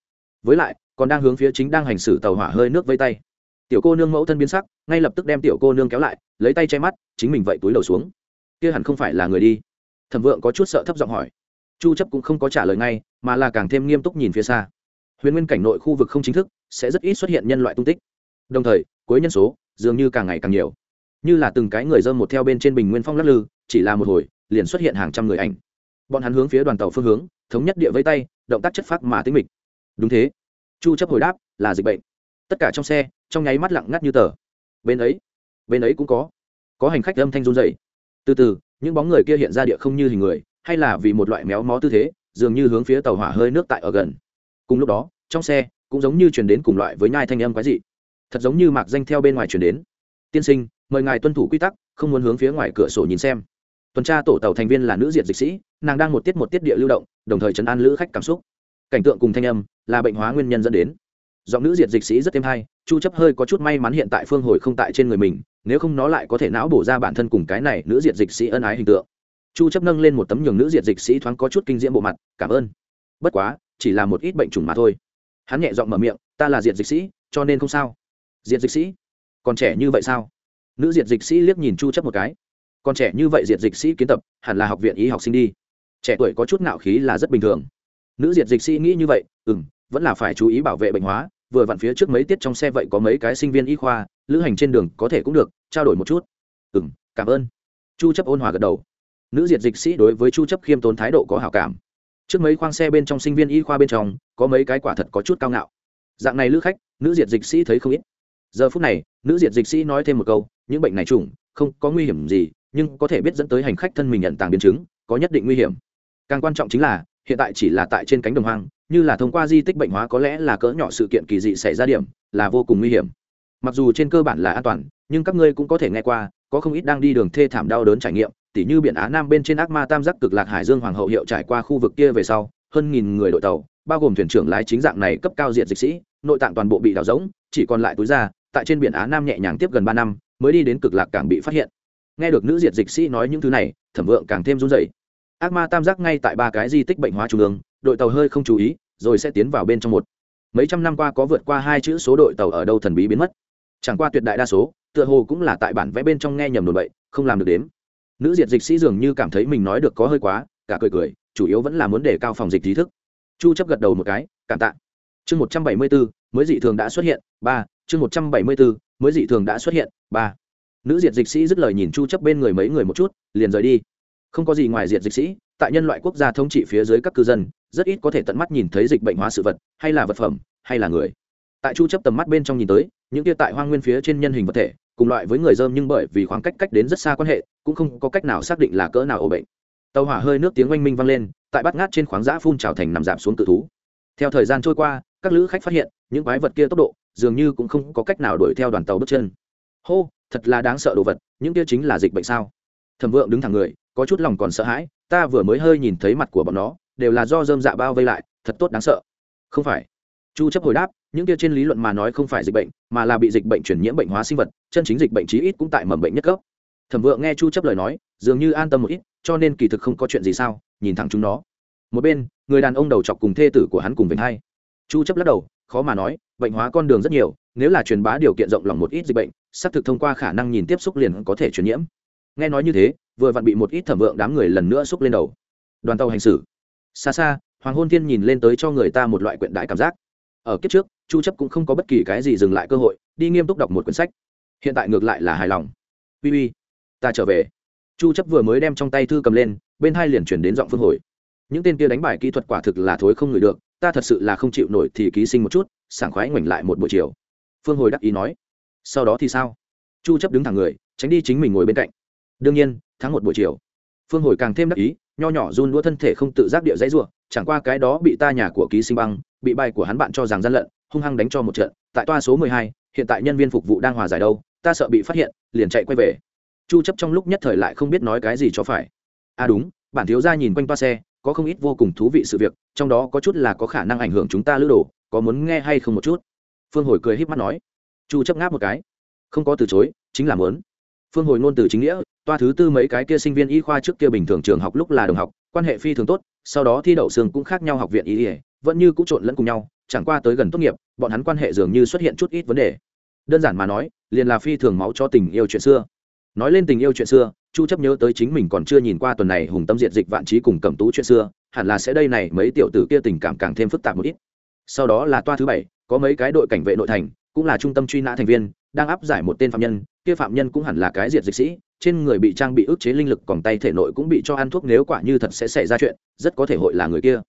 Với lại, còn đang hướng phía chính đang hành xử tàu hỏa hơi nước vây tay. Tiểu cô nương mẫu thân biến sắc, ngay lập tức đem tiểu cô nương kéo lại, lấy tay che mắt, chính mình vậy túi đầu xuống kia hẳn không phải là người đi. Thẩm vượng có chút sợ thấp giọng hỏi. Chu chấp cũng không có trả lời ngay, mà là càng thêm nghiêm túc nhìn phía xa. Huyền nguyên cảnh nội khu vực không chính thức, sẽ rất ít xuất hiện nhân loại tung tích. Đồng thời, cuối nhân số, dường như càng ngày càng nhiều. Như là từng cái người dơ một theo bên trên bình nguyên phong lắc lư, chỉ là một hồi, liền xuất hiện hàng trăm người ảnh. Bọn hắn hướng phía đoàn tàu phương hướng, thống nhất địa vây tay, động tác chất phác mà tính mịch. Đúng thế. Chu chấp hồi đáp, là dịch bệnh. Tất cả trong xe, trong nháy mắt lặng ngắt như tờ. Bên ấy bên ấy cũng có. Có hành khách âm thanh run rẩy từ từ, những bóng người kia hiện ra địa không như hình người, hay là vì một loại méo mó tư thế, dường như hướng phía tàu hỏa hơi nước tại ở gần. Cùng lúc đó, trong xe, cũng giống như truyền đến cùng loại với nhai thanh âm quái dị. Thật giống như mạc danh theo bên ngoài truyền đến. Tiên sinh, mời ngài tuân thủ quy tắc, không muốn hướng phía ngoài cửa sổ nhìn xem. Tuần tra tổ tàu thành viên là nữ diệt dịch sĩ, nàng đang một tiết một tiết địa lưu động, đồng thời chấn an lữ khách cảm xúc. Cảnh tượng cùng thanh âm là bệnh hóa nguyên nhân dẫn đến. Giọng nữ diệt dịch sĩ rất êm hay, chu chấp hơi có chút may mắn hiện tại phương hồi không tại trên người mình nếu không nó lại có thể não bổ ra bản thân cùng cái này nữ diệt dịch sĩ ân ái hình tượng. Chu chấp nâng lên một tấm nhường nữ diệt dịch sĩ thoáng có chút kinh diễm bộ mặt, cảm ơn. Bất quá, chỉ là một ít bệnh trùng mà thôi. Hắn nhẹ giọng mở miệng, ta là diệt dịch sĩ, cho nên không sao. Diệt dịch sĩ? Còn trẻ như vậy sao? Nữ diệt dịch sĩ liếc nhìn chu chấp một cái. Còn trẻ như vậy diệt dịch sĩ kiến tập, hẳn là học viện y học sinh đi. Trẻ tuổi có chút ngạo khí là rất bình thường. Nữ diệt dịch sĩ nghĩ như vậy ừ vẫn là phải chú ý bảo vệ bệnh hóa, vừa vặn phía trước mấy tiết trong xe vậy có mấy cái sinh viên y khoa lữ hành trên đường có thể cũng được, trao đổi một chút. Ừ cảm ơn. Chu chấp ôn hòa gật đầu. Nữ diệt dịch sĩ đối với chu chấp khiêm tốn thái độ có hảo cảm. Trước mấy khoang xe bên trong sinh viên y khoa bên trong, có mấy cái quả thật có chút cao ngạo. Dạng này lữ khách, nữ diệt dịch sĩ thấy không ít. Giờ phút này, nữ diệt dịch sĩ nói thêm một câu, những bệnh này trùng không có nguy hiểm gì, nhưng có thể biết dẫn tới hành khách thân mình nhận tàng biến chứng, có nhất định nguy hiểm. Càng quan trọng chính là, hiện tại chỉ là tại trên cánh đồng hoang, như là thông qua di tích bệnh hóa có lẽ là cỡ nhỏ sự kiện kỳ dị xảy ra điểm, là vô cùng nguy hiểm mặc dù trên cơ bản là an toàn, nhưng các ngươi cũng có thể nghe qua, có không ít đang đi đường thê thảm đau đớn trải nghiệm, tỉ như biển á nam bên trên ác ma tam giác cực lạc hải dương hoàng hậu hiệu trải qua khu vực kia về sau, hơn nghìn người đội tàu, bao gồm thuyền trưởng lái chính dạng này cấp cao diện dịch sĩ, nội tạng toàn bộ bị đào rỗng, chỉ còn lại túi ra tại trên biển á nam nhẹ nhàng tiếp gần ba năm, mới đi đến cực lạc cảng bị phát hiện. Nghe được nữ diệt dịch sĩ nói những thứ này, thẩm vượng càng thêm run dậy ác ma tam giác ngay tại ba cái di tích bệnh hóa trung ương, đội tàu hơi không chú ý, rồi sẽ tiến vào bên trong một. Mấy trăm năm qua có vượt qua hai chữ số đội tàu ở đâu thần bí biến mất chẳng qua tuyệt đại đa số tựa hồ cũng là tại bản vẽ bên trong nghe nhầm đồn bậy không làm được đếm. Nữ diệt dịch sĩ dường như cảm thấy mình nói được có hơi quá cả cười cười chủ yếu vẫn là muốn đề cao phòng dịch trí thức. Chu chấp gật đầu một cái cảm tạ. Chương 174, mới dị thường đã xuất hiện ba. Chương 174, mới dị thường đã xuất hiện ba. Nữ diệt dịch sĩ dứt lời nhìn chu chấp bên người mấy người một chút liền rời đi. Không có gì ngoài diệt dịch sĩ tại nhân loại quốc gia thống trị phía dưới các cư dân rất ít có thể tận mắt nhìn thấy dịch bệnh hóa sự vật hay là vật phẩm hay là người tại chu chấp tầm mắt bên trong nhìn tới, những kia tại hoang nguyên phía trên nhân hình vật thể, cùng loại với người dơm nhưng bởi vì khoảng cách cách đến rất xa quan hệ, cũng không có cách nào xác định là cỡ nào ổ bệnh. Tàu hỏa hơi nước tiếng oanh minh vang lên, tại bắt ngát trên khoáng giã phun trào thành nằm giảm xuống tự thú. Theo thời gian trôi qua, các lữ khách phát hiện, những quái vật kia tốc độ, dường như cũng không có cách nào đuổi theo đoàn tàu bước chân. Hô, thật là đáng sợ đồ vật, những kia chính là dịch bệnh sao? Thẩm vượng đứng thẳng người, có chút lòng còn sợ hãi, ta vừa mới hơi nhìn thấy mặt của bọn nó, đều là do dơm dạ bao vây lại, thật tốt đáng sợ. Không phải. Chu chấp hồi đáp những kia trên lý luận mà nói không phải dịch bệnh, mà là bị dịch bệnh truyền nhiễm bệnh hóa sinh vật, chân chính dịch bệnh chí ít cũng tại mầm bệnh nhất cấp. Thẩm vượng nghe chu chấp lời nói, dường như an tâm một ít, cho nên kỳ thực không có chuyện gì sao, nhìn thẳng chúng nó. Một bên, người đàn ông đầu chọc cùng thê tử của hắn cùng về hai. Chu chấp lắc đầu, khó mà nói, bệnh hóa con đường rất nhiều, nếu là truyền bá điều kiện rộng lòng một ít dịch bệnh, xác thực thông qua khả năng nhìn tiếp xúc liền có thể truyền nhiễm. Nghe nói như thế, vừa vặn bị một ít thẩm vượng đám người lần nữa xúc lên đầu. Đoàn tàu hành xử. Xa xa, hoàng hôn thiên nhìn lên tới cho người ta một loại quyện đại cảm giác ở kiếp trước, chu chấp cũng không có bất kỳ cái gì dừng lại cơ hội, đi nghiêm túc đọc một quyển sách. Hiện tại ngược lại là hài lòng. Uy uy, ta trở về. Chu chấp vừa mới đem trong tay thư cầm lên, bên hai liền chuyển đến giọng phương hồi. Những tên kia đánh bài kỹ thuật quả thực là thối không người được, ta thật sự là không chịu nổi thì ký sinh một chút, sảng khoái ngoảnh lại một buổi chiều. Phương hồi đắc ý nói. Sau đó thì sao? Chu chấp đứng thẳng người, tránh đi chính mình ngồi bên cạnh. Đương nhiên, tháng một buổi chiều. Phương hồi càng thêm đắc ý, nho nhỏ run đũa thân thể không tự giác địa dãy rủa, chẳng qua cái đó bị ta nhà của ký sinh băng bị bài của hắn bạn cho rằng gian lận hung hăng đánh cho một trận. Tại toa số 12, hiện tại nhân viên phục vụ đang hòa giải đâu ta sợ bị phát hiện liền chạy quay về. Chu chấp trong lúc nhất thời lại không biết nói cái gì cho phải. À đúng bản thiếu gia nhìn quanh toa xe có không ít vô cùng thú vị sự việc trong đó có chút là có khả năng ảnh hưởng chúng ta lữ đồ có muốn nghe hay không một chút? Phương hồi cười híp mắt nói. Chu chấp ngáp một cái. Không có từ chối chính là muốn. Phương hồi ngôn từ chính nghĩa toa thứ tư mấy cái kia sinh viên y khoa trước kia bình thường trường học lúc là đồng học quan hệ phi thường tốt sau đó thi đậu sương cũng khác nhau học viện y vẫn như cũng trộn lẫn cùng nhau, chẳng qua tới gần tốt nghiệp, bọn hắn quan hệ dường như xuất hiện chút ít vấn đề. Đơn giản mà nói, liền là phi thường máu cho tình yêu chuyện xưa. Nói lên tình yêu chuyện xưa, chu chấp nhớ tới chính mình còn chưa nhìn qua tuần này hùng tâm diệt dịch vạn trí cùng cẩm tú chuyện xưa, hẳn là sẽ đây này mấy tiểu tử kia tình cảm càng thêm phức tạp một ít. Sau đó là toa thứ bảy, có mấy cái đội cảnh vệ nội thành, cũng là trung tâm truy nã thành viên, đang áp giải một tên phạm nhân, kia phạm nhân cũng hẳn là cái diệt dịch sĩ, trên người bị trang bị ức chế linh lực, còn tay thể nội cũng bị cho ăn thuốc, nếu quả như thật sẽ xảy ra chuyện, rất có thể hội là người kia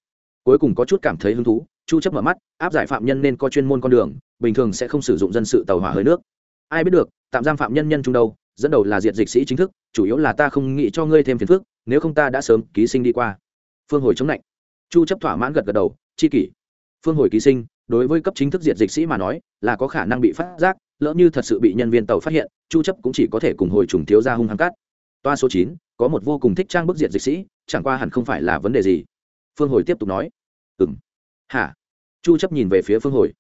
cuối cùng có chút cảm thấy hứng thú chu chấp mở mắt áp giải phạm nhân nên có chuyên môn con đường bình thường sẽ không sử dụng dân sự tàu hỏa hơi nước. Ai biết được tạm giam phạm nhân nhân trung đâu dẫn đầu là diệt dịch sĩ chính thức chủ yếu là ta không nghĩ cho ngươi thêm phiền phức nếu không ta đã sớm ký sinh đi qua. Phương hồi chống lạnh. Chu chấp thỏa mãn gật gật đầu chi kỷ. Phương hồi ký sinh đối với cấp chính thức diệt dịch sĩ mà nói là có khả năng bị phát giác lỡ như thật sự bị nhân viên tàu phát hiện chu chấp cũng chỉ có thể cùng hồi trùng thiếu ra hung hăng cát toa số 9, có một vô cùng thích trang bức diệt dịch sĩ chẳng qua hẳn không phải là vấn đề gì phương hồi tiếp tục nói. Ừm. Hả? Chu chấp nhìn về phía phương hồi.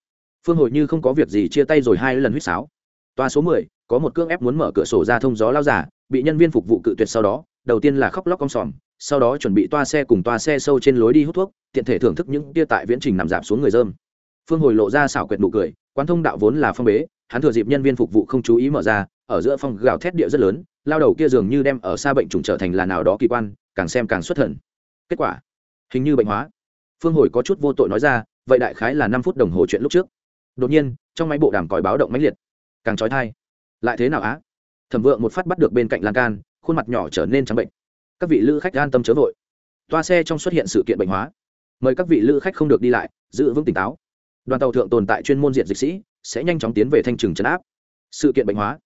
Phương hồi như không có việc gì chia tay rồi hai lần huýt sáo. Toa số 10, có một cương ép muốn mở cửa sổ ra thông gió lao giả bị nhân viên phục vụ cự tuyệt sau đó đầu tiên là khóc lóc cong sòm sau đó chuẩn bị toa xe cùng toa xe sâu trên lối đi hút thuốc tiện thể thưởng thức những tia tại viễn trình nằm dạp xuống người dơm. Phương hồi lộ ra xảo quyệt nụ cười quán thông đạo vốn là phong bế hắn thừa dịp nhân viên phục vụ không chú ý mở ra ở giữa phòng gào thét địa rất lớn lao đầu kia dường như đem ở xa bệnh trùng trở thành là nào đó kỳ quan càng xem càng xuất thần. Kết quả hình như bệnh hóa. Phương hồi có chút vô tội nói ra, vậy đại khái là năm phút đồng hồ chuyện lúc trước. Đột nhiên, trong máy bộ đàm còi báo động mãnh liệt. Càng trói thai. Lại thế nào á? Thẩm vượng một phát bắt được bên cạnh lan can, khuôn mặt nhỏ trở nên trắng bệnh. Các vị lữ khách an tâm chớ vội. Toa xe trong xuất hiện sự kiện bệnh hóa. Mời các vị lữ khách không được đi lại, giữ vững tỉnh táo. Đoàn tàu thượng tồn tại chuyên môn diện dịch sĩ, sẽ nhanh chóng tiến về thanh trừng chấn áp. Sự kiện bệnh hóa.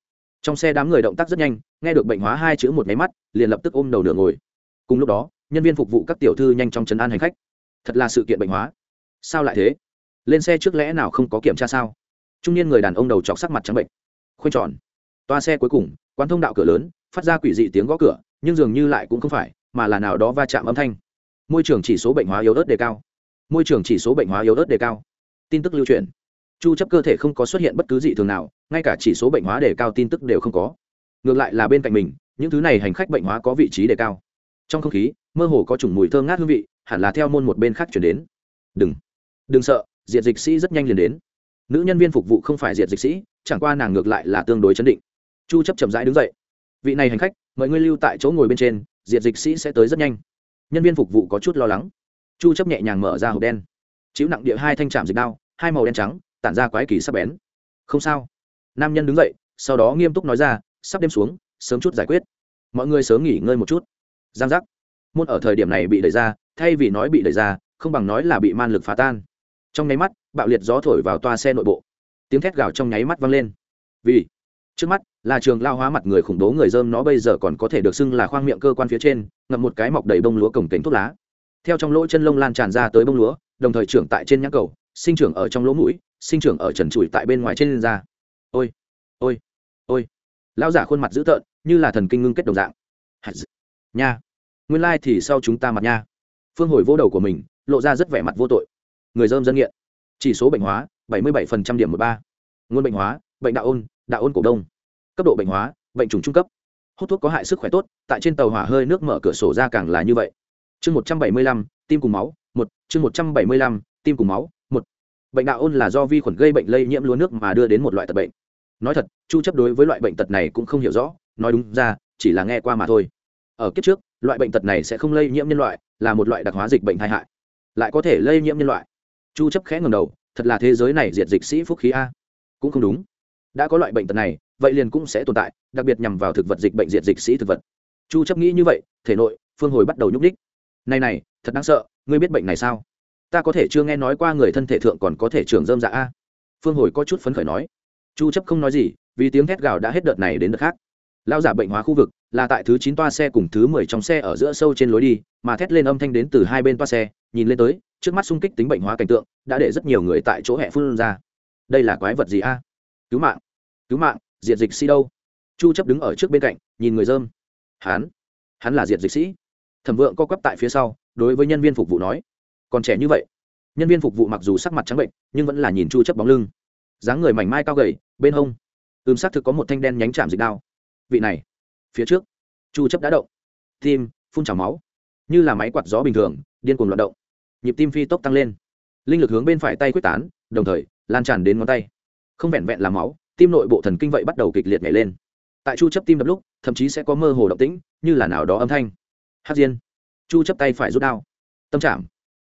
Trong xe đám người động tác rất nhanh, nghe được bệnh hóa hai chữ một máy mắt, liền lập tức ôm đầu nửa ngồi. Cùng lúc đó nhân viên phục vụ các tiểu thư nhanh chóng chấn an hành khách. Thật là sự kiện bệnh hóa. Sao lại thế? Lên xe trước lẽ nào không có kiểm tra sao? Trung niên người đàn ông đầu chọc sắc mặt trắng bệnh. Khoanh tròn. Toa xe cuối cùng, quán thông đạo cửa lớn, phát ra quỷ dị tiếng gõ cửa, nhưng dường như lại cũng không phải, mà là nào đó va chạm âm thanh. Môi trường chỉ số bệnh hóa yếu ớt đề cao. Môi trường chỉ số bệnh hóa yếu ớt đề cao. Tin tức lưu truyền. Chu chấp cơ thể không có xuất hiện bất cứ dị thường nào, ngay cả chỉ số bệnh hóa đề cao tin tức đều không có. Ngược lại là bên cạnh mình, những thứ này hành khách bệnh hóa có vị trí đề cao trong không khí, mơ hồ có chủng mùi thơm ngát hương vị, hẳn là theo môn một bên khác chuyển đến. Đừng đừng sợ, diệt dịch sĩ rất nhanh liền đến. Nữ nhân viên phục vụ không phải diệt dịch sĩ, chẳng qua nàng ngược lại là tương đối chấn định. Chu chấp chậm rãi đứng dậy. Vị này hành khách, mời ngươi lưu tại chỗ ngồi bên trên, diệt dịch sĩ sẽ tới rất nhanh. Nhân viên phục vụ có chút lo lắng. Chu chấp nhẹ nhàng mở ra hộp đen. Chịu nặng địa hai thanh trạm dịch đao, hai màu đen trắng, tản ra quái kỳ sắc bén. Không sao. Nam nhân đứng dậy, sau đó nghiêm túc nói ra, sắp đêm xuống, sớm chút giải quyết. Mọi người sớm nghỉ ngơi một chút giang giác. Môn ở thời điểm này bị đẩy ra, thay vì nói bị đẩy ra, không bằng nói là bị man lực phá tan. Trong nháy mắt, bạo liệt gió thổi vào toa xe nội bộ. Tiếng thét gào trong nháy mắt vang lên. Vì trước mắt là trường lao hóa mặt người khủng bố người dơm nó bây giờ còn có thể được xưng là khoang miệng cơ quan phía trên, ngậm một cái mọc đầy bông lúa cổng cảnh thuốc lá. Theo trong lỗ chân lông lan tràn ra tới bông lúa, đồng thời trưởng tại trên nhãn cầu, sinh trưởng ở trong lỗ mũi, sinh trưởng ở trần trụi tại bên ngoài trên da. Ôi ôi ôi. Lão giả khuôn mặt dữ tợn, như là thần kinh ngưng kết đồng dạng. Nha nguyên lai thì sau chúng ta mặt nha. Phương hồi vô đầu của mình, lộ ra rất vẻ mặt vô tội. Người dơm dân nghiện. Chỉ số bệnh hóa, bảy mươi bảy điểm một ba. Nguồn bệnh hóa, bệnh đạo ôn đạo ôn cổ đông. Cấp độ bệnh hóa, bệnh trùng trung cấp. Hút thuốc có hại sức khỏe tốt, tại trên tàu hỏa hơi nước mở cửa sổ ra càng là như vậy. Chương một trăm bảy mươi lăm, tim cùng máu, một. Chương một trăm bảy mươi lăm, tim cùng máu, một. Bệnh đạo ôn là do vi khuẩn gây bệnh lây nhiễm lúa nước mà đưa đến một loại tật bệnh. Nói thật, chu chấp đối với loại bệnh tật này cũng không hiểu rõ, nói đúng ra, chỉ là nghe qua mà thôi. Ở kiếp trước loại bệnh tật này sẽ không lây nhiễm nhân loại, là một loại đặc hóa dịch bệnh tai hại. Lại có thể lây nhiễm nhân loại. Chu chấp khẽ ngầm đầu, thật là thế giới này diệt dịch sĩ phúc khí a. Cũng không đúng. Đã có loại bệnh tật này, vậy liền cũng sẽ tồn tại, đặc biệt nhằm vào thực vật dịch bệnh diệt dịch sĩ thực vật. Chu chấp nghĩ như vậy, thể nội, phương hồi bắt đầu nhúc đích này này, thật đáng sợ, ngươi biết bệnh này sao? Ta có thể chưa nghe nói qua người thân thể thượng còn có thể trưởng dơm dạ a. Phương hồi có chút phấn khởi nói. Chu chấp không nói gì, vì tiếng thét gào đã hết đợt này đến đợt khác lao giả bệnh hóa khu vực, là tại thứ chín toa xe cùng thứ mười trong xe ở giữa sâu trên lối đi, mà thét lên âm thanh đến từ hai bên toa xe, nhìn lên tới, trước mắt xung kích tính bệnh hóa cảnh tượng, đã để rất nhiều người tại chỗ hẹ phun ra. Đây là quái vật gì a? Cứu mạng cứu mạng, diệt dịch sĩ đâu? Chu chấp đứng ở trước bên cạnh, nhìn người dơm. Hắn hắn là diệt dịch sĩ. Thẩm vượng co quắp tại phía sau, đối với nhân viên phục vụ nói. Còn trẻ như vậy. Nhân viên phục vụ mặc dù sắc mặt trắng bệnh, nhưng vẫn là nhìn chu chấp bóng lưng. Dáng người mảnh mai cao gầy, bên hông. Ưm xác thực có một thanh đen nhánh chạm dịch đao vị này, phía trước. Chu chấp đã động. Tim phun trào máu. Như là máy quạt gió bình thường, điên cuồng loạn động. Nhịp tim phi tốc tăng lên. Linh lực hướng bên phải tay quyết tán, đồng thời, lan tràn đến ngón tay. Không vẹn vẹn là máu, tim nội bộ thần kinh vậy bắt đầu kịch liệt nhảy lên. Tại chu chấp tim đập lúc, thậm chí sẽ có mơ hồ động tĩnh, như là nào đó âm thanh. Hát diên. Chu chấp tay phải rút đao. Tâm chạm.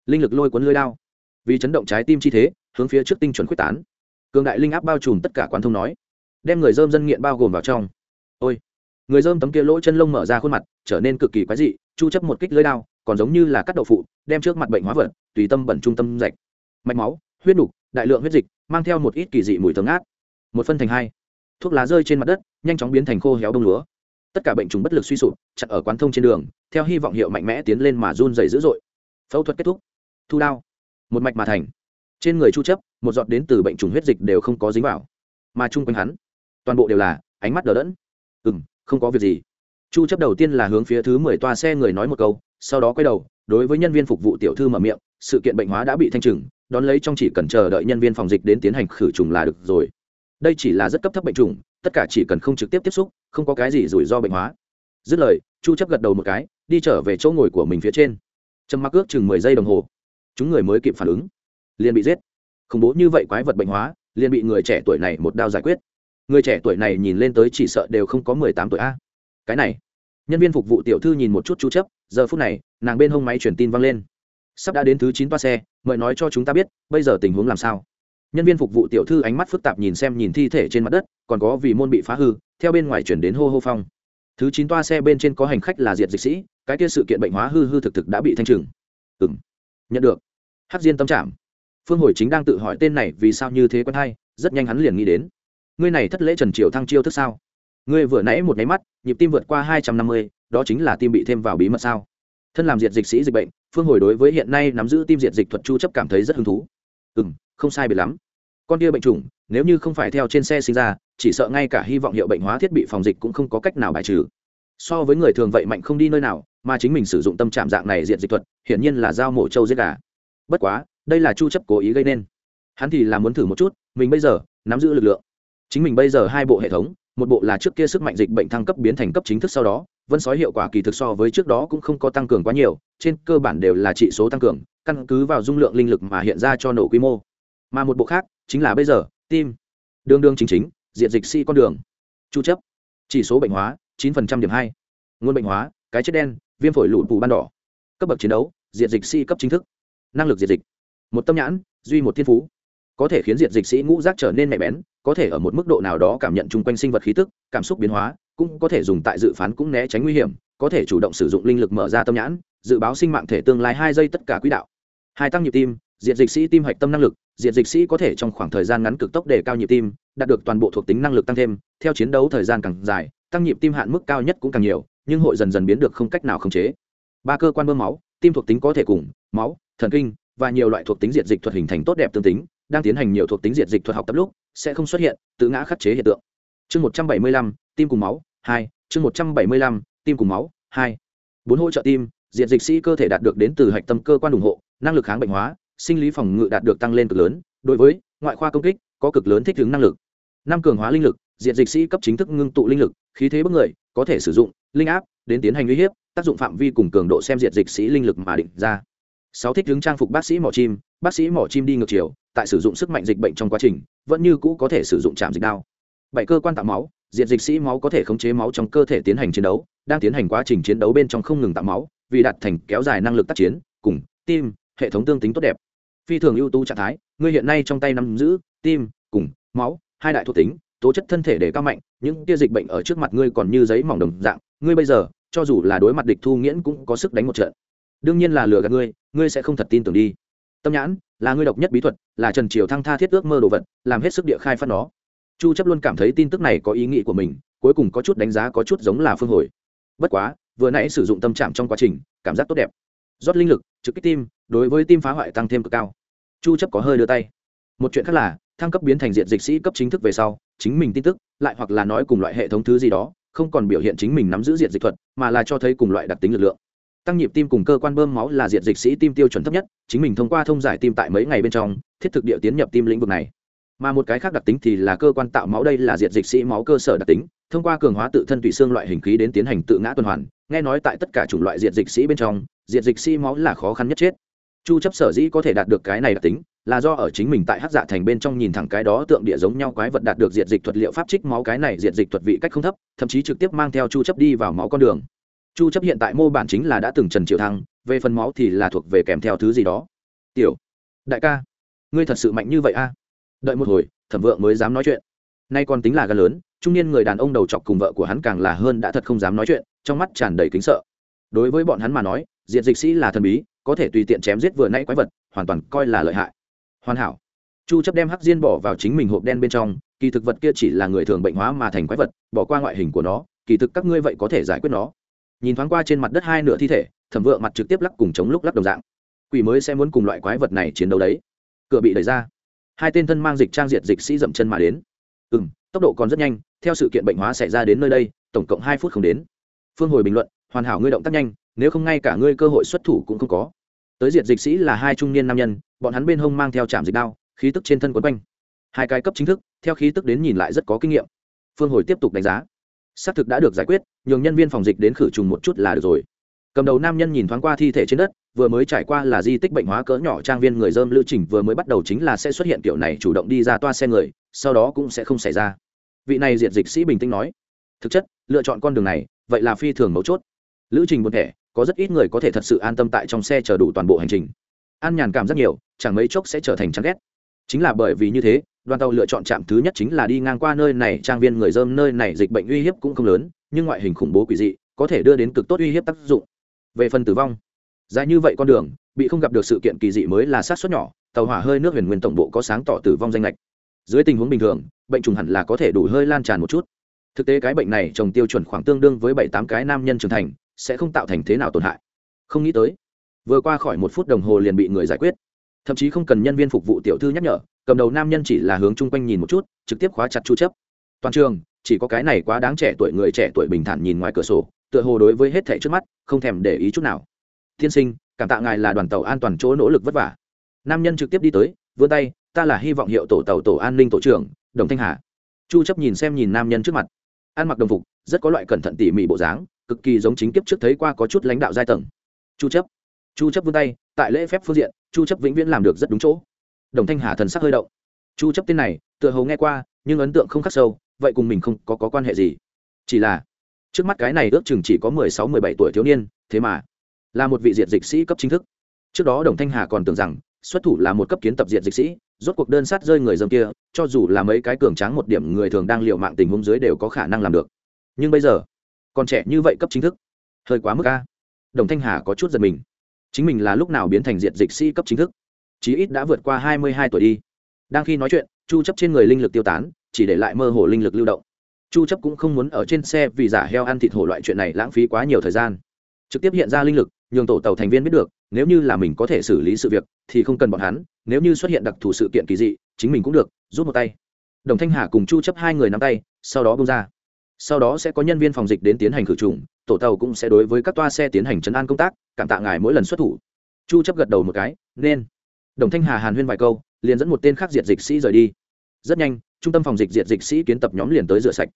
Linh lực lôi cuốn lưỡi đao. Vì chấn động trái tim chi thế, hướng phía trước tinh chuẩn quyết tán. Cường đại linh áp bao trùm tất cả quán thông nói. Đem người dơm dân nghiện bao gồm vào trong ôi, người dơm tấm kia lỗ chân lông mở ra khuôn mặt, trở nên cực kỳ quái dị, chu chấp một kích lưỡi đao, còn giống như là cắt đậu phụ, đem trước mặt bệnh hóa vật, tùy tâm bẩn trung tâm rạch. Mạch máu, huyết nục, đại lượng huyết dịch, mang theo một ít kỳ dị mùi thơm ngát. Một phân thành hai. Thuốc lá rơi trên mặt đất, nhanh chóng biến thành khô héo đông lúa. Tất cả bệnh trùng bất lực suy sụp, chặt ở quán thông trên đường, theo hy vọng hiệu mạnh mẽ tiến lên mà run dày dữ dội. Phẫu thuật kết thúc. Thu đao. Một mạch mà thành. Trên người chu chấp, một giọt đến từ bệnh trùng huyết dịch đều không có dính vào. Mà chung quanh hắn, toàn bộ đều là ánh mắt đờ đẫn ừ không có việc gì. Chu chấp đầu tiên là hướng phía thứ 10 toa xe người nói một câu, sau đó quay đầu, đối với nhân viên phục vụ tiểu thư mở miệng, sự kiện bệnh hóa đã bị thanh trừng, đón lấy trong chỉ cần chờ đợi nhân viên phòng dịch đến tiến hành khử trùng là được rồi. Đây chỉ là rất cấp thấp bệnh trùng, tất cả chỉ cần không trực tiếp tiếp xúc, không có cái gì rủi ro bệnh hóa. Dứt lời, chu chấp gật đầu một cái, đi trở về chỗ ngồi của mình phía trên. Trầm mặc ước chừng 10 giây đồng hồ. Chúng người mới kịp phản ứng. Liền bị giết. Khủng bố như vậy quái vật bệnh hóa, liền bị người trẻ tuổi này một đao giải quyết người trẻ tuổi này nhìn lên tới chỉ sợ đều không có 18 tuổi a. Cái này, nhân viên phục vụ tiểu thư nhìn một chút chú chấp, giờ phút này, nàng bên hông máy truyền tin vang lên. Sắp đã đến thứ chín toa xe, mời nói cho chúng ta biết, bây giờ tình huống làm sao. Nhân viên phục vụ tiểu thư ánh mắt phức tạp nhìn xem nhìn thi thể trên mặt đất, còn có vì môn bị phá hư, theo bên ngoài chuyển đến hô hô phong. Thứ chín toa xe bên trên có hành khách là diệt dịch sĩ, cái kia sự kiện bệnh hóa hư hư thực thực đã bị thanh trừng. Ừ m nhận được. Hắc diên tâm trạng. Phương hồi chính đang tự hỏi tên này vì sao như thế quen hay, rất nhanh hắn liền nghĩ đến ngươi này thất lễ trần triều thăng chiêu thức sao? Ngươi vừa nãy một nháy mắt, nhịp tim vượt qua hai trăm năm mươi, đó chính là tim bị thêm vào bí mật sao? Thân làm diệt dịch sĩ dịch bệnh, phương hồi đối với hiện nay nắm giữ tim diệt dịch thuật chu chấp cảm thấy rất hứng thú. Ừ m không sai biệt lắm. Con kia bệnh trùng, nếu như không phải theo trên xe sinh ra, chỉ sợ ngay cả hy vọng hiệu bệnh hóa thiết bị phòng dịch cũng không có cách nào bài trừ. So với người thường vậy mạnh không đi nơi nào, mà chính mình sử dụng tâm trạng dạng này diện dịch thuật, hiển nhiên là dao mổ trâu giết gà. Bất quá, đây là chu chấp cố ý gây nên. Hắn thì là muốn thử một chút, mình bây giờ nắm giữ lực lượng chính mình bây giờ hai bộ hệ thống, một bộ là trước kia sức mạnh dịch bệnh thăng cấp biến thành cấp chính thức sau đó, vân sói hiệu quả kỳ thực so với trước đó cũng không có tăng cường quá nhiều, trên cơ bản đều là trị số tăng cường, căn cứ vào dung lượng linh lực mà hiện ra cho nổ quy mô. Mà một bộ khác, chính là bây giờ, tim. Đương đương chính chính diện dịch si con đường. Chu chấp. Chỉ số bệnh hóa, chín phần trăm điểm hai. Nguồn bệnh hóa, cái chết đen, viêm phổi lụt tù ban đỏ. Cấp bậc chiến đấu diện dịch si cấp chính thức. Năng lực diệt dịch. Một tâm nhãn, duy một thiên phú có thể khiến diệt dịch sĩ ngũ giác trở nên mẹ bén, có thể ở một mức độ nào đó cảm nhận chung quanh sinh vật khí tức, cảm xúc biến hóa, cũng có thể dùng tại dự phán cũng né tránh nguy hiểm, có thể chủ động sử dụng linh lực mở ra tâm nhãn, dự báo sinh mạng thể tương lai hai giây tất cả quỹ đạo. Hai tăng nhịp tim, diệt dịch sĩ tim hạch tâm năng lực, diệt dịch sĩ có thể trong khoảng thời gian ngắn cực tốc để cao nhịp tim, đạt được toàn bộ thuộc tính năng lực tăng thêm, theo chiến đấu thời gian càng dài, tăng nhịp tim hạn mức cao nhất cũng càng nhiều, nhưng hội dần dần biến được không cách nào khống chế. Ba cơ quan bơm máu, tim thuộc tính có thể cùng, máu, thần kinh và nhiều loại thuộc tính diệt dịch thuật hình thành tốt đẹp tương tính đang tiến hành nhiều thuộc tính diệt dịch thuật học tập lúc, sẽ không xuất hiện, tự ngã khắc chế hiện tượng. Chương một trăm bảy mươi lăm, tim cùng máu, hai, chương một trăm bảy mươi lăm, tim cùng máu, hai. Bốn hỗ trợ tim, diệt dịch sĩ cơ thể đạt được đến từ hạch tâm cơ quan ủng hộ, năng lực kháng bệnh hóa, sinh lý phòng ngự đạt được tăng lên cực lớn, đối với ngoại khoa công kích, có cực lớn thích ứng năng lực. Năm cường hóa linh lực, diệt dịch sĩ cấp chính thức ngưng tụ linh lực, khí thế bất người, có thể sử dụng, linh áp, đến tiến hành uy hiếp, tác dụng phạm vi cùng cường độ xem diệt dịch sĩ linh lực mà định ra sáu thích hướng trang phục bác sĩ mỏ chim, bác sĩ mỏ chim đi ngược chiều, tại sử dụng sức mạnh dịch bệnh trong quá trình, vẫn như cũ có thể sử dụng chạm dịch đao. Bảy cơ quan tạo máu, diệt dịch sĩ máu có thể khống chế máu trong cơ thể tiến hành chiến đấu, đang tiến hành quá trình chiến đấu bên trong không ngừng tạo máu, vì đạt thành kéo dài năng lực tác chiến, cùng, tim, hệ thống tương tính tốt đẹp. Phi thường ưu tú trạng thái, ngươi hiện nay trong tay nắm giữ, tim, cùng, máu, hai đại thuộc tính, tố chất thân thể để cao mạnh, những tia dịch bệnh ở trước mặt ngươi còn như giấy mỏng đồng dạng, ngươi bây giờ, cho dù là đối mặt địch thu nghiễn cũng có sức đánh một trận đương nhiên là lừa gạt ngươi ngươi sẽ không thật tin tưởng đi. Tâm nhãn, là ngươi độc nhất bí thuật, là trần triều thăng tha thiết ước mơ đồ vật, làm hết sức địa khai phát nó. Chu chấp luôn cảm thấy tin tức này có ý nghĩ của mình, cuối cùng có chút đánh giá có chút giống là phương hồi. Bất quá, vừa nãy sử dụng tâm trạng trong quá trình, cảm giác tốt đẹp. Rót linh lực, trực kích tim, đối với tim phá hoại tăng thêm cực cao. Chu chấp có hơi đưa tay. Một chuyện khác là, thăng cấp biến thành diện dịch sĩ cấp chính thức về sau, chính mình tin tức, lại hoặc là nói cùng loại hệ thống thứ gì đó, không còn biểu hiện chính mình nắm giữ diện dịch thuật, mà là cho thấy cùng loại đặc tính lực lượng tăng nhịp tim cùng cơ quan bơm máu là diện dịch sĩ tim tiêu chuẩn thấp nhất, chính mình thông qua thông giải tim tại mấy ngày bên trong, thiết thực địa tiến nhập tim lĩnh vực này. Mà một cái khác đặc tính thì là cơ quan tạo máu đây là diện dịch sĩ máu cơ sở đặc tính, thông qua cường hóa tự thân tùy xương loại hình khí đến tiến hành tự ngã tuần hoàn, nghe nói tại tất cả chủng loại diện dịch sĩ bên trong diện dịch sĩ máu là khó khăn nhất chết. Chu chấp sở dĩ có thể đạt được cái này đặc tính, là do ở chính mình tại hắc dạ thành bên trong nhìn thẳng cái đó tượng địa giống nhau quái vật đạt được diện dịch thuật liệu pháp trích máu cái này diện dịch thuật vị cách không thấp, thậm chí trực tiếp mang theo chu chấp đi vào máu con đường chu chấp hiện tại mô bản chính là đã từng trần triệu thăng, về phần máu thì là thuộc về kèm theo thứ gì đó. Tiểu, đại ca, ngươi thật sự mạnh như vậy a? Đợi một hồi, thẩm vượng mới dám nói chuyện. Nay còn tính là gan lớn, trung niên người đàn ông đầu chọc cùng vợ của hắn càng là hơn đã thật không dám nói chuyện, trong mắt tràn đầy kính sợ. Đối với bọn hắn mà nói, diện dịch sĩ là thần bí, có thể tùy tiện chém giết vừa nãy quái vật, hoàn toàn coi là lợi hại. Hoàn hảo. Chu chấp đem hắc diên bỏ vào chính mình hộp đen bên trong, kỳ thực vật kia chỉ là người thường bệnh hóa mà thành quái vật, bỏ qua ngoại hình của nó, kỳ thực các ngươi vậy có thể giải quyết nó nhìn thoáng qua trên mặt đất hai nửa thi thể, thẩm vượng mặt trực tiếp lắc cùng chống lúc lắc đồng dạng. Quỷ mới sẽ muốn cùng loại quái vật này chiến đấu đấy. Cửa bị đẩy ra. Hai tên thân mang dịch trang diệt dịch sĩ dậm chân mà đến. Ừ m tốc độ còn rất nhanh, theo sự kiện bệnh hóa xảy ra đến nơi đây, tổng cộng hai phút không đến. Phương hồi bình luận, hoàn hảo ngươi động tác nhanh, nếu không ngay cả ngươi cơ hội xuất thủ cũng không có. Tới diệt dịch sĩ là hai trung niên nam nhân, bọn hắn bên hông mang theo trạm dịch đao, khí tức trên thân quấn quanh. Hai cái cấp chính thức, theo khí tức đến nhìn lại rất có kinh nghiệm. Phương hồi tiếp tục đánh giá xác thực đã được giải quyết, nhường nhân viên phòng dịch đến khử trùng một chút là được rồi. Cầm đầu nam nhân nhìn thoáng qua thi thể trên đất, vừa mới trải qua là di tích bệnh hóa cỡ nhỏ trang viên người dơm lưu trình, vừa mới bắt đầu chính là sẽ xuất hiện kiểu này chủ động đi ra toa xe người, sau đó cũng sẽ không xảy ra. Vị này diệt dịch sĩ bình tĩnh nói, thực chất, lựa chọn con đường này, vậy là phi thường mấu chốt. Lữ trình một thể có rất ít người có thể thật sự an tâm tại trong xe chờ đủ toàn bộ hành trình. An nhàn cảm rất nhiều, chẳng mấy chốc sẽ trở thành chán ghét chính là bởi vì như thế, đoàn tàu lựa chọn trạm thứ nhất chính là đi ngang qua nơi này, trang viên người dơm nơi này dịch bệnh uy hiếp cũng không lớn, nhưng ngoại hình khủng bố quỷ dị, có thể đưa đến cực tốt uy hiếp tác dụng. Về phần tử vong, dài như vậy con đường, bị không gặp được sự kiện kỳ dị mới là sát xuất nhỏ, tàu hỏa hơi nước huyền nguyên tổng bộ có sáng tỏ tử vong danh lệch. Dưới tình huống bình thường, bệnh trùng hẳn là có thể đủ hơi lan tràn một chút. Thực tế cái bệnh này trồng tiêu chuẩn khoảng tương đương với bảy tám cái nam nhân trưởng thành, sẽ không tạo thành thế nào tổn hại. Không nghĩ tới, vừa qua khỏi một phút đồng hồ liền bị người giải quyết thậm chí không cần nhân viên phục vụ tiểu thư nhắc nhở, cầm đầu nam nhân chỉ là hướng chung quanh nhìn một chút, trực tiếp khóa chặt chu chấp. Toàn trường, chỉ có cái này quá đáng trẻ tuổi người trẻ tuổi bình thản nhìn ngoài cửa sổ, tựa hồ đối với hết thảy trước mắt, không thèm để ý chút nào. Tiên sinh, cảm tạ ngài là đoàn tàu an toàn chỗ nỗ lực vất vả. Nam nhân trực tiếp đi tới, vươn tay, ta là hy vọng hiệu tổ tàu tổ an ninh tổ trưởng, đồng thanh hà. Chu chấp nhìn xem nhìn nam nhân trước mặt. Ăn mặc đồng phục, rất có loại cẩn thận tỉ mỉ bộ dáng, cực kỳ giống chính kiếp trước thấy qua có chút lãnh đạo giai tầng. Chu chấp. Chu chấp vươn tay tại lễ phép phương diện chu chấp vĩnh viễn làm được rất đúng chỗ. Đồng thanh hà thần sắc hơi động. Chu chấp tên này tựa hồ nghe qua nhưng ấn tượng không khắc sâu vậy cùng mình không có, có quan hệ gì? Chỉ là trước mắt cái này ước chừng chỉ có mười sáu mười bảy tuổi thiếu niên thế mà là một vị diệt dịch sĩ cấp chính thức. Trước đó đồng thanh hà còn tưởng rằng xuất thủ là một cấp kiến tập diệt dịch sĩ rốt cuộc đơn sát rơi người dâm kia cho dù là mấy cái cường tráng một điểm người thường đang liệu mạng tình huống dưới đều có khả năng làm được. Nhưng bây giờ còn trẻ như vậy cấp chính thức hơi quá mức a. đồng thanh hà có chút giật mình chính mình là lúc nào biến thành diệt dịch sĩ cấp chính thức. Chí ít đã vượt qua hai mươi hai tuổi đi. Đang khi nói chuyện, chu chấp trên người linh lực tiêu tán, chỉ để lại mơ hồ linh lực lưu động. Chu chấp cũng không muốn ở trên xe vì giả heo ăn thịt hổ loại chuyện này lãng phí quá nhiều thời gian. Trực tiếp hiện ra linh lực, nhường tổ tàu thành viên biết được, nếu như là mình có thể xử lý sự việc, thì không cần bọn hắn, nếu như xuất hiện đặc thù sự kiện kỳ dị, chính mình cũng được, rút một tay. Đồng thanh hà cùng chu chấp hai người nắm tay, sau đó bung ra. Sau đó sẽ có nhân viên phòng dịch đến tiến hành khử trùng tổ tàu cũng sẽ đối với các toa xe tiến hành chấn an công tác, cảm tạ ngài mỗi lần xuất thủ. Chu chấp gật đầu một cái, nên. Đồng thanh hà hàn huyên vài câu, liền dẫn một tên khác diệt dịch sĩ rời đi. Rất nhanh, trung tâm phòng dịch diệt dịch sĩ kiến tập nhóm liền tới rửa sạch.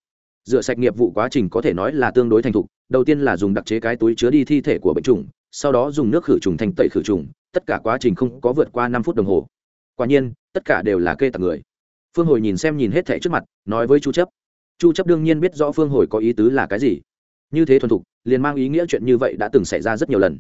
Rửa sạch nghiệp vụ quá trình có thể nói là tương đối thành thục, đầu tiên là dùng đặc chế cái túi chứa đi thi thể của bệnh trùng sau đó dùng nước khử trùng thành tẩy khử trùng, tất cả quá trình không có vượt qua năm phút đồng hồ. Quả nhiên, tất cả đều là kê tặc người. Phương hồi nhìn xem nhìn hết thẻ trước mặt, nói với chu chấp. Chu chấp đương nhiên biết rõ phương hồi có ý tứ là cái gì như thế thuần thục, liền mang ý nghĩa chuyện như vậy đã từng xảy ra rất nhiều lần.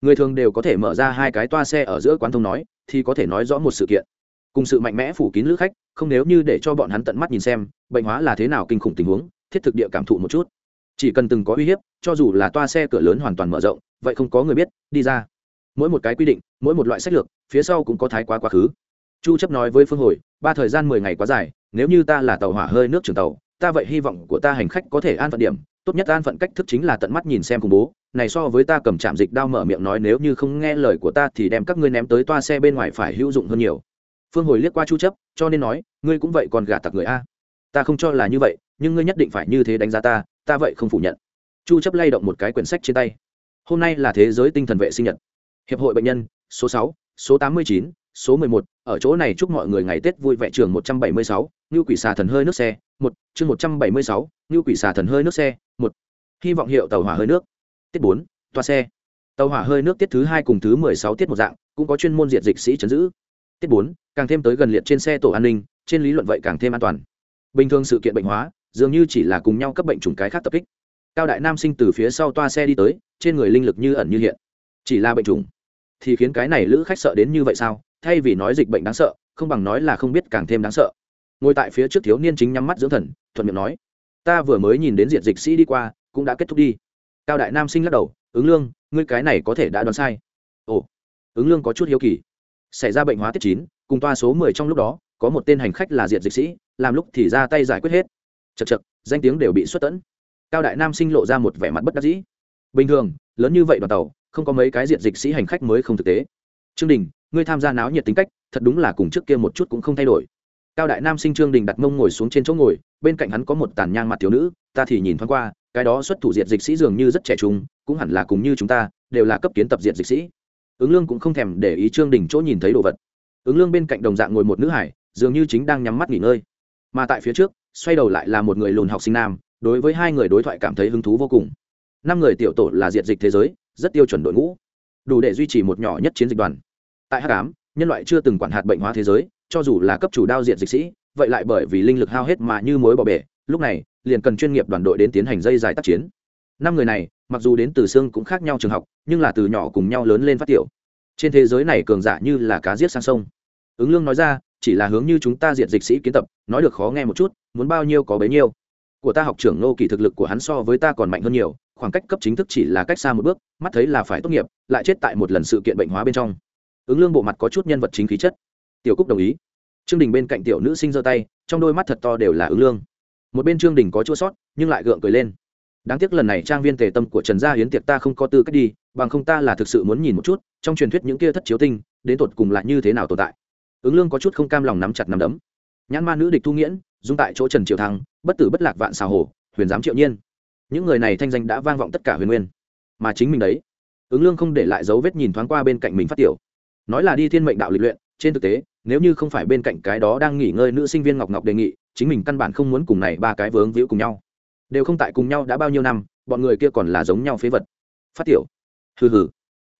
Người thường đều có thể mở ra hai cái toa xe ở giữa quán thông nói, thì có thể nói rõ một sự kiện. Cùng sự mạnh mẽ phủ kín lữ khách, không nếu như để cho bọn hắn tận mắt nhìn xem, bệnh hóa là thế nào kinh khủng tình huống, thiết thực địa cảm thụ một chút. Chỉ cần từng có uy hiếp, cho dù là toa xe cửa lớn hoàn toàn mở rộng, vậy không có người biết, đi ra. Mỗi một cái quy định, mỗi một loại sách lược, phía sau cũng có thái quá quá khứ. Chu chấp nói với phương hồi, ba thời gian 10 ngày quá dài, nếu như ta là tàu hỏa hơi nước trường tàu, ta vậy hy vọng của ta hành khách có thể an phận điểm tốt nhất an phận cách thức chính là tận mắt nhìn xem khủng bố. Này so với ta cầm chạm dịch đao mở miệng nói nếu như không nghe lời của ta thì đem các ngươi ném tới toa xe bên ngoài phải hữu dụng hơn nhiều. Phương hồi liếc qua chu chấp cho nên nói ngươi cũng vậy còn gả tặc người a. Ta không cho là như vậy nhưng ngươi nhất định phải như thế đánh giá ta ta vậy không phủ nhận. Chu chấp lay động một cái quyển sách trên tay. Hôm nay là thế giới tinh thần vệ sinh nhật. Hiệp hội bệnh nhân số 6, số 89, số 11, ở chỗ này chúc mọi người ngày Tết vui vẻ trường 176, Như quỷ xà thần hơi nước xe, 1, chương 176, Như quỷ xà thần hơi nước xe, 1. Hy vọng hiệu tàu hỏa hơi nước. Tiết 4, toa xe. Tàu hỏa hơi nước tiết thứ 2 cùng thứ 16 tiết một dạng, cũng có chuyên môn diện dịch sĩ chấn giữ. Tiết 4, càng thêm tới gần liệt trên xe tổ an ninh, trên lý luận vậy càng thêm an toàn. Bình thường sự kiện bệnh hóa, dường như chỉ là cùng nhau cấp bệnh trùng cái khác tập kích. Cao đại nam sinh từ phía sau toa xe đi tới, trên người linh lực như ẩn như hiện. Chỉ là bệnh trùng, thì khiến cái này lữ khách sợ đến như vậy sao? thay vì nói dịch bệnh đáng sợ không bằng nói là không biết càng thêm đáng sợ ngồi tại phía trước thiếu niên chính nhắm mắt dưỡng thần, thuận miệng nói, ta vừa mới nhìn đến diện dịch sĩ đi qua, cũng đã kết thúc đi. Cao đại nam sinh lắc đầu, ứng lương, ngươi cái này có thể đã đoán sai. Ồ, ứng lương có chút hiếu kỳ. Xảy ra bệnh hóa tiết chín, cùng toa số mười trong lúc đó, có một tên hành khách là diện dịch sĩ, làm lúc thì ra tay giải quyết hết. Chật chật danh tiếng đều bị xuất tẫn cao đại nam sinh lộ ra một vẻ mặt bất đắc dĩ. Bình thường, lớn như vậy đoàn tàu, không có mấy cái diện dịch sĩ hành khách mới không thực tế. Trương đình, ngươi tham gia náo nhiệt tính cách, thật đúng là cùng trước kia một chút cũng không thay đổi cao đại nam sinh trương đình đặt mông ngồi xuống trên chỗ ngồi, bên cạnh hắn có một tàn nhang mặt thiếu nữ, ta thì nhìn thoáng qua, cái đó xuất thủ diệt dịch sĩ dường như rất trẻ trung, cũng hẳn là cùng như chúng ta, đều là cấp kiến tập diệt dịch sĩ. Ứng lương cũng không thèm để ý trương đình chỗ nhìn thấy đồ vật. Ứng lương bên cạnh đồng dạng ngồi một nữ hải, dường như chính đang nhắm mắt nghỉ ngơi. Mà tại phía trước, xoay đầu lại là một người lùn học sinh nam, đối với hai người đối thoại cảm thấy hứng thú vô cùng. Năm người tiểu tổ là diệt dịch thế giới, rất tiêu chuẩn đội ngũ, đủ để duy trì một nhỏ nhất chiến dịch đoàn. Tại hắc ám, nhân loại chưa từng quản hạt bệnh hóa thế giới cho dù là cấp chủ đao diện dịch sĩ, vậy lại bởi vì linh lực hao hết mà như mối bỏ bể, lúc này, liền cần chuyên nghiệp đoàn đội đến tiến hành dây dài tác chiến. Năm người này, mặc dù đến từ xương cũng khác nhau trường học, nhưng là từ nhỏ cùng nhau lớn lên phát tiểu. Trên thế giới này cường giả như là cá giết sang sông. Ứng lương nói ra, chỉ là hướng như chúng ta diện dịch sĩ kiến tập, nói được khó nghe một chút, muốn bao nhiêu có bấy nhiêu. Của ta học trưởng nô kỳ thực lực của hắn so với ta còn mạnh hơn nhiều, khoảng cách cấp chính thức chỉ là cách xa một bước, mắt thấy là phải tốt nghiệp, lại chết tại một lần sự kiện bệnh hóa bên trong. Ứng lương bộ mặt có chút nhân vật chính khí chất tiểu cúc đồng ý. Trương đình bên cạnh tiểu nữ sinh giơ tay, trong đôi mắt thật to đều là ứng lương. Một bên trương đình có chua sót, nhưng lại gượng cười lên. Đáng tiếc lần này trang viên tề tâm của trần gia hiến tiệc ta không có tư cách đi, bằng không ta là thực sự muốn nhìn một chút, trong truyền thuyết những kia thất chiếu tinh, đến tột cùng là như thế nào tồn tại. Ứng lương có chút không cam lòng nắm chặt nắm đấm. Nhãn ma nữ địch thu nghiễn, dung tại chỗ trần triệu thăng, bất tử bất lạc vạn xào hồ huyền giám triệu nhiên. Những người này thanh danh đã vang vọng tất cả huyền nguyên. Mà chính mình đấy, ứng lương không để lại dấu vết nhìn thoáng qua bên cạnh mình phát tiểu. Nói là đi thiên mệnh đạo lịch luyện, trên thực tế nếu như không phải bên cạnh cái đó đang nghỉ ngơi nữ sinh viên ngọc ngọc đề nghị, chính mình căn bản không muốn cùng này ba cái vướng víu cùng nhau. Đều không tại cùng nhau đã bao nhiêu năm, bọn người kia còn là giống nhau phế vật. Phát tiểu. Hừ hừ.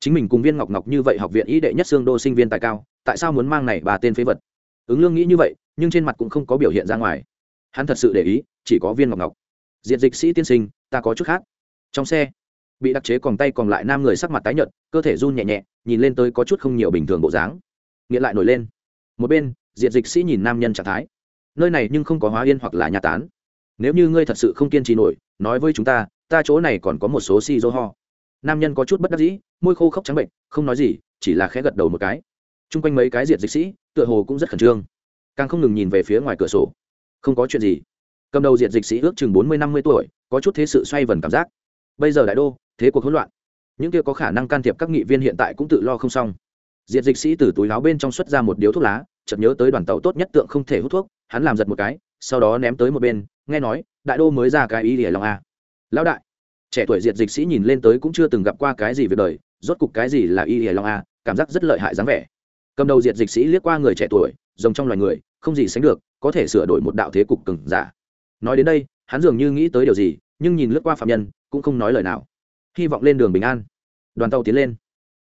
Chính mình cùng viên ngọc ngọc như vậy học viện ý đệ nhất xương đô sinh viên tài cao, tại sao muốn mang này ba tên phế vật? Ứng lương nghĩ như vậy, nhưng trên mặt cũng không có biểu hiện ra ngoài. Hắn thật sự để ý, chỉ có viên ngọc ngọc. Diện dịch sĩ tiên sinh, ta có chút khác. Trong xe, bị đặc chế còn tay còn lại nam người sắc mặt tái nhợt, cơ thể run nhẹ nhẹ, nhìn lên tới có chút không nhiều bình thường bộ dáng. Nghiện lại nổi lên một bên diện dịch sĩ nhìn nam nhân trạng thái. Nơi này nhưng không có hóa yên hoặc là nhà tán. Nếu như ngươi thật sự không kiên trì nổi, nói với chúng ta ta chỗ này còn có một số si dô ho. Nam nhân có chút bất đắc dĩ, môi khô khốc trắng bệnh, không nói gì, chỉ là khẽ gật đầu một cái. T r u n g quanh mấy cái diệt dịch sĩ, tựa hồ cũng rất khẩn trương. Càng không ngừng nhìn về phía ngoài cửa sổ. Không có chuyện gì. Cầm đầu diệt dịch sĩ ước chừng bốn mươi năm mươi tuổi, có chút thế sự xoay vần cảm giác. Bây giờ đại đô, thế cuộc hỗn loạn. Những kia có khả năng can thiệp các nghị viên hiện tại cũng tự lo không xong diệt dịch sĩ từ túi láo bên trong xuất ra một điếu thuốc lá, chợt nhớ tới đoàn tàu tốt nhất tượng không thể hút thuốc, hắn làm giật một cái, sau đó ném tới một bên, nghe nói, đại đô mới ra cái ý để lòng a. Lão đại, trẻ tuổi diệt dịch sĩ nhìn lên tới cũng chưa từng gặp qua cái gì về đời, rốt cục cái gì là y hề long a, cảm giác rất lợi hại dáng vẻ. Cầm đầu diệt dịch sĩ liếc qua người trẻ tuổi, rồng trong loài người, không gì sánh được, có thể sửa đổi một đạo thế cục cừng giả. Nói đến đây, hắn dường như nghĩ tới điều gì, nhưng nhìn lướt qua phạm nhân, cũng không nói lời nào. Hy vọng lên đường bình an. Đoàn tàu tiến lên.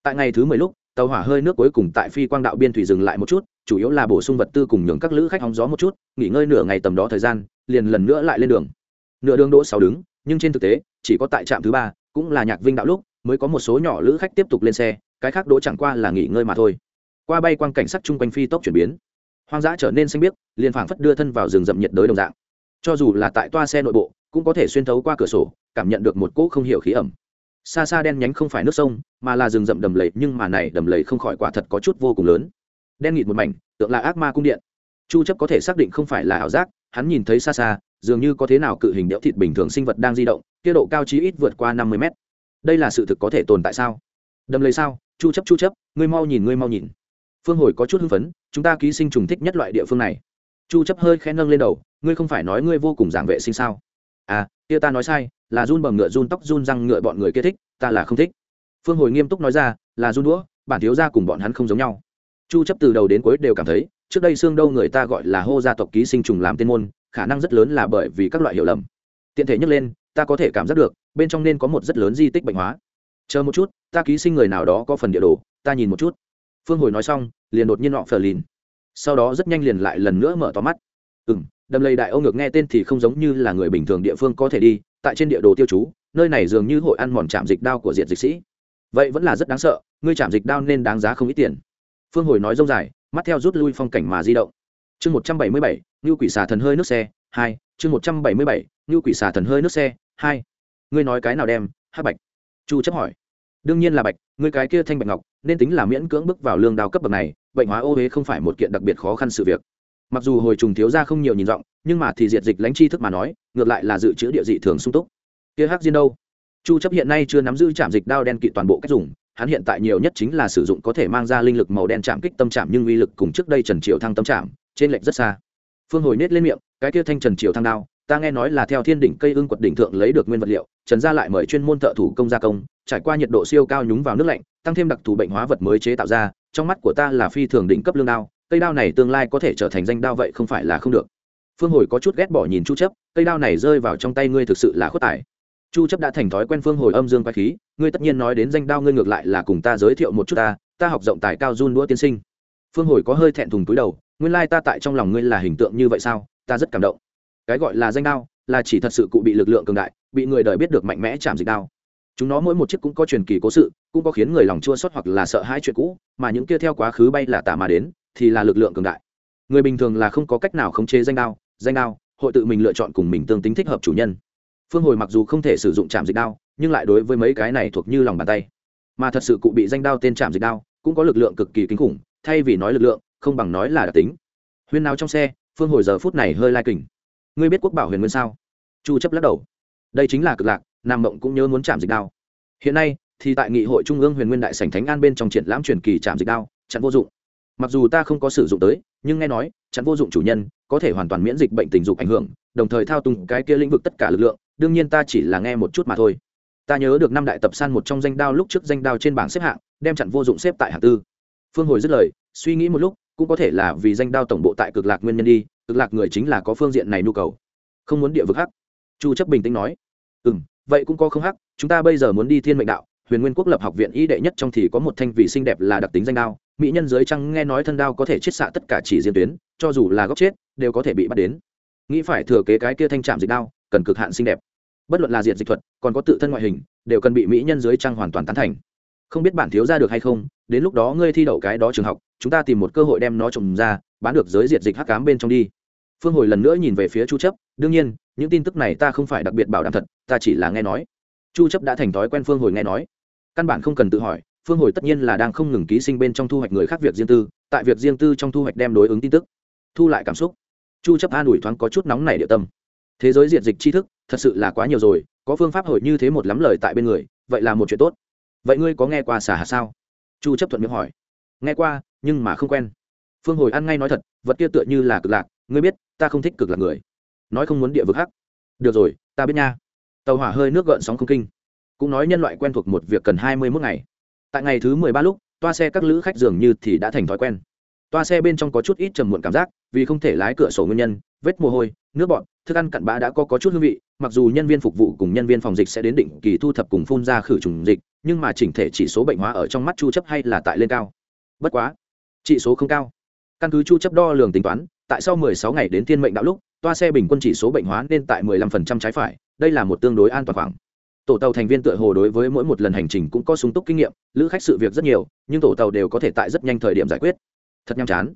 Tại ngày thứ mười lúc tàu hỏa hơi nước cuối cùng tại phi quang đạo biên thủy dừng lại một chút, chủ yếu là bổ sung vật tư cùng nhường các lữ khách hóng gió một chút, nghỉ ngơi nửa ngày tầm đó thời gian, liền lần nữa lại lên đường. Nửa đường đỗ sáu đứng, nhưng trên thực tế, chỉ có tại trạm thứ ba, cũng là nhạc vinh đạo lúc, mới có một số nhỏ lữ khách tiếp tục lên xe, cái khác đỗ chẳng qua là nghỉ ngơi mà thôi. Qua bay quang cảnh sắc chung quanh phi tốc chuyển biến, hoang dã trở nên xanh biếc, liền phảng phất đưa thân vào rừng rậm nhiệt đới đồng dạng. Cho dù là tại toa xe nội bộ, cũng có thể xuyên thấu qua cửa sổ, cảm nhận được một cỗ không hiểu khí ẩm xa xa đen nhánh không phải nước sông, mà là rừng rậm đầm lầy, nhưng mà này đầm lầy không khỏi quả thật có chút vô cùng lớn. Đen nghịt một mảnh, tượng là ác ma cung điện. Chu chấp có thể xác định không phải là ảo giác, hắn nhìn thấy xa xa, dường như có thế nào cự hình đẽo thịt bình thường sinh vật đang di động, kia độ cao chí ít vượt qua 50 mét. Đây là sự thực có thể tồn tại sao? Đầm lầy sao? Chu chấp chu chấp, ngươi mau nhìn, ngươi mau nhìn. Phương hồi có chút hưng phấn, chúng ta ký sinh trùng thích nhất loại địa phương này. Chu chấp hơi khẽ nâng lên đầu, ngươi không phải nói ngươi vô cùng giảng vệ sinh sao? À kia ta nói sai là run bầm ngựa, run tóc, run răng ngựa bọn người kia thích, ta là không thích. Phương hồi nghiêm túc nói ra, là run đũa, bản thiếu gia cùng bọn hắn không giống nhau. Chu chấp từ đầu đến cuối đều cảm thấy, trước đây xương đâu người ta gọi là hô gia tộc ký sinh trùng làm tên môn, khả năng rất lớn là bởi vì các loại hiểu lầm. Tiện thể nhắc lên, ta có thể cảm giác được, bên trong nên có một rất lớn di tích bệnh hóa. Chờ một chút, ta ký sinh người nào đó có phần địa đồ, ta nhìn một chút. Phương hồi nói xong, liền đột nhiên nọ phờ lìn. Sau đó rất nhanh liền lại lần nữa mở to mắt. Ừ m đầm lầy đại âu ngược nghe tên thì không giống như là người bình thường địa phương có thể đi tại trên địa đồ tiêu chú, nơi này dường như hội ăn mòn trạm dịch đao của diện dịch sĩ. Vậy vẫn là rất đáng sợ, ngươi trạm dịch đao nên đáng giá không ít tiền. Phương hồi nói dông dài, mắt theo rút lui phong cảnh mà di động. Chương một trăm bảy mươi bảy như quỷ xà thần hơi nước xe, hai, chương một trăm bảy mươi bảy như quỷ xà thần hơi nước xe, hai. Ngươi nói cái nào đem hát bạch? Chu chấp hỏi. Đương nhiên là bạch, ngươi cái kia thanh bạch ngọc, nên tính là miễn cưỡng bước vào lương đao cấp bậc này, bệnh hóa ô huế không phải một kiện đặc biệt khó khăn sự việc mặc dù hồi trùng thiếu ra không nhiều nhìn rộng nhưng mà thì diệt dịch lãnh chi thức mà nói, ngược lại là dự trữ địa dị thường sung túc. Kia hắc diên đâu? Chu chấp hiện nay chưa nắm giữ chạm dịch đao đen kỵ toàn bộ cách dùng, hắn hiện tại nhiều nhất chính là sử dụng có thể mang ra linh lực màu đen chạm kích tâm chạm nhưng uy lực cùng trước đây trần triều thăng tâm chạm, trên lệch rất xa. Phương hồi nết lên miệng, cái kia thanh trần triều thăng đao, ta nghe nói là theo thiên đỉnh cây ương quật đỉnh thượng lấy được nguyên vật liệu, trần gia lại mời chuyên môn thợ thủ công gia công, trải qua nhiệt độ siêu cao nhúng vào nước lạnh, tăng thêm đặc thù bệnh hóa vật mới chế tạo ra, trong mắt của ta là phi thường đỉnh cấp lương đao cây đao này tương lai có thể trở thành danh đao vậy không phải là không được. Phương hồi có chút ghét bỏ nhìn chu chấp, cây đao này rơi vào trong tay ngươi thực sự là khuất tài. Chu chấp đã thành thói quen phương hồi âm dương quái khí, ngươi tất nhiên nói đến danh đao ngươi ngược lại là cùng ta giới thiệu một chút ta ta học rộng tài cao run đũa tiên sinh. Phương hồi có hơi thẹn thùng túi đầu, nguyên lai ta tại trong lòng ngươi là hình tượng như vậy sao, ta rất cảm động. Cái gọi là danh đao, là chỉ thật sự cụ bị lực lượng cường đại, bị người đời biết được mạnh mẽ chạm dịch đao. Chúng nó mỗi một chiếc cũng có truyền kỳ cố sự, cũng có khiến người lòng chua xót hoặc là sợ hãi chuyện cũ, mà những kia theo quá khứ bay là tà mà đến thì là lực lượng cường đại. Người bình thường là không có cách nào khống chế danh đao danh đao, hội tự mình lựa chọn cùng mình tương tính thích hợp chủ nhân. Phương hồi mặc dù không thể sử dụng chạm dịch đao, nhưng lại đối với mấy cái này thuộc như lòng bàn tay. Mà thật sự cụ bị danh đao tên chạm dịch đao, cũng có lực lượng cực kỳ kinh khủng, thay vì nói lực lượng, không bằng nói là đặc tính. Huyên nào trong xe, phương hồi giờ phút này hơi lai kình. Ngươi biết quốc bảo huyền nguyên sao? Chu chấp lắc đầu. Đây chính là cực lạc, nam mộng cũng nhớ muốn chạm dịch đao. Hiện nay, thì tại nghị hội trung ương huyền nguyên đại sảnh thánh an bên trong triển lãm truyền kỳ chạm dịch đao, chặn vô dụng mặc dù ta không có sử dụng tới, nhưng nghe nói chắn vô dụng chủ nhân có thể hoàn toàn miễn dịch bệnh tình dục ảnh hưởng, đồng thời thao túng cái kia lĩnh vực tất cả lực lượng, đương nhiên ta chỉ là nghe một chút mà thôi. Ta nhớ được năm đại tập san một trong danh đao lúc trước danh đao trên bảng xếp hạng, đem chặn vô dụng xếp tại hạng tư. Phương hồi dứt lời, suy nghĩ một lúc, cũng có thể là vì danh đao tổng bộ tại cực lạc nguyên nhân đi, cực lạc người chính là có phương diện này nhu cầu. Không muốn địa vực hắc. Chu chấp bình tĩnh nói. Ừ vậy cũng có không hắc, chúng ta bây giờ muốn đi thiên mệnh đạo, huyền nguyên quốc lập học viện y đệ nhất trong thì có một thanh vị xinh đẹp là đặc tính danh đao mỹ nhân dưới trăng nghe nói thân đao có thể chiết xạ tất cả chỉ riêng tuyến, cho dù là góc chết, đều có thể bị bắt đến. Nghĩ phải thừa kế cái kia thanh trạm dịch đao, cần cực hạn xinh đẹp. Bất luận là diện dịch thuật, còn có tự thân ngoại hình, đều cần bị mỹ nhân dưới trăng hoàn toàn tán thành. Không biết bản thiếu ra được hay không, đến lúc đó ngươi thi đậu cái đó trường học, chúng ta tìm một cơ hội đem nó trồng ra, bán được giới diệt dịch hắc cám bên trong đi. Phương hồi lần nữa nhìn về phía chu chấp, đương nhiên, những tin tức này ta không phải đặc biệt bảo đảm thật, ta chỉ là nghe nói. Chu chấp đã thành thói quen phương hồi nghe nói. Căn bản không cần tự hỏi phương hồi tất nhiên là đang không ngừng ký sinh bên trong thu hoạch người khác việc riêng tư, tại việc riêng tư trong thu hoạch đem đối ứng tin tức, thu lại cảm xúc. Chu chấp an ủi thoáng có chút nóng nảy địa tâm. Thế giới diện dịch tri thức, thật sự là quá nhiều rồi, có phương pháp hồi như thế một lắm lời tại bên người, vậy là một chuyện tốt. Vậy ngươi có nghe qua xả hạt sao? Chu chấp thuận miệng hỏi. Nghe qua, nhưng mà không quen. Phương hồi ăn ngay nói thật, vật kia tựa như là cực lạc, ngươi biết, ta không thích cực lạc người. Nói không muốn địa vực hắc. Được rồi, ta biết nha. Tàu hỏa hơi nước gợn sóng không kinh. Cũng nói nhân loại quen thuộc một việc cần hai mươi 21 ngày tại ngày thứ mười ba lúc toa xe các lữ khách dường như thì đã thành thói quen. Toa xe bên trong có chút ít trầm muộn cảm giác vì không thể lái cửa sổ nguyên nhân vết mồ hôi nước bọt thức ăn cặn bã đã có, có chút hương vị mặc dù nhân viên phục vụ cùng nhân viên phòng dịch sẽ đến định kỳ thu thập cùng phun ra khử trùng dịch nhưng mà chỉnh thể chỉ số bệnh hóa ở trong mắt chu chấp hay là tại lên cao? Bất quá chỉ số không cao. Căn cứ chu chấp đo lường tính toán tại sau 16 ngày đến thiên mệnh đạo lúc toa xe bình quân chỉ số bệnh hóa nên tại 15% trái phải đây là một tương đối an toàn khoảng tổ tàu thành viên tựa hồ đối với mỗi một lần hành trình cũng có sung túc kinh nghiệm, lữ khách sự việc rất nhiều, nhưng tổ tàu đều có thể tại rất nhanh thời điểm giải quyết. Thật nhàm chán.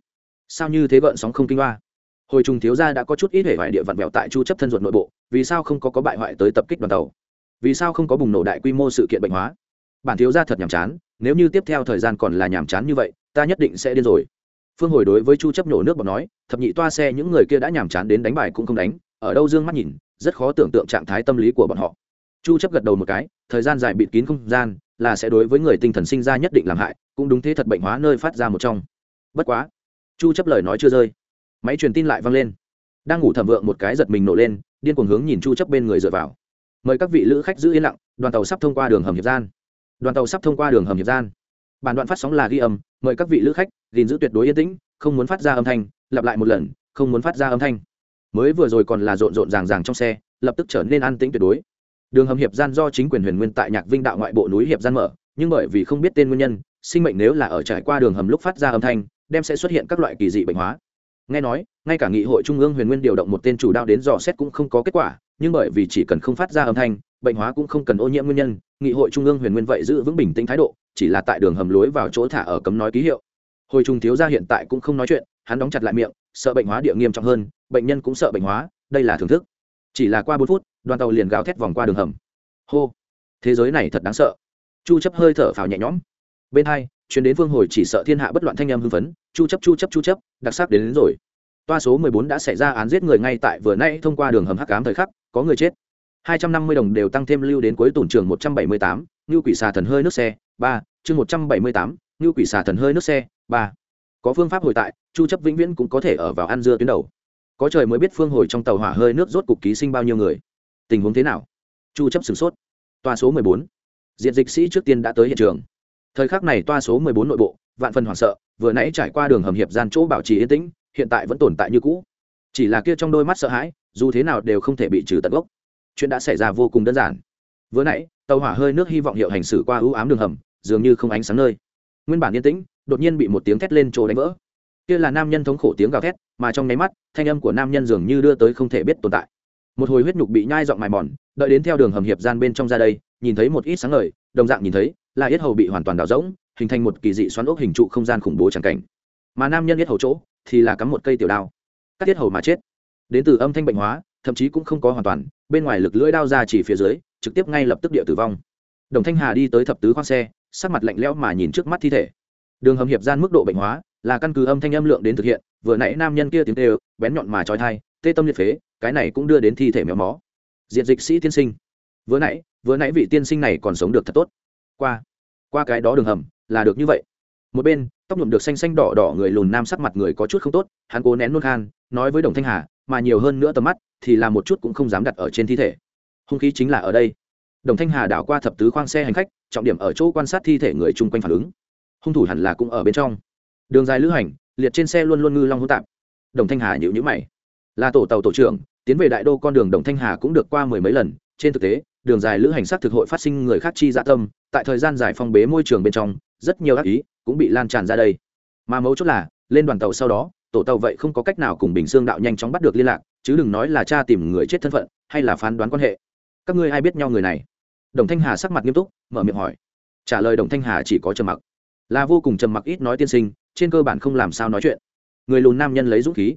Sao như thế gợn sóng không kinh hoa? Hồi trùng thiếu gia đã có chút ít hệ hoại địa vặn vẹo tại chu chấp thân ruột nội bộ, vì sao không có có bại hoại tới tập kích đoàn tàu? Vì sao không có bùng nổ đại quy mô sự kiện bệnh hóa? Bản thiếu gia thật nhàm chán, nếu như tiếp theo thời gian còn là nhàm chán như vậy, ta nhất định sẽ điên rồi. Phương hồi đối với chu chấp nổ nước bọt nói, thập nhị toa xe những người kia đã nhàm chán đến đánh bài cũng không đánh, ở đâu dương mắt nhìn, rất khó tưởng tượng trạng thái tâm lý của bọn họ chu chấp gật đầu một cái, thời gian dài bịt kín không gian là sẽ đối với người tinh thần sinh ra nhất định làm hại, cũng đúng thế thật bệnh hóa nơi phát ra một trong. Bất quá, chu chấp lời nói chưa rơi. Máy truyền tin lại vang lên. Đang ngủ thẩm vượng một cái giật mình nổ lên, điên cuồng hướng nhìn chu chấp bên người dựa vào. Mời các vị lữ khách giữ yên lặng, đoàn tàu sắp thông qua đường hầm hiệp gian. Đoàn tàu sắp thông qua đường hầm hiệp gian. Bản đoạn phát sóng là ghi âm, mời các vị lữ khách gìn giữ tuyệt đối yên tĩnh, không muốn phát ra âm thanh, lặp lại một lần, không muốn phát ra âm thanh. Mới vừa rồi còn là rộn rộn ràng ràng trong xe, lập tức trở nên an tĩnh tuyệt đối đường hầm hiệp gian do chính quyền huyền nguyên tại nhạc vinh đạo ngoại bộ núi hiệp gian mở, nhưng bởi vì không biết tên nguyên nhân, sinh mệnh nếu là ở trải qua đường hầm lúc phát ra âm thanh, đem sẽ xuất hiện các loại kỳ dị bệnh hóa. Nghe nói, ngay cả nghị hội trung ương huyền nguyên điều động một tên chủ đạo đến dò xét cũng không có kết quả, nhưng bởi vì chỉ cần không phát ra âm thanh, bệnh hóa cũng không cần ô nhiễm nguyên nhân, nghị hội trung ương huyền nguyên vậy giữ vững bình tĩnh thái độ, chỉ là tại đường hầm lối vào chỗ thả ở cấm nói ký hiệu. Hồi trung thiếu gia hiện tại cũng không nói chuyện, hắn đóng chặt lại miệng, sợ bệnh hóa địa nghiêm trọng hơn, bệnh nhân cũng sợ bệnh hóa, đây là thưởng thức chỉ là qua bốn phút đoàn tàu liền gào thét vòng qua đường hầm. Hô! Thế giới này thật đáng sợ. Chu chấp hơi thở phào nhẹ nhõm. Bên hai chuyến đến vương hồi chỉ sợ thiên hạ bất loạn thanh âm hưng phấn chu chấp chu chấp chu chấp đặc sắc đến, đến rồi. Toa số 14 đã xảy ra án giết người ngay tại vừa nãy thông qua đường hầm hắc ám thời khắc có người chết. 250 đồng đều tăng thêm lưu đến cuối tổn trường 178, như quỷ xà thần hơi nước xe 3, chương 178, như quỷ xà thần hơi nước xe 3. có phương pháp hồi tại chu chấp vĩnh viễn cũng có thể ở vào ăn dưa tuyến đầu có trời mới biết phương hồi trong tàu hỏa hơi nước rốt cục ký sinh bao nhiêu người. Tình huống thế nào? Chu chấp sửng sốt. Toa số 14. diện dịch sĩ trước tiên đã tới hiện trường. Thời khắc này toa số 14 nội bộ, vạn phần hoảng sợ, vừa nãy trải qua đường hầm hiệp gian chỗ bảo trì yên tĩnh, hiện tại vẫn tồn tại như cũ. Chỉ là kia trong đôi mắt sợ hãi, dù thế nào đều không thể bị trừ tận gốc. Chuyện đã xảy ra vô cùng đơn giản. Vừa nãy, tàu hỏa hơi nước hy vọng hiệu hành xử qua ưu ám đường hầm, dường như không ánh sáng nơi. Nguyên bản yên tĩnh, đột nhiên bị một tiếng thét lên chỗ đánh vỡ kia là nam nhân thống khổ tiếng gào thét, mà trong nháy mắt, thanh âm của nam nhân dường như đưa tới không thể biết tồn tại. Một hồi huyết nhục bị nhai dọn mài mòn, đợi đến theo đường hầm hiệp gian bên trong ra đây, nhìn thấy một ít sáng ngời, đồng dạng nhìn thấy, là yết hầu bị hoàn toàn đào rỗng, hình thành một kỳ dị xoắn ốc hình trụ không gian khủng bố tràn cảnh. Mà nam nhân yết hầu chỗ, thì là cắm một cây tiểu đao, cắt yết hầu mà chết. Đến từ âm thanh bệnh hóa, thậm chí cũng không có hoàn toàn, bên ngoài lực lưỡi đao ra chỉ phía dưới, trực tiếp ngay lập tức địa tử vong. Đồng thanh hà đi tới thập tứ khoang xe, sắc mặt lạnh lẽo mà nhìn trước mắt thi thể. Đường hầm hiệp gian mức độ bệnh hóa là căn cứ âm thanh âm lượng đến thực hiện, vừa nãy nam nhân kia tiếng tê bén nhọn mà trói thai, tê tâm liệt phế, cái này cũng đưa đến thi thể méo mó. Diện dịch sĩ tiên sinh. Vừa nãy vừa nãy vị tiên sinh này còn sống được thật tốt. Qua qua cái đó đường hầm, là được như vậy. Một bên, tóc nhuộm được xanh xanh đỏ đỏ người lùn nam sắc mặt người có chút không tốt, hắn cố nén nôn khan, nói với đồng thanh hà, mà nhiều hơn nữa tầm mắt, thì là một chút cũng không dám đặt ở trên thi thể. Hung khí chính là ở đây. Đồng thanh hà đảo qua thập tứ khoang xe hành khách, trọng điểm ở chỗ quan sát thi thể người chung quanh phản ứng. Hung thủ hẳn là cũng ở bên trong đường dài lữ hành, liệt trên xe luôn luôn ngư long hỗn tạp. Đồng thanh hà nhịu nhữ mày. Là tổ tàu tổ trưởng, tiến về đại đô con đường đồng thanh hà cũng được qua mười mấy lần. Trên thực tế, đường dài lữ hành sát thực hội phát sinh người khác chi dạ tâm. Tại thời gian dài phong bế môi trường bên trong, rất nhiều ác ý cũng bị lan tràn ra đây. Mà mấu chốt là, lên đoàn tàu sau đó, tổ tàu vậy không có cách nào cùng bình xương đạo nhanh chóng bắt được liên lạc, chứ đừng nói là cha tìm người chết thân phận, hay là phán đoán quan hệ. Các ngươi ai biết nhau người này? Đồng thanh hà sắc mặt nghiêm túc, mở miệng hỏi. Trả lời đồng thanh hà chỉ có trầm mặc. Là vô cùng trầm mặc ít nói tiên sinh trên cơ bản không làm sao nói chuyện. Người lùn nam nhân lấy dũng khí.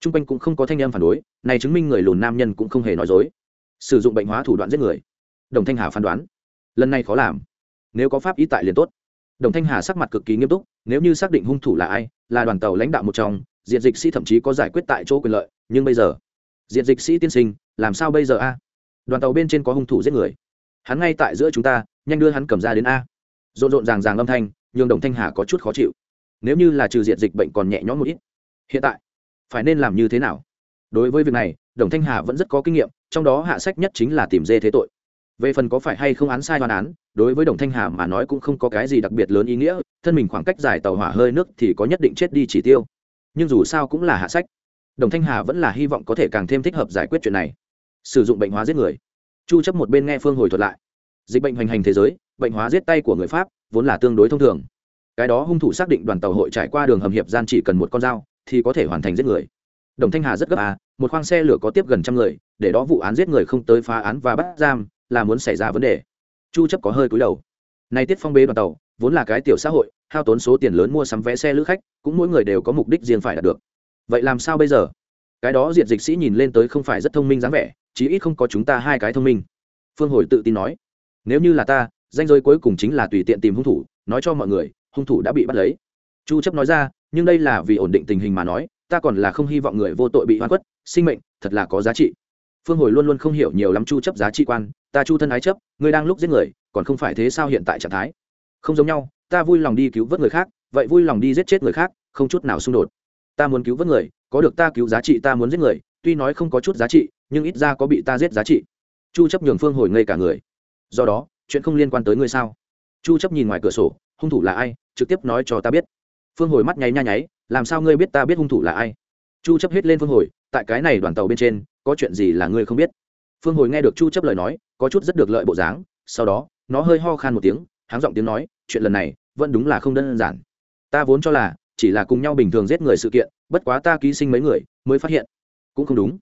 T r u n g quanh cũng không có thanh em phản đối, này chứng minh người lùn nam nhân cũng không hề nói dối. Sử dụng bệnh hóa thủ đoạn giết người. Đồng thanh hà phán đoán, lần này khó làm. Nếu có pháp ý tại liền tốt. Đồng thanh hà sắc mặt cực kỳ nghiêm túc, nếu như xác định hung thủ là ai, là đoàn tàu lãnh đạo một trong, diện dịch sĩ thậm chí có giải quyết tại chỗ quyền lợi, nhưng bây giờ, diện dịch sĩ tiên sinh, làm sao bây giờ a? Đoàn tàu bên trên có hung thủ giết người. Hắn ngay tại giữa chúng ta, nhanh đưa hắn cầm ra đến a. Rộn rộn ràng ràng âm thanh, nhường đồng thanh hà có chút khó chịu nếu như là trừ diện dịch bệnh còn nhẹ nhõm một ít, hiện tại phải nên làm như thế nào? Đối với việc này, đồng thanh hà vẫn rất có kinh nghiệm, trong đó hạ sách nhất chính là tìm dê thế tội. Về phần có phải hay không án sai hoàn án, đối với đồng thanh hà mà nói cũng không có cái gì đặc biệt lớn ý nghĩa, thân mình khoảng cách dài tàu hỏa hơi nước thì có nhất định chết đi chỉ tiêu. Nhưng dù sao cũng là hạ sách. Đồng thanh hà vẫn là hy vọng có thể càng thêm thích hợp giải quyết chuyện này. Sử dụng bệnh hóa giết người. Chu chấp một bên nghe phương hồi thuật lại. Dịch bệnh hoành hành thế giới, bệnh hóa giết tay của người pháp, vốn là tương đối thông thường cái đó hung thủ xác định đoàn tàu hội trải qua đường hầm hiệp gian chỉ cần một con dao thì có thể hoàn thành giết người. Đồng thanh hà rất gấp à một khoang xe lửa có tiếp gần trăm người, để đó vụ án giết người không tới phá án và bắt giam là muốn xảy ra vấn đề. Chu chấp có hơi cúi đầu. Nay tiết phong bế đoàn tàu, vốn là cái tiểu xã hội, hao tốn số tiền lớn mua sắm vé xe lữ khách, cũng mỗi người đều có mục đích riêng phải đạt được. Vậy làm sao bây giờ? Cái đó diệt dịch sĩ nhìn lên tới không phải rất thông minh dáng vẻ, chí ít không có chúng ta hai cái thông minh. Phương hồi tự tin nói. Nếu như là ta, danh giới cuối cùng chính là tùy tiện tìm hung thủ, nói cho mọi người hung thủ đã bị bắt lấy. Chu chấp nói ra, nhưng đây là vì ổn định tình hình mà nói, ta còn là không hy vọng người vô tội bị hoan quất sinh mệnh thật là có giá trị. Phương hồi luôn luôn không hiểu nhiều lắm chu chấp giá trị quan, ta chu thân ái chấp, ngươi đang lúc giết người, còn không phải thế sao hiện tại trạng thái? Không giống nhau, ta vui lòng đi cứu vớt người khác, vậy vui lòng đi giết chết người khác, không chút nào xung đột. Ta muốn cứu vớt người, có được ta cứu giá trị, ta muốn giết người, tuy nói không có chút giá trị, nhưng ít ra có bị ta giết giá trị. Chu chấp nhường phương hồi ngây cả người. Do đó, chuyện không liên quan tới ngươi sao? Chu chấp nhìn ngoài cửa sổ, hung thủ là ai? Trực tiếp nói cho ta biết. Phương hồi mắt nháy nha nháy, làm sao ngươi biết ta biết hung thủ là ai? Chu chấp hết lên phương hồi, tại cái này đoàn tàu bên trên, có chuyện gì là ngươi không biết? Phương hồi nghe được chu chấp lời nói, có chút rất được lợi bộ dáng, sau đó, nó hơi ho khan một tiếng, háng giọng tiếng nói, chuyện lần này, vẫn đúng là không đơn giản. Ta vốn cho là, chỉ là cùng nhau bình thường giết người sự kiện, bất quá ta ký sinh mấy người, mới phát hiện. Cũng không đúng.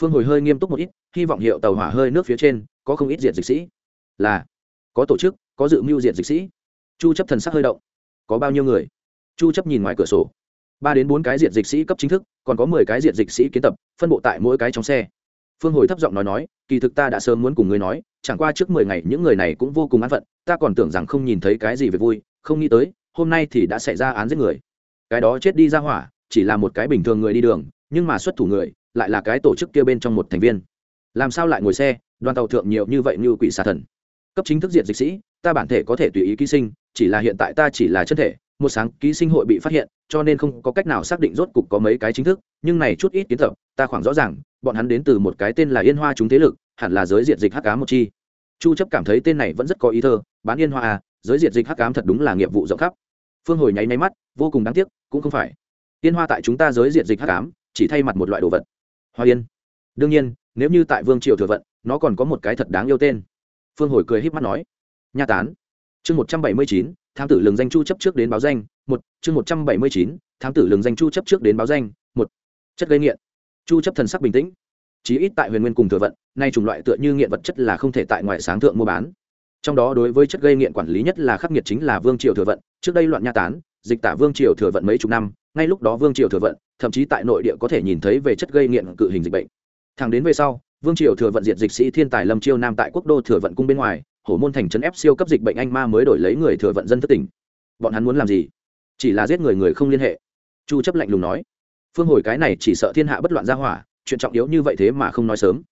Phương hồi hơi nghiêm túc một ít, hy vọng hiệu tàu hỏa hơi nước phía trên, có không ít diệt dịch sĩ. Là, có tổ chức, có dự mưu diệt dịch sĩ. Chu chấp thần sắc hơi động có bao nhiêu người? Chu chấp nhìn ngoài cửa sổ. Ba đến bốn cái diện dịch sĩ cấp chính thức, còn có 10 cái diện dịch sĩ kiến tập, phân bộ tại mỗi cái trong xe. Phương hồi thấp giọng nói nói, kỳ thực ta đã sớm muốn cùng ngươi nói, chẳng qua trước 10 ngày những người này cũng vô cùng an phận, ta còn tưởng rằng không nhìn thấy cái gì về vui, không nghĩ tới, hôm nay thì đã xảy ra án giết người. Cái đó chết đi ra hỏa, chỉ là một cái bình thường người đi đường, nhưng mà xuất thủ người, lại là cái tổ chức kia bên trong một thành viên. Làm sao lại ngồi xe, đoàn tàu thượng nhiều như vậy như quỷ xà thần. Cấp chính thức diện dịch sĩ, ta bản thể có thể tùy ý ký sinh chỉ là hiện tại ta chỉ là chân thể, một sáng ký sinh hội bị phát hiện, cho nên không có cách nào xác định rốt cục có mấy cái chính thức, nhưng này chút ít kiến tập, ta khoảng rõ ràng, bọn hắn đến từ một cái tên là yên hoa chúng thế lực, hẳn là giới diện dịch hắc cá một chi. Chu chấp cảm thấy tên này vẫn rất có ý thơ, bán yên hoa à giới diện dịch hắc cám thật đúng là nghiệp vụ rộng khắp. Phương hồi nháy nháy mắt, vô cùng đáng tiếc, cũng không phải. Yên hoa tại chúng ta giới diện dịch hắc cám chỉ thay mặt một loại đồ vật. Hoa yên. Đương nhiên, nếu như tại vương triều thừa vận, nó còn có một cái thật đáng yêu tên. Phương hồi cười híp mắt nói. Nha tán chương một trăm bảy mươi chín, thám tử lường danh chu chấp trước đến báo danh, một, chương một trăm bảy mươi chín, thám tử lường danh chu chấp trước đến báo danh, một. Chất gây nghiện. Chu chấp thần sắc bình tĩnh. Chí ít tại huyền nguyên cùng thừa vận, nay chủng loại tựa như nghiện vật chất là không thể tại ngoại sáng thượng mua bán. Trong đó đối với chất gây nghiện quản lý nhất là khắc nghiệt chính là vương triều thừa vận, trước đây loạn nha tán, dịch tả vương triều thừa vận mấy chục năm, ngay lúc đó vương triều thừa vận, thậm chí tại nội địa có thể nhìn thấy về chất gây nghiện cự hình dịch bệnh. Thẳng đến về sau, vương triều thừa vận diệt dịch sĩ thiên tài lâm chiêu nam tại quốc đô thừa vận cung bên ngoài hổ môn thành trấn ép siêu cấp dịch bệnh anh ma mới đổi lấy người thừa vận dân thất tỉnh. Bọn hắn muốn làm gì? Chỉ là giết người người không liên hệ. Chu chấp lạnh lùng nói. Phương hồi cái này chỉ sợ thiên hạ bất loạn ra hỏa, chuyện trọng yếu như vậy thế mà không nói sớm.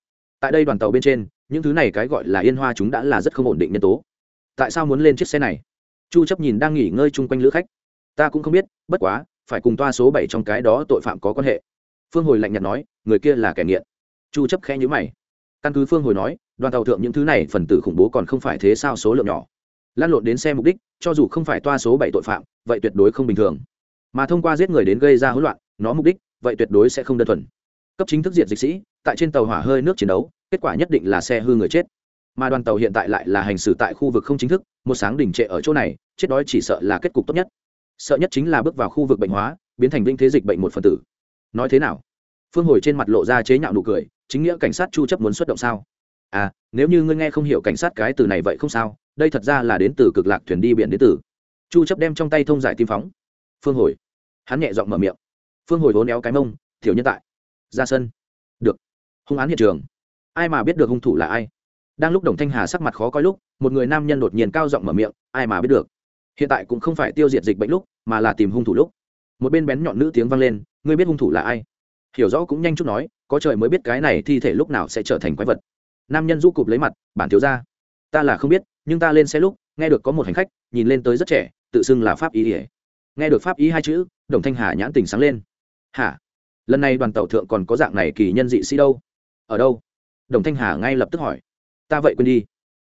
Tại đây đoàn tàu bên trên, những thứ này cái gọi là yên hoa chúng đã là rất không ổn định nhân tố. Tại sao muốn lên chiếc xe này? Chu chấp nhìn đang nghỉ ngơi chung quanh lữ khách. Ta cũng không biết, bất quá, phải cùng toa số 7 trong cái đó tội phạm có quan hệ. Phương hồi lạnh nhạt nói, người kia là kẻ nghiện. Chu chấp khẽ nhíu mày. Căn cứ phương hồi nói đoàn tàu thượng những thứ này phần tử khủng bố còn không phải thế sao số lượng nhỏ. Lan lộn đến xe mục đích, cho dù không phải toa số bảy tội phạm, vậy tuyệt đối không bình thường. Mà thông qua giết người đến gây ra hỗn loạn, nó mục đích, vậy tuyệt đối sẽ không đơn thuần. Cấp chính thức diện dịch sĩ, tại trên tàu hỏa hơi nước chiến đấu, kết quả nhất định là xe hư người chết. Mà đoàn tàu hiện tại lại là hành xử tại khu vực không chính thức, một sáng đỉnh trệ ở chỗ này, chết đói chỉ sợ là kết cục tốt nhất. Sợ nhất chính là bước vào khu vực bệnh hóa, biến thành vinh thế dịch bệnh một phần tử. Nói thế nào? Phương hồi trên mặt lộ ra chế nhạo nụ cười, chính nghĩa cảnh sát chu chấp muốn xuất động sao? À nếu như ngươi nghe không hiểu cảnh sát cái từ này vậy không sao, đây thật ra là đến từ cực lạc thuyền đi biển đến từ. Chu chấp đem trong tay thông giải tim phóng. Phương hồi. Hắn nhẹ giọng mở miệng. Phương hồi vốn éo cái mông thiểu nhân tại. Ra sân. Được. Hung án hiện trường. Ai mà biết được hung thủ là ai? Đang lúc đồng thanh hà sắc mặt khó coi lúc, một người nam nhân đột nhiên cao giọng mở miệng, ai mà biết được? Hiện tại cũng không phải tiêu diệt dịch bệnh lúc, mà là tìm hung thủ lúc. Một bên bén nhọn nữ tiếng vang lên, ngươi biết hung thủ là ai? Hiểu rõ cũng nhanh chút nói, có trời mới biết cái này thi thể lúc nào sẽ trở thành quái vật nam nhân du cụp lấy mặt, bản thiếu ra ta là không biết, nhưng ta lên xe lúc, nghe được có một hành khách, nhìn lên tới rất trẻ, tự xưng là pháp ý ỉa nghe được pháp ý hai chữ, đồng thanh hà nhãn tình sáng lên. Hả? Lần này đoàn tàu thượng còn có dạng này kỳ nhân dị sĩ đâu? Ở đâu? Đồng thanh hà ngay lập tức hỏi. Ta vậy quên đi.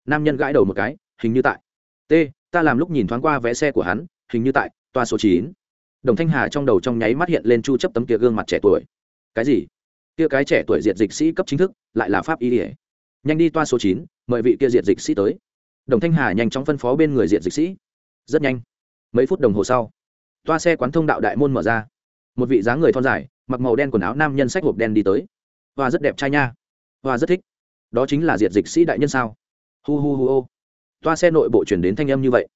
Nam nhân gãi đầu một cái, hình như tại. T, ta làm lúc nhìn thoáng qua vé xe của hắn, hình như tại, toa số chín. Đồng thanh hà trong đầu trong nháy mắt hiện lên chu chấp tấm kia gương mặt trẻ tuổi. Cái gì? Kia cái trẻ tuổi diệt dịch sĩ cấp chính thức, lại là pháp y ỉa nhanh đi toa số chín, mời vị kia diệt dịch sĩ tới. Đồng thanh hà nhanh chóng phân phó bên người diệt dịch sĩ. Rất nhanh. Mấy phút đồng hồ sau, toa xe quán thông đạo đại môn mở ra. Một vị dáng người thon dài, mặc màu đen quần áo nam nhân sách hộp đen đi tới. Và rất đẹp trai nha. Và rất thích. Đó chính là diệt dịch sĩ đại nhân sao? Hu hu hu ô. Toa xe nội bộ chuyển đến thanh âm như vậy.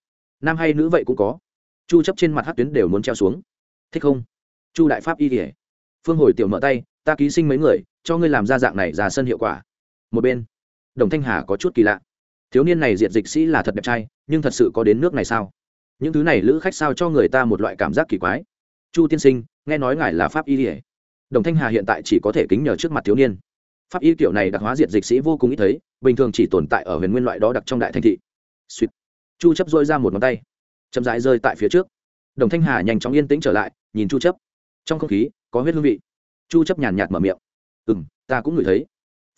Nam hay nữ vậy cũng có. Chu chấp trên mặt hát tuyến đều muốn treo xuống. Thích không? Chu đại pháp y kể phương hồi tiểu mở tay, ta ký sinh mấy người, cho ngươi làm ra dạng này ra sân hiệu quả. Một bên đồng thanh hà có chút kỳ lạ. Thiếu niên này diện dịch sĩ là thật đẹp trai, nhưng thật sự có đến nước này sao? Những thứ này lữ khách sao cho người ta một loại cảm giác kỳ quái. Chu tiên sinh, nghe nói ngài là pháp y ỉa đồng thanh hà hiện tại chỉ có thể kính nhờ trước mặt thiếu niên. Pháp y kiểu này đặc hóa diện dịch sĩ vô cùng ít thấy, bình thường chỉ tồn tại ở huyền nguyên loại đó đặc trong đại thành thị. Suýt chu chấp dôi ra một ngón tay. Chậm rãi rơi tại phía trước. Đồng thanh hà nhanh chóng yên tĩnh trở lại, nhìn chu chấp. Trong không khí, có huyết hương vị. Chu chấp nhàn nhạt mở miệng. Ừm, ta cũng ngửi thấy.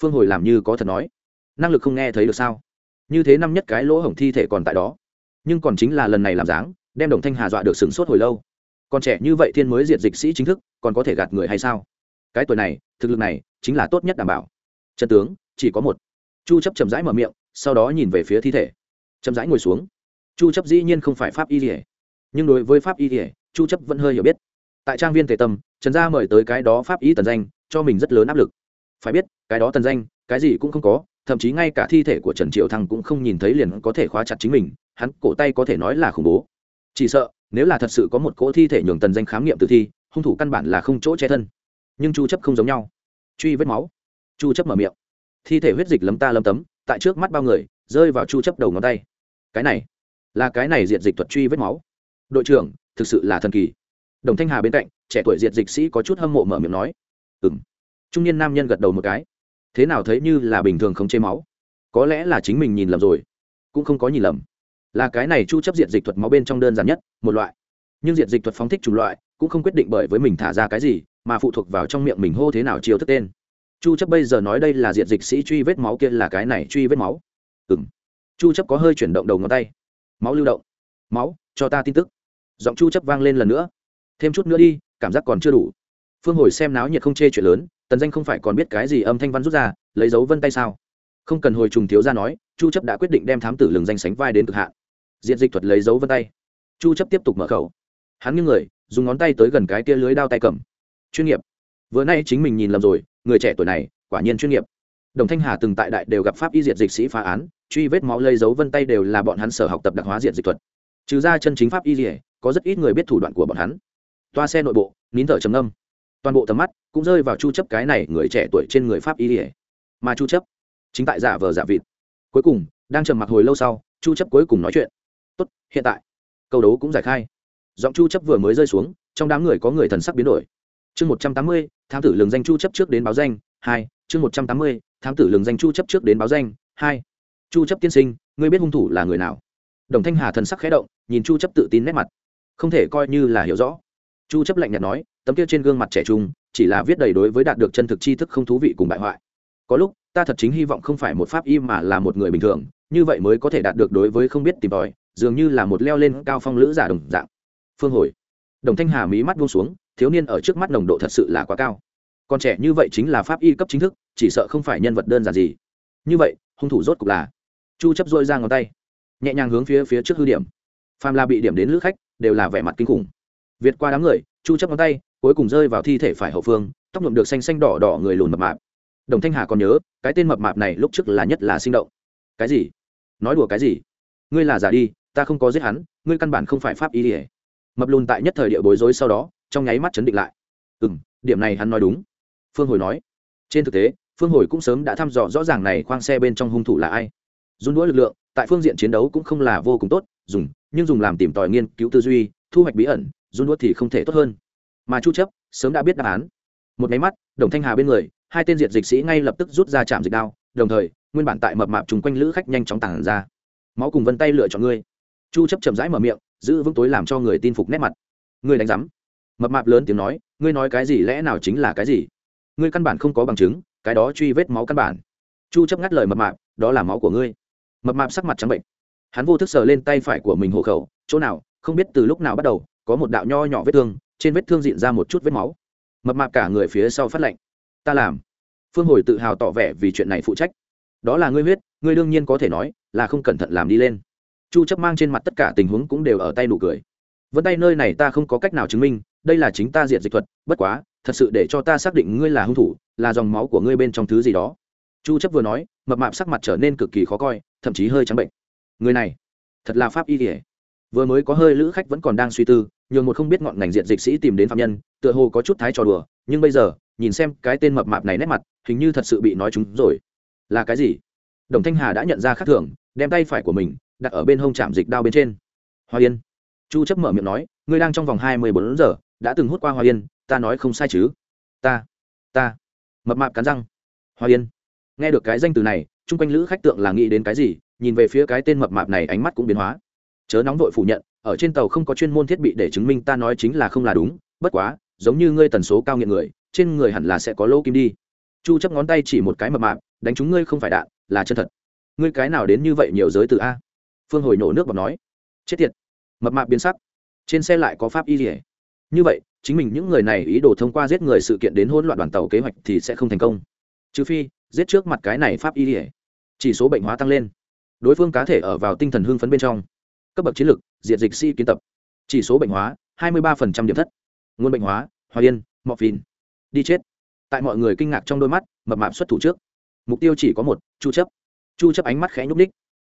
Phương hồi làm như có thật nói năng lực không nghe thấy được sao? Như thế năm nhất cái lỗ hổng thi thể còn tại đó. Nhưng còn chính là lần này làm dáng, đem đồng thanh hà dọa được sửng sốt hồi lâu. Còn trẻ như vậy thiên mới diệt dịch sĩ chính thức, còn có thể gạt người hay sao? Cái tuổi này, thực lực này, chính là tốt nhất đảm bảo. Trần tướng, chỉ có một. Chu chấp chậm rãi mở miệng, sau đó nhìn về phía thi thể. Chậm rãi ngồi xuống. Chu chấp dĩ nhiên không phải pháp y lìa nhưng đối với pháp y lìa chu chấp vẫn hơi hiểu biết. Tại trang viên tề tâm, trần gia mời tới cái đó pháp y tần danh, cho mình rất lớn áp lực. Phải biết, cái đó tần danh, cái gì cũng không có thậm chí ngay cả thi thể của trần triệu thăng cũng không nhìn thấy liền có thể khóa chặt chính mình, hắn cổ tay có thể nói là khủng bố. Chỉ sợ, nếu là thật sự có một cỗ thi thể nhường tần danh khám nghiệm tử thi, hung thủ căn bản là không chỗ che thân. Nhưng chu chấp không giống nhau. Truy vết máu. Chu chấp mở miệng. Thi thể huyết dịch lấm ta lấm tấm, tại trước mắt bao người, rơi vào chu chấp đầu ngón tay. Cái này, là cái này diệt dịch thuật truy vết máu. Đội trưởng, thực sự là thần kỳ. Đồng thanh hà bên cạnh, trẻ tuổi diệt dịch sĩ có chút hâm mộ mở miệng nói. Ừm. Trung niên nam nhân gật đầu một cái thế nào thấy như là bình thường không chê máu? Có lẽ là chính mình nhìn lầm rồi, cũng không có nhìn lầm. Là cái này chu chấp diệt dịch thuật máu bên trong đơn giản nhất, một loại. Nhưng diệt dịch thuật phóng thích chủng loại, cũng không quyết định bởi với mình thả ra cái gì, mà phụ thuộc vào trong miệng mình hô thế nào chiêu thức tên. Chu chấp bây giờ nói đây là diệt dịch sĩ truy vết máu kia là cái này truy vết máu. Ừm. Chu chấp có hơi chuyển động đầu ngón tay. Máu lưu động. Máu, cho ta tin tức. Giọng chu chấp vang lên lần nữa. Thêm chút nữa đi, cảm giác còn chưa đủ. Phương hồi xem náo nhiệt không chê chuyện lớn tần danh không phải còn biết cái gì âm thanh văn rút ra, lấy dấu vân tay sao? Không cần hồi trùng thiếu ra nói, chu chấp đã quyết định đem thám tử lường danh sánh vai đến cực hạn. Diện dịch thuật lấy dấu vân tay. Chu chấp tiếp tục mở khẩu. Hắn như người, dùng ngón tay tới gần cái kia lưới đao tay cầm. Chuyên nghiệp. Vừa nay chính mình nhìn lầm rồi, người trẻ tuổi này, quả nhiên chuyên nghiệp. Đồng thanh hà từng tại đại đều gặp pháp y diệt dịch sĩ phá án, truy vết máu lây dấu vân tay đều là bọn hắn sở học tập đặc hóa diệt dịch thuật. Trừ ra chân chính pháp y dỉa có rất ít người biết thủ đoạn của bọn hắn. Toa xe nội bộ, nín thở trầm âm toàn bộ tầm mắt cũng rơi vào chu chấp cái này người trẻ tuổi trên người pháp y dỉa mà chu chấp chính tại giả vờ giả vịt cuối cùng đang trầm mặc hồi lâu sau chu chấp cuối cùng nói chuyện tốt hiện tại câu đấu cũng giải khai giọng chu chấp vừa mới rơi xuống trong đám người có người thần sắc biến đổi chương 180, thám tử lường danh chu chấp trước đến báo danh hai chương 180, thám tử lường danh chu chấp trước đến báo danh hai chu chấp tiên sinh ngươi biết hung thủ là người nào đồng thanh hà thần sắc khẽ động nhìn chu chấp tự tin nét mặt không thể coi như là hiểu rõ chu chấp lạnh nhạt nói tấm kia trên gương mặt trẻ trung, chỉ là viết đầy đối với đạt được chân thực tri thức không thú vị cùng bại hoại. Có lúc, ta thật chính hy vọng không phải một pháp y mà là một người bình thường, như vậy mới có thể đạt được đối với không biết tìm tòi, dường như là một leo lên cao phong lữ giả đồng dạng. Phương hồi. Đồng thanh hà mí mắt buông xuống, thiếu niên ở trước mắt nồng độ thật sự là quá cao. Còn trẻ như vậy chính là pháp y cấp chính thức, chỉ sợ không phải nhân vật đơn giản gì. Như vậy, hung thủ rốt cục là chu chấp dôi ra ngón tay, nhẹ nhàng hướng phía phía trước hư điểm. Phàm là bị điểm đến lữ khách, đều là vẻ mặt kinh khủng việt qua đám người chu chấp ngón tay cuối cùng rơi vào thi thể phải hậu phương tóc nhuộm được xanh xanh đỏ đỏ người lùn mập mạp. Đồng thanh hà còn nhớ cái tên mập mạp này lúc trước là nhất là sinh động. Cái gì? Nói đùa cái gì? Ngươi là giả đi ta không có giết hắn ngươi căn bản không phải pháp y liễu. mập lùn tại nhất thời địa bối rối sau đó trong nháy mắt chấn định lại. Ừm, điểm này hắn nói đúng. Phương hồi nói. Trên thực tế phương hồi cũng sớm đã thăm dò rõ ràng này khoang xe bên trong hung thủ là ai. Dùng đũa lực lượng tại phương diện chiến đấu cũng không là vô cùng tốt dùng nhưng dùng làm tìm tòi nghiên cứu tư duy thu hoạch bí ẩn run đuốt thì không thể tốt hơn. Mà chu chấp sớm đã biết đáp án. Một máy mắt, đồng thanh hà bên người, hai tên diệt dịch sĩ ngay lập tức rút ra chạm dịch đao, đồng thời, nguyên bản tại mập mạp trùng quanh lữ khách nhanh chóng tàng ra. Máu cùng vân tay lựa chọn ngươi. Chu chấp chậm rãi mở miệng, giữ vững tối làm cho người tin phục nét mặt. Ngươi đánh giám. Mập mạp lớn tiếng nói, ngươi nói cái gì lẽ nào chính là cái gì? Ngươi căn bản không có bằng chứng, cái đó truy vết máu căn bản. Chu chấp ngắt lời mập mạp, đó là máu của ngươi. Mập mạp sắc mặt trắng bệnh. Hắn vô thức sờ lên tay phải của mình hộ khẩu, chỗ nào, không biết từ lúc nào bắt đầu có một đạo nho nhỏ vết thương, trên vết thương diện ra một chút vết máu. Mập mạp cả người phía sau phát lệnh ta làm. Phương hồi tự hào tỏ vẻ vì chuyện này phụ trách. Đó là ngươi huyết, ngươi đương nhiên có thể nói là không cẩn thận làm đi lên. Chu chấp mang trên mặt tất cả tình huống cũng đều ở tay nụ cười. Vân tay nơi này ta không có cách nào chứng minh, đây là chính ta diện dịch thuật, bất quá, thật sự để cho ta xác định ngươi là hung thủ, là dòng máu của ngươi bên trong thứ gì đó. Chu chấp vừa nói, mập mạp sắc mặt trở nên cực kỳ khó coi, thậm chí hơi trắng bệnh. Người này, thật là pháp y kể vừa mới có hơi lữ khách vẫn còn đang suy tư, nhường một không biết ngọn ngành diện dịch sĩ tìm đến phạm nhân, tựa hồ có chút thái trò đùa, nhưng bây giờ, nhìn xem cái tên mập mạp này nét mặt, hình như thật sự bị nói chúng rồi. Là cái gì? Đồng thanh hà đã nhận ra khác thường, đem tay phải của mình đặt ở bên hông chạm dịch đao bên trên. Hoa yên. Chu chấp mở miệng nói, ngươi đang trong vòng hai mươi bốn giờ, đã từng hút qua hoa yên, ta nói không sai chứ? Ta ta. Mập mạp cắn răng. Hoa yên. Nghe được cái danh từ này, chung quanh lữ khách tượng là nghĩ đến cái gì, nhìn về phía cái tên mập mạp này ánh mắt cũng biến hóa chớ nóng vội phủ nhận, ở trên tàu không có chuyên môn thiết bị để chứng minh ta nói chính là không là đúng, bất quá, giống như ngươi tần số cao nghiện người, trên người hẳn là sẽ có lô kim đi. Chu chấp ngón tay chỉ một cái mập mạp, đánh chúng ngươi không phải đạn, là chân thật. Ngươi cái nào đến như vậy nhiều giới từ a? Phương hồi nổ nước bọt nói. Chết tiệt. Mập mạp biến sắc. Trên xe lại có pháp y lìa như vậy, chính mình những người này ý đồ thông qua giết người sự kiện đến hỗn loạn đoàn tàu kế hoạch thì sẽ không thành công. Trừ phi, giết trước mặt cái này pháp y lìa chỉ số bệnh hóa tăng lên. Đối phương cá thể ở vào tinh thần hưng phấn bên trong cấp bậc chiến lược diệt dịch si kiến tập. Chỉ số bệnh hóa, hai mươi ba điểm thất. Nguồn bệnh hóa hoa yên, mọ phìn. Đi chết. Tại mọi người kinh ngạc trong đôi mắt, mập mạp xuất thủ trước. Mục tiêu chỉ có một, chu chấp. Chu chấp ánh mắt khẽ nhúc ních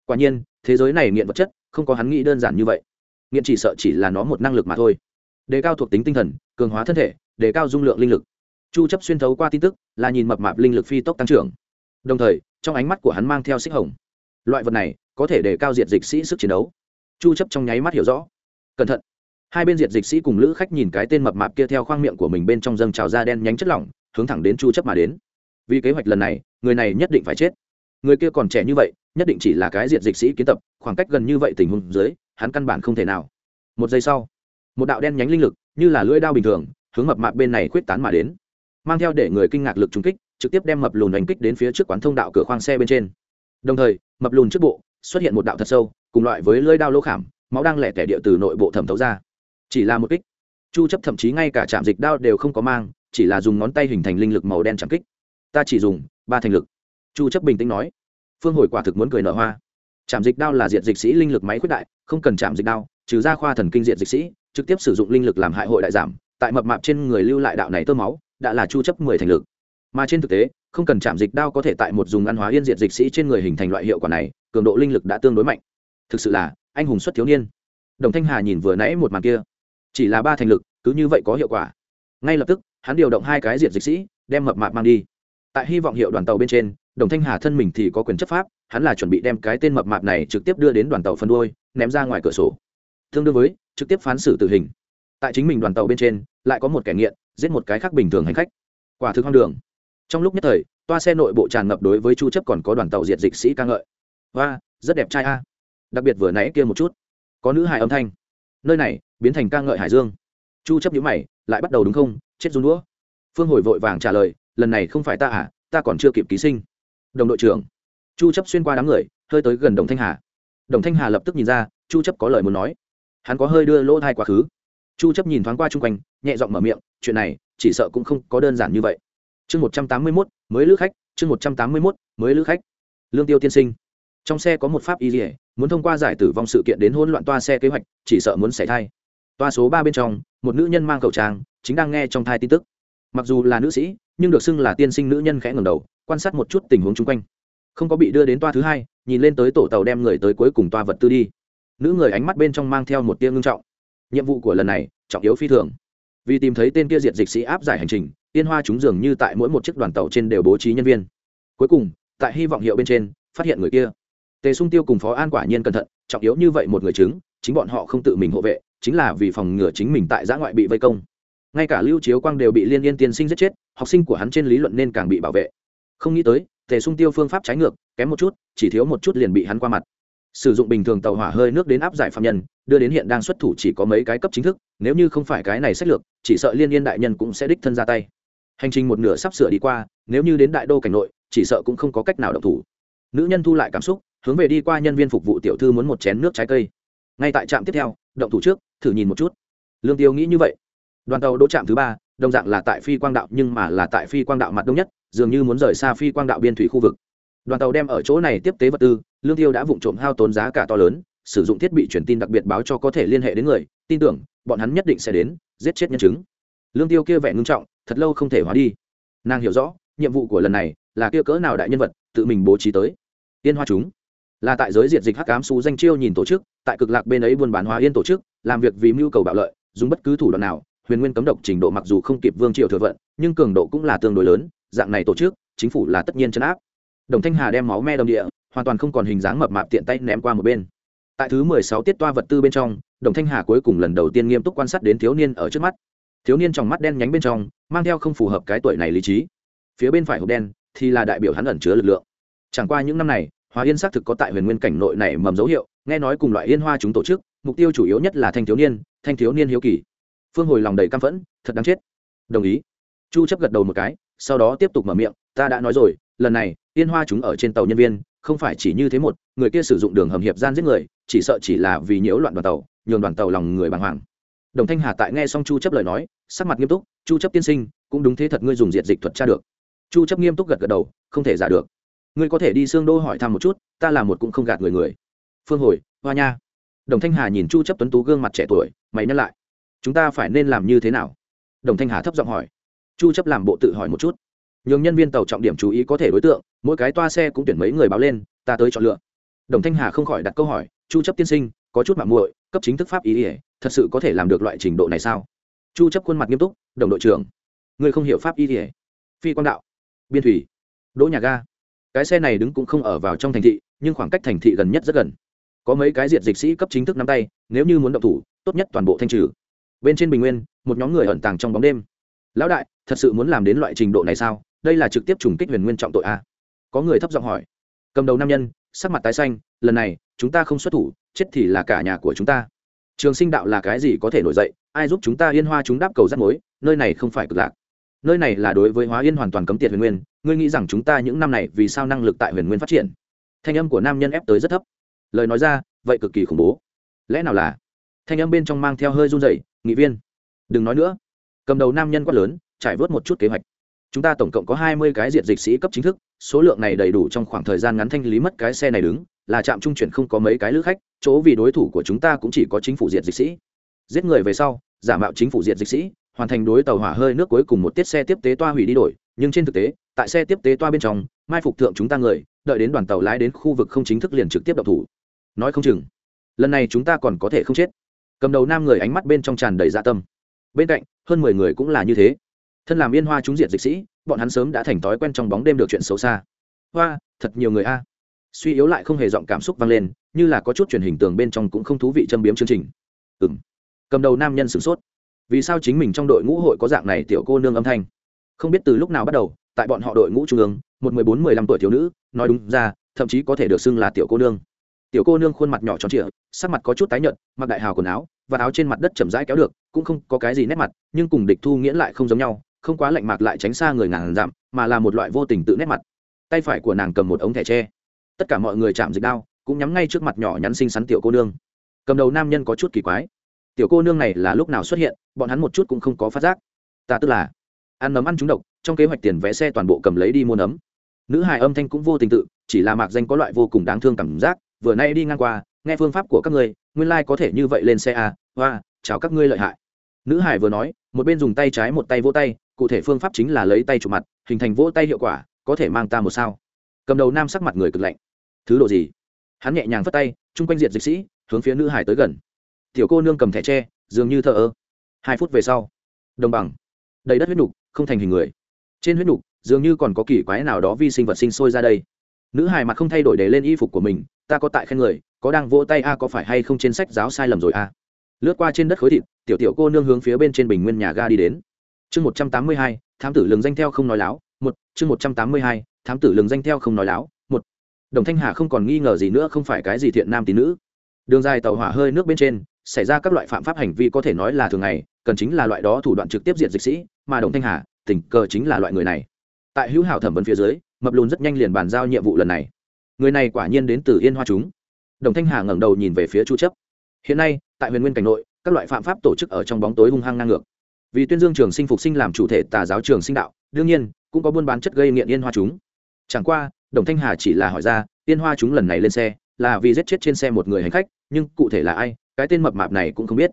quả nhiên, thế giới này nghiện vật chất, không có hắn nghĩ đơn giản như vậy. Nghiện chỉ sợ chỉ là nó một năng lực mà thôi. Đề cao thuộc tính tinh thần, cường hóa thân thể, đề cao dung lượng linh lực. Chu chấp xuyên thấu qua tin tức, là nhìn mập mạp linh lực phi tốc tăng trưởng. Đồng thời, trong ánh mắt của hắn mang theo xích hồng. Loại vật này, có thể đề cao diệt dịch sĩ sức chiến đấu chu chấp trong nháy mắt hiểu rõ. Cẩn thận. Hai bên diệt dịch sĩ cùng lữ khách nhìn cái tên mập mạp kia theo khoang miệng của mình bên trong dâng trào ra đen nhánh chất lỏng, hướng thẳng đến chu chấp mà đến. Vì kế hoạch lần này, người này nhất định phải chết. Người kia còn trẻ như vậy, nhất định chỉ là cái diệt dịch sĩ kiến tập, khoảng cách gần như vậy tình huống dưới, hắn căn bản không thể nào. Một giây sau, một đạo đen nhánh linh lực, như là lưỡi đao bình thường, hướng mập mạp bên này khuyết tán mà đến. Mang theo để người kinh ngạc lực trúng kích, trực tiếp đem mập lùn đánh kích đến phía trước quán thông đạo cửa khoang xe bên trên. Đồng thời, mập lùn trước bộ, xuất hiện một đạo thật sâu cùng loại với lưỡi đao lỗ khảm, máu đang lẻ tẻ địa từ nội bộ thẩm thấu ra. Chỉ là một kích. Chu chấp thậm chí ngay cả chạm dịch đao đều không có mang, chỉ là dùng ngón tay hình thành linh lực màu đen chạm kích. Ta chỉ dùng ba thành lực. Chu chấp bình tĩnh nói. Phương hồi quả thực muốn cười nở hoa. Chạm dịch đao là diệt dịch sĩ linh lực máy khuyết đại, không cần chạm dịch đao, trừ ra khoa thần kinh diệt dịch sĩ, trực tiếp sử dụng linh lực làm hại hội đại giảm, tại mập mạp trên người lưu lại đạo này tơ máu, đã là chu chấp 10 thành lực. Mà trên thực tế, không cần chạm dịch đao có thể tại một dùng ăn hóa yên diệt dịch sĩ trên người hình thành loại hiệu quả này, cường độ linh lực đã tương đối mạnh thực sự là anh hùng xuất thiếu niên. Đồng thanh hà nhìn vừa nãy một màn kia. Chỉ là ba thành lực, cứ như vậy có hiệu quả. Ngay lập tức, hắn điều động hai cái diện dịch sĩ, đem mập mạp mang đi. Tại hy vọng hiệu đoàn tàu bên trên, đồng thanh hà thân mình thì có quyền chấp pháp, hắn là chuẩn bị đem cái tên mập mạp này trực tiếp đưa đến đoàn tàu phân đôi ném ra ngoài cửa sổ. Tương đương với, trực tiếp phán xử tử hình. Tại chính mình đoàn tàu bên trên, lại có một kẻ nghiện, giết một cái khác bình thường hành khách. Quả thực hoang đường. Trong lúc nhất thời, toa xe nội bộ tràn ngập đối với chu chấp còn có đoàn tàu diệt dịch sĩ ca ngợi. Và rất đẹp trai a đặc biệt vừa nãy kia một chút. Có nữ hài âm thanh. Nơi này biến thành ca ngợi hải dương. Chu chấp nhíu mày lại bắt đầu đúng không? Chết run đũa. Phương hồi vội vàng trả lời lần này không phải ta à ta còn chưa kịp ký sinh. Đồng đội trưởng. Chu chấp xuyên qua đám người hơi tới gần đồng thanh hà. Đồng thanh hà lập tức nhìn ra chu chấp có lời muốn nói. Hắn có hơi đưa lỗ thai quá khứ. Chu chấp nhìn thoáng qua chung quanh nhẹ giọng mở miệng chuyện này chỉ sợ cũng không có đơn giản như vậy. Chương 181, mới lữ khách chương 181, mới lữ khách. Lương tiêu tiên sinh. Trong xe có một pháp y dỉa muốn thông qua giải tử vong sự kiện đến hỗn loạn toa xe kế hoạch, chỉ sợ muốn xảy thai. Toa số ba bên trong, một nữ nhân mang khẩu trang, chính đang nghe trong thai tin tức. Mặc dù là nữ sĩ, nhưng được xưng là tiên sinh nữ nhân khẽ ngầm đầu, quan sát một chút tình huống chung quanh. Không có bị đưa đến toa thứ hai, nhìn lên tới tổ tàu đem người tới cuối cùng toa vật tư đi. Nữ người ánh mắt bên trong mang theo một tia ngưng trọng. Nhiệm vụ của lần này, trọng yếu phi thường. Vì tìm thấy tên kia diệt dịch sĩ áp giải hành trình, tiên hoa chúng dường như tại mỗi một chiếc đoàn tàu trên đều bố trí nhân viên. Cuối cùng, tại hy vọng hiệu bên trên, phát hiện người kia tề sung tiêu cùng phó an quả nhiên cẩn thận, trọng yếu như vậy một người chứng, chính bọn họ không tự mình hộ vệ, chính là vì phòng ngừa chính mình tại giã ngoại bị vây công. Ngay cả lưu chiếu quang đều bị liên yên tiên sinh giết chết, học sinh của hắn trên lý luận nên càng bị bảo vệ. Không nghĩ tới, tề sung tiêu phương pháp trái ngược, kém một chút, chỉ thiếu một chút liền bị hắn qua mặt. Sử dụng bình thường tàu hỏa hơi nước đến áp giải phạm nhân, đưa đến hiện đang xuất thủ chỉ có mấy cái cấp chính thức, nếu như không phải cái này sách lược, chỉ sợ liên yên đại nhân cũng sẽ đích thân ra tay. Hành trình một nửa sắp sửa đi qua, nếu như đến đại đô cảnh nội, chỉ sợ cũng không có cách nào động thủ. Nữ nhân thu lại cảm xúc hướng về đi qua nhân viên phục vụ tiểu thư muốn một chén nước trái cây. Ngay tại trạm tiếp theo, động thủ trước, thử nhìn một chút. Lương tiêu nghĩ như vậy. Đoàn tàu đỗ trạm thứ ba, đồng dạng là tại phi quang đạo, nhưng mà là tại phi quang đạo mặt đông nhất, dường như muốn rời xa phi quang đạo biên thủy khu vực. Đoàn tàu đem ở chỗ này tiếp tế vật tư, lương tiêu đã vụng trộm hao tốn giá cả to lớn, sử dụng thiết bị truyền tin đặc biệt báo cho có thể liên hệ đến người, tin tưởng, bọn hắn nhất định sẽ đến, giết chết nhân chứng. Lương tiêu kia vẻ ngưng trọng, thật lâu không thể hóa đi. Nàng hiểu rõ, nhiệm vụ của lần này là kia cỡ nào đại nhân vật, tự mình bố trí tới. Yên hoa chúng là tại giới diệt dịch hắc ám xú danh chiêu nhìn tổ chức, tại cực lạc bên ấy buôn bán hóa yên tổ chức, làm việc vì mưu cầu bạo lợi, dùng bất cứ thủ đoạn nào, huyền nguyên cấm độc trình độ mặc dù không kịp vương triều thừa vận, nhưng cường độ cũng là tương đối lớn, dạng này tổ chức, chính phủ là tất nhiên chấn áp. Đồng thanh hà đem máu me đồng địa, hoàn toàn không còn hình dáng mập mạp tiện tay ném qua một bên. Tại thứ mười sáu tiết toa vật tư bên trong, đồng thanh hà cuối cùng lần đầu tiên nghiêm túc quan sát đến thiếu niên ở trước mắt. Thiếu niên trong mắt đen nhánh bên trong, mang theo không phù hợp cái tuổi này lý trí. Phía bên phải hộp đen thì là đại biểu hắn ẩn chứa lực lượng. Chẳng qua những năm này hóa yên xác thực có tại huyền nguyên cảnh nội này mầm dấu hiệu, nghe nói cùng loại yên hoa chúng tổ chức, mục tiêu chủ yếu nhất là thanh thiếu niên, thanh thiếu niên hiếu kỳ. Phương hồi lòng đầy căm phẫn, thật đáng chết. Đồng ý. Chu chấp gật đầu một cái, sau đó tiếp tục mở miệng, ta đã nói rồi, lần này, yên hoa chúng ở trên tàu nhân viên, không phải chỉ như thế một, người kia sử dụng đường hầm hiệp gian giết người, chỉ sợ chỉ là vì nhiễu loạn đoàn tàu, nhường đoàn tàu lòng người bàng hoàng. Đồng thanh hà tại nghe xong chu chấp lời nói, sắc mặt nghiêm túc, chu chấp tiên sinh, cũng đúng thế thật ngươi dùng diệt dịch thuật tra được. Chu chấp nghiêm túc gật gật đầu, không thể giả được ngươi có thể đi xương đô hỏi thăm một chút, ta là một cũng không gạt người người. Phương hồi, hoa nha. Đồng thanh hà nhìn chu chấp tuấn tú gương mặt trẻ tuổi, mày nhắc lại. Chúng ta phải nên làm như thế nào? Đồng thanh hà thấp giọng hỏi. Chu chấp làm bộ tự hỏi một chút. Nhường nhân viên tàu trọng điểm chú ý có thể đối tượng, mỗi cái toa xe cũng tuyển mấy người báo lên, ta tới chọn lựa. Đồng thanh hà không khỏi đặt câu hỏi, chu chấp tiên sinh, có chút mạng muội, cấp chính thức pháp ý ỉa thật sự có thể làm được loại trình độ này sao? Chu chấp khuôn mặt nghiêm túc, đồng đội trưởng. Người không hiểu pháp ý ỉa phi quan đạo. Biên thủy. Đỗ nhà ga cái xe này đứng cũng không ở vào trong thành thị, nhưng khoảng cách thành thị gần nhất rất gần. Có mấy cái diệt dịch sĩ cấp chính thức nắm tay, nếu như muốn động thủ, tốt nhất toàn bộ thanh trừ. Bên trên bình nguyên, một nhóm người ẩn tàng trong bóng đêm. Lão đại, thật sự muốn làm đến loại trình độ này sao? Đây là trực tiếp trùng kích huyền nguyên trọng tội a có người thấp giọng hỏi. Cầm đầu nam nhân, sắc mặt tái xanh, lần này, chúng ta không xuất thủ, chết thì là cả nhà của chúng ta. Trường sinh đạo là cái gì có thể nổi dậy? Ai giúp chúng ta yên hoa chúng đáp cầu rắt mối? Nơi này không phải cực lạc nơi này là đối với hóa yên hoàn toàn cấm tiệt huyền nguyên, ngươi nghĩ rằng chúng ta những năm này vì sao năng lực tại huyền nguyên phát triển? Thanh âm của nam nhân ép tới rất thấp. Lời nói ra, vậy cực kỳ khủng bố. Lẽ nào là? Thanh âm bên trong mang theo hơi run dậy nghị viên. Đừng nói nữa. Cầm đầu nam nhân quát lớn, trải vớt một chút kế hoạch. Chúng ta tổng cộng có hai mươi cái diện dịch sĩ cấp chính thức, số lượng này đầy đủ trong khoảng thời gian ngắn thanh lý mất cái xe này đứng, là trạm trung chuyển không có mấy cái lữ khách, chỗ vì đối thủ của chúng ta cũng chỉ có chính phủ diện dịch sĩ. Giết người về sau, giả mạo chính phủ diện dịch sĩ hoàn thành đối tàu hỏa hơi nước cuối cùng một tiết xe tiếp tế toa hủy đi đổi, nhưng trên thực tế, tại xe tiếp tế toa bên trong, mai phục thượng chúng ta người, đợi đến đoàn tàu lái đến khu vực không chính thức liền trực tiếp đập thủ. Nói không chừng, lần này chúng ta còn có thể không chết. Cầm đầu nam người ánh mắt bên trong tràn đầy dạ tâm. Bên cạnh, hơn mười người cũng là như thế. Thân làm yên hoa chúng diệt dịch sĩ, bọn hắn sớm đã thành thói quen trong bóng đêm được chuyện xấu xa. Hoa, thật nhiều người a. Suy yếu lại không hề giọng cảm xúc vang lên, như là có chút truyền hình tường bên trong cũng không thú vị châm biếm chương trình. Ừ m cầm đầu nam nhân sửng sốt vì sao chính mình trong đội ngũ hội có dạng này tiểu cô nương âm thanh? Không biết từ lúc nào bắt đầu, tại bọn họ đội ngũ trung ương, một mười bốn, mười lăm tuổi thiếu nữ, nói đúng ra, thậm chí có thể được xưng là tiểu cô nương. Tiểu cô nương khuôn mặt nhỏ tròn trịa, sắc mặt có chút tái nhợt, mặc đại hào quần áo, và áo trên mặt đất chậm rãi kéo được, cũng không có cái gì nét mặt, nhưng cùng địch thu nghiễn lại không giống nhau, không quá lạnh mạc lại tránh xa người ngàn dặm, mà là một loại vô tình tự nét mặt. Tay phải của nàng cầm một ống thẻ tre. Tất cả mọi người chạm dịch đao, cũng nhắm ngay trước mặt nhỏ nhắn xinh xắn tiểu cô nương. Cầm đầu nam nhân có chút kỳ quái tiểu cô nương này là lúc nào xuất hiện bọn hắn một chút cũng không có phát giác. Ta tức là ăn nấm ăn trúng độc trong kế hoạch tiền vé xe toàn bộ cầm lấy đi mua nấm. Nữ hài âm thanh cũng vô tình tự chỉ là mạc danh có loại vô cùng đáng thương cảm giác vừa nay đi ngang qua nghe phương pháp của các ngươi nguyên lai、like、có thể như vậy lên xe à, hoa chào các ngươi lợi hại. Nữ hải vừa nói một bên dùng tay trái một tay vỗ tay cụ thể phương pháp chính là lấy tay chụp mặt hình thành vỗ tay hiệu quả có thể mang ta một sao. Cầm đầu nam sắc mặt người cực lạnh. Thứ độ gì? Hắn nhẹ nhàng phất tay chung quanh diện dịch sĩ hướng phía nữ hải tới gần tiểu cô nương cầm thẻ tre, dường như thợ. ơ. Hai phút về sau, đồng bằng. Đầy đất huyết nục, không thành hình người. Trên huyết nục, dường như còn có kỳ quái nào đó vi sinh vật sinh sôi ra đây. Nữ hài mặt không thay đổi để lên y phục của mình, ta có tại khen người, có đang vỗ tay a, có phải hay không trên sách giáo sai lầm rồi a? Lướt qua trên đất khối thịt, tiểu tiểu cô nương hướng phía bên trên bình nguyên nhà ga đi đến. Chương một trăm tám mươi hai, thám tử lừng danh theo không nói láo, một, chương một trăm tám mươi hai, thám tử lừng danh theo không nói láo, một. Đồng thanh hà không còn nghi ngờ gì nữa, không phải cái gì thiện nam tín nữ. Đường dài tàu hỏa hơi nước bên trên xảy ra các loại phạm pháp hành vi có thể nói là thường ngày, cần chính là loại đó thủ đoạn trực tiếp diện dịch sĩ, mà đồng thanh hà, tình cờ chính là loại người này. Tại hữu hảo thẩm vấn phía dưới, mập lùn rất nhanh liền bàn giao nhiệm vụ lần này. Người này quả nhiên đến từ yên hoa chúng. Đồng thanh hà ngẩng đầu nhìn về phía chu chấp. Hiện nay, tại huyền nguyên cảnh nội, các loại phạm pháp tổ chức ở trong bóng tối hung hăng ngang ngược. Vì tuyên dương trường sinh phục sinh làm chủ thể tà giáo trường sinh đạo, đương nhiên, cũng có buôn bán chất gây nghiện yên hoa chúng. Chẳng qua, đồng thanh hà chỉ là hỏi ra, yên hoa chúng lần này lên xe, là vì giết chết trên xe một người hành khách, nhưng cụ thể là ai cái tên mập mạp này cũng không biết.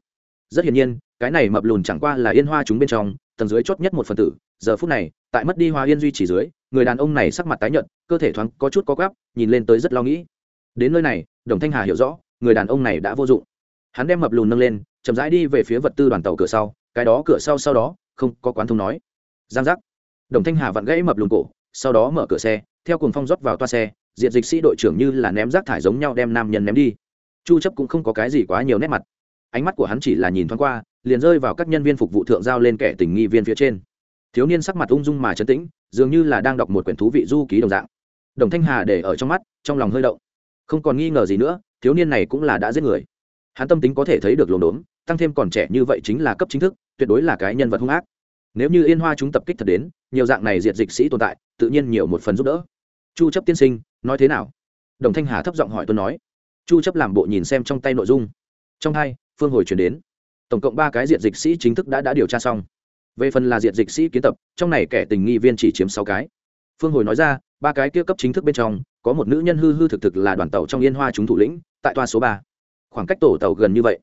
Rất hiển nhiên, cái này mập lùn chẳng qua là yên hoa chúng bên trong, tầng dưới chót nhất một phần tử. Giờ phút này, tại mất đi hoa yên duy chỉ dưới, người đàn ông này sắc mặt tái nhợt, cơ thể thoáng có chút có gáp nhìn lên tới rất lo nghĩ. Đến nơi này, đồng thanh hà hiểu rõ, người đàn ông này đã vô dụng. Hắn đem mập lùn nâng lên, chậm rãi đi về phía vật tư đoàn tàu cửa sau, cái đó cửa sau sau đó, không có quán thông nói. Giang giác. Đồng thanh hà vặn gãy mập lùn cổ, sau đó mở cửa xe, theo cùng phong rót vào toa xe, diện dịch sĩ đội trưởng như là ném rác thải giống nhau đem nam nhân ném đi chu chấp cũng không có cái gì quá nhiều nét mặt. Ánh mắt của hắn chỉ là nhìn thoáng qua, liền rơi vào các nhân viên phục vụ thượng giao lên kẻ tình nghi viên phía trên. Thiếu niên sắc mặt ung dung mà trấn tĩnh, dường như là đang đọc một quyển thú vị du ký đồng dạng. Đồng thanh hà để ở trong mắt, trong lòng hơi động. Không còn nghi ngờ gì nữa, thiếu niên này cũng là đã giết người. Hắn tâm tính có thể thấy được lồn đốn, tăng thêm còn trẻ như vậy chính là cấp chính thức, tuyệt đối là cái nhân vật hung ác. Nếu như yên hoa chúng tập kích thật đến, nhiều dạng này diệt dịch sĩ tồn tại, tự nhiên nhiều một phần giúp đỡ. Chu chấp tiên sinh, nói thế nào? Đồng thanh hà thấp giọng hỏi tôi nói chu chấp làm bộ nhìn xem trong tay nội dung. Trong hai, phương hồi chuyển đến. Tổng cộng ba cái diện dịch sĩ chính thức đã đã điều tra xong. Về phần là diện dịch sĩ kiến tập, trong này kẻ tình nghi viên chỉ chiếm sáu cái. Phương hồi nói ra, ba cái kia cấp chính thức bên trong, có một nữ nhân hư hư thực thực là đoàn tàu trong yên hoa chúng thủ lĩnh, tại toa số ba. Khoảng cách tổ tàu gần như vậy.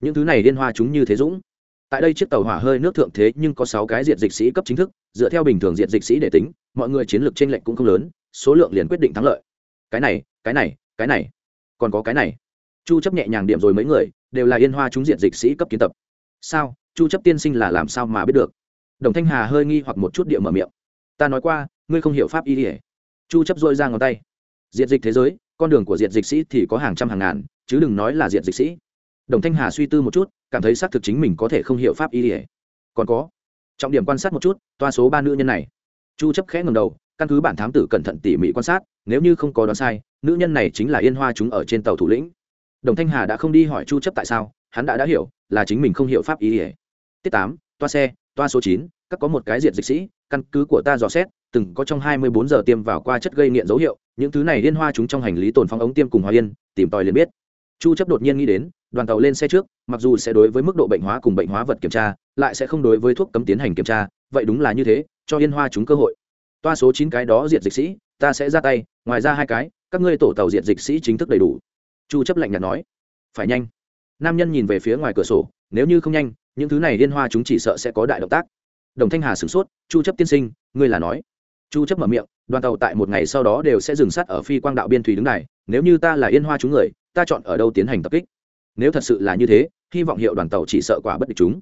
Những thứ này liên hoa chúng như thế dũng. Tại đây chiếc tàu hỏa hơi nước thượng thế nhưng có sáu cái diện dịch sĩ cấp chính thức, dựa theo bình thường diện dịch sĩ để tính, mọi người chiến lược t r ê n lệch cũng không lớn, số lượng liền quyết định thắng lợi. Cái này cái này cái này còn có cái này. Chu chấp nhẹ nhàng điểm rồi mấy người, đều là yên hoa chúng diện dịch sĩ cấp kiến tập. Sao? Chu chấp tiên sinh là làm sao mà biết được? Đồng thanh hà hơi nghi hoặc một chút địa mở miệng. Ta nói qua, ngươi không hiểu pháp y ỉa chu chấp dội ra ngón tay. Diện dịch thế giới, con đường của diện dịch sĩ thì có hàng trăm hàng ngàn, chứ đừng nói là diện dịch sĩ. Đồng thanh hà suy tư một chút, cảm thấy xác thực chính mình có thể không hiểu pháp y ỉa còn có, trọng điểm quan sát một chút, toa số ba nữ nhân này. Chu chấp khẽ ngẩng đầu, căn cứ bản thám tử cẩn thận tỉ mỉ quan sát, nếu như không có đoán sai nữ nhân này chính là yên hoa chúng ở trên tàu thủ lĩnh. Đồng thanh hà đã không đi hỏi chu chấp tại sao, hắn đã đã hiểu, là chính mình không hiểu pháp ý ỉa tiết tám, toa xe, toa số chín, các có một cái diện dịch sĩ, căn cứ của ta dò xét, từng có trong 24 giờ tiêm vào qua chất gây nghiện dấu hiệu, những thứ này liên hoa chúng trong hành lý tồn phong ống tiêm cùng hoa yên, tìm tòi liền biết. Chu chấp đột nhiên nghĩ đến, đoàn tàu lên xe trước, mặc dù sẽ đối với mức độ bệnh hóa cùng bệnh hóa vật kiểm tra, lại sẽ không đối với thuốc cấm tiến hành kiểm tra, vậy đúng là như thế, cho yên hoa chúng cơ hội. Toa số chín cái đó diệt dịch sĩ, ta sẽ ra tay, ngoài ra hai cái các ngươi tổ tàu diệt dịch sĩ chính thức đầy đủ. Chu chấp lạnh nhạt nói. Phải nhanh. Nam nhân nhìn về phía ngoài cửa sổ, nếu như không nhanh, những thứ này liên hoa chúng chỉ sợ sẽ có đại động tác. Đồng thanh hà sửng sốt, chu chấp tiên sinh, ngươi là nói? Chu chấp mở miệng, đoàn tàu tại một ngày sau đó đều sẽ dừng sát ở phi quang đạo biên thủy đứng này nếu như ta là yên hoa chúng người, ta chọn ở đâu tiến hành tập kích? Nếu thật sự là như thế, hy vọng hiệu đoàn tàu chỉ sợ quả bất địch chúng.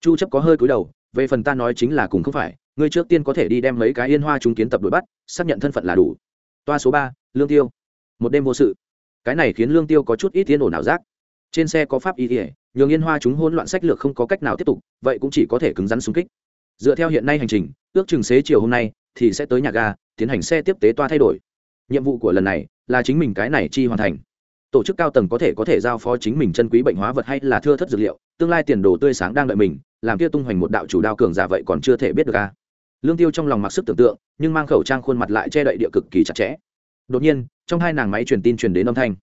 Chu chấp có hơi cúi đầu, về phần ta nói chính là cùng không phải, ngươi trước tiên có thể đi đem mấy cái yên hoa chúng kiến tập đuổi bắt, xác nhận thân phận là đủ toa số ba, lương tiêu. Một đêm vô sự. Cái này khiến lương tiêu có chút ít yên ổn ảo giác. Trên xe có pháp y ỉa nhường yên hoa chúng hỗn loạn sách lược không có cách nào tiếp tục vậy cũng chỉ có thể cứng rắn xung kích. Dựa theo hiện nay hành trình ước chừng xế chiều hôm nay thì sẽ tới nhà ga tiến hành xe tiếp tế toa thay đổi. Nhiệm vụ của lần này là chính mình cái này chi hoàn thành. Tổ chức cao tầng có thể có thể giao phó chính mình chân quý bệnh hóa vật hay là thưa thất dược liệu tương lai tiền đồ tươi sáng đang đợi mình làm kia tung hoành một đạo chủ đao cường giả vậy còn chưa thể biết được a lương tiêu trong lòng mặc sức tưởng tượng, nhưng mang khẩu trang khuôn mặt lại che đậy địa cực kỳ chặt chẽ. Đột nhiên, trong hai nàng máy truyền tin truyền đến âm thanh.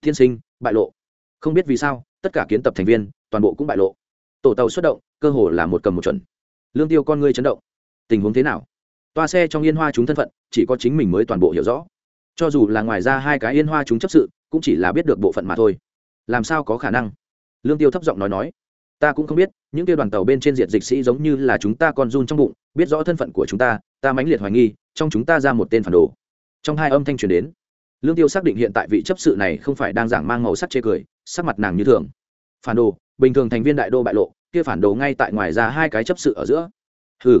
Thiên sinh, bại lộ. Không biết vì sao, tất cả kiến tập thành viên, toàn bộ cũng bại lộ. Tổ tàu xuất động, cơ hồ là một cầm một chuẩn. Lương tiêu con ngươi chấn động. Tình huống thế nào? Toa xe trong yên hoa chúng thân phận, chỉ có chính mình mới toàn bộ hiểu rõ. Cho dù là ngoài ra hai cái yên hoa chúng chấp sự, cũng chỉ là biết được bộ phận mà thôi. Làm sao có khả năng? Lương tiêu thấp giọng nói nói. Ta cũng không biết những kia đoàn tàu bên trên diện dịch sĩ giống như là chúng ta còn run trong bụng, biết rõ thân phận của chúng ta ta mãnh liệt hoài nghi, trong chúng ta ra một tên phản đồ. Trong hai âm thanh truyền đến, lương tiêu xác định hiện tại vị chấp sự này không phải đang giảng mang màu sắc chê cười, sắc mặt nàng như thường. Phản đồ, bình thường thành viên đại đô bại lộ, kia phản đồ ngay tại ngoài ra hai cái chấp sự ở giữa. Hừ.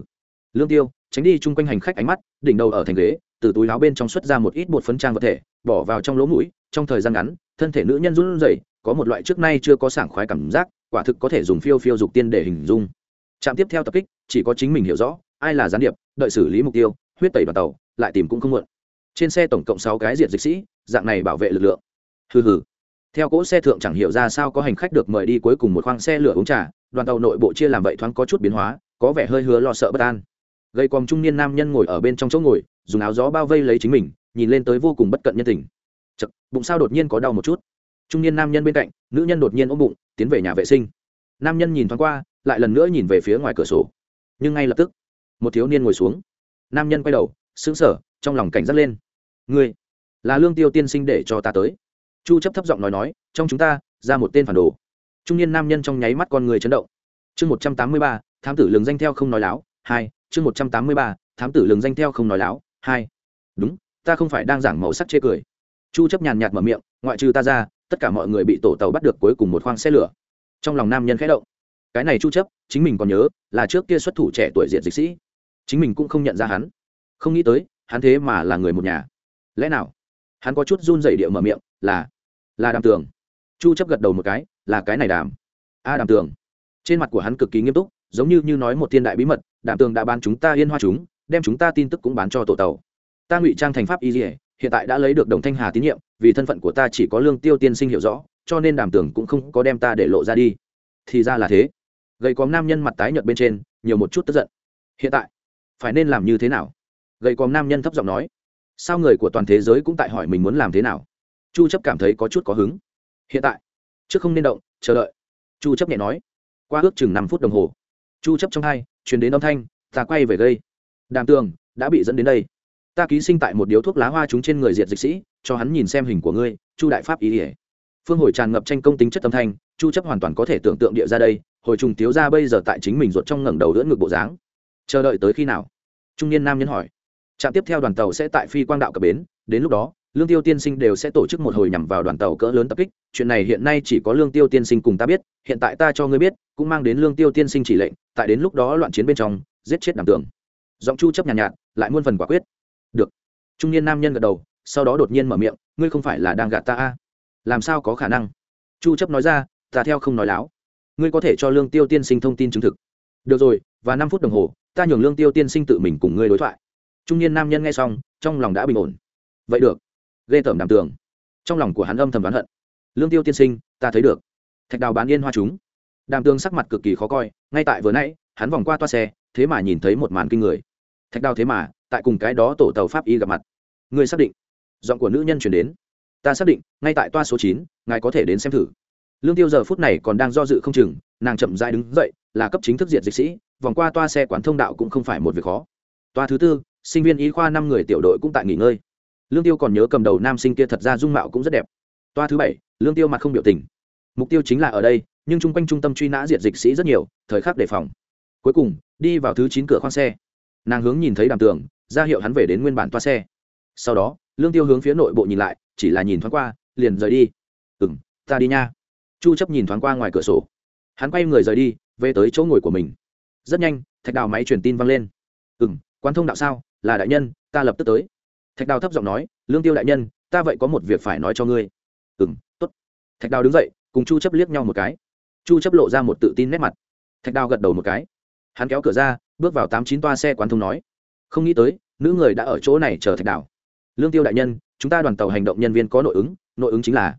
Lương tiêu, tránh đi chung quanh hành khách ánh mắt, đỉnh đầu ở thành ghế, từ túi áo bên trong xuất ra một ít bột phấn trang vật thể, bỏ vào trong lỗ mũi, trong thời gian ngắn, thân thể nữ nhân run rẩy, có một loại trước nay chưa có sảng khoái cảm giác quả thực có thể dùng phiêu phiêu dục tiên để hình dung. Trạm tiếp theo tập kích chỉ có chính mình hiểu rõ ai là gián điệp đợi xử lý mục tiêu huyết tẩy đoàn tàu lại tìm cũng không muộn. Trên xe tổng cộng sáu cái diện dịch sĩ dạng này bảo vệ lực lượng. Hừ hừ. Theo cỗ xe thượng chẳng hiểu ra sao có hành khách được mời đi cuối cùng một khoang xe lửa uống trà đoàn tàu nội bộ chia làm vậy thoáng có chút biến hóa có vẻ hơi hứa lo sợ bất an. Gây quòng trung niên nam nhân ngồi ở bên trong chỗ ngồi dùng áo gió bao vây lấy chính mình nhìn lên tới vô cùng bất cận nhân tình. Chật, bụng sao đột nhiên có đau một chút? Trung niên nam nhân bên cạnh nữ nhân đột nhiên ôm bụng tiến về nhà vệ sinh. Nam nhân nhìn thoáng qua lại lần nữa nhìn về phía ngoài cửa sổ. Nhưng ngay lập tức một thiếu niên ngồi xuống. Nam nhân quay đầu sững sờ trong lòng cảnh giác lên. Ngươi là lương tiêu tiên sinh để cho ta tới. Chu chấp thấp giọng nói nói trong chúng ta ra một tên phản đồ. Trung niên nam nhân trong nháy mắt con người chấn động. Chương 183, thám tử lường danh theo không nói láo hai chương 183, thám tử lường danh theo không nói láo hai. Đúng ta không phải đang giảng màu sắc chê cười. Chu chấp nhàn nhạt mở miệng ngoại trừ ta ra tất cả mọi người bị tổ tàu bắt được cuối cùng một khoang xe lửa. Trong lòng nam nhân khẽ động. Cái này chu chấp, chính mình còn nhớ là trước kia xuất thủ trẻ tuổi diện dịch sĩ. Chính mình cũng không nhận ra hắn. Không nghĩ tới, hắn thế mà là người một nhà. Lẽ nào? Hắn có chút run rẩy địa mở miệng, là là đàm tường. Chu chấp gật đầu một cái, là cái này đàm. A đàm tường. Trên mặt của hắn cực kỳ nghiêm túc, giống như như nói một thiên đại bí mật, đàm tường đã bán chúng ta yên hoa chúng, đem chúng ta tin tức cũng bán cho tổ tàu. Ta ngụy trang thành pháp y dỉa hiện tại đã lấy được đồng thanh hà tín nhiệm, vì thân phận của ta chỉ có lương tiêu tiên sinh hiểu rõ, cho nên đàm tường cũng không có đem ta để lộ ra đi. Thì ra là thế. Gầy còm nam nhân mặt tái nhợt bên trên, nhiều một chút tức giận. Hiện tại, phải nên làm như thế nào? Gầy còm nam nhân thấp giọng nói. Sao người của toàn thế giới cũng tại hỏi mình muốn làm thế nào? Chu chấp cảm thấy có chút có hứng. Hiện tại, trước không nên động, chờ đợi. Chu chấp nhẹ nói. Qua ước chừng 5 phút đồng hồ. Chu chấp trong hai, truyền đến âm thanh, ta quay về gây. Đàm tường, đã bị dẫn đến đây ta ký sinh tại một điếu thuốc lá hoa chúng trên người diệt dịch sĩ cho hắn nhìn xem hình của ngươi chu đại pháp ý ỉa phương hồi tràn ngập tranh công tính chất tâm thanh chu chấp hoàn toàn có thể tưởng tượng địa ra đây hồi trùng thiếu ra bây giờ tại chính mình ruột trong ngẩng đầu đỡ ngực bộ dáng. Chờ đợi tới khi nào? Trung niên nam nhân hỏi. Trạm tiếp theo đoàn tàu sẽ tại phi quang đạo cập bến đến lúc đó lương tiêu tiên sinh đều sẽ tổ chức một hồi nhằm vào đoàn tàu cỡ lớn tập kích. Chuyện này hiện nay chỉ có lương tiêu tiên sinh cùng ta biết hiện tại ta cho ngươi biết cũng mang đến lương tiêu tiên sinh chỉ lệnh tại đến lúc đó loạn chiến bên trong giết chết đàm tường. Giọng chu chấp nhàn nhạt, nhạt lại muôn phần quả quyết được. Trung niên nam nhân gật đầu, sau đó đột nhiên mở miệng, ngươi không phải là đang gạt ta a? Làm sao có khả năng? Chu chấp nói ra, ta theo không nói láo. Ngươi có thể cho lương tiêu tiên sinh thông tin chứng thực. Được rồi, và năm phút đồng hồ, ta nhường lương tiêu tiên sinh tự mình cùng ngươi đối thoại. Trung niên nam nhân nghe xong, trong lòng đã bình ổn. Vậy được. Ghê tởm đàm tường. Trong lòng của hắn âm thầm đoán hận. Lương tiêu tiên sinh, ta thấy được. Thạch đào bán yên hoa chúng. Đàm tường sắc mặt cực kỳ khó coi, ngay tại vừa nãy, hắn vòng qua toa xe, thế mà nhìn thấy một màn kinh người. Thạch đào thế mà tại cùng cái đó tổ tàu pháp y gặp mặt. Người xác định? Giọng của nữ nhân chuyển đến. Ta xác định, ngay tại toa số chín, ngài có thể đến xem thử. Lương tiêu giờ phút này còn đang do dự không chừng, nàng chậm dại đứng dậy, là cấp chính thức diệt dịch sĩ, vòng qua toa xe quán thông đạo cũng không phải một việc khó. Toa thứ tư, sinh viên y khoa năm người tiểu đội cũng tại nghỉ ngơi. Lương tiêu còn nhớ cầm đầu nam sinh kia thật ra dung mạo cũng rất đẹp. Toa thứ bảy, lương tiêu mặt không biểu tình. Mục tiêu chính là ở đây, nhưng chung quanh trung tâm truy nã diệt dịch sĩ rất nhiều, thời khắc đề phòng. Cuối cùng, đi vào thứ chín cửa khoang xe. Nàng hướng nhìn thấy đàm tường ra hiệu hắn về đến nguyên bản toa xe. Sau đó, lương tiêu hướng phía nội bộ nhìn lại, chỉ là nhìn thoáng qua, liền rời đi. Ừ m ta đi nha. Chu chấp nhìn thoáng qua ngoài cửa sổ. Hắn quay người rời đi, về tới chỗ ngồi của mình. Rất nhanh, thạch đào máy truyền tin vang lên. Ừ m quan thông đạo sao? Là đại nhân, ta lập tức tới. Thạch đào thấp giọng nói, lương tiêu đại nhân, ta vậy có một việc phải nói cho ngươi. Ừ m t ố t thạch đào đứng dậy, cùng chu chấp liếc nhau một cái. Chu chấp lộ ra một tự tin nét mặt. Thạch đào gật đầu một cái. Hắn kéo cửa ra, bước vào tám chín toa xe quán thông nói không nghĩ tới, nữ người đã ở chỗ này chờ thạch đào. Lương tiêu đại nhân, chúng ta đoàn tàu hành động nhân viên có nội ứng nội ứng chính là.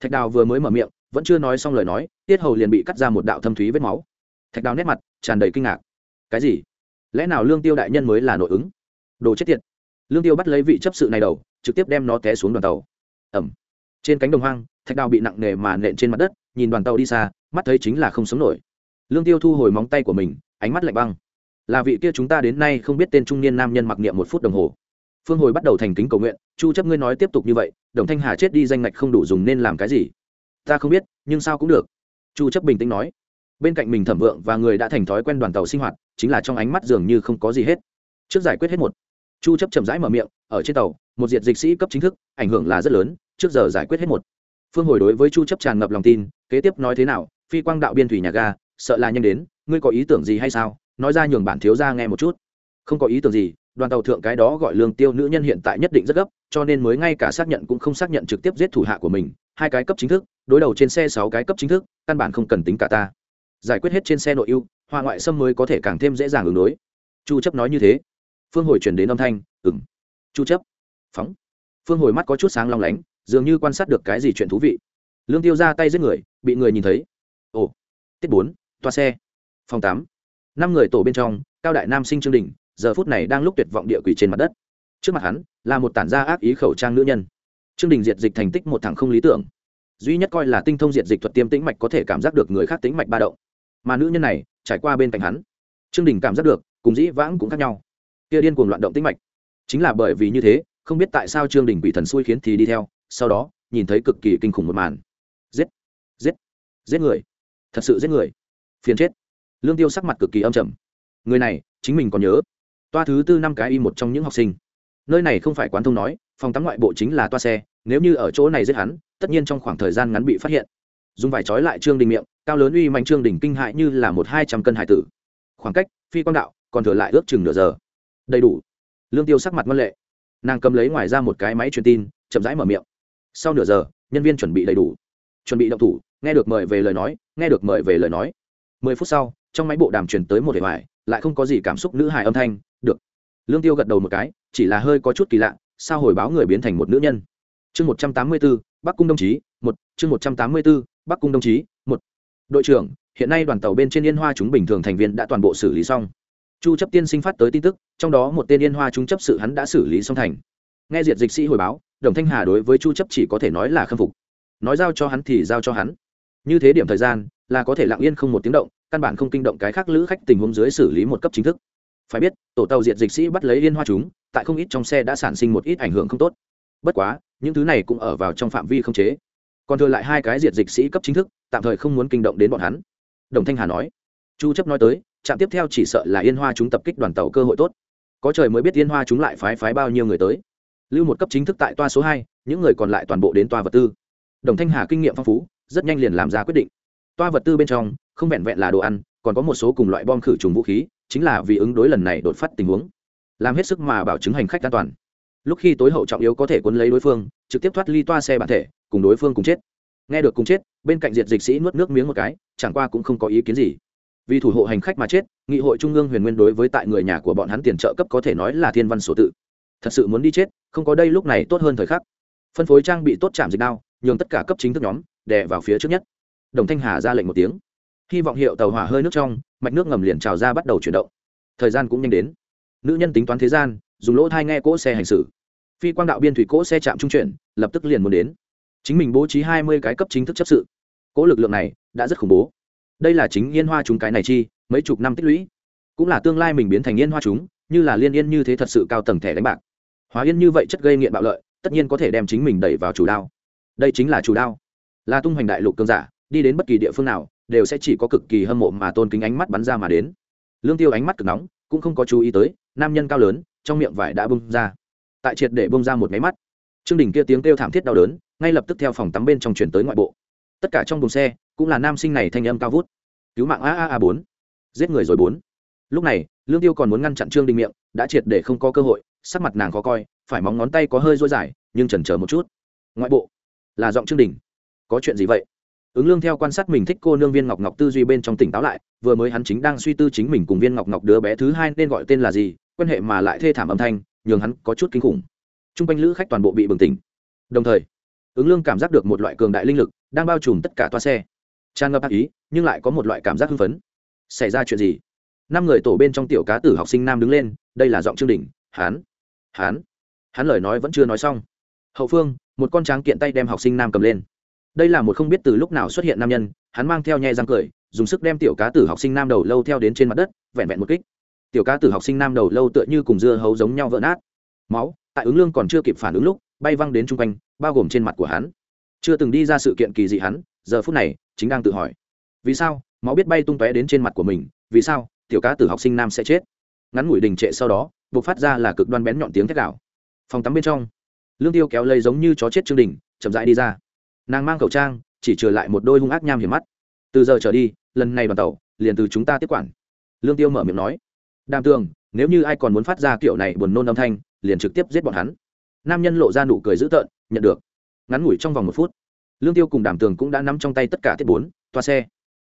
Thạch đào vừa mới mở miệng, vẫn chưa nói xong lời nói, tiết hầu liền bị cắt ra một đạo thâm thúy vết máu. Thạch đào nét mặt, tràn đầy kinh ngạc. Cái gì? Lẽ nào lương tiêu đại nhân mới là nội ứng? Đồ chết tiệt. Lương tiêu bắt lấy vị chấp sự này đầu, trực tiếp đem nó té xuống đoàn tàu. Ẩm trên cánh đồng hoang, thạch đào bị nặng nề mà nện trên mặt đất, nhìn đoàn tàu đi xa, mắt thấy chính là không sống nổi. Lương tiêu thu hồi móng tay của mình, ánh mắt lạnh băng là vị kia chúng ta đến nay không biết tên trung niên nam nhân mặc niệm một phút đồng hồ. Phương hồi bắt đầu thành kính cầu nguyện, chu chấp ngươi nói tiếp tục như vậy, đồng thanh hà chết đi danh ngạch không đủ dùng nên làm cái gì? Ta không biết, nhưng sao cũng được. Chu chấp bình tĩnh nói. Bên cạnh mình thẩm vượng và người đã thành thói quen đoàn tàu sinh hoạt, chính là trong ánh mắt dường như không có gì hết. Trước giải quyết hết một. Chu chấp chậm rãi mở miệng, ở trên tàu, một diệt dịch sĩ cấp chính thức, ảnh hưởng là rất lớn, trước giờ giải quyết hết một. Phương hồi đối với chu chấp tràn ngập lòng tin, kế tiếp nói thế nào? Phi quang đạo biên thủy nhà ga, sợ là nhanh đến, ngươi có ý tưởng gì hay sao? Nói ra nhường bản thiếu gia nghe một chút. Không có ý tưởng gì, đoàn tàu thượng cái đó gọi lương tiêu nữ nhân hiện tại nhất định rất gấp, cho nên mới ngay cả xác nhận cũng không xác nhận trực tiếp giết thủ hạ của mình, hai cái cấp chính thức, đối đầu trên xe sáu cái cấp chính thức, căn bản không cần tính cả ta. Giải quyết hết trên xe nội ưu hoa ngoại xâm mới có thể càng thêm dễ dàng ứng đối. Chu chấp nói như thế. Phương hồi chuyển đến âm thanh ừng chu chấp. Phóng. Phương hồi mắt có chút sáng long lánh, dường như quan sát được cái gì chuyện thú vị. Lương tiêu ra tay giết người, bị người nhìn thấy. Ồ. Tiết bốn, toa xe. Phòng tám năm người tổ bên trong, cao đại nam sinh trương đình, giờ phút này đang lúc tuyệt vọng địa quỷ trên mặt đất. Trước mặt hắn, là một tản gia ác ý khẩu trang nữ nhân. Trương đình diệt dịch thành tích một thằng không lý tưởng. Duy nhất coi là tinh thông diệt dịch thuật tiêm tĩnh mạch có thể cảm giác được người khác tĩnh mạch ba động. Mà nữ nhân này, trải qua bên cạnh hắn, trương đình cảm giác được, cùng dĩ vãng cũng khác nhau. Kia điên cuồng loạn động tĩnh mạch. Chính là bởi vì như thế, không biết tại sao trương đình quỷ thần xui khiến thì đi theo, sau đó, nhìn thấy cực kỳ kinh khủng một màn. Giết! Giết! Giết người! Thật sự giết người! Phiền chết! Lương tiêu sắc mặt cực kỳ âm trầm. Người này, chính mình còn nhớ. Toa thứ tư năm cái y một trong những học sinh. Nơi này không phải quán thông nói, phòng tắm ngoại bộ chính là toa xe, nếu như ở chỗ này giết hắn, tất nhiên trong khoảng thời gian ngắn bị phát hiện. Dùng vải trói lại trương đình miệng, cao lớn uy mạnh trương đình kinh hại như là một hai trăm cân hải tử. Khoảng cách, phi quang đạo, còn thừa lại ước chừng nửa giờ. Đầy đủ. Lương tiêu sắc mặt ngân lệ. Nàng cầm lấy ngoài ra một cái máy truyền tin, chậm rãi mở miệng. Sau nửa giờ, nhân viên chuẩn bị đầy đủ. Chuẩn bị động thủ, nghe được mời về lời nói, nghe được mời về lời nói. Mười phút sau trong máy bộ đàm truyền tới một hệ hoài lại không có gì cảm xúc nữ hài âm thanh, được. Lương tiêu gật đầu một cái, chỉ là hơi có chút kỳ lạ, sao hồi báo người biến thành một nữ nhân? Chương một trăm tám mươi b ố bắc cung đồng chí, một, chương một trăm tám mươi b ố bắc cung đồng chí, một. Đội trưởng, hiện nay đoàn tàu bên trên yên hoa chúng bình thường thành viên đã toàn bộ xử lý xong. Chu chấp tiên sinh phát tới tin tức, trong đó một tên yên hoa chúng chấp sự hắn đã xử lý xong thành. Nghe diệt dịch sĩ hồi báo, đồng thanh hà đối với chu chấp chỉ có thể nói là khâm phục. Nói giao cho hắn thì giao cho hắn. Như thế điểm thời gian, là có thể lặng yên không một tiếng động căn bản không kinh động cái khác lữ khách tình huống dưới xử lý một cấp chính thức. Phải biết, tổ tàu diệt dịch sĩ bắt lấy liên hoa chúng, tại không ít trong xe đã sản sinh một ít ảnh hưởng không tốt. Bất quá, những thứ này cũng ở vào trong phạm vi không chế. Còn thừa lại hai cái diệt dịch sĩ cấp chính thức, tạm thời không muốn kinh động đến bọn hắn. Đồng thanh hà nói. Chu chấp nói tới, trạm tiếp theo chỉ sợ là yên hoa chúng tập kích đoàn tàu cơ hội tốt. Có trời mới biết yên hoa chúng lại phái phái bao nhiêu người tới. Lưu một cấp chính thức tại toa số hai, những người còn lại toàn bộ đến toa vật tư. Đồng thanh hà kinh nghiệm phong phú, rất nhanh liền làm ra quyết định. Toa vật tư bên trong không vẹn vẹn là đồ ăn, còn có một số cùng loại bom khử trùng vũ khí, chính là vì ứng đối lần này đột phát tình huống. Làm hết sức mà bảo chứng hành khách an toàn. Lúc khi tối hậu trọng yếu có thể cuốn lấy đối phương, trực tiếp thoát ly toa xe bản thể, cùng đối phương cùng chết. Nghe được cùng chết, bên cạnh diệt dịch sĩ nuốt nước miếng một cái, chẳng qua cũng không có ý kiến gì. Vì thủ hộ hành khách mà chết, nghị hội trung ương huyền nguyên đối với tại người nhà của bọn hắn tiền trợ cấp có thể nói là thiên văn sổ tự. Thật sự muốn đi chết, không có đây lúc này tốt hơn thời khắc. Phân phối trang bị tốt chạm dịch đao, nhường tất cả cấp chính thức nhóm đè vào phía trước nhất. Đồng thanh hà ra lệnh một tiếng hy vọng hiệu tàu hỏa hơi nước trong, mạch nước ngầm liền trào ra bắt đầu chuyển động. Thời gian cũng nhanh đến. Nữ nhân tính toán thế gian, dùng lỗ thai nghe cỗ xe hành xử. Phi quang đạo biên thủy cỗ xe chạm trung chuyển, lập tức liền muốn đến. Chính mình bố trí hai mươi cái cấp chính thức chấp sự. Cỗ lực lượng này đã rất khủng bố. Đây là chính yên hoa chúng cái này chi, mấy chục năm tích lũy. Cũng là tương lai mình biến thành yên hoa chúng, như là liên yên như thế thật sự cao tầng thẻ đánh bạc. Hóa yên như vậy chất gây nghiện bạo lợi, tất nhiên có thể đem chính mình đẩy vào chủ đao. Đây chính là chủ đao. Là tung hoành đại lục cơn giả, đi đến bất kỳ địa phương nào đều sẽ chỉ có cực kỳ hâm mộ mà tôn kính ánh mắt bắn ra mà đến. Lương tiêu ánh mắt cực nóng, cũng không có chú ý tới, nam nhân cao lớn, trong miệng vải đã bung ra. Tại triệt để bung ra một máy mắt, trương đình kia tiếng kêu thảm thiết đau đớn, ngay lập tức theo phòng tắm bên trong chuyển tới ngoại bộ. Tất cả trong buồng xe, cũng là nam sinh này thanh âm cao vút. Cứu mạng a a a bốn, giết người rồi bốn. Lúc này, lương tiêu còn muốn ngăn chặn trương đình miệng, đã triệt để không có cơ hội, sắc mặt nàng khó coi, phải móng ngón tay có hơi dối dài nhưng chần chờ một chút. Ngoại bộ, là giọng trương đình. Có chuyện gì vậy? Ứng lương theo quan sát mình thích cô nương viên ngọc ngọc tư duy bên trong tỉnh táo lại, vừa mới hắn chính đang suy tư chính mình cùng viên ngọc ngọc đứa bé thứ hai nên gọi tên là gì, quan hệ mà lại thê thảm âm thanh, nhường hắn có chút kinh khủng. T r u n g quanh lữ khách toàn bộ bị bừng tỉnh. Đồng thời, ứng lương cảm giác được một loại cường đại linh lực đang bao trùm tất cả toa xe. Tràn ngập ác ý, nhưng lại có một loại cảm giác hưng phấn. Xảy ra chuyện gì? Năm người tổ bên trong tiểu cá tử học sinh nam đứng lên, đây là giọng chương đình, hán hán. Hắn lời nói vẫn chưa nói xong. Hậu phương, một con tráng kiện tay đem học sinh nam cầm lên đây là một không biết từ lúc nào xuất hiện nam nhân, hắn mang theo nhẹ răng cười, dùng sức đem tiểu cá tử học sinh nam đầu lâu theo đến trên mặt đất, vẹn vẹn một kích. Tiểu cá tử học sinh nam đầu lâu tựa như cùng dưa hấu giống nhau vỡ nát. Máu, tại ứng lương còn chưa kịp phản ứng lúc, bay văng đến chung quanh, bao gồm trên mặt của hắn. Chưa từng đi ra sự kiện kỳ dị hắn, giờ phút này, chính đang tự hỏi. Vì sao, máu biết bay tung tóe đến trên mặt của mình, vì sao, tiểu cá tử học sinh nam sẽ chết? Ngắn ngủi đình trệ sau đó, buộc phát ra là cực đoan bén nhọn tiếng thét đảo phòng tắm bên trong, lương tiêu kéo lây giống như chó chết trương đình, chậm rãi đi ra nàng mang khẩu trang, chỉ trừ lại một đôi hung ác nham hiểm mắt. Từ giờ trở đi, lần này đoàn tàu liền từ chúng ta tiếp quản. Lương tiêu mở miệng nói. Đàm tường, nếu như ai còn muốn phát ra kiểu này buồn nôn âm thanh, liền trực tiếp giết bọn hắn. Nam nhân lộ ra nụ cười dữ tợn, nhận được. Ngắn ngủi trong vòng một phút, lương tiêu cùng đàm tường cũng đã nắm trong tay tất cả thiết bốn, toa xe.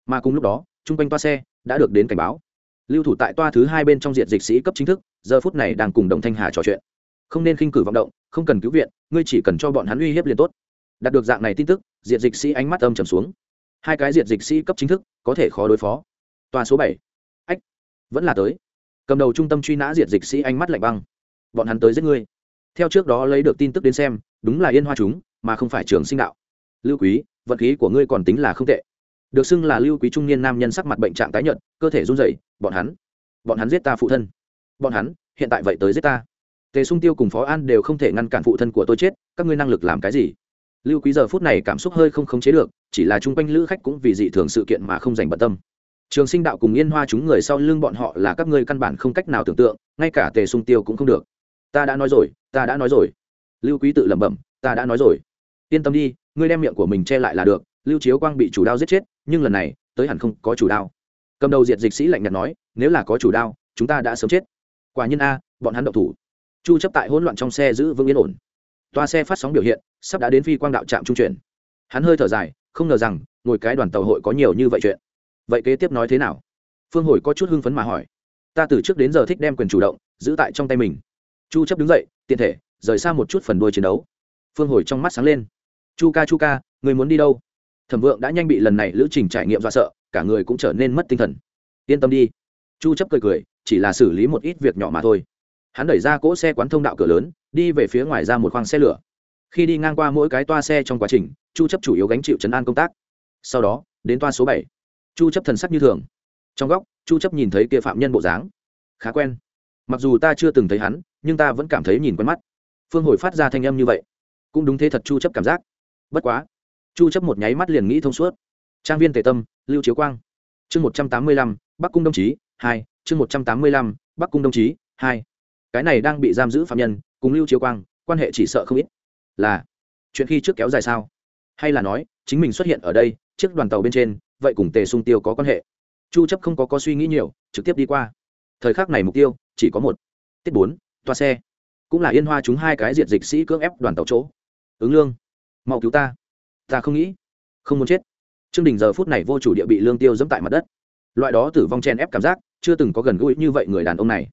Mà cùng lúc đó, chung quanh toa xe đã được đến cảnh báo. Lưu thủ tại toa thứ hai bên trong diện dịch sĩ cấp chính thức, giờ phút này đang cùng đồng thanh hà trò chuyện. Không nên khinh cử vọng động, không cần cứu viện, ngươi chỉ cần cho bọn hắn uy hiếp liền tốt đạt được dạng này tin tức diện dịch sĩ ánh mắt âm trầm xuống. Hai cái diện dịch sĩ cấp chính thức, có thể khó đối phó. Tòa số bảy. Ách, vẫn là tới. Cầm đầu trung tâm truy nã diệt dịch sĩ ánh mắt lạnh băng. Bọn hắn tới giết ngươi. Theo trước đó lấy được tin tức đến xem, đúng là yên hoa chúng, mà không phải trường sinh đạo. Lưu quý vận khí của ngươi còn tính là không tệ. Được xưng là lưu quý trung niên nam nhân sắc mặt bệnh trạng tái nhợt, cơ thể run rẩy, bọn hắn bọn hắn giết ta phụ thân. Bọn hắn, hiện tại vậy tới giết ta. Tề sung tiêu cùng phó an đều không thể ngăn cản phụ thân của tôi chết, các ngươi năng lực làm cái gì? Lưu quý giờ phút này cảm xúc hơi không khống chế được, chỉ là chung quanh lữ khách cũng vì dị thường sự kiện mà không dành bận tâm. Trường sinh đạo cùng yên hoa chúng người sau lưng bọn họ là các ngươi căn bản không cách nào tưởng tượng, ngay cả tề sung tiêu cũng không được. Ta đã nói rồi, ta đã nói rồi. Lưu quý tự lẩm bẩm, ta đã nói rồi. Yên tâm đi, ngươi đem miệng của mình che lại là được, lưu chiếu quang bị chủ đao giết chết, nhưng lần này, tới hẳn không có chủ đao. Cầm đầu diệt dịch sĩ lạnh nhạt nói, nếu là có chủ đao, chúng ta đã sớm chết. Quả nhiên a, bọn hắn động thủ. Chu chấp tại hỗn loạn trong xe giữ vững yên ổn. Toa xe phát sóng biểu hiện sắp đã đến phi quang đạo trạm trung chuyển. Hắn hơi thở dài, không ngờ rằng, ngồi cái đoàn tàu hội có nhiều như vậy chuyện. Vậy kế tiếp nói thế nào? Phương hồi có chút hưng phấn mà hỏi. Ta từ trước đến giờ thích đem quyền chủ động, giữ tại trong tay mình. Chu chấp đứng dậy, tiện thể, rời xa một chút phần đuôi chiến đấu. Phương hồi trong mắt sáng lên. Chu ca chu ca, người muốn đi đâu? Thẩm vượng đã nhanh bị lần này lữ trình trải nghiệm do sợ, cả người cũng trở nên mất tinh thần. Yên tâm đi. Chu chấp cười cười, chỉ là xử lý một ít việc nhỏ mà thôi. Hắn đẩy ra cỗ xe quán thông đạo cửa lớn, đi về phía ngoài ra một khoang xe lửa khi đi ngang qua mỗi cái toa xe trong quá trình chu chấp chủ yếu gánh chịu chấn an công tác. Sau đó đến toa số 7. chu chấp thần sắc như thường. Trong góc chu chấp nhìn thấy kia phạm nhân bộ dáng. Khá quen. Mặc dù ta chưa từng thấy hắn nhưng ta vẫn cảm thấy nhìn quen mắt. Phương hồi phát ra thanh âm như vậy cũng đúng thế thật chu chấp cảm giác. Bất quá chu chấp một nháy mắt liền nghĩ thông suốt. Trang viên tề tâm lưu chiếu quang. Chương 185, bắc cung đồng chí hai chương 185, bắc cung đồng chí hai. Cái này đang bị giam giữ phạm nhân cùng lưu chiếu quang quan hệ chỉ sợ không ít là, chuyện khi trước kéo dài sao? Hay là nói, chính mình xuất hiện ở đây, chiếc đoàn tàu bên trên, vậy cùng tề sung tiêu có quan hệ? Chu chấp không có có suy nghĩ nhiều, trực tiếp đi qua. Thời khắc này mục tiêu, chỉ có một. Tiết bốn, toa xe. Cũng là yên hoa chúng hai cái diệt dịch sĩ cưỡng ép đoàn tàu chỗ. Ứng lương. Mau cứu ta. Ta không nghĩ. Không muốn chết. Trương đình giờ phút này vô chủ địa bị lương tiêu dẫm tại mặt đất. Loại đó tử vong chen ép cảm giác, chưa từng có gần gũi như vậy người đàn ông này.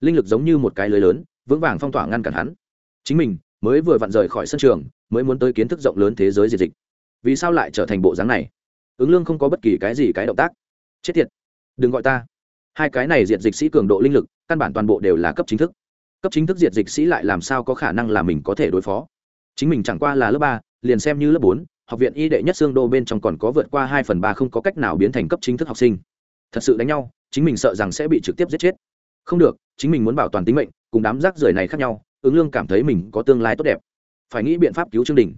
Linh lực giống như một cái lưới lớn, vững vàng phong tỏa ngăn cản hắn. Chính mình mới vừa vặn rời khỏi sân trường, mới muốn tới kiến thức rộng lớn thế giới diệt dịch. Vì sao lại trở thành bộ dáng này? Ứng lương không có bất kỳ cái gì cái động tác. Chết tiệt! Đừng gọi ta. Hai cái này diệt dịch sĩ cường độ linh lực, căn bản toàn bộ đều là cấp chính thức. Cấp chính thức diệt dịch sĩ lại làm sao có khả năng là mình có thể đối phó? Chính mình chẳng qua là lớp ba, liền xem như lớp bốn, học viện y đệ nhất xương đô bên trong còn có vượt qua hai phần ba không có cách nào biến thành cấp chính thức học sinh. Thật sự đánh nhau, chính mình sợ rằng sẽ bị trực tiếp giết chết. Không được, chính mình muốn bảo toàn tính mệnh, cùng đám rác rưởi này khác nhau ứng lương cảm thấy mình có tương lai tốt đẹp. Phải nghĩ biện pháp cứu Trương đình.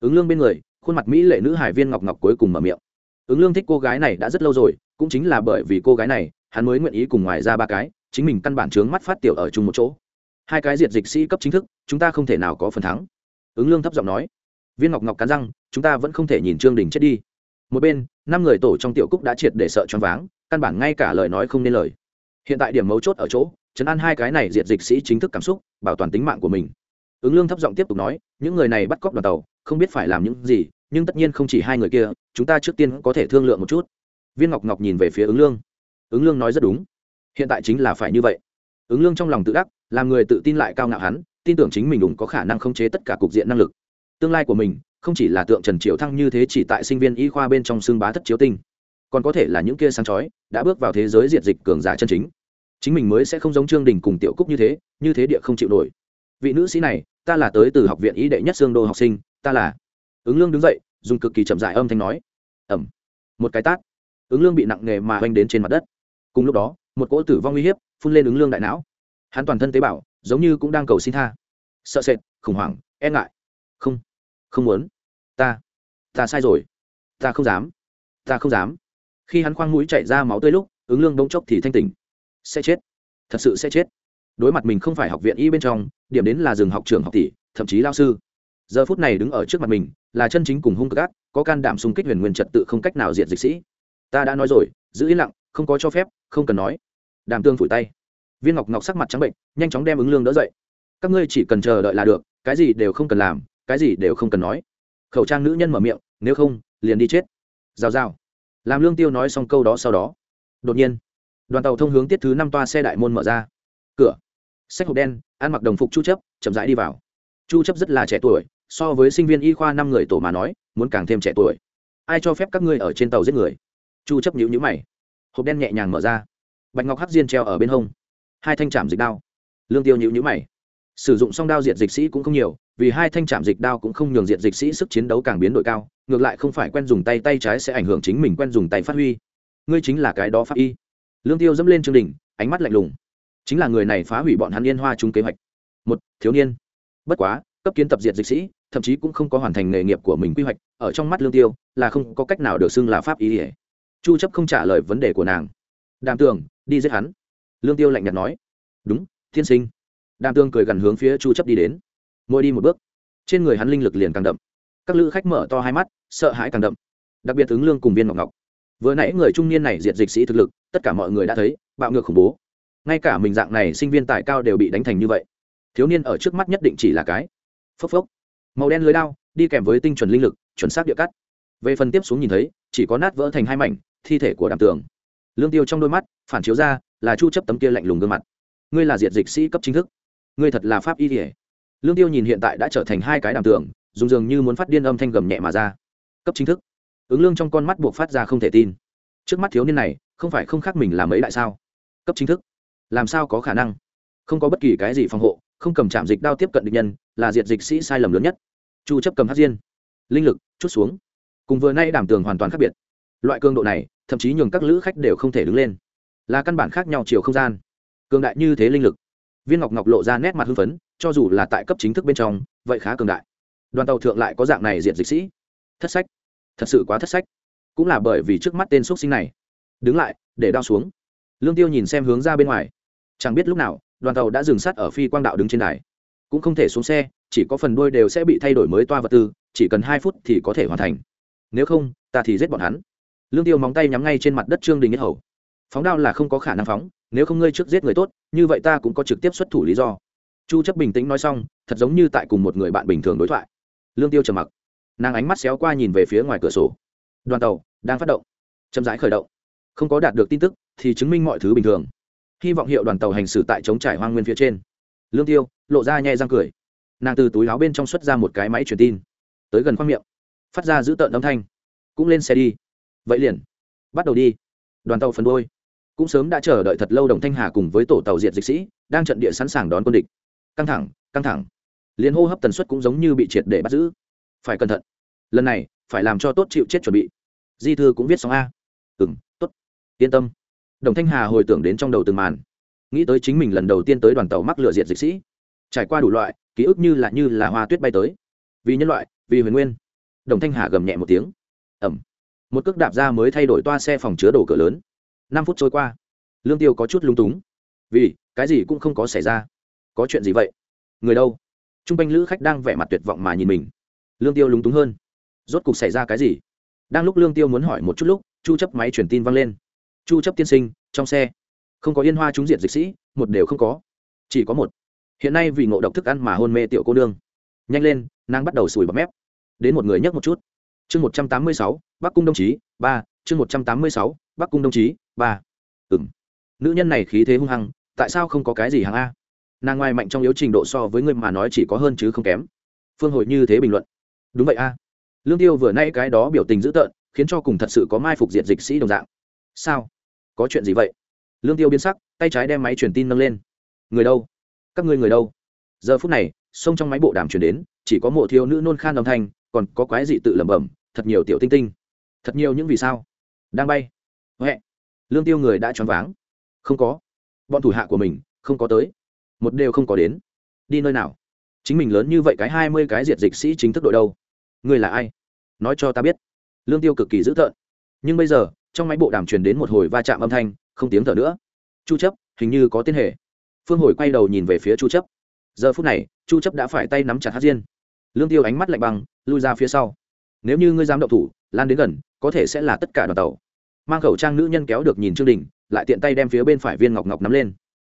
Ứng lương bên người, khuôn mặt mỹ lệ nữ hải viên ngọc ngọc cuối cùng mở miệng. Ứng lương thích cô gái này đã rất lâu rồi, cũng chính là bởi vì cô gái này, hắn mới nguyện ý cùng ngoài ra ba cái, chính mình căn bản trướng mắt phát tiểu ở chung một chỗ. Hai cái diệt dịch sĩ cấp chính thức, chúng ta không thể nào có phần thắng. Ứng lương thấp giọng nói. Viên ngọc ngọc cắn răng, chúng ta vẫn không thể nhìn trương đình chết đi. Một bên, năm người tổ trong tiểu cúc đã triệt để sợ choáng váng, căn bản ngay cả lời nói không nên lời. Hiện tại điểm mấu chốt ở chỗ chấn an hai cái này diệt dịch sĩ chính thức cảm xúc, bảo toàn tính mạng của mình. Ứng lương thấp giọng tiếp tục nói, những người này bắt cóc đoàn tàu, không biết phải làm những gì, nhưng tất nhiên không chỉ hai người kia, chúng ta trước tiên có thể thương lượng một chút. Viên ngọc ngọc nhìn về phía ứng lương. Ứng lương nói rất đúng. Hiện tại chính là phải như vậy. Ứng lương trong lòng tự đắc, làm người tự tin lại cao ngạo hắn, tin tưởng chính mình đúng có khả năng khống chế tất cả cục diện năng lực. Tương lai của mình, không chỉ là tượng trần triệu thăng như thế chỉ tại sinh viên y khoa bên trong xương bá thất chiếu tinh, còn có thể là những kia sáng chói, đã bước vào thế giới diệt dịch cường giả chân chính chính mình mới sẽ không giống trương đình cùng tiểu cúc như thế như thế địa không chịu nổi. Vị nữ sĩ này, ta là tới từ học viện y đệ nhất xương đô học sinh, ta là. Ứng lương đứng dậy, dùng cực kỳ chậm dại âm thanh nói. Ẩm. Một cái tát. Ứng lương bị nặng nề mà oanh đến trên mặt đất. Cùng lúc đó, một cỗ tử vong uy hiếp phun lên ứng lương đại não. Hắn toàn thân tế bào, giống như cũng đang cầu xin tha. Sợ sệt, khủng hoảng e ngại. Không. Không muốn. Ta. Ta sai rồi. Ta không dám. Ta không dám. Khi hắn khoang mũi chạy ra máu tươi lúc, ứng lương bỗng chốc thì thanh tỉnh sẽ chết. Thật sự sẽ chết. Đối mặt mình không phải học viện y bên trong, điểm đến là rừng học trường học tỷ, thậm chí lao sư. Giờ phút này đứng ở trước mặt mình, là chân chính cùng hung cực ác có can đảm xung kích huyền nguyên trật tự không cách nào diện dịch sĩ. Ta đã nói rồi, giữ yên lặng, không có cho phép, không cần nói. Đàm tương phủi tay. Viên ngọc ngọc sắc mặt trắng bệnh, nhanh chóng đem ứng lương đỡ dậy. Các ngươi chỉ cần chờ đợi là được, cái gì đều không cần làm, cái gì đều không cần nói. Khẩu trang nữ nhân mở miệng, nếu không, liền đi chết. Rào rào. Làm lương tiêu nói xong câu đó sau đó. Đột nhiên đoàn tàu thông hướng tiết thứ năm toa xe đại môn mở ra. Cửa. Sách hộp đen, ăn mặc đồng phục chu chấp, chậm rãi đi vào. Chu chấp rất là trẻ tuổi, so với sinh viên y khoa năm người tổ mà nói, muốn càng thêm trẻ tuổi. Ai cho phép các ngươi ở trên tàu giết người? Chu chấp nhíu nhíu mày. Hộp đen nhẹ nhàng mở ra. Bạch ngọc hắc diên treo ở bên hông. Hai thanh chạm dịch đao. Lương tiêu nhíu nhíu mày. Sử dụng song đao diệt dịch sĩ cũng không nhiều, vì hai thanh chạm dịch đao cũng không nhường diệt dịch sĩ sức chiến đấu càng biến đổi cao, ngược lại không phải quen dùng tay tay trái sẽ ảnh hưởng chính mình quen dùng tay phát huy. Ngươi chính là cái đó pháp y lương tiêu dẫm lên trương đình, ánh mắt lạnh lùng. Chính là người này phá hủy bọn hắn yên hoa chung kế hoạch. Một, thiếu niên. Bất quá, cấp kiến tập diệt dịch sĩ, thậm chí cũng không có hoàn thành nghề nghiệp của mình quy hoạch, ở trong mắt lương tiêu là không có cách nào được xưng là pháp ý ỉa chu chấp không trả lời vấn đề của nàng. Đàm tường, đi giết hắn. Lương tiêu lạnh nhạt nói. Đúng, thiên sinh. Đàm tường cười gần hướng phía chu chấp đi đến. Mỗi đi một bước. Trên người hắn linh lực liền càng đậm. Các lữ khách mở to hai mắt, sợ hãi càng đậm. Đặc biệt ứng lương cùng viên ngọc ngọc vừa nãy người trung niên này diệt dịch sĩ thực lực, tất cả mọi người đã thấy, bạo ngược khủng bố. Ngay cả mình dạng này sinh viên tài cao đều bị đánh thành như vậy. Thiếu niên ở trước mắt nhất định chỉ là cái. Phốc phốc. Màu đen lưới đao, đi kèm với tinh chuẩn linh lực, chuẩn xác địa cắt. Về phần tiếp xuống nhìn thấy, chỉ có nát vỡ thành hai mảnh, thi thể của đàm tường. Lương tiêu trong đôi mắt, phản chiếu ra, là chu chấp tấm kia lạnh lùng gương mặt. Ngươi là diệt dịch sĩ cấp chính thức. Ngươi thật là pháp y thể lương tiêu nhìn hiện tại đã trở thành hai cái đàm tường, dùng dường như muốn phát điên âm thanh gầm nhẹ mà ra. Cấp chính thức ứng lương trong con mắt buộc phát ra không thể tin. Trước mắt thiếu niên này, không phải không khác mình làm ấy đại sao? Cấp chính thức. Làm sao có khả năng? Không có bất kỳ cái gì phòng hộ, không cầm chạm dịch đao tiếp cận địch nhân, là diệt dịch sĩ sai lầm lớn nhất. Chu chấp cầm hát diên. Linh lực, chút xuống. Cùng vừa nay đảm tường hoàn toàn khác biệt. Loại cường độ này, thậm chí nhường các lữ khách đều không thể đứng lên. Là căn bản khác nhau chiều không gian. Cường đại như thế linh lực. Viên ngọc ngọc lộ ra nét mặt hưng phấn, cho dù là tại cấp chính thức bên trong, vậy khá cường đại. Đoàn tàu thượng lại có dạng này diện dịch sĩ. Thất sách thật sự quá thất sách. Cũng là bởi vì trước mắt tên x sinh này. Đứng lại, để đao xuống. Lương tiêu nhìn xem hướng ra bên ngoài. Chẳng biết lúc nào, đoàn tàu đã dừng sát ở phi quang đạo đứng trên đài. Cũng không thể xuống xe, chỉ có phần đuôi đều sẽ bị thay đổi mới toa vật tư, chỉ cần hai phút thì có thể hoàn thành. Nếu không, ta thì giết bọn hắn. Lương tiêu móng tay nhắm ngay trên mặt đất trương đình nhất hầu. Phóng đao là không có khả năng phóng, nếu không ngươi trước giết người tốt, như vậy ta cũng có trực tiếp xuất thủ lý do. Chu chấp bình tĩnh nói xong, thật giống như tại cùng một người bạn bình thường đối thoại. Lương tiêu trầm mặc nàng ánh mắt xéo qua nhìn về phía ngoài cửa sổ. Đoàn tàu đang phát động. Chậm rãi khởi động. Không có đạt được tin tức thì chứng minh mọi thứ bình thường. Hy vọng hiệu đoàn tàu hành xử tại chống trải hoang nguyên phía trên. Lương tiêu lộ ra nhẹ răng cười. Nàng từ túi áo bên trong xuất ra một cái máy truyền tin. Tới gần khoang miệng. Phát ra giữ tợn âm thanh. Cũng lên xe đi. Vậy liền. Bắt đầu đi. Đoàn tàu phần đôi cũng sớm đã chờ đợi thật lâu đồng thanh hà cùng với tổ tàu diệt dịch sĩ đang trận địa sẵn sàng đón quân địch. Căng thẳng căng thẳng. Liền hô hấp tần suất cũng giống như bị triệt để bắt giữ. Phải cẩn thận lần này phải làm cho tốt chịu chết chuẩn bị. Di thư cũng viết xong a. Ừ m t ố t yên tâm. Đồng thanh hà hồi tưởng đến trong đầu từng màn. Nghĩ tới chính mình lần đầu tiên tới đoàn tàu mắc lửa diệt dịch sĩ. Trải qua đủ loại, ký ức như là như là hoa tuyết bay tới. Vì nhân loại, vì huyền nguyên. Đồng thanh hà gầm nhẹ một tiếng. Ẩm. Một cước đạp ra mới thay đổi toa xe phòng chứa đồ cửa lớn. Năm phút trôi qua. Lương tiêu có chút lung túng. Vì, cái gì cũng không có xảy ra. Có chuyện gì vậy? Người đâu? T r u n g quanh lữ khách đang vẻ mặt tuyệt vọng mà nhìn mình. Lương tiêu lúng túng hơn rốt cục xảy ra cái gì? Đang lúc lương tiêu muốn hỏi một chút lúc chu chấp máy truyền tin văng lên. Chu chấp tiên sinh trong xe. Không có yên hoa trúng diện dịch sĩ một đều không có. Chỉ có một. Hiện nay vì ngộ độc thức ăn mà hôn mê tiểu cô nương. Nhanh lên nàng bắt đầu sùi bọt mép. Đến một người nhấc một chút. Chương một trăm tám mươi sáu bắc cung đồng chí ba. Chương một trăm tám mươi sáu bắc cung đồng chí ba. Ừm, nữ nhân này khí thế hung hăng tại sao không có cái gì hàng a? Nàng ngoài mạnh trong yếu trình độ so với người mà nói chỉ có hơn chứ không kém. Phương hội như thế bình luận. Đúng vậy a lương tiêu vừa nay cái đó biểu tình dữ tợn, khiến cho cùng thật sự có mai phục diện dịch sĩ đồng dạng. Sao? Có chuyện gì vậy? Lương tiêu biến sắc, tay trái đem máy truyền tin nâng lên. Người đâu? Các ngươi người đâu? Giờ phút này, sông trong máy bộ đàm truyền đến, chỉ có mộ thiếu nữ nôn khan âm thanh, còn có quái dị tự lẩm bẩm, thật nhiều tiểu tinh tinh. Thật nhiều những vì sao? Đang bay. Huệ. Lương tiêu người đã choáng váng. Không có. Bọn thủ hạ của mình, không có tới. Một đều không có đến. Đi nơi nào? Chính mình lớn như vậy cái hai mươi cái diệt dịch sĩ chính thức đội đâu? Ngươi là ai? Nói cho ta biết. Lương tiêu cực kỳ dữ tợn. Nhưng bây giờ, trong máy bộ đàm truyền đến một hồi va chạm âm thanh, không tiếng thở nữa. Chu chấp, hình như có tên hệ. Phương hồi quay đầu nhìn về phía chu chấp. Giờ phút này, chu chấp đã phải tay nắm chặt hát diên. Lương tiêu ánh mắt lạnh băng, lui ra phía sau. Nếu như ngươi dám động thủ, lan đến gần, có thể sẽ là tất cả đoàn tàu. Mang khẩu trang nữ nhân kéo được nhìn trương đình, lại tiện tay đem phía bên phải viên ngọc ngọc nắm lên.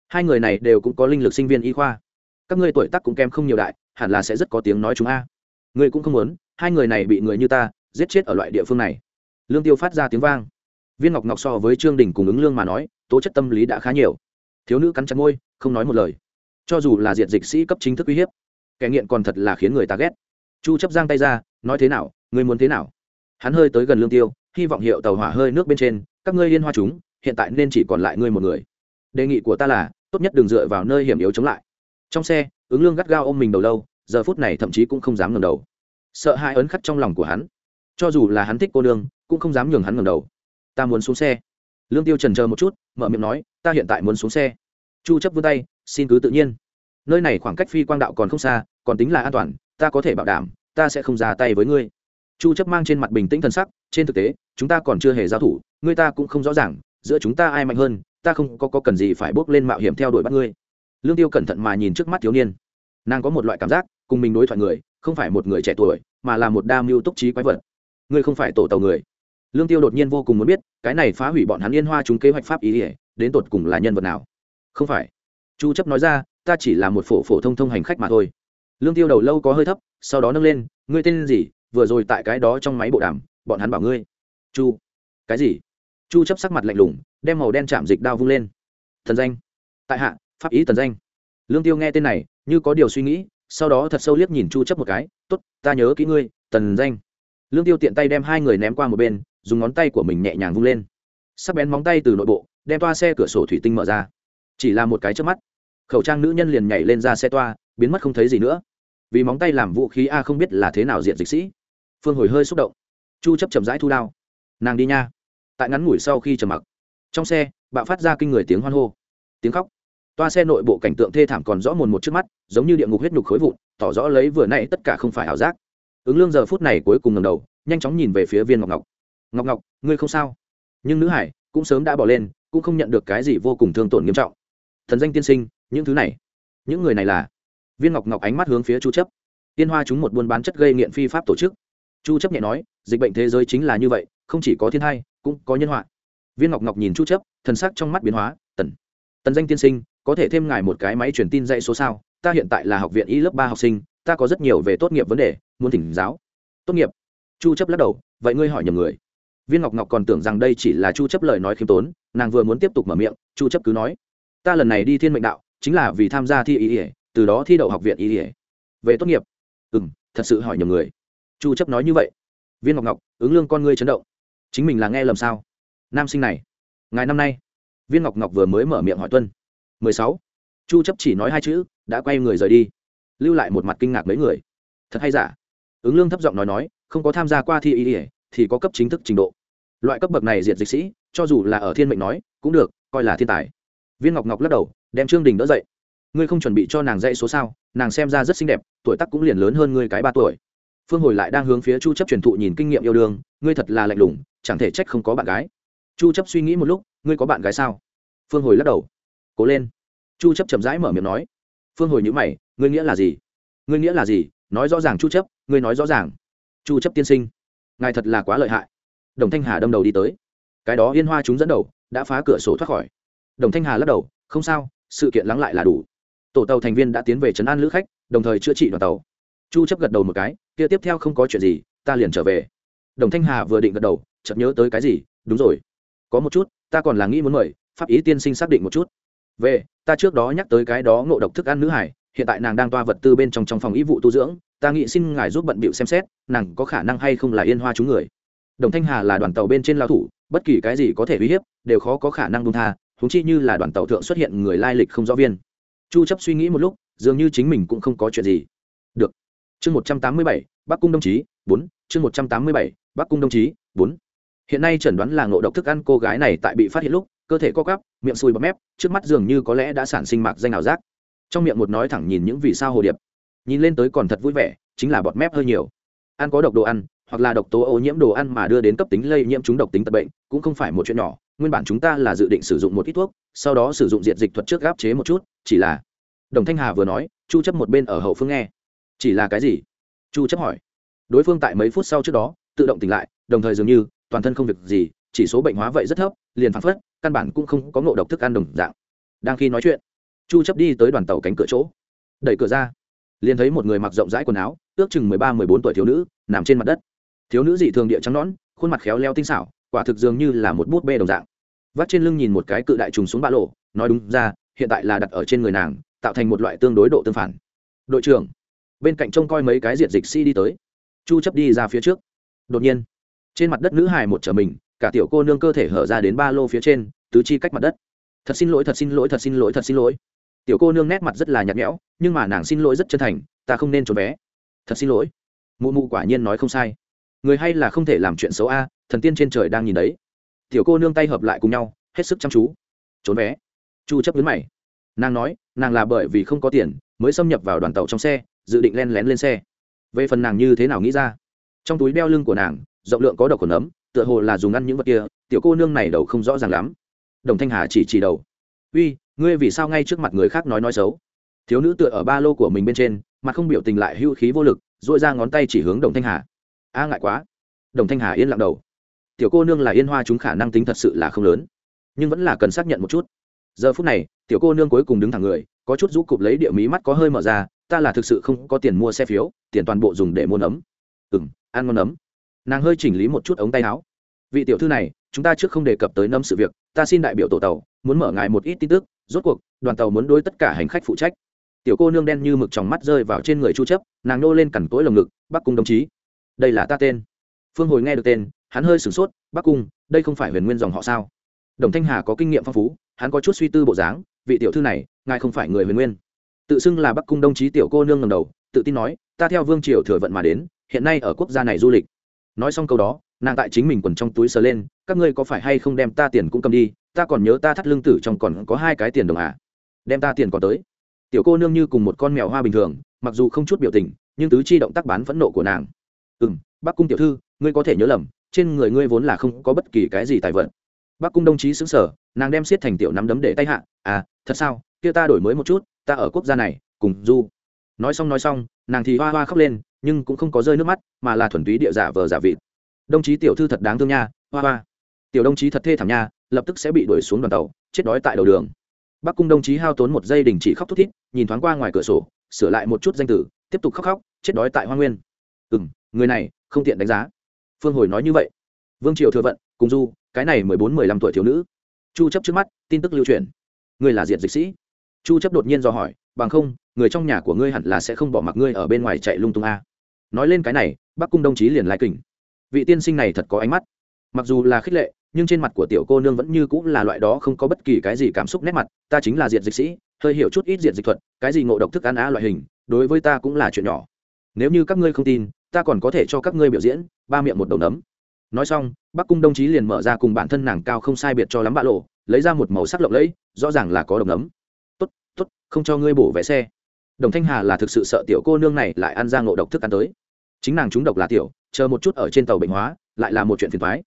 Hai người này đều cũng có linh lực sinh viên y khoa. Các ngươi tuổi tác cũng kém không nhiều đại, hẳn là sẽ rất có tiếng nói chúng a. Ngươi cũng không muốn hai người này bị người như ta giết chết ở loại địa phương này. Lương tiêu phát ra tiếng vang. Viên ngọc ngọc so với trương đình cùng ứng lương mà nói, tố chất tâm lý đã khá nhiều. Thiếu nữ cắn chặt môi, không nói một lời. Cho dù là diệt dịch sĩ cấp chính thức uy hiếp, kẻ nghiện còn thật là khiến người ta ghét. Chu chấp giang tay ra, nói thế nào ngươi muốn thế nào? Hắn hơi tới gần lương tiêu, hy vọng hiệu tàu hỏa hơi nước bên trên, các ngươi liên hoa chúng, hiện tại nên chỉ còn lại ngươi một người. Đề nghị của ta là, tốt nhất đừng dựa vào nơi hiểm yếu chống lại. Trong xe, ứng lương gắt gao ôm mình đầu lâu, giờ phút này thậm chí cũng không dám ngẩng đầu sợ hai ấn khắc trong lòng của hắn. Cho dù là hắn thích cô nương cũng không dám nhường hắn ngẩng đầu. Ta muốn xuống xe. Lương tiêu trần chờ một chút mở miệng nói ta hiện tại muốn xuống xe. Chu chấp vươn tay xin cứ tự nhiên. Nơi này khoảng cách phi quang đạo còn không xa còn tính là an toàn ta có thể bảo đảm ta sẽ không ra tay với ngươi. Chu chấp mang trên mặt bình tĩnh thần sắc trên thực tế chúng ta còn chưa hề giao thủ ngươi ta cũng không rõ ràng giữa chúng ta ai mạnh hơn ta không có, có cần gì phải bước lên mạo hiểm theo đuổi bắt ngươi. Lương tiêu cẩn thận mà nhìn trước mắt thiếu niên. Nàng có một loại cảm giác cùng mình đối thoại người, không phải một người trẻ tuổi, mà là một đa mưu túc trí quái vật. Ngươi không phải tổ tàu người. Lương tiêu đột nhiên vô cùng muốn biết, cái này phá hủy bọn hắn yên hoa chúng kế hoạch pháp ý ỉa đến tột cùng là nhân vật nào? Không phải. Chu chấp nói ra, ta chỉ là một phổ phổ thông thông hành khách mà thôi. Lương tiêu đầu lâu có hơi thấp, sau đó nâng lên, ngươi tên gì, vừa rồi tại cái đó trong máy bộ đàm, bọn hắn bảo ngươi. Chu. Cái gì? Chu chấp sắc mặt lạnh lùng, đem màu đen chạm dịch đao vung lên. Thần danh. Tại hạ, pháp ý thần danh. Lương tiêu nghe tên này, như có điều suy nghĩ sau đó thật sâu liếc nhìn chu chấp một cái, tốt, ta nhớ kỹ ngươi, tần danh. Lương tiêu tiện tay đem hai người ném qua một bên, dùng ngón tay của mình nhẹ nhàng vung lên. Sắc bén móng tay từ nội bộ, đem toa xe cửa sổ thủy tinh mở ra. Chỉ là một cái trước mắt, khẩu trang nữ nhân liền nhảy lên ra xe toa, biến mất không thấy gì nữa. Vì móng tay làm vũ khí a không biết là thế nào diện dịch sĩ. Phương hồi hơi xúc động. Chu chấp chậm rãi thu đao. Nàng đi nha. Tại ngắn ngủi sau khi trầm mặc, trong xe, bạo phát ra kinh người tiếng hoan hô. Tiếng khóc toa xe nội bộ cảnh tượng thê thảm còn rõ mồn một trước mắt, giống như địa ngục huyết nhục khối vụn, tỏ rõ lấy vừa nãy tất cả không phải ảo giác. Ứng lương giờ phút này cuối cùng ngầm đầu, nhanh chóng nhìn về phía viên ngọc ngọc. Ngọc ngọc, ngươi không sao? Nhưng nữ hải cũng sớm đã bỏ lên, cũng không nhận được cái gì vô cùng thương tổn nghiêm trọng. Thần danh tiên sinh, những thứ này, những người này là? Viên ngọc ngọc ánh mắt hướng phía chu chấp. Tiên hoa chúng một buôn bán chất gây nghiện phi pháp tổ chức. Chu chấp nhẹ nói, dịch bệnh thế giới chính là như vậy, không chỉ có thiên hai cũng có nhân họa. Viên ngọc ngọc nhìn chu chấp, thần sắc trong mắt biến hóa, tần tần danh tiên sinh có thể thêm ngài một cái máy truyền tin dạy số sao? Ta hiện tại là học viện y lớp ba học sinh, ta có rất nhiều về tốt nghiệp vấn đề, muốn thỉnh giáo. Tốt nghiệp. Chu chấp lắc đầu, vậy ngươi hỏi nhầm người. Viên ngọc ngọc còn tưởng rằng đây chỉ là chu chấp lời nói khiêm tốn, nàng vừa muốn tiếp tục mở miệng, chu chấp cứ nói, ta lần này đi thiên mệnh đạo, chính là vì tham gia thi y ỉa từ đó thi đậu học viện y ỉa về tốt nghiệp? Ừ thật sự hỏi nhầm người. Chu chấp nói như vậy. Viên ngọc ngọc, ứng lương con ngươi chấn động. Chính mình là nghe lầm sao? Nam sinh này, ngày năm nay. Viên ngọc ngọc vừa mới mở miệng hỏi tuân. 16. chu chấp chỉ nói hai chữ, đã quay người rời đi. Lưu lại một mặt kinh ngạc mấy người. Thật hay giả? Ứng lương thấp giọng nói nói, không có tham gia qua thi y ỉa thì có cấp chính thức trình độ. Loại cấp bậc này diệt dịch sĩ, cho dù là ở thiên mệnh nói, cũng được, coi là thiên tài. Viên ngọc ngọc lắc đầu, đem trương đình đỡ dậy. Ngươi không chuẩn bị cho nàng dạy số sao, nàng xem ra rất xinh đẹp, tuổi tác cũng liền lớn hơn ngươi cái ba tuổi. Phương hồi lại đang hướng phía chu chấp truyền thụ nhìn kinh nghiệm yêu đương, ngươi thật là lạnh lùng, chẳng thể trách không có bạn gái. Chu chấp suy nghĩ một lúc, ngươi có bạn gái sao? Phương hồi lắc đầu cố lên. Chu chấp chậm rãi mở miệng nói. Phương hồi nhíu mày, ngươi nghĩa là gì? Ngươi nghĩa là gì? Nói rõ ràng chu chấp, ngươi nói rõ ràng. Chu chấp tiên sinh, ngài thật là quá lợi hại. Đồng thanh hà đâm đầu đi tới. Cái đó yên hoa chúng dẫn đầu đã phá cửa sổ thoát khỏi. Đồng thanh hà lắc đầu, không sao, sự kiện lắng lại là đủ. Tổ tàu thành viên đã tiến về trấn an lữ khách, đồng thời chữa trị đoàn tàu. Chu chấp gật đầu một cái, kia tiếp theo không có chuyện gì, ta liền trở về. Đồng thanh hà vừa định gật đầu, chợt nhớ tới cái gì, đúng rồi, có một chút, ta còn là nghĩ muốn mời, pháp ý tiên sinh xác định một chút về ta trước đó nhắc tới cái đó ngộ độc thức ăn nữ hải hiện tại nàng đang toa vật tư bên trong trong phòng y vụ tu dưỡng ta nghĩ xin ngài giúp bận bịu xem xét nàng có khả năng hay không là yên hoa chúng người. Đồng thanh hà là đoàn tàu bên trên lao thủ bất kỳ cái gì có thể uy hiếp đều khó có khả năng buông tha thúng chi như là đoàn tàu thượng xuất hiện người lai lịch không rõ viên. Chu chấp suy nghĩ một lúc dường như chính mình cũng không có chuyện gì. Được. Chương 187, bắc cung đồng chí 4, chương 187, bắc cung đồng chí 4. hiện nay chẩn đoán là ngộ độc thức ăn cô gái này tại bị phát hiện lúc cơ thể co cắp miệng sùi bọt mép, trước mắt dường như có lẽ đã sản sinh mạc danh ảo giác. Trong miệng một nói thẳng nhìn những vì sao hồ điệp. Nhìn lên tới còn thật vui vẻ, chính là bọt mép hơi nhiều. Ăn có độc đồ ăn, hoặc là độc tố ô nhiễm đồ ăn mà đưa đến cấp tính lây nhiễm chúng độc tính tật bệnh, cũng không phải một chuyện nhỏ, nguyên bản chúng ta là dự định sử dụng một ít thuốc, sau đó sử dụng diện dịch thuật trước gáp chế một chút, chỉ là đồng thanh hà vừa nói, chu chấp một bên ở hậu phương nghe. Chỉ là cái gì? Chu chấp hỏi. Đối phương tại mấy phút sau trước đó, tự động tỉnh lại, đồng thời dường như, toàn thân không việc gì chỉ số bệnh hóa vậy rất thấp, liền phăng phất, căn bản cũng không có ngộ độc thức ăn đồng dạng. Đang khi nói chuyện, chu chấp đi tới đoàn tàu cánh cửa chỗ. Đẩy cửa ra, liền thấy một người mặc rộng rãi quần áo, ước chừng 13-14 tuổi thiếu nữ, nằm trên mặt đất. Thiếu nữ dị thường địa trắng nõn, khuôn mặt khéo léo tinh xảo, quả thực dường như là một bút bê đồng dạng. Vắt trên lưng nhìn một cái cự đại trùng xuống ba lộ, nói đúng ra, hiện tại là đặt ở trên người nàng, tạo thành một loại tương đối độ tương phản. Đội trưởng, bên cạnh trông coi mấy cái diện dịch sĩ đi tới. Chu chấp đi ra phía trước. Đột nhiên, trên mặt đất nữ hài một trở mình cả tiểu cô nương cơ thể hở ra đến ba lô phía trên, tứ chi cách mặt đất. Thật xin lỗi, thật xin lỗi, thật xin lỗi, thật xin lỗi. Tiểu cô nương nét mặt rất là nhạt nhẽo, nhưng mà nàng xin lỗi rất chân thành, ta không nên trốn bé. Thật xin lỗi. Mụ mụ quả nhiên nói không sai. Người hay là không thể làm chuyện xấu a, thần tiên trên trời đang nhìn đấy. Tiểu cô nương tay hợp lại cùng nhau, hết sức chăm chú. Trốn vé chu chấp nhấn mày. Nàng nói, nàng là bởi vì không có tiền, mới xâm nhập vào đoàn tàu trong xe, dự định len lén lên xe. Về phần nàng như thế nào nghĩ ra? Trong túi đeo lưng của nàng, rộng lượng có độc khuẩn ấm tựa hồ là dùng ăn những vật kia, tiểu cô nương này đầu không rõ ràng lắm. Đồng thanh hà chỉ chỉ đầu. Uy, ngươi vì sao ngay trước mặt người khác nói nói xấu? Thiếu nữ tựa ở ba lô của mình bên trên mà không biểu tình lại hưu khí vô lực dội ra ngón tay chỉ hướng đồng thanh hà. A, ngại quá. Đồng thanh hà yên lặng đầu. Tiểu cô nương là yên hoa chúng khả năng tính thật sự là không lớn, nhưng vẫn là cần xác nhận một chút. Giờ phút này, tiểu cô nương cuối cùng đứng thẳng người, có chút rũ cụp lấy địa mí mắt có hơi mở ra, ta là thực sự không có tiền mua xe phiếu, tiền toàn bộ dùng để mua nấm. Ừ m ăn ngon nấm nàng hơi chỉnh lý một chút ống tay áo. Vị tiểu thư này, chúng ta trước không đề cập tới năm sự việc, ta xin đại biểu tổ tàu, muốn mở ngài một ít tin tức, rốt cuộc, đoàn tàu muốn đối tất cả hành khách phụ trách. Tiểu cô nương đen như mực trong mắt rơi vào trên người chu chấp, nàng nô lên cằn cỗi lồng ngực, bắc cung đồng chí, đây là ta tên. Phương hồi nghe được tên, hắn hơi sửng sốt, bắc cung, đây không phải huyền nguyên dòng họ sao? Đồng thanh hà có kinh nghiệm phong phú, hắn có chút suy tư bộ dáng, vị tiểu thư này, ngài không phải người huyền nguyên. Tự xưng là bắc cung đồng chí tiểu cô nương ngầm đầu, tự tin nói, ta theo vương triều thừa vận mà đến, hiện nay ở quốc gia này du lịch nói xong câu đó, nàng tại chính mình quần trong túi sờ lên, các ngươi có phải hay không đem ta tiền cũng cầm đi, ta còn nhớ ta thắt lưng tử trong còn có hai cái tiền đồng à? Đem ta tiền còn tới. Tiểu cô nương như cùng một con mèo hoa bình thường, mặc dù không chút biểu tình, nhưng tứ chi động tác bán phẫn nộ của nàng. Ừ m bác cung tiểu thư, ngươi có thể nhớ lầm, trên người ngươi vốn là không có bất kỳ cái gì tài vận bác cung đồng chí xứng sở nàng đem xiết thành tiểu nắm đấm để tay hạ à thật sao? Kia ta đổi mới một chút, ta ở quốc gia này, cùng du. Nói xong nói xong, nàng thì hoa hoa khóc lên nhưng cũng không có rơi nước mắt, mà là thuần túy địa giả vờ giả vịt. Đồng chí tiểu thư thật đáng thương nha, hoa hoa. Tiểu đồng chí thật thê thảm nha, lập tức sẽ bị đuổi xuống đoàn tàu, chết đói tại đầu đường. Bắc cung đồng chí hao tốn một giây đình chỉ khóc thút thít, nhìn thoáng qua ngoài cửa sổ, sửa lại một chút danh tử tiếp tục khóc khóc, chết đói tại hoa nguyên. Ừ m người này, không tiện đánh giá. Phương hồi nói như vậy. Vương triều thừa vận, cùng du, cái này mười bốn, mười lăm tuổi thiếu nữ. Chu chấp trước mắt, tin tức lưu truyền. Người là diện dịch sĩ. Chu chấp đột nhiên do hỏi, bằng không, người trong nhà của ngươi hẳn là sẽ không bỏ mặc ngươi ở bên ngoài chạy lung tung a nói lên cái này, bắc cung đồng chí liền lai kình. Vị tiên sinh này thật có ánh mắt. Mặc dù là khích lệ, nhưng trên mặt của tiểu cô nương vẫn như cũng là loại đó không có bất kỳ cái gì cảm xúc nét mặt, ta chính là diện dịch sĩ, hơi hiểu chút ít diện dịch thuật, cái gì ngộ độc thức ăn á loại hình, đối với ta cũng là chuyện nhỏ. Nếu như các ngươi không tin, ta còn có thể cho các ngươi biểu diễn, ba miệng một đầu nấm. Nói xong, bắc cung đồng chí liền mở ra cùng bản thân nàng cao không sai biệt cho lắm bạ lộ, lấy ra một màu sắc lộng lẫy, rõ ràng là có độc nấm. Tốt tốt, không cho ngươi bổ vé xe đồng thanh hà là thực sự sợ tiểu cô nương này lại ăn ra ngộ độc thức ăn tới. Chính nàng trúng độc là tiểu, chờ một chút ở trên tàu bệnh hóa, lại là một chuyện phiền thoái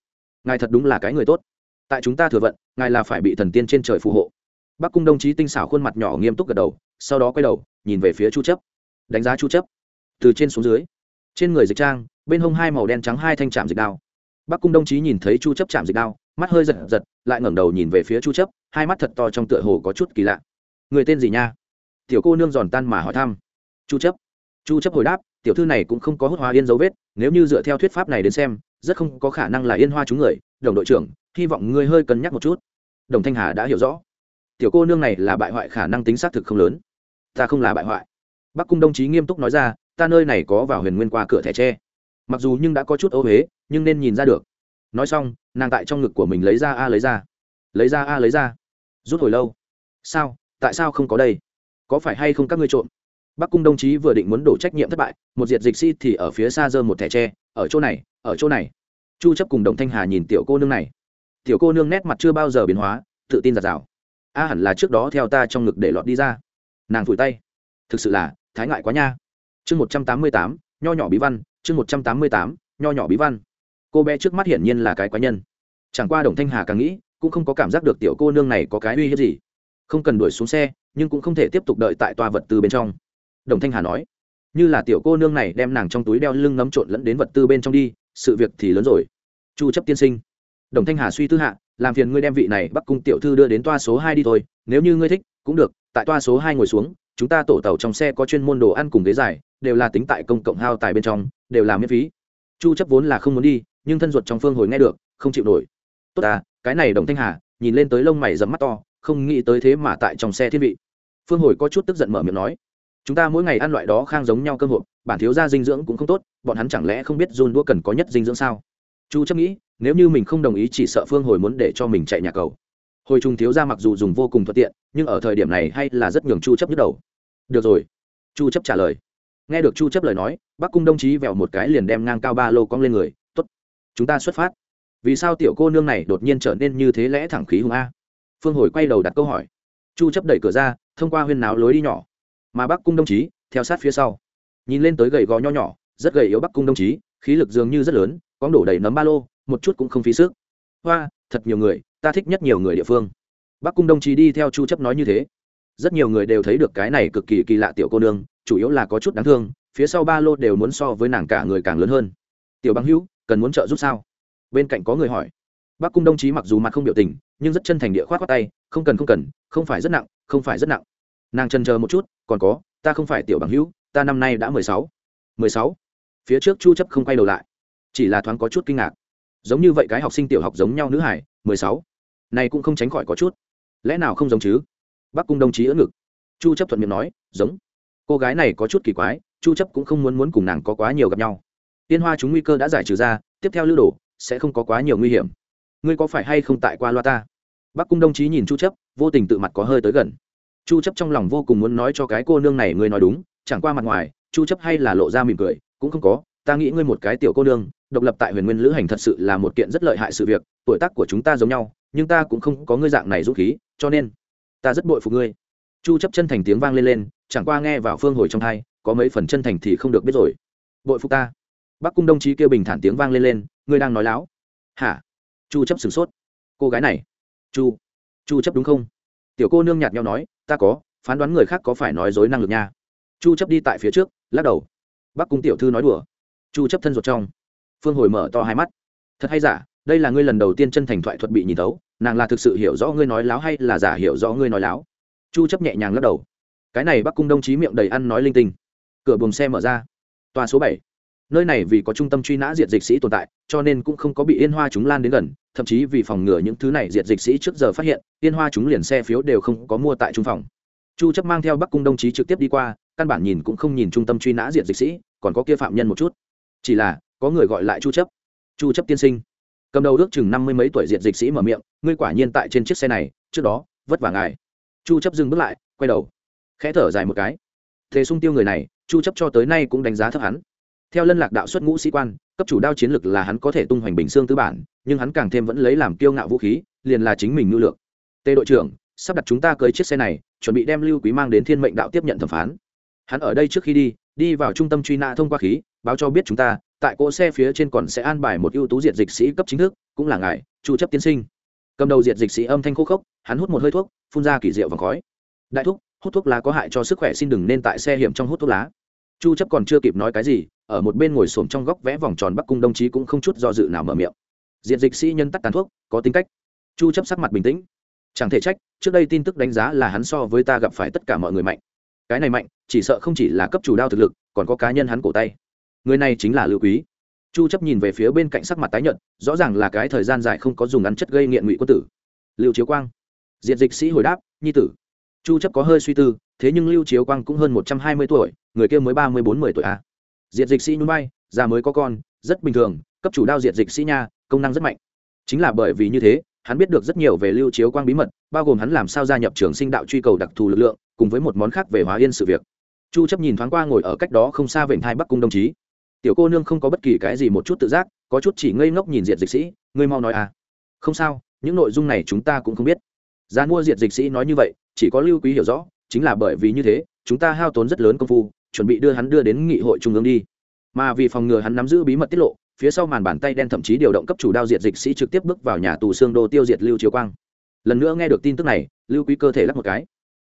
ngài thật đúng là cái người tốt. Tại chúng ta thừa vận, ngài là phải bị thần tiên trên trời phù hộ. Bắc cung đồng chí tinh xảo khuôn mặt nhỏ nghiêm túc gật đầu, sau đó quay đầu, nhìn về phía chu chấp. Đánh giá chu chấp. Từ trên xuống dưới. Trên người dịch trang, bên hông hai màu đen trắng hai thanh chạm dịch đao. Bắc cung đồng chí nhìn thấy chu chấp chạm dịch đao, mắt hơi giật giật, lại ngẩng đầu nhìn về phía chu chấp, hai mắt thật to trong tựa hồ có chút kỳ lạ. Người tên gì nha? Tiểu cô nương giòn tan mà hỏi thăm. Chu chấp. Chu chấp hồi đáp, tiểu thư này cũng không có hút hoa yên dấu vết, nếu như dựa theo thuyết pháp này đến xem, rất không có khả năng là yên hoa chúng người. Đồng đội trưởng, hy vọng ngươi hơi cân nhắc một chút. Đồng thanh hà đã hiểu rõ. Tiểu cô nương này là bại hoại khả năng tính xác thực không lớn. Ta không là bại hoại. Bắc cung đồng chí nghiêm túc nói ra, ta nơi này có vào huyền nguyên qua cửa thẻ tre. Mặc dù nhưng đã có chút ô huế nhưng nên nhìn ra được. Nói xong, nàng tại trong ngực của mình lấy ra a lấy ra. Lấy ra a lấy ra. Rút hồi lâu. Sao? Tại sao không có đây? Có phải hay không các ngươi trộm? Bắc cung đồng chí vừa định muốn đổ trách nhiệm thất bại một diệt dịch sĩ thì ở phía xa giơ một thẻ tre ở chỗ này ở chỗ này. Chu chấp cùng đồng thanh hà nhìn tiểu cô nương này. Tiểu cô nương nét mặt chưa bao giờ biến hóa tự tin giạt rào a hẳn là trước đó theo ta trong ngực để lọt đi ra. Nàng phủi tay. Thực sự là thái ngại quá nha. Chương 188, nho nhỏ bí văn chương 188, nho nhỏ bí văn. Cô bé trước mắt hiển nhiên là cái quái nhân. Chẳng qua đồng thanh hà càng nghĩ cũng không có cảm giác được tiểu cô nương này có cái uy hiếp gì. Không cần đuổi xuống xe nhưng cũng không thể tiếp tục đợi tại toa vật tư bên trong. Đồng thanh hà nói, như là tiểu cô nương này đem nàng trong túi đeo lưng ngấm trộn lẫn đến vật tư bên trong đi, sự việc thì lớn rồi. Chu chấp tiên sinh, đồng thanh hà suy tư hạ, làm phiền ngươi đem vị này bắc cung tiểu thư đưa đến toa số hai đi thôi, nếu như ngươi thích, cũng được, tại toa số hai ngồi xuống, chúng ta tổ tàu trong xe có chuyên môn đồ ăn cùng ghế dài, đều là tính tại công cộng hao tài bên trong, đều là miễn phí. Chu chấp vốn là không muốn đi, nhưng thân ruột trong phương hồi nghe được, không chịu nổi. Tốt à cái này đồng thanh hà, nhìn lên tới lông mày dẫm mắt to, không nghĩ tới thế mà tại trong xe thiên vị phương hồi có chút tức giận mở miệng nói, chúng ta mỗi ngày ăn loại đó khang giống nhau cơm hộp, bản thiếu gia dinh dưỡng cũng không tốt, bọn hắn chẳng lẽ không biết run đũa cần có nhất dinh dưỡng sao? Chu chấp nghĩ, nếu như mình không đồng ý chỉ sợ phương hồi muốn để cho mình chạy nhà cầu. Hồi trung thiếu gia mặc dù dùng vô cùng thuận tiện, nhưng ở thời điểm này hay là rất nhường chu chấp nhức đầu. Được rồi. Chu chấp trả lời. Nghe được chu chấp lời nói, bắc cung đồng chí vèo một cái liền đem ngang cao ba lô cong lên người, tốt, chúng ta xuất phát. Vì sao tiểu cô nương này đột nhiên trở nên như thế lẽ thẳng khí hùng a? Phương hồi quay đầu đặt câu hỏi chu chấp đẩy cửa ra, thông qua huyên náo lối đi nhỏ. Mà bắc cung đồng chí, theo sát phía sau. Nhìn lên tới gầy gò nho nhỏ, rất gầy yếu bắc cung đồng chí, khí lực dường như rất lớn có đổ đầy nấm ba lô, một chút cũng không phí sức. Hoa, thật nhiều người, ta thích nhất nhiều người địa phương. Bắc cung đồng chí đi theo chu chấp nói như thế. Rất nhiều người đều thấy được cái này cực kỳ kỳ lạ tiểu cô nương, chủ yếu là có chút đáng thương, phía sau ba lô đều muốn so với nàng cả người càng lớn hơn. Tiểu băng hữu, cần muốn trợ giúp sao? Bên cạnh có người hỏi bác cung đồng chí mặc dù mặt không biểu tình, nhưng rất chân thành địa khoát khoát tay, không cần không cần, không phải rất nặng, không phải rất nặng. Nàng trần chờ một chút, còn có, ta không phải tiểu bằng hữu, ta năm nay đã mười sáu. Mười sáu? Phía trước chu chấp không quay đầu lại, chỉ là thoáng có chút kinh ngạc. Giống như vậy cái học sinh tiểu học giống nhau nữ hải mười sáu? Này cũng không tránh khỏi có chút. Lẽ nào không giống chứ? Bác cung đồng chí ưỡn ngực. Chu chấp thuận miệng nói, giống. Cô gái này có chút kỳ quái, chu chấp cũng không muốn muốn cùng nàng có quá nhiều gặp nhau. Tiên hoa chúng nguy cơ đã giải trừ ra, tiếp theo lưu đồ sẽ không có quá nhiều nguy hiểm ngươi có phải hay không tại qua loa ta? Bác cung đồng chí nhìn chu chấp, vô tình tự mặt có hơi tới gần. Chu chấp trong lòng vô cùng muốn nói cho cái cô nương này ngươi nói đúng, chẳng qua mặt ngoài, chu chấp hay là lộ ra mỉm cười, cũng không có, ta nghĩ ngươi một cái tiểu cô nương, độc lập tại huyền nguyên lữ hành thật sự là một kiện rất lợi hại sự việc, tuổi tác của chúng ta giống nhau, nhưng ta cũng không có ngươi dạng này dũng khí, cho nên, ta rất bội phục ngươi. Chu chấp chân thành tiếng vang lên lên, chẳng qua nghe vào phương hồi trong thai có mấy phần chân thành thì không được biết rồi. Bội phục ta. Bắc cung đồng chí kêu bình thản tiếng vang lên lên, ngươi đang nói láo. Hả? Chu chấp sửng sốt. Cô gái này? Chu. Chu chấp đúng không? Tiểu cô nương nhạt nhau nói, ta có, phán đoán người khác có phải nói dối năng lực nha. Chu chấp đi tại phía trước, lắc đầu. Bắc cung tiểu thư nói đùa. Chu chấp thân ruột trong. Phương hồi mở to hai mắt. Thật hay giả, đây là ngươi lần đầu tiên chân thành thoại thuật bị nhìn thấu, nàng là thực sự hiểu rõ ngươi nói láo hay là giả hiểu rõ ngươi nói láo? Chu chấp nhẹ nhàng lắc đầu. Cái này bắc cung đồng chí miệng đầy ăn nói linh tinh. Cửa buồng xe mở ra. Tòa số 7 nơi này vì có trung tâm truy nã diệt dịch sĩ tồn tại, cho nên cũng không có bị yên hoa chúng lan đến gần, thậm chí vì phòng ngừa những thứ này diệt dịch sĩ trước giờ phát hiện, yên hoa chúng liền xe phiếu đều không có mua tại trung phòng. Chu chấp mang theo bắc cung đồng chí trực tiếp đi qua, căn bản nhìn cũng không nhìn trung tâm truy nã diệt dịch sĩ, còn có kia phạm nhân một chút. Chỉ là, có người gọi lại chu chấp. Chu chấp tiên sinh. Cầm đầu ước chừng năm mươi mấy tuổi diệt dịch sĩ mở miệng, ngươi quả nhiên tại trên chiếc xe này, trước đó, vất vả ngài. Chu chấp dừng bước lại, quay đầu, khẽ thở dài một cái. Thế sung tiêu người này, chu chấp cho tới nay cũng đánh giá thấp hắn theo lân lạc đạo xuất ngũ sĩ quan, cấp chủ đao chiến lực là hắn có thể tung hoành bình xương tư bản, nhưng hắn càng thêm vẫn lấy làm kiêu ngạo vũ khí, liền là chính mình ngư lượng tề đội trưởng, sắp đặt chúng ta cưới chiếc xe này, chuẩn bị đem lưu quý mang đến thiên mệnh đạo tiếp nhận thẩm phán. Hắn ở đây trước khi đi đi vào trung tâm truy nã thông qua khí, báo cho biết chúng ta, tại cỗ xe phía trên còn sẽ an bài một ưu tú diệt dịch sĩ cấp chính thức, cũng là ngài, chu chấp tiên sinh. Cầm đầu diệt dịch sĩ âm thanh khô khốc, hắn hút một hơi thuốc, phun ra kỳ diệu vòng khói. Đại thúc, hút thuốc lá có hại cho sức khỏe xin đừng nên tại xe hiểm trong hút thuốc lá chu chấp còn chưa kịp nói cái gì, ở một bên ngồi xổm trong góc vẽ vòng tròn bắc cung đồng chí cũng không chút do dự nào mở miệng. Diệt dịch sĩ nhân tắt tàn thuốc, có tính cách. Chu chấp sắc mặt bình tĩnh. Chẳng thể trách, trước đây tin tức đánh giá là hắn so với ta gặp phải tất cả mọi người mạnh. Cái này mạnh, chỉ sợ không chỉ là cấp chủ đao thực lực, còn có cá nhân hắn cổ tay. Người này chính là lưu quý. Chu chấp nhìn về phía bên cạnh sắc mặt tái nhợt, rõ ràng là cái thời gian dài không có dùng ăn chất gây nghiện ngụy quân tử. Lưu chiếu quang. Diệt dịch sĩ hồi đáp, nhi tử chu chấp có hơi suy tư, thế nhưng lưu chiếu quang cũng hơn 120 tuổi, người kia mới ba mươi bốn, mười tuổi à. diệt dịch sĩ nhún bay già mới có con, rất bình thường, cấp chủ đao diệt dịch sĩ nha, công năng rất mạnh. Chính là bởi vì như thế, hắn biết được rất nhiều về lưu chiếu quang bí mật, bao gồm hắn làm sao gia nhập trường sinh đạo truy cầu đặc thù lực lượng, cùng với một món khác về hóa yên sự việc. Chu chấp nhìn thoáng qua ngồi ở cách đó không xa vịnh hai bắc cung đồng chí. Tiểu cô nương không có bất kỳ cái gì một chút tự giác, có chút chỉ ngây ngốc nhìn diệt dịch sĩ, ngươi mau nói à. Không sao, những nội dung này chúng ta cũng không biết. Gia mua diệt dịch sĩ nói như vậy chỉ có lưu quý hiểu rõ, chính là bởi vì như thế, chúng ta hao tốn rất lớn công phu, chuẩn bị đưa hắn đưa đến nghị hội trung ương đi. Mà vì phòng ngừa hắn nắm giữ bí mật tiết lộ, phía sau màn bàn tay đen thậm chí điều động cấp chủ đao diệt dịch sĩ trực tiếp bước vào nhà tù xương đô tiêu diệt lưu chiếu quang. Lần nữa nghe được tin tức này, lưu quý cơ thể lắc một cái.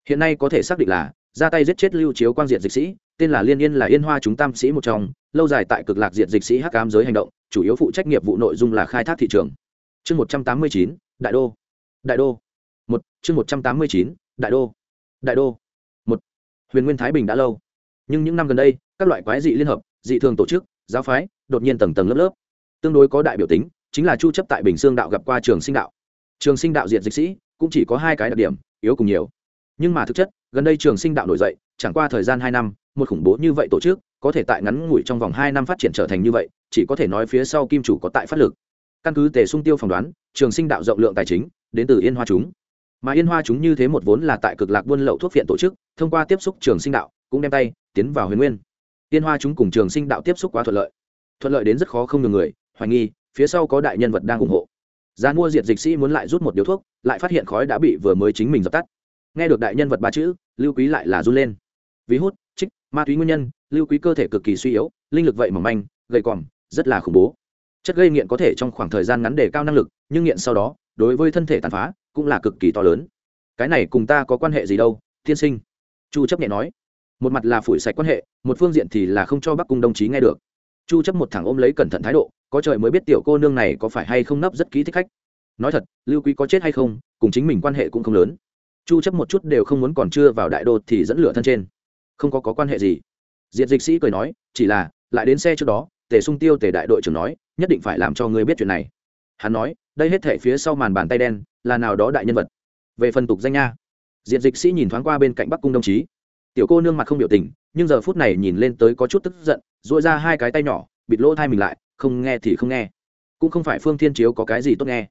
Hiện nay có thể xác định là, ra tay giết chết lưu chiếu quang diệt dịch sĩ, tên là liên yên là yên hoa chúng tam sĩ một trong, lâu dài tại cực lạc diệt dịch sĩ hắc cám giới hành động, chủ yếu phụ trách nghiệp vụ nội dung là khai thác thị trường. Chương một trăm tám mươi chín, đại đô. Đại đô. Một, chương một trăm tám mươi chín đại đô đại đô. Một, huyền nguyên thái bình đã lâu. Nhưng những năm gần đây, các loại quái dị liên hợp, dị thường tổ chức, giáo phái, đột nhiên tầng tầng lớp lớp. Tương đối có đại biểu tính, chính là chu chấp tại bình xương đạo gặp qua trường sinh đạo. Trường sinh đạo diện dịch sĩ, cũng chỉ có hai cái đặc điểm, yếu cùng nhiều. Nhưng mà thực chất, gần đây trường sinh đạo nổi dậy, chẳng qua thời gian hai năm, một khủng bố như vậy tổ chức, có thể tại ngắn ngủi trong vòng hai năm phát triển trở thành như vậy, chỉ có thể nói phía sau kim chủ có tại phát lực. Căn cứ tề sung tiêu phỏng đoán, trường sinh đạo rộng lượng tài chính, đến từ yên hoa chúng mà yên hoa chúng như thế một vốn là tại cực lạc buôn lậu thuốc viện tổ chức, thông qua tiếp xúc trường sinh đạo, cũng đem tay tiến vào huyền nguyên. Yên hoa chúng cùng trường sinh đạo tiếp xúc quá thuận lợi. Thuận lợi đến rất khó không được người, hoài nghi, phía sau có đại nhân vật đang ủng hộ. Giá mua diệt dịch sĩ muốn lại rút một điếu thuốc, lại phát hiện khói đã bị vừa mới chính mình dập tắt. Nghe được đại nhân vật ba chữ, lưu quý lại là run lên. Ví hút, trích, ma túy nguyên nhân, lưu quý cơ thể cực kỳ suy yếu, linh lực vậy mỏng manh, gầy còm, rất là khủng bố. Chất gây nghiện có thể trong khoảng thời gian ngắn để cao năng lực, nhưng nghiện sau đó, đối với thân thể tàn phá cũng là cực kỳ to lớn. Cái này cùng ta có quan hệ gì đâu, tiên sinh? Chu chấp nhẹ nói. Một mặt là phủi sạch quan hệ, một phương diện thì là không cho bắc cung đồng chí nghe được. Chu chấp một thằng ôm lấy cẩn thận thái độ, có trời mới biết tiểu cô nương này có phải hay không nấp rất kỹ thích khách. Nói thật, lưu quý có chết hay không, cùng chính mình quan hệ cũng không lớn. Chu chấp một chút đều không muốn còn chưa vào đại đô thì dẫn lửa thân trên. Không có có quan hệ gì. Diệt dịch sĩ cười nói, chỉ là, lại đến xe trước đó, tề sung tiêu tề đại đội trưởng nói, nhất định phải làm cho ngươi biết chuyện này hắn nói, đây hết thể phía sau màn bàn tay đen, là nào đó đại nhân vật. Về phần tục danh nha. Diện dịch sĩ nhìn thoáng qua bên cạnh bắc cung đồng chí. Tiểu cô nương mặt không biểu tình, nhưng giờ phút này nhìn lên tới có chút tức giận dội ra hai cái tay nhỏ, bịt lỗ thai mình lại, không nghe thì không nghe. Cũng không phải phương thiên chiếu có cái gì tốt nghe.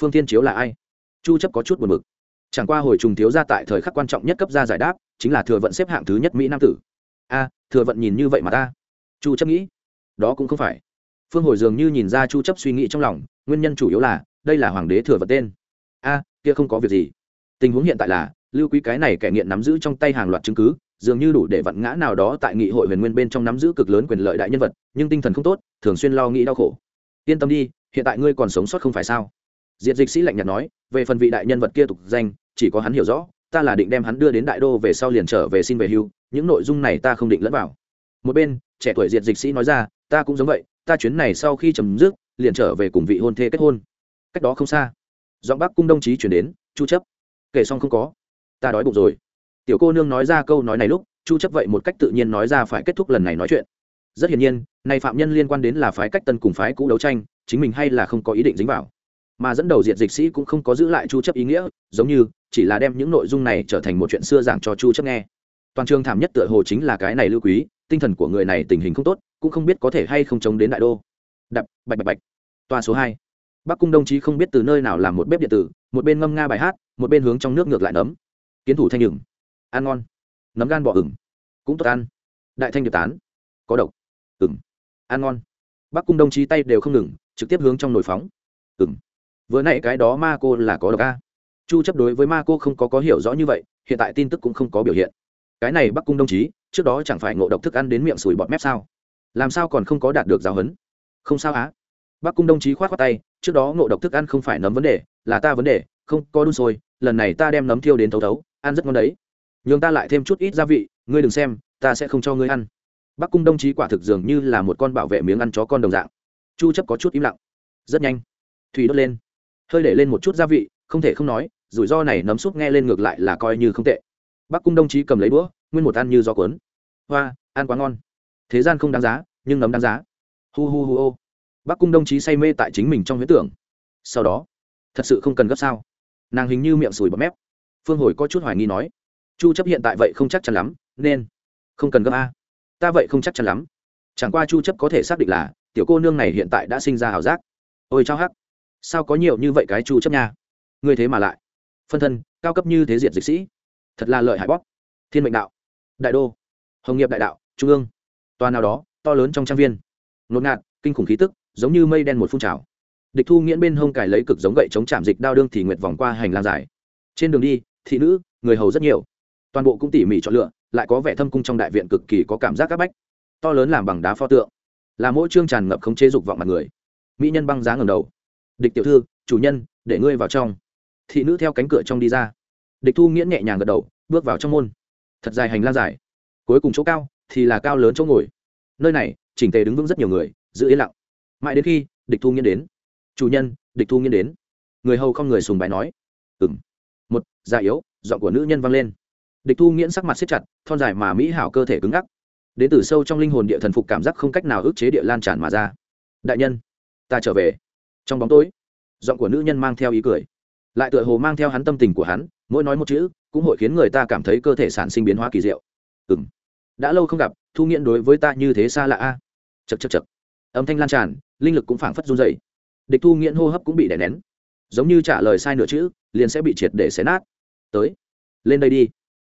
Phương thiên chiếu là ai? Chu chấp có chút buồn bực. Chẳng qua hồi trùng thiếu ra tại thời khắc quan trọng nhất cấp ra giải đáp, chính là thừa vận xếp hạng thứ nhất mỹ nam tử. A, thừa vận nhìn như vậy mà ta. Chu chấp nghĩ, đó cũng không phải phương hồi dường như nhìn ra chu chấp suy nghĩ trong lòng, nguyên nhân chủ yếu là, đây là hoàng đế thừa vật tên. A, kia không có việc gì. Tình huống hiện tại là, lưu quý cái này kẻ nghiện nắm giữ trong tay hàng loạt chứng cứ, dường như đủ để vặn ngã nào đó tại nghị hội huyền nguyên bên trong nắm giữ cực lớn quyền lợi đại nhân vật, nhưng tinh thần không tốt, thường xuyên lo nghĩ đau khổ. Yên tâm đi, hiện tại ngươi còn sống sót không phải sao? Diệt dịch sĩ lạnh nhạt nói, về phần vị đại nhân vật kia tục danh, chỉ có hắn hiểu rõ, ta là định đem hắn đưa đến đại đô về sau liền trở về xin về hưu, những nội dung này ta không định lẫn vào. Một bên, trẻ tuổi diệt dịch sĩ nói ra, ta cũng giống vậy ta chuyến này sau khi chấm dứt, liền trở về cùng vị hôn thê kết hôn. Cách đó không xa, giọng bác cung đồng chí chuyển đến, chu chấp, kể xong không có, ta đói bụng rồi. Tiểu cô nương nói ra câu nói này lúc, chu chấp vậy một cách tự nhiên nói ra phải kết thúc lần này nói chuyện. Rất hiển nhiên, này phạm nhân liên quan đến là phái cách tân cùng phái cũ đấu tranh, chính mình hay là không có ý định dính vào. Mà dẫn đầu diệt dịch sĩ cũng không có giữ lại chu chấp ý nghĩa, giống như, chỉ là đem những nội dung này trở thành một chuyện xưa giảng cho chu chấp nghe. Toàn trường thảm nhất tựa hồ chính là cái này lưu quý, tinh thần của người này tình hình không tốt cũng không biết có thể hay không chống đến đại đô. Đập, bạch bạch bạch. Toa số hai. bắc cung đồng chí không biết từ nơi nào làm một bếp điện tử, một bên ngâm nga bài hát, một bên hướng trong nước ngược lại nấm. Kiến thủ thanh nhừng ăn ngon. Nấm gan bọ ửng. Cũng tốt ăn. Đại thanh điệp tán. Có độc. Ửng. Ăn ngon. Bắc cung đồng chí tay đều không ngừng, trực tiếp hướng trong nồi phóng. Ửng. Vừa nãy cái đó ma cô là có độc a. Chu chấp đối với ma cô không có có hiểu rõ như vậy, hiện tại tin tức cũng không có biểu hiện. Cái này bắc cung đồng chí, trước đó chẳng phải ngộ độc thức ăn đến miệng sùi bọt mép sao? Làm sao còn không có đạt được giáo huấn? Không sao á. Bắc cung đồng chí khoát khoát tay, trước đó ngộ độc thức ăn không phải nấm vấn đề, là ta vấn đề, không, có đun sôi, lần này ta đem nấm thiêu đến thấu thấu, ăn rất ngon đấy. Nhường ta lại thêm chút ít gia vị, ngươi đừng xem, ta sẽ không cho ngươi ăn. Bắc cung đồng chí quả thực dường như là một con bảo vệ miếng ăn chó con đồng dạng. Chu chấp có chút im lặng. Rất nhanh. Thủy đốt lên. Hơi để lên một chút gia vị, không thể không nói, rủi ro này nấm súp nghe lên ngược lại là coi như không tệ. Bắc cung đồng chí cầm lấy đũa, nguyên một ăn như gió cuốn. Hoa, ăn quá ngon thế gian không đáng giá, nhưng nấm đáng giá. Hu hu hu ô. Bắc cung đồng chí say mê tại chính mình trong huyết tưởng. Sau đó, thật sự không cần gấp sao? Nàng hình như miệng sùi bọt mép. Phương hồi có chút hoài nghi nói, chu chấp hiện tại vậy không chắc chắn lắm, nên không cần gấp a. Ta vậy không chắc chắn lắm. Chẳng qua chu chấp có thể xác định là, tiểu cô nương này hiện tại đã sinh ra hào giác. Ôi chao hắc. Sao có nhiều như vậy cái chu chấp nha? Ngươi thế mà lại. Phân thân, cao cấp như thế diện dịch sĩ. Thật là lợi hại bóp. Thiên mệnh đạo. Đại đô. Hồng nghiệp đại đạo, trung ương toàn nào đó, to lớn trong trang viên. Nốt ngạt, kinh khủng khí tức, giống như mây đen một phun trào. Địch thu nghiễn bên hông cài lấy cực giống gậy chống chạm dịch đao đương thì nguyệt vòng qua hành lang dài. Trên đường đi, thị nữ, người hầu rất nhiều. Toàn bộ cũng tỉ mỉ chọn lựa, lại có vẻ thâm cung trong đại viện cực kỳ có cảm giác áp bách. To lớn làm bằng đá pho tượng. Là mỗi chương tràn ngập không chế dục vọng mặt người. Mỹ nhân băng giá ngầm đầu. Địch tiểu thư, chủ nhân, để ngươi vào trong. Thị nữ theo cánh cửa trong đi ra. Địch thu nghiễn nhẹ nhàng gật đầu, bước vào trong môn. Thật dài hành lang dài. Cuối cùng chỗ cao thì là cao lớn chỗ ngồi. Nơi này, chỉnh tề đứng vững rất nhiều người, giữ yên lặng. Mãi đến khi, địch thu nghiên đến. Chủ nhân, địch thu nghiên đến. Người hầu không người sùng bài nói. Ừng một, già yếu, giọng của nữ nhân vang lên. Địch thu nghiễn sắc mặt siết chặt, thon dài mà mỹ hảo cơ thể cứng ngắc. Đến từ sâu trong linh hồn địa thần phục cảm giác không cách nào ức chế địa lan tràn mà ra. Đại nhân, ta trở về. Trong bóng tối, giọng của nữ nhân mang theo ý cười. Lại tựa hồ mang theo hắn tâm tình của hắn, mỗi nói một chữ, cũng hội khiến người ta cảm thấy cơ thể sản sinh biến hóa kỳ diệu. Ừ m đã lâu không gặp, thu nghiễn đối với ta như thế xa lạ a. Chật chật chật âm thanh lan tràn, linh lực cũng phảng phất run dày địch thu nghiễn hô hấp cũng bị đè nén. Giống như trả lời sai nửa chữ, liền sẽ bị triệt để xé nát. Tới, lên đây đi.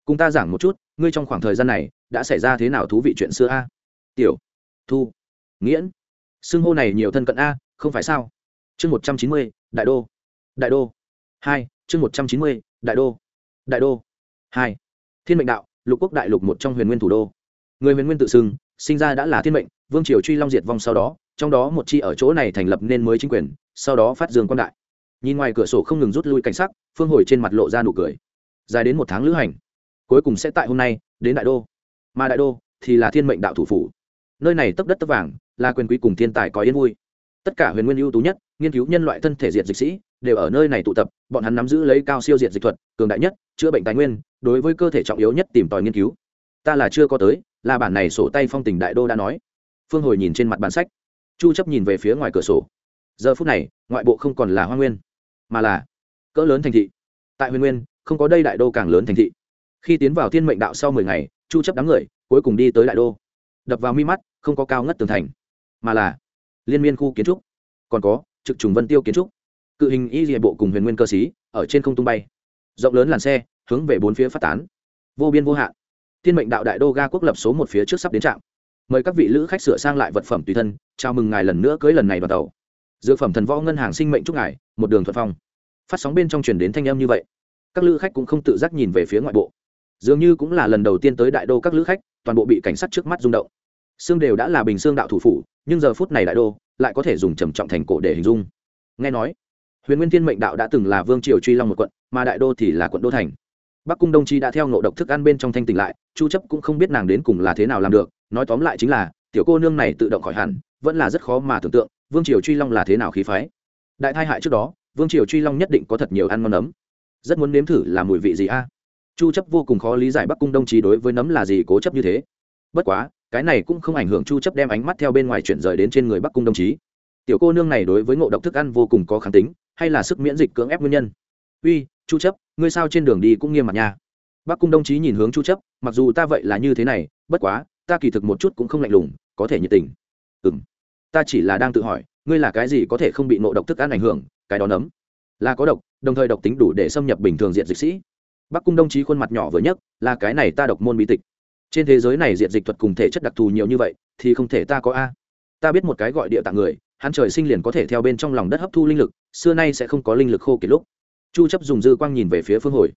Cùng ta giảng một chút, ngươi trong khoảng thời gian này, đã xảy ra thế nào thú vị chuyện xưa a? Tiểu, thu, nghiễn. Xưng hô này nhiều thân cận a, không phải sao? Chương một trăm chín mươi, đại đô. Đại đô. Hai, chương một trăm chín mươi, đại đô. Đại đô. Hai, thiên mệnh đạo lục quốc đại lục một trong huyền nguyên thủ đô. Người huyền nguyên tự xưng, sinh ra đã là thiên mệnh, vương triều truy long diệt vong sau đó, trong đó một chi ở chỗ này thành lập nên mới chính quyền, sau đó phát dương quan đại. Nhìn ngoài cửa sổ không ngừng rút lui cảnh sắc, phương hồi trên mặt lộ ra nụ cười. Dài đến một tháng lữ hành, cuối cùng sẽ tại hôm nay, đến đại đô. Mà đại đô thì là thiên mệnh đạo thủ phủ. Nơi này tấp đất tấp vàng, là quyền quý cùng thiên tài có yên vui. Tất cả huyền nguyên ưu tú nhất, nghiên cứu nhân loại thân thể diệt dịch sĩ đều ở nơi này tụ tập, bọn hắn nắm giữ lấy cao siêu diệt dịch thuật, cường đại nhất, chữa bệnh tài nguyên, đối với cơ thể trọng yếu nhất tìm tòi nghiên cứu. Ta là chưa có tới, là bản này sổ tay phong tình đại đô đã nói. Phương hồi nhìn trên mặt bản sách. Chu chấp nhìn về phía ngoài cửa sổ. Giờ phút này, ngoại bộ không còn là hoa nguyên, mà là cỡ lớn thành thị. Tại huyền nguyên, không có đây đại đô càng lớn thành thị. Khi tiến vào thiên mệnh đạo sau 10 ngày, chu chấp đám người cuối cùng đi tới đại đô. Đập vào mi mắt, không có cao ngất tường thành, mà là liên miên khu kiến trúc. Còn có trực trùng vân tiêu kiến trúc cự hình y địa bộ cùng huyền nguyên cơ sĩ ở trên không tung bay. Rộng lớn làn xe, hướng về bốn phía phát tán. Vô biên vô hạn. Thiên mệnh đạo đại đô ga quốc lập số một phía trước sắp đến trạm. Mời các vị lữ khách sửa sang lại vật phẩm tùy thân, chào mừng ngài lần nữa cưới lần này đoàn tàu. Dược phẩm thần võ ngân hàng sinh mệnh chúc ngài, một đường thuận phong. Phát sóng bên trong truyền đến thanh âm như vậy. Các lữ khách cũng không tự giác nhìn về phía ngoại bộ. Dường như cũng là lần đầu tiên tới đại đô các lữ khách, toàn bộ bị cảnh sát trước mắt rung động. Xương đều đã là bình xương đạo thủ phủ, nhưng giờ phút này đại đô lại có thể dùng trầm trọng thành cổ để hình dung. Nghe nói huyền nguyên thiên mệnh đạo đã từng là vương triều truy long một quận, mà đại đô thì là quận đô thành. Bắc cung đông chi đã theo ngộ độc thức ăn bên trong thanh tỉnh lại, chu chấp cũng không biết nàng đến cùng là thế nào làm được, nói tóm lại chính là, tiểu cô nương này tự động khỏi hẳn, vẫn là rất khó mà tưởng tượng, vương triều truy long là thế nào khí phái. Đại thai hại trước đó, vương triều truy long nhất định có thật nhiều ăn ngon nấm rất muốn nếm thử là mùi vị gì a? Chu chấp vô cùng khó lý giải bắc cung đông chi đối với nấm là gì cố chấp như thế. Bất quá, cái này cũng không ảnh hưởng chu chấp đem ánh mắt theo bên ngoài chuyển rời đến trên người bắc cung đông chí tiểu cô nương này đối với ngộ độc thức ăn vô cùng có kháng tính hay là sức miễn dịch cưỡng ép nguyên nhân? Uy, chu chấp, ngươi sao trên đường đi cũng nghiêm mặt nha? Bắc cung đông chí nhìn hướng chu chấp, mặc dù ta vậy là như thế này, bất quá, ta kỳ thực một chút cũng không lạnh lùng, có thể nhiệt tình. Ừm. Ta chỉ là đang tự hỏi, ngươi là cái gì có thể không bị ngộ độc thức ăn ảnh hưởng, cái đó nấm. Là có độc, đồng thời độc tính đủ để xâm nhập bình thường diện dịch sĩ. Bắc cung đông chí khuôn mặt nhỏ vừa nhất là cái này ta độc môn bí tịch. Trên thế giới này diện dịch thuật cùng thể chất đặc thù nhiều như vậy, thì không thể ta có a. Ta biết một cái gọi địa tạng người hắn trời sinh liền có thể theo bên trong lòng đất hấp thu linh lực xưa nay sẽ không có linh lực khô kiệt lúc. Chu chấp dùng dư quang nhìn về phía phương hồi.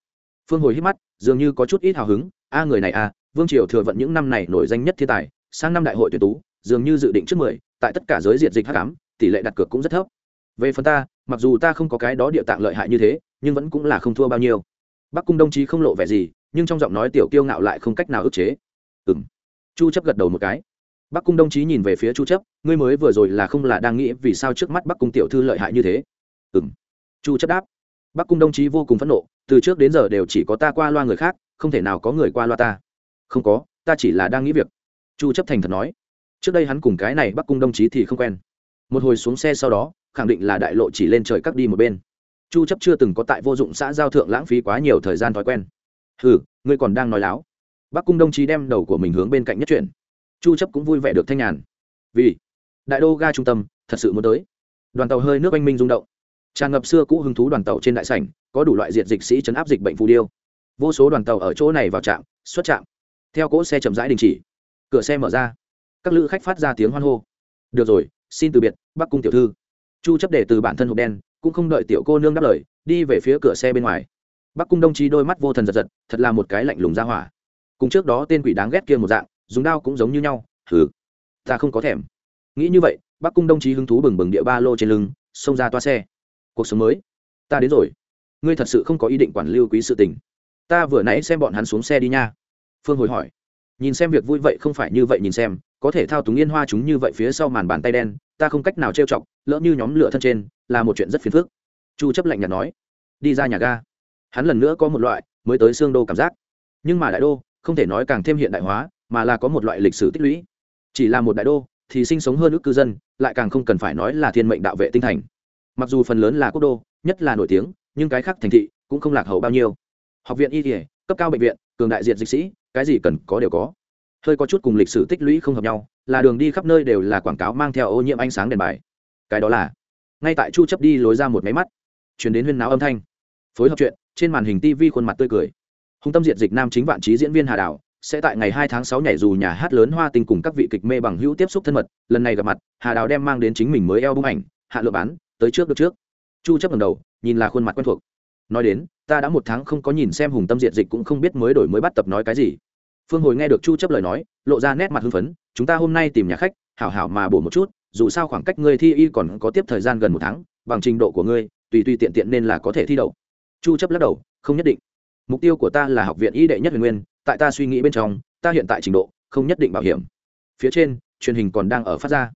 Phương hồi hít mắt dường như có chút ít hào hứng a người này a vương triều thừa vận những năm này nổi danh nhất thiên tài sang năm đại hội tuyển tú dường như dự định trước 10, tại tất cả giới diện dịch hắc ám tỷ lệ đặt cược cũng rất thấp. Về phần ta mặc dù ta không có cái đó địa tạng lợi hại như thế nhưng vẫn cũng là không thua bao nhiêu. Bắc cung đồng chí không lộ vẻ gì nhưng trong giọng nói tiểu kiêu ngạo lại không cách nào ức chế. Ừm. Chu chấp gật đầu một cái bắc cung đông chí nhìn về phía chu chấp, ngươi mới vừa rồi là không là đang nghĩ vì sao trước mắt bắc cung tiểu thư lợi hại như thế? Ừm. chu chấp đáp, bắc cung đông chí vô cùng phẫn nộ, từ trước đến giờ đều chỉ có ta qua loa người khác, không thể nào có người qua loa ta. Không có, ta chỉ là đang nghĩ việc. Chu chấp thành thật nói. Trước đây hắn cùng cái này bắc cung đông chí thì không quen. Một hồi xuống xe sau đó, khẳng định là đại lộ chỉ lên trời cắt đi một bên. Chu chấp chưa từng có tại vô dụng xã giao thượng lãng phí quá nhiều thời gian thói quen. Hừ, ngươi còn đang nói láo. Bắc cung đông chí đem đầu của mình hướng bên cạnh nhất chuyển chu chấp cũng vui vẻ được thanh nhàn. Vì đại đô ga trung tâm, thật sự muốn tới. Đoàn tàu hơi nước anh minh rung động. Tràn ngập xưa cũ hứng thú đoàn tàu trên đại sảnh, có đủ loại diệt dịch sĩ chấn áp dịch bệnh phù điêu. Vô số đoàn tàu ở chỗ này vào trạm, xuất trạm. Theo cỗ xe chậm rãi đình chỉ, cửa xe mở ra. Các lữ khách phát ra tiếng hoan hô. Được rồi, xin từ biệt, bắc cung tiểu thư. Chu chấp để từ bản thân hộp đen, cũng không đợi tiểu cô nương đáp lời, đi về phía cửa xe bên ngoài. Bắc cung đông chí đôi mắt vô thần giật giật, thật là một cái lạnh lùng ra hỏa. Cùng trước đó tên quỷ đáng ghét kia một dạng dùng đao cũng giống như nhau thử ta không có thèm. Nghĩ như vậy, bắc cung đồng chí hứng thú bừng bừng địa ba lô trên lưng, xông ra toa xe. Cuộc sống mới. Ta đến rồi. Ngươi thật sự không có ý định quản lưu quý sự tình. Ta vừa nãy xem bọn hắn xuống xe đi nha. Phương hồi hỏi. Nhìn xem việc vui vậy không phải như vậy nhìn xem, có thể thao túng yên hoa chúng như vậy phía sau màn bàn tay đen, ta không cách nào trêu chọc, lỡ như nhóm lửa thân trên, là một chuyện rất phiền phức. Chu chấp lạnh nhạt nói. Đi ra nhà ga. Hắn lần nữa có một loại mới tới xương đô cảm giác. Nhưng mà đại đô, không thể nói càng thêm hiện đại hóa mà là có một loại lịch sử tích lũy. Chỉ là một đại đô, thì sinh sống hơn ước cư dân, lại càng không cần phải nói là thiên mệnh đạo vệ tinh thành. Mặc dù phần lớn là quốc đô, nhất là nổi tiếng, nhưng cái khác thành thị cũng không lạc hậu bao nhiêu. Học viện y thể cấp cao bệnh viện, cường đại diện dịch sĩ, cái gì cần có đều có. Hơi có chút cùng lịch sử tích lũy không hợp nhau, là đường đi khắp nơi đều là quảng cáo mang theo ô nhiễm ánh sáng đèn bài. Cái đó là, ngay tại chu chấp đi lối ra một máy mắt, chuyển đến huyên náo âm thanh. Phối hợp chuyện, trên màn hình tivi khuôn mặt tươi cười. Hung tâm diện dịch nam chính vạn trí diễn viên hà đảo sẽ tại ngày 2 tháng 6 nhảy dù nhà hát lớn hoa tinh cùng các vị kịch mê bằng hữu tiếp xúc thân mật, lần này gặp mặt, hà đào đem mang đến chính mình mới eo ảnh, hạ lựa bán, tới trước được trước. Chu chấp lần đầu, nhìn là khuôn mặt quen thuộc. Nói đến, ta đã một tháng không có nhìn xem hùng tâm diện dịch cũng không biết mới đổi mới bắt tập nói cái gì. Phương hồi nghe được chu chấp lời nói, lộ ra nét mặt hưng phấn, chúng ta hôm nay tìm nhà khách, hảo hảo mà bổ một chút, dù sao khoảng cách ngươi thi y còn có tiếp thời gian gần một tháng, bằng trình độ của ngươi, tùy tùy tiện tiện nên là có thể thi đậu. Chu chấp lắc đầu, không nhất định. Mục tiêu của ta là học viện y đệ nhất huyền nguyên tại ta suy nghĩ bên trong, ta hiện tại trình độ không nhất định bảo hiểm. Phía trên, truyền hình còn đang ở phát ra.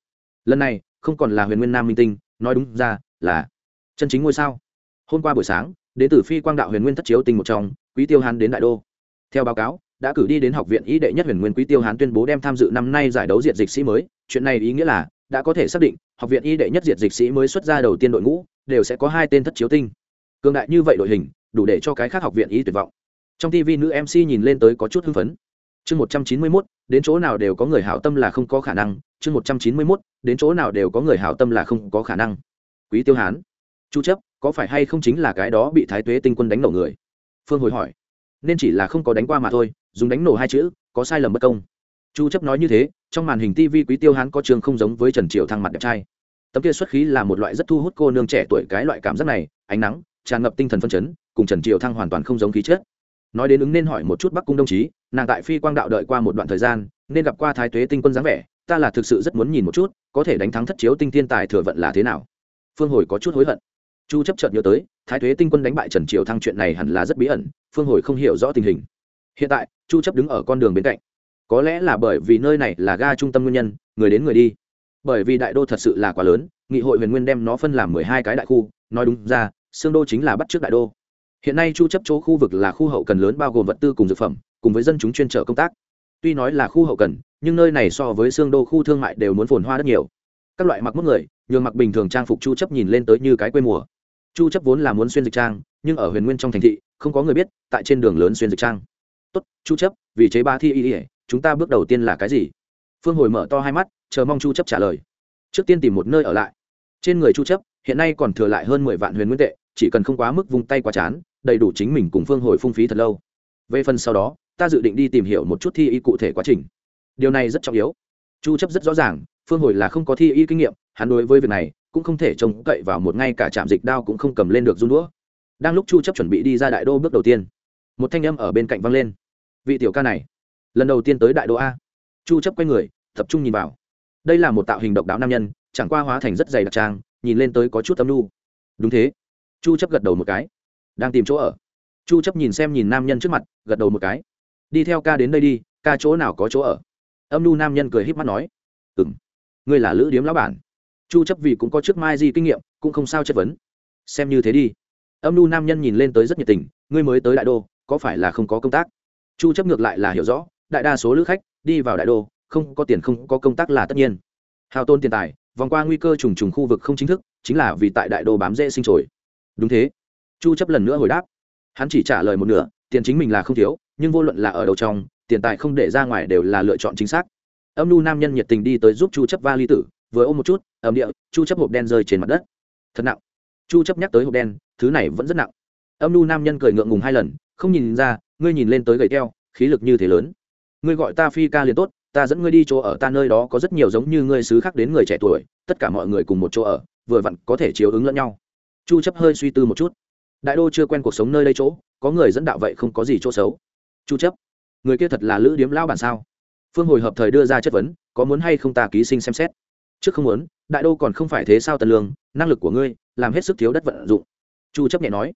Lần này, không còn là huyền nguyên nam minh tinh, nói đúng ra là chân chính ngôi sao. Hôm qua buổi sáng, đến từ phi quang đạo huyền nguyên thất chiếu tinh một trong, quý tiêu hán đến đại đô. Theo báo cáo, đã cử đi đến học viện y đệ nhất huyền nguyên quý tiêu hán tuyên bố đem tham dự năm nay giải đấu diệt dịch sĩ mới. Chuyện này ý nghĩa là, đã có thể xác định, học viện y đệ nhất diệt dịch sĩ mới xuất ra đầu tiên đội ngũ, đều sẽ có hai tên thất chiếu tinh. Cường đại như vậy đội hình, đủ để cho cái khác học viện y tuyệt vọng trong tv nữ mc nhìn lên tới có chút hưng phấn. Chương một trăm chín mươi mốt, đến chỗ nào đều có người hảo tâm là không có khả năng. Chương một trăm chín mươi mốt, đến chỗ nào đều có người hảo tâm là không có khả năng. Quý tiêu hán. Chu chấp, có phải hay không chính là cái đó bị thái tuế tinh quân đánh nổ người? Phương hồi hỏi. Nên chỉ là không có đánh qua mà thôi, dùng đánh nổ hai chữ, có sai lầm bất công. Chu chấp nói như thế, trong màn hình tv quý tiêu hán có trường không giống với trần triều thăng mặt đẹp trai. Tấm kia xuất khí là một loại rất thu hút cô nương trẻ tuổi cái loại cảm giác này, ánh nắng, tràn ngập tinh thần phân chấn, cùng trần triều thăng hoàn toàn không giống khí chất nói đến ứng nên hỏi một chút bắc cung đồng chí, nàng tại phi quang đạo đợi qua một đoạn thời gian, nên gặp qua thái tuế tinh quân dáng vẻ, ta là thực sự rất muốn nhìn một chút, có thể đánh thắng thất chiếu tinh thiên tài thừa vận là thế nào? Phương hồi có chút hối hận. Chu chấp chợt nhớ tới, thái tuế tinh quân đánh bại trần triều thăng chuyện này hẳn là rất bí ẩn, phương hồi không hiểu rõ tình hình. Hiện tại, chu chấp đứng ở con đường bên cạnh. Có lẽ là bởi vì nơi này là ga trung tâm nguyên nhân, người đến người đi. Bởi vì đại đô thật sự là quá lớn, nghị hội huyền nguyên đem nó phân làm 12 cái đại khu, nói đúng ra, xương đô chính là bắt trước đại đô hiện nay chu chấp chỗ khu vực là khu hậu cần lớn bao gồm vật tư cùng dược phẩm, cùng với dân chúng chuyên trở công tác. Tuy nói là khu hậu cần, nhưng nơi này so với xương đô khu thương mại đều muốn phồn hoa rất nhiều. Các loại mặc mức người, nhường mặc bình thường trang phục chu chấp nhìn lên tới như cái quê mùa. Chu chấp vốn là muốn xuyên dịch trang, nhưng ở huyền nguyên trong thành thị, không có người biết, tại trên đường lớn xuyên dịch trang. Tốt, chu chấp, vì chế ba thi y chúng ta bước đầu tiên là cái gì? Phương hồi mở to hai mắt, chờ mong chu chấp trả lời. Trước tiên tìm một nơi ở lại. Trên người chu chấp, hiện nay còn thừa lại hơn 10 vạn huyền nguyên tệ, chỉ cần không quá mức vung tay quá chán đầy đủ chính mình cùng phương hồi phung phí thật lâu. Về phần sau đó, ta dự định đi tìm hiểu một chút thi y cụ thể quá trình. Điều này rất trọng yếu. Chu chấp rất rõ ràng, phương hồi là không có thi y kinh nghiệm, hắn đối với việc này cũng không thể trông cậy vào một ngay cả trạm dịch đao cũng không cầm lên được run đũa. Đang lúc chu chấp chuẩn bị đi ra đại đô bước đầu tiên, một thanh âm ở bên cạnh vang lên. Vị tiểu ca này, lần đầu tiên tới đại đô a. Chu chấp quay người, tập trung nhìn vào. Đây là một tạo hình độc đáo nam nhân, chẳng qua hóa thành rất dày đặc trang, nhìn lên tới có chút tâm nu đúng thế. Chu chấp gật đầu một cái đang tìm chỗ ở. Chu chấp nhìn xem nhìn nam nhân trước mặt, gật đầu một cái. Đi theo ca đến đây đi, ca chỗ nào có chỗ ở? Âm nu nam nhân cười híp mắt nói. Ừm, ngươi là lữ điếm lão bản. Chu chấp vì cũng có trước mai gì kinh nghiệm, cũng không sao chất vấn. Xem như thế đi. Âm nu nam nhân nhìn lên tới rất nhiệt tình, ngươi mới tới đại đô, có phải là không có công tác? Chu chấp ngược lại là hiểu rõ, đại đa số lữ khách đi vào đại đô, không có tiền không có công tác là tất nhiên. Hao tôn tiền tài, vòng qua nguy cơ trùng trùng khu vực không chính thức, chính là vì tại đại đô bám dễ sinh trồi. Đúng thế chu chấp lần nữa hồi đáp. Hắn chỉ trả lời một nửa, tiền chính mình là không thiếu, nhưng vô luận là ở đầu trong, tiền tài không để ra ngoài đều là lựa chọn chính xác. Âm nu nam nhân nhiệt tình đi tới giúp chu chấp va ly tử, vừa ôm một chút ẩm địa, chu chấp hộp đen rơi trên mặt đất. Thật nặng. Chu chấp nhắc tới hộp đen, thứ này vẫn rất nặng. Âm nu nam nhân cười ngượng ngùng hai lần, không nhìn ra, ngươi nhìn lên tới gầy keo khí lực như thế lớn. Ngươi gọi ta phi ca liền tốt, ta dẫn ngươi đi chỗ ở ta nơi đó có rất nhiều giống như ngươi xứ khác đến người trẻ tuổi, tất cả mọi người cùng một chỗ ở, vừa vặn có thể chiếu ứng lẫn nhau. Chu chấp hơi suy tư một chút đại đô chưa quen cuộc sống nơi đây chỗ, có người dẫn đạo vậy không có gì chỗ xấu. Chu chấp, người kia thật là lữ điếm lao bản sao? Phương hồi hợp thời đưa ra chất vấn, có muốn hay không ta ký sinh xem xét? Trước không muốn, đại đô còn không phải thế sao tần lương, năng lực của ngươi, làm hết sức thiếu đất vận dụng. Chu chấp nhẹ nói.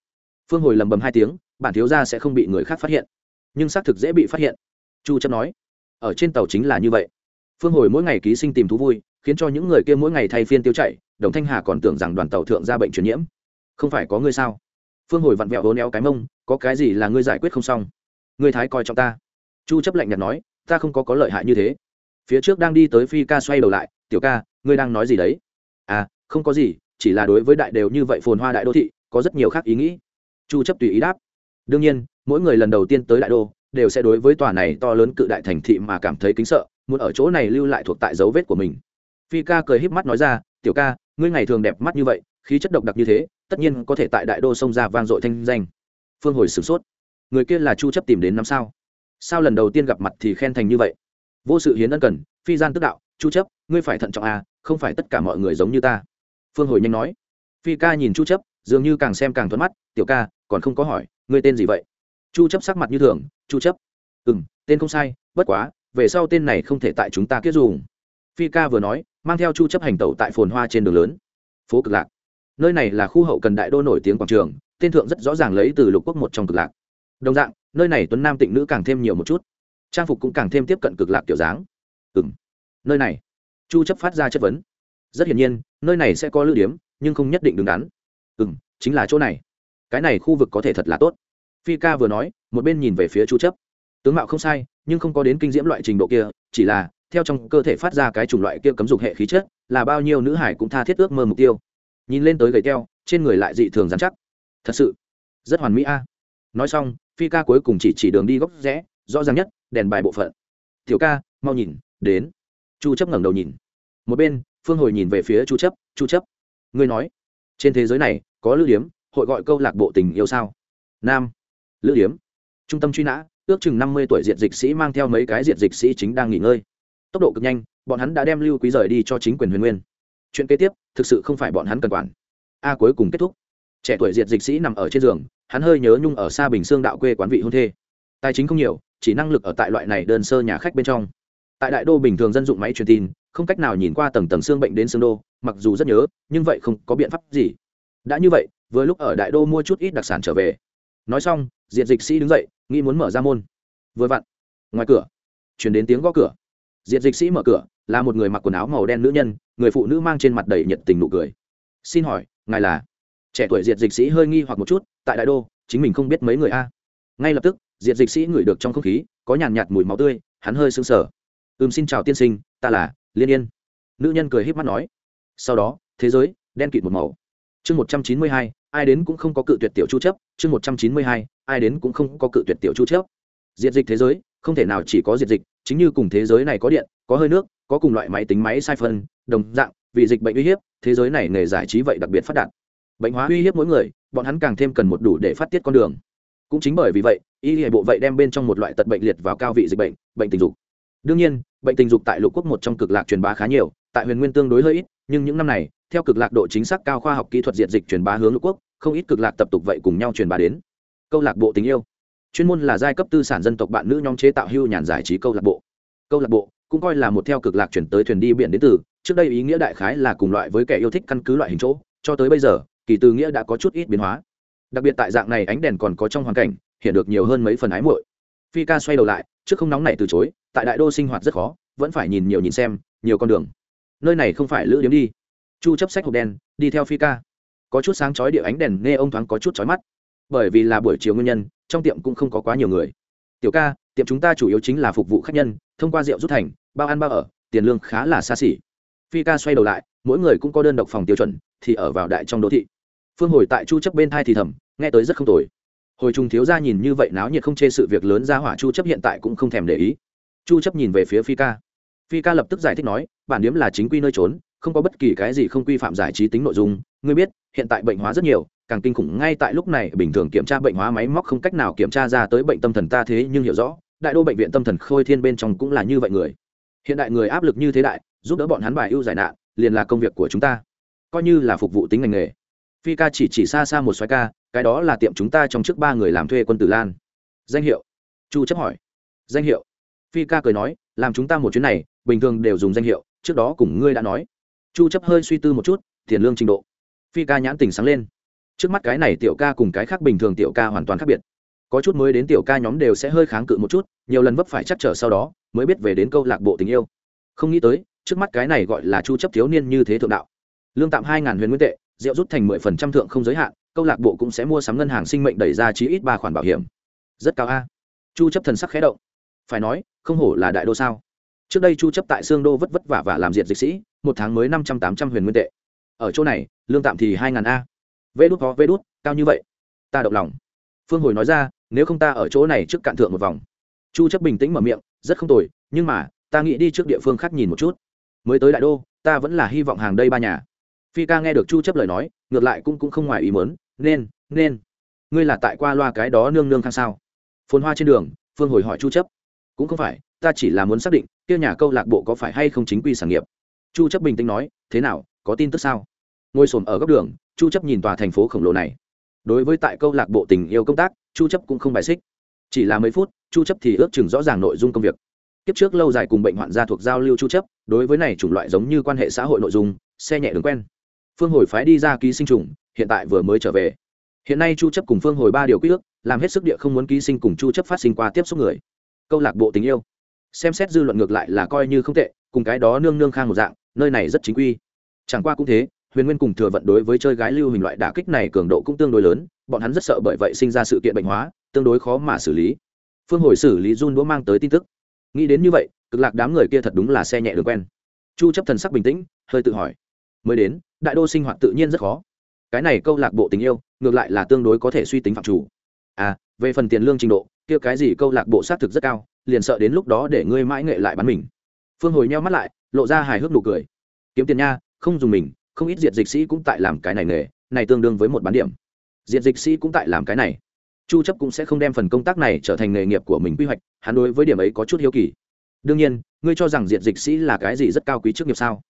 Phương hồi lầm bầm hai tiếng, bản thiếu gia sẽ không bị người khác phát hiện. Nhưng xác thực dễ bị phát hiện. Chu chấp nói. Ở trên tàu chính là như vậy. Phương hồi mỗi ngày ký sinh tìm thú vui, khiến cho những người kia mỗi ngày thay phiên tiêu chảy, đồng thanh hà còn tưởng rằng đoàn tàu thượng ra bệnh truyền nhiễm. Không phải có ngươi sao? Phương hồi vặn vẹo hố néo cái mông, có cái gì là ngươi giải quyết không xong? Ngươi thái coi trọng ta. Chu chấp lạnh nhạt nói, ta không có có lợi hại như thế. Phía trước đang đi tới phi ca xoay đầu lại, tiểu ca, ngươi đang nói gì đấy? À không có gì, chỉ là đối với đại đều như vậy phồn hoa đại đô thị, có rất nhiều khác ý nghĩ. Chu chấp tùy ý đáp, đương nhiên, mỗi người lần đầu tiên tới đại đô, đều sẽ đối với tòa này to lớn cự đại thành thị mà cảm thấy kính sợ, muốn ở chỗ này lưu lại thuộc tại dấu vết của mình. Phi ca cười híp mắt nói ra, tiểu ca ngươi ngày thường đẹp mắt như vậy, khí chất độc đặc như thế, tất nhiên có thể tại đại đô sông ra vang dội thanh danh. Phương hồi sửng sốt. Người kia là chu chấp tìm đến năm sao? Sao lần đầu tiên gặp mặt thì khen thành như vậy? Vô sự hiến ân cần, phi gian tức đạo, chu chấp, ngươi phải thận trọng à không phải tất cả mọi người giống như ta. Phương hồi nhanh nói. Phi ca nhìn chu chấp, dường như càng xem càng thuận mắt, tiểu ca, còn không có hỏi, ngươi tên gì vậy? Chu chấp sắc mặt như thường, chu chấp. Ừm, tên không sai, bất quá, về sau tên này không thể tại chúng ta kết dùng. Phi ca vừa nói mang theo chu chấp hành tẩu tại phồn hoa trên đường lớn. Phố cực lạc. Nơi này là khu hậu cần đại đô nổi tiếng quảng trường, tên thượng rất rõ ràng lấy từ lục quốc một trong cực lạc. Đồng dạng, nơi này tuấn nam tịnh nữ càng thêm nhiều một chút. Trang phục cũng càng thêm tiếp cận cực lạc kiểu dáng. Ừm. Nơi này. Chu chấp phát ra chất vấn. Rất hiển nhiên, nơi này sẽ có lưu điểm nhưng không nhất định đứng đắn. Ừm, chính là chỗ này. Cái này khu vực có thể thật là tốt. Phi ca vừa nói, một bên nhìn về phía chu chấp. Tướng mạo không sai, nhưng không có đến kinh diễm loại trình độ kia, chỉ là theo trong cơ thể phát ra cái chủng loại kia cấm dục hệ khí chất, là bao nhiêu nữ hải cũng tha thiết ước mơ mục tiêu. Nhìn lên tới gầy teo, trên người lại dị thường dán chắc. Thật sự, rất hoàn mỹ a. Nói xong, phi ca cuối cùng chỉ chỉ đường đi góc rẽ, rõ ràng nhất, đèn bài bộ phận. Tiểu ca, mau nhìn, đến. Chu chấp ngẩng đầu nhìn. Một bên, phương hồi nhìn về phía chu chấp chu chấp, ngươi nói, trên thế giới này có lữ điếm, hội gọi câu lạc bộ tình yêu sao? Nam, lữ điếm. Trung tâm truy nã, ước chừng 50 tuổi diệt dịch sĩ mang theo mấy cái diệt dịch sĩ chính đang nghỉ ngơi tốc độ cực nhanh, bọn hắn đã đem lưu quý rời đi cho chính quyền huyền nguyên. Chuyện kế tiếp, thực sự không phải bọn hắn cần quản. A cuối cùng kết thúc. Trẻ tuổi diệt dịch sĩ nằm ở trên giường, hắn hơi nhớ nhung ở xa bình xương đạo quê quán vị hôn thê. Tài chính không nhiều, chỉ năng lực ở tại loại này đơn sơ nhà khách bên trong. Tại đại đô bình thường dân dụng máy truyền tin, không cách nào nhìn qua tầng tầng xương bệnh đến xương đô, mặc dù rất nhớ, nhưng vậy không có biện pháp gì. Đã như vậy, vừa lúc ở đại đô mua chút ít đặc sản trở về. Nói xong, diệt dịch sĩ đứng dậy, nghĩ muốn mở ra môn. Vừa vặn, ngoài cửa, chuyển đến tiếng gõ cửa diệt dịch sĩ mở cửa, là một người mặc quần áo màu đen nữ nhân, người phụ nữ mang trên mặt đầy nhiệt tình nụ cười. Xin hỏi, ngài là? Trẻ tuổi diệt dịch sĩ hơi nghi hoặc một chút, tại đại đô, chính mình không biết mấy người a. Ngay lập tức, diệt dịch sĩ ngửi được trong không khí, có nhàn nhạt mùi máu tươi, hắn hơi sững sờ. Ừm, xin chào tiên sinh, ta là liên yên. Nữ nhân cười híp mắt nói. Sau đó, thế giới, đen kịt một màu. Chương một trăm chín mươi hai, ai đến cũng không có cự tuyệt tiểu chu chấp. Chương một trăm chín mươi hai, ai đến cũng không có cự tuyệt tiểu chu chấp. Diệt dịch thế giới, không thể nào chỉ có diệt dịch chính như cùng thế giới này có điện, có hơi nước, có cùng loại máy tính, máy sai phân, đồng dạng, vì dịch bệnh uy hiếp, thế giới này nghề giải trí vậy đặc biệt phát đạt. Bệnh hóa uy hiếp mỗi người, bọn hắn càng thêm cần một đủ để phát tiết con đường. Cũng chính bởi vì vậy, y hệ bộ vậy đem bên trong một loại tật bệnh liệt vào cao vị dịch bệnh bệnh tình dục. Đương nhiên, bệnh tình dục tại lục quốc một trong cực lạc truyền bá khá nhiều, tại huyền nguyên tương đối hơi ít, nhưng những năm này, theo cực lạc độ chính xác cao khoa học kỹ thuật diệt dịch truyền bá hướng lục quốc, không ít cực lạc tập tục vậy cùng nhau truyền bá đến. Câu lạc bộ tình yêu chuyên môn là giai cấp tư sản dân tộc bạn nữ nhóm chế tạo hưu nhàn giải trí câu lạc bộ. Câu lạc bộ cũng coi là một theo cực lạc chuyển tới thuyền đi biển đến từ, trước đây ý nghĩa đại khái là cùng loại với kẻ yêu thích căn cứ loại hình chỗ, cho tới bây giờ, kỳ từ nghĩa đã có chút ít biến hóa. Đặc biệt tại dạng này ánh đèn còn có trong hoàn cảnh, hiện được nhiều hơn mấy phần ái muội. Phi ca xoay đầu lại, trước không nóng này từ chối, tại đại đô sinh hoạt rất khó, vẫn phải nhìn nhiều nhìn xem, nhiều con đường. Nơi này không phải lữ điếm đi. Chu chấp sách hộp đen, đi theo phi ca. Có chút sáng chói địa ánh đèn nghe ông thoáng có chút chói mắt. Bởi vì là buổi chiều nguyên nhân trong tiệm cũng không có quá nhiều người. Tiểu ca, tiệm chúng ta chủ yếu chính là phục vụ khách nhân, thông qua rượu rút thành, bao ăn bao ở, tiền lương khá là xa xỉ. Phi ca xoay đầu lại, mỗi người cũng có đơn độc phòng tiêu chuẩn, thì ở vào đại trong đô thị. Phương hồi tại chu chấp bên thai thì thầm, nghe tới rất không tồi. Hồi trung thiếu gia nhìn như vậy náo nhiệt không chê sự việc lớn ra hỏa chu chấp hiện tại cũng không thèm để ý. Chu chấp nhìn về phía phi ca. Phi ca lập tức giải thích nói, bản điểm là chính quy nơi trốn không có bất kỳ cái gì không quy phạm giải trí tính nội dung. Ngươi biết, hiện tại bệnh hóa rất nhiều, càng kinh khủng ngay tại lúc này, bình thường kiểm tra bệnh hóa máy móc không cách nào kiểm tra ra tới bệnh tâm thần ta thế nhưng hiểu rõ, đại đô bệnh viện tâm thần khôi thiên bên trong cũng là như vậy người. Hiện đại người áp lực như thế đại, giúp đỡ bọn hắn bài ưu giải nạn, liền là công việc của chúng ta. Coi như là phục vụ tính ngành nghề. Phi ca chỉ chỉ xa xa một xoái ca, cái đó là tiệm chúng ta trong trước ba người làm thuê quân tử lan. Danh hiệu. Chu chấp hỏi. Danh hiệu. Phi ca cười nói, làm chúng ta một chuyến này, bình thường đều dùng danh hiệu, trước đó cùng ngươi đã nói chu chấp hơi suy tư một chút, tiền lương trình độ. Phi ca nhãn tình sáng lên. Trước mắt cái này tiểu ca cùng cái khác bình thường tiểu ca hoàn toàn khác biệt. Có chút mới đến tiểu ca nhóm đều sẽ hơi kháng cự một chút, nhiều lần vấp phải chắc trở sau đó, mới biết về đến câu lạc bộ tình yêu. Không nghĩ tới, trước mắt cái này gọi là chu chấp thiếu niên như thế thượng đạo. Lương tạm hai ngàn huyền nguyên tệ, rượu rút thành mười phần trăm thượng không giới hạn, câu lạc bộ cũng sẽ mua sắm ngân hàng sinh mệnh đẩy ra chí ít ba khoản bảo hiểm. Rất cao a. Chu chấp thần sắc khẽ động. Phải nói, không hổ là đại đô sao. Trước đây chu chấp tại xương đô vất vất vả và làm diệt dịch sĩ một tháng mới năm trăm tám trăm huyền nguyên tệ. Ở chỗ này, lương tạm thì hai ngàn a. Vê đút có, vê đút, cao như vậy. Ta động lòng. Phương hồi nói ra, nếu không ta ở chỗ này trước cạn thượng một vòng. Chu chấp bình tĩnh mở miệng, rất không tồi, nhưng mà, ta nghĩ đi trước địa phương khác nhìn một chút. Mới tới đại đô, ta vẫn là hy vọng hàng đây ba nhà. Phi ca nghe được chu chấp lời nói, ngược lại cũng cũng không ngoài ý muốn, nên nên. Ngươi là tại qua loa cái đó nương nương khang sao? Phồn hoa trên đường, phương hồi hỏi chu chấp, cũng không phải, ta chỉ là muốn xác định, kia nhà câu lạc bộ có phải hay không chính quy sản nghiệp? Chu chấp bình tĩnh nói, thế nào, có tin tức sao? Ngồi sồn ở góc đường, chu chấp nhìn tòa thành phố khổng lồ này. Đối với tại câu lạc bộ tình yêu công tác, chu chấp cũng không bài xích. Chỉ là mấy phút, chu chấp thì ước chừng rõ ràng nội dung công việc. Kiếp trước lâu dài cùng bệnh hoạn gia thuộc giao lưu chu chấp, đối với này chủng loại giống như quan hệ xã hội nội dung, xe nhẹ đường quen. Phương hồi phái đi ra ký sinh trùng, hiện tại vừa mới trở về. Hiện nay chu chấp cùng phương hồi ba điều quy ước, làm hết sức địa không muốn ký sinh cùng chu chấp phát sinh qua tiếp xúc người. Câu lạc bộ tình yêu. Xem xét dư luận ngược lại là coi như không tệ, cùng cái đó nương nương khang một dạng nơi này rất chính quy. Chẳng qua cũng thế, huyền nguyên cùng thừa vận đối với chơi gái lưu hình loại đả kích này cường độ cũng tương đối lớn, bọn hắn rất sợ bởi vậy sinh ra sự kiện bệnh hóa, tương đối khó mà xử lý. Phương hồi xử lý run đũa mang tới tin tức. Nghĩ đến như vậy, cực lạc đám người kia thật đúng là xe nhẹ đường quen. Chu chấp thần sắc bình tĩnh, hơi tự hỏi. Mới đến, đại đô sinh hoạt tự nhiên rất khó. Cái này câu lạc bộ tình yêu, ngược lại là tương đối có thể suy tính phạm chủ. À về phần tiền lương trình độ, kia cái gì câu lạc bộ xác thực rất cao, liền sợ đến lúc đó để ngươi mãi nghệ lại bán mình. Phương hồi nheo mắt lại lộ ra hài hước nụ cười. Kiếm tiền nha, không dùng mình, không ít diệt dịch sĩ cũng tại làm cái này nghề, này tương đương với một bán điểm. Diệt dịch sĩ cũng tại làm cái này. Chu chấp cũng sẽ không đem phần công tác này trở thành nghề nghiệp của mình quy hoạch, hắn đối với điểm ấy có chút hiếu kỳ. Đương nhiên, ngươi cho rằng diệt dịch sĩ là cái gì rất cao quý trước nghiệp sao?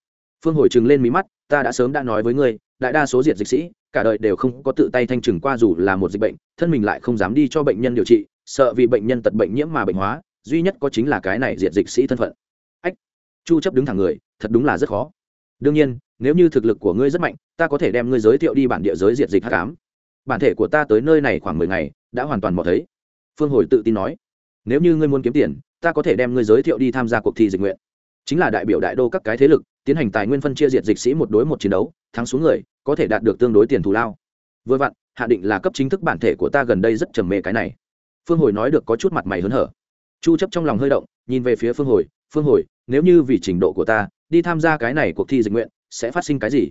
Phương hồi trừng lên mí mắt, ta đã sớm đã nói với ngươi, đại đa số diệt dịch sĩ, cả đời đều không có tự tay thanh trừng qua dù là một dịch bệnh, thân mình lại không dám đi cho bệnh nhân điều trị, sợ vì bệnh nhân tật bệnh nhiễm mà bệnh hóa, duy nhất có chính là cái này diệt dịch sĩ thân phận chu chấp đứng thẳng người, thật đúng là rất khó. Đương nhiên, nếu như thực lực của ngươi rất mạnh, ta có thể đem ngươi giới thiệu đi bản địa giới diệt dịch hắc ám. Bản thể của ta tới nơi này khoảng mười ngày, đã hoàn toàn mò thấy. Phương hồi tự tin nói, nếu như ngươi muốn kiếm tiền, ta có thể đem ngươi giới thiệu đi tham gia cuộc thi dịch nguyện. Chính là đại biểu đại đô các cái thế lực, tiến hành tài nguyên phân chia diệt dịch sĩ một đối một chiến đấu, thắng xuống người, có thể đạt được tương đối tiền thù lao. Vừa vặn, hạ định là cấp chính thức bản thể của ta gần đây rất trầm mê cái này. Phương hồi nói được có chút mặt mày hớn hở. Chu chấp trong lòng hơi động, nhìn về phía phương hồi phương hồi nếu như vì trình độ của ta đi tham gia cái này cuộc thi dịch nguyện sẽ phát sinh cái gì?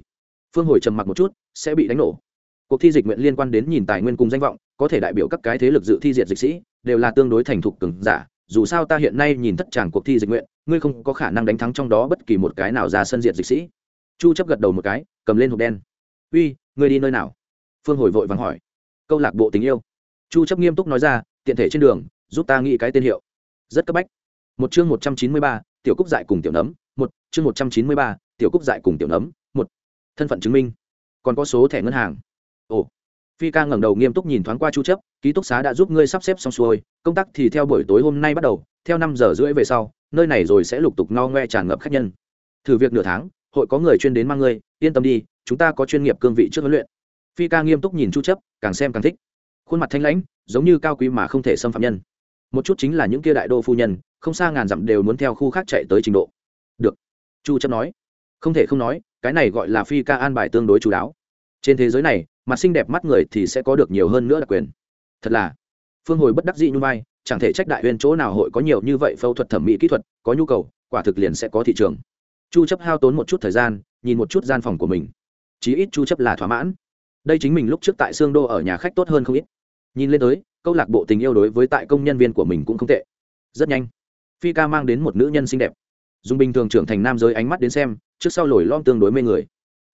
Phương hồi trầm mặc một chút sẽ bị đánh nổ. Cuộc thi dịch nguyện liên quan đến nhìn tài nguyên cùng danh vọng có thể đại biểu các cái thế lực dự thi diệt dịch sĩ đều là tương đối thành thục cứng giả. Dù sao ta hiện nay nhìn thất tràng cuộc thi dịch nguyện ngươi không có khả năng đánh thắng trong đó bất kỳ một cái nào ra sân diệt dịch sĩ. Chu chấp gật đầu một cái cầm lên hộp đen. Uy ngươi đi nơi nào? Phương hồi vội vàng hỏi. Câu lạc bộ tình yêu. Chu chấp nghiêm túc nói ra tiện thể trên đường giúp ta nghĩ cái tên hiệu. Rất cấp bách. Một chương 193, tiểu cúc dại cùng tiểu nấm một chương 193, tiểu cúc dại cùng tiểu nấm một thân phận chứng minh. Còn có số thẻ ngân hàng. Ồ. Phi ca ngẩng đầu nghiêm túc nhìn thoáng qua chu chấp ký túc xá đã giúp ngươi sắp xếp xong xuôi công tác thì theo buổi tối hôm nay bắt đầu theo năm giờ rưỡi về sau nơi này rồi sẽ lục tục no ngoe tràn ngập khách nhân. Thử việc nửa tháng hội có người chuyên đến mang ngươi yên tâm đi chúng ta có chuyên nghiệp cương vị trước huấn luyện. Phi ca nghiêm túc nhìn chu chấp càng xem càng thích. Khuôn mặt thanh lãnh giống như cao quý mà không thể xâm phạm nhân. Một chút chính là những kia đại đô phu nhân không xa ngàn dặm đều muốn theo khu khác chạy tới trình độ. Được. Chu chấp nói. Không thể không nói, cái này gọi là phi ca an bài tương đối chú đáo. Trên thế giới này, mặt xinh đẹp mắt người thì sẽ có được nhiều hơn nữa đặc quyền. Thật là. Phương hồi bất đắc dĩ như vai, chẳng thể trách đại huyên chỗ nào hội có nhiều như vậy phẫu thuật thẩm mỹ kỹ thuật, có nhu cầu, quả thực liền sẽ có thị trường. Chu chấp hao tốn một chút thời gian, nhìn một chút gian phòng của mình. Chí ít chu chấp là thỏa mãn. Đây chính mình lúc trước tại xương đô ở nhà khách tốt hơn không ít. Nhìn lên tới, câu lạc bộ tình yêu đối với tại công nhân viên của mình cũng không tệ. Rất nhanh phi ca mang đến một nữ nhân xinh đẹp. Dùng bình thường trưởng thành nam giới ánh mắt đến xem, trước sau lồi lom tương đối mê người.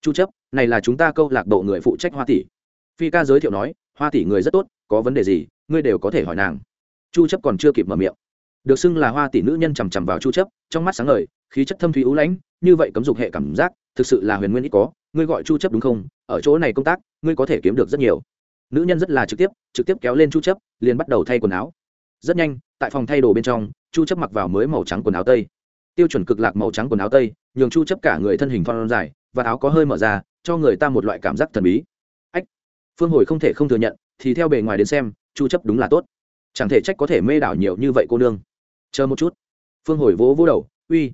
Chu chấp, này là chúng ta câu lạc bộ người phụ trách hoa tỷ. Phi ca giới thiệu nói, hoa tỷ người rất tốt, có vấn đề gì, ngươi đều có thể hỏi nàng. Chu chấp còn chưa kịp mở miệng. Được xưng là hoa tỷ nữ nhân chằm chằm vào chu chấp, trong mắt sáng ngời, khí chất thâm thúy ưu lãnh, như vậy cấm dục hệ cảm giác, thực sự là huyền nguyên ít có, ngươi gọi chu chấp đúng không? Ở chỗ này công tác, ngươi có thể kiếm được rất nhiều. Nữ nhân rất là trực tiếp trực tiếp kéo lên chu chấp, liền bắt đầu thay quần áo. Rất nhanh tại phòng thay đồ bên trong, chu chấp mặc vào mới màu trắng quần áo tây. Tiêu chuẩn cực lạc màu trắng quần áo tây, nhường chu chấp cả người thân hình thon dài, và áo có hơi mở ra, cho người ta một loại cảm giác thần bí. Ách! Phương hồi không thể không thừa nhận, thì theo bề ngoài đến xem, chu chấp đúng là tốt. Chẳng thể trách có thể mê đảo nhiều như vậy cô nương. Chờ một chút. Phương hồi vỗ vỗ đầu, uy,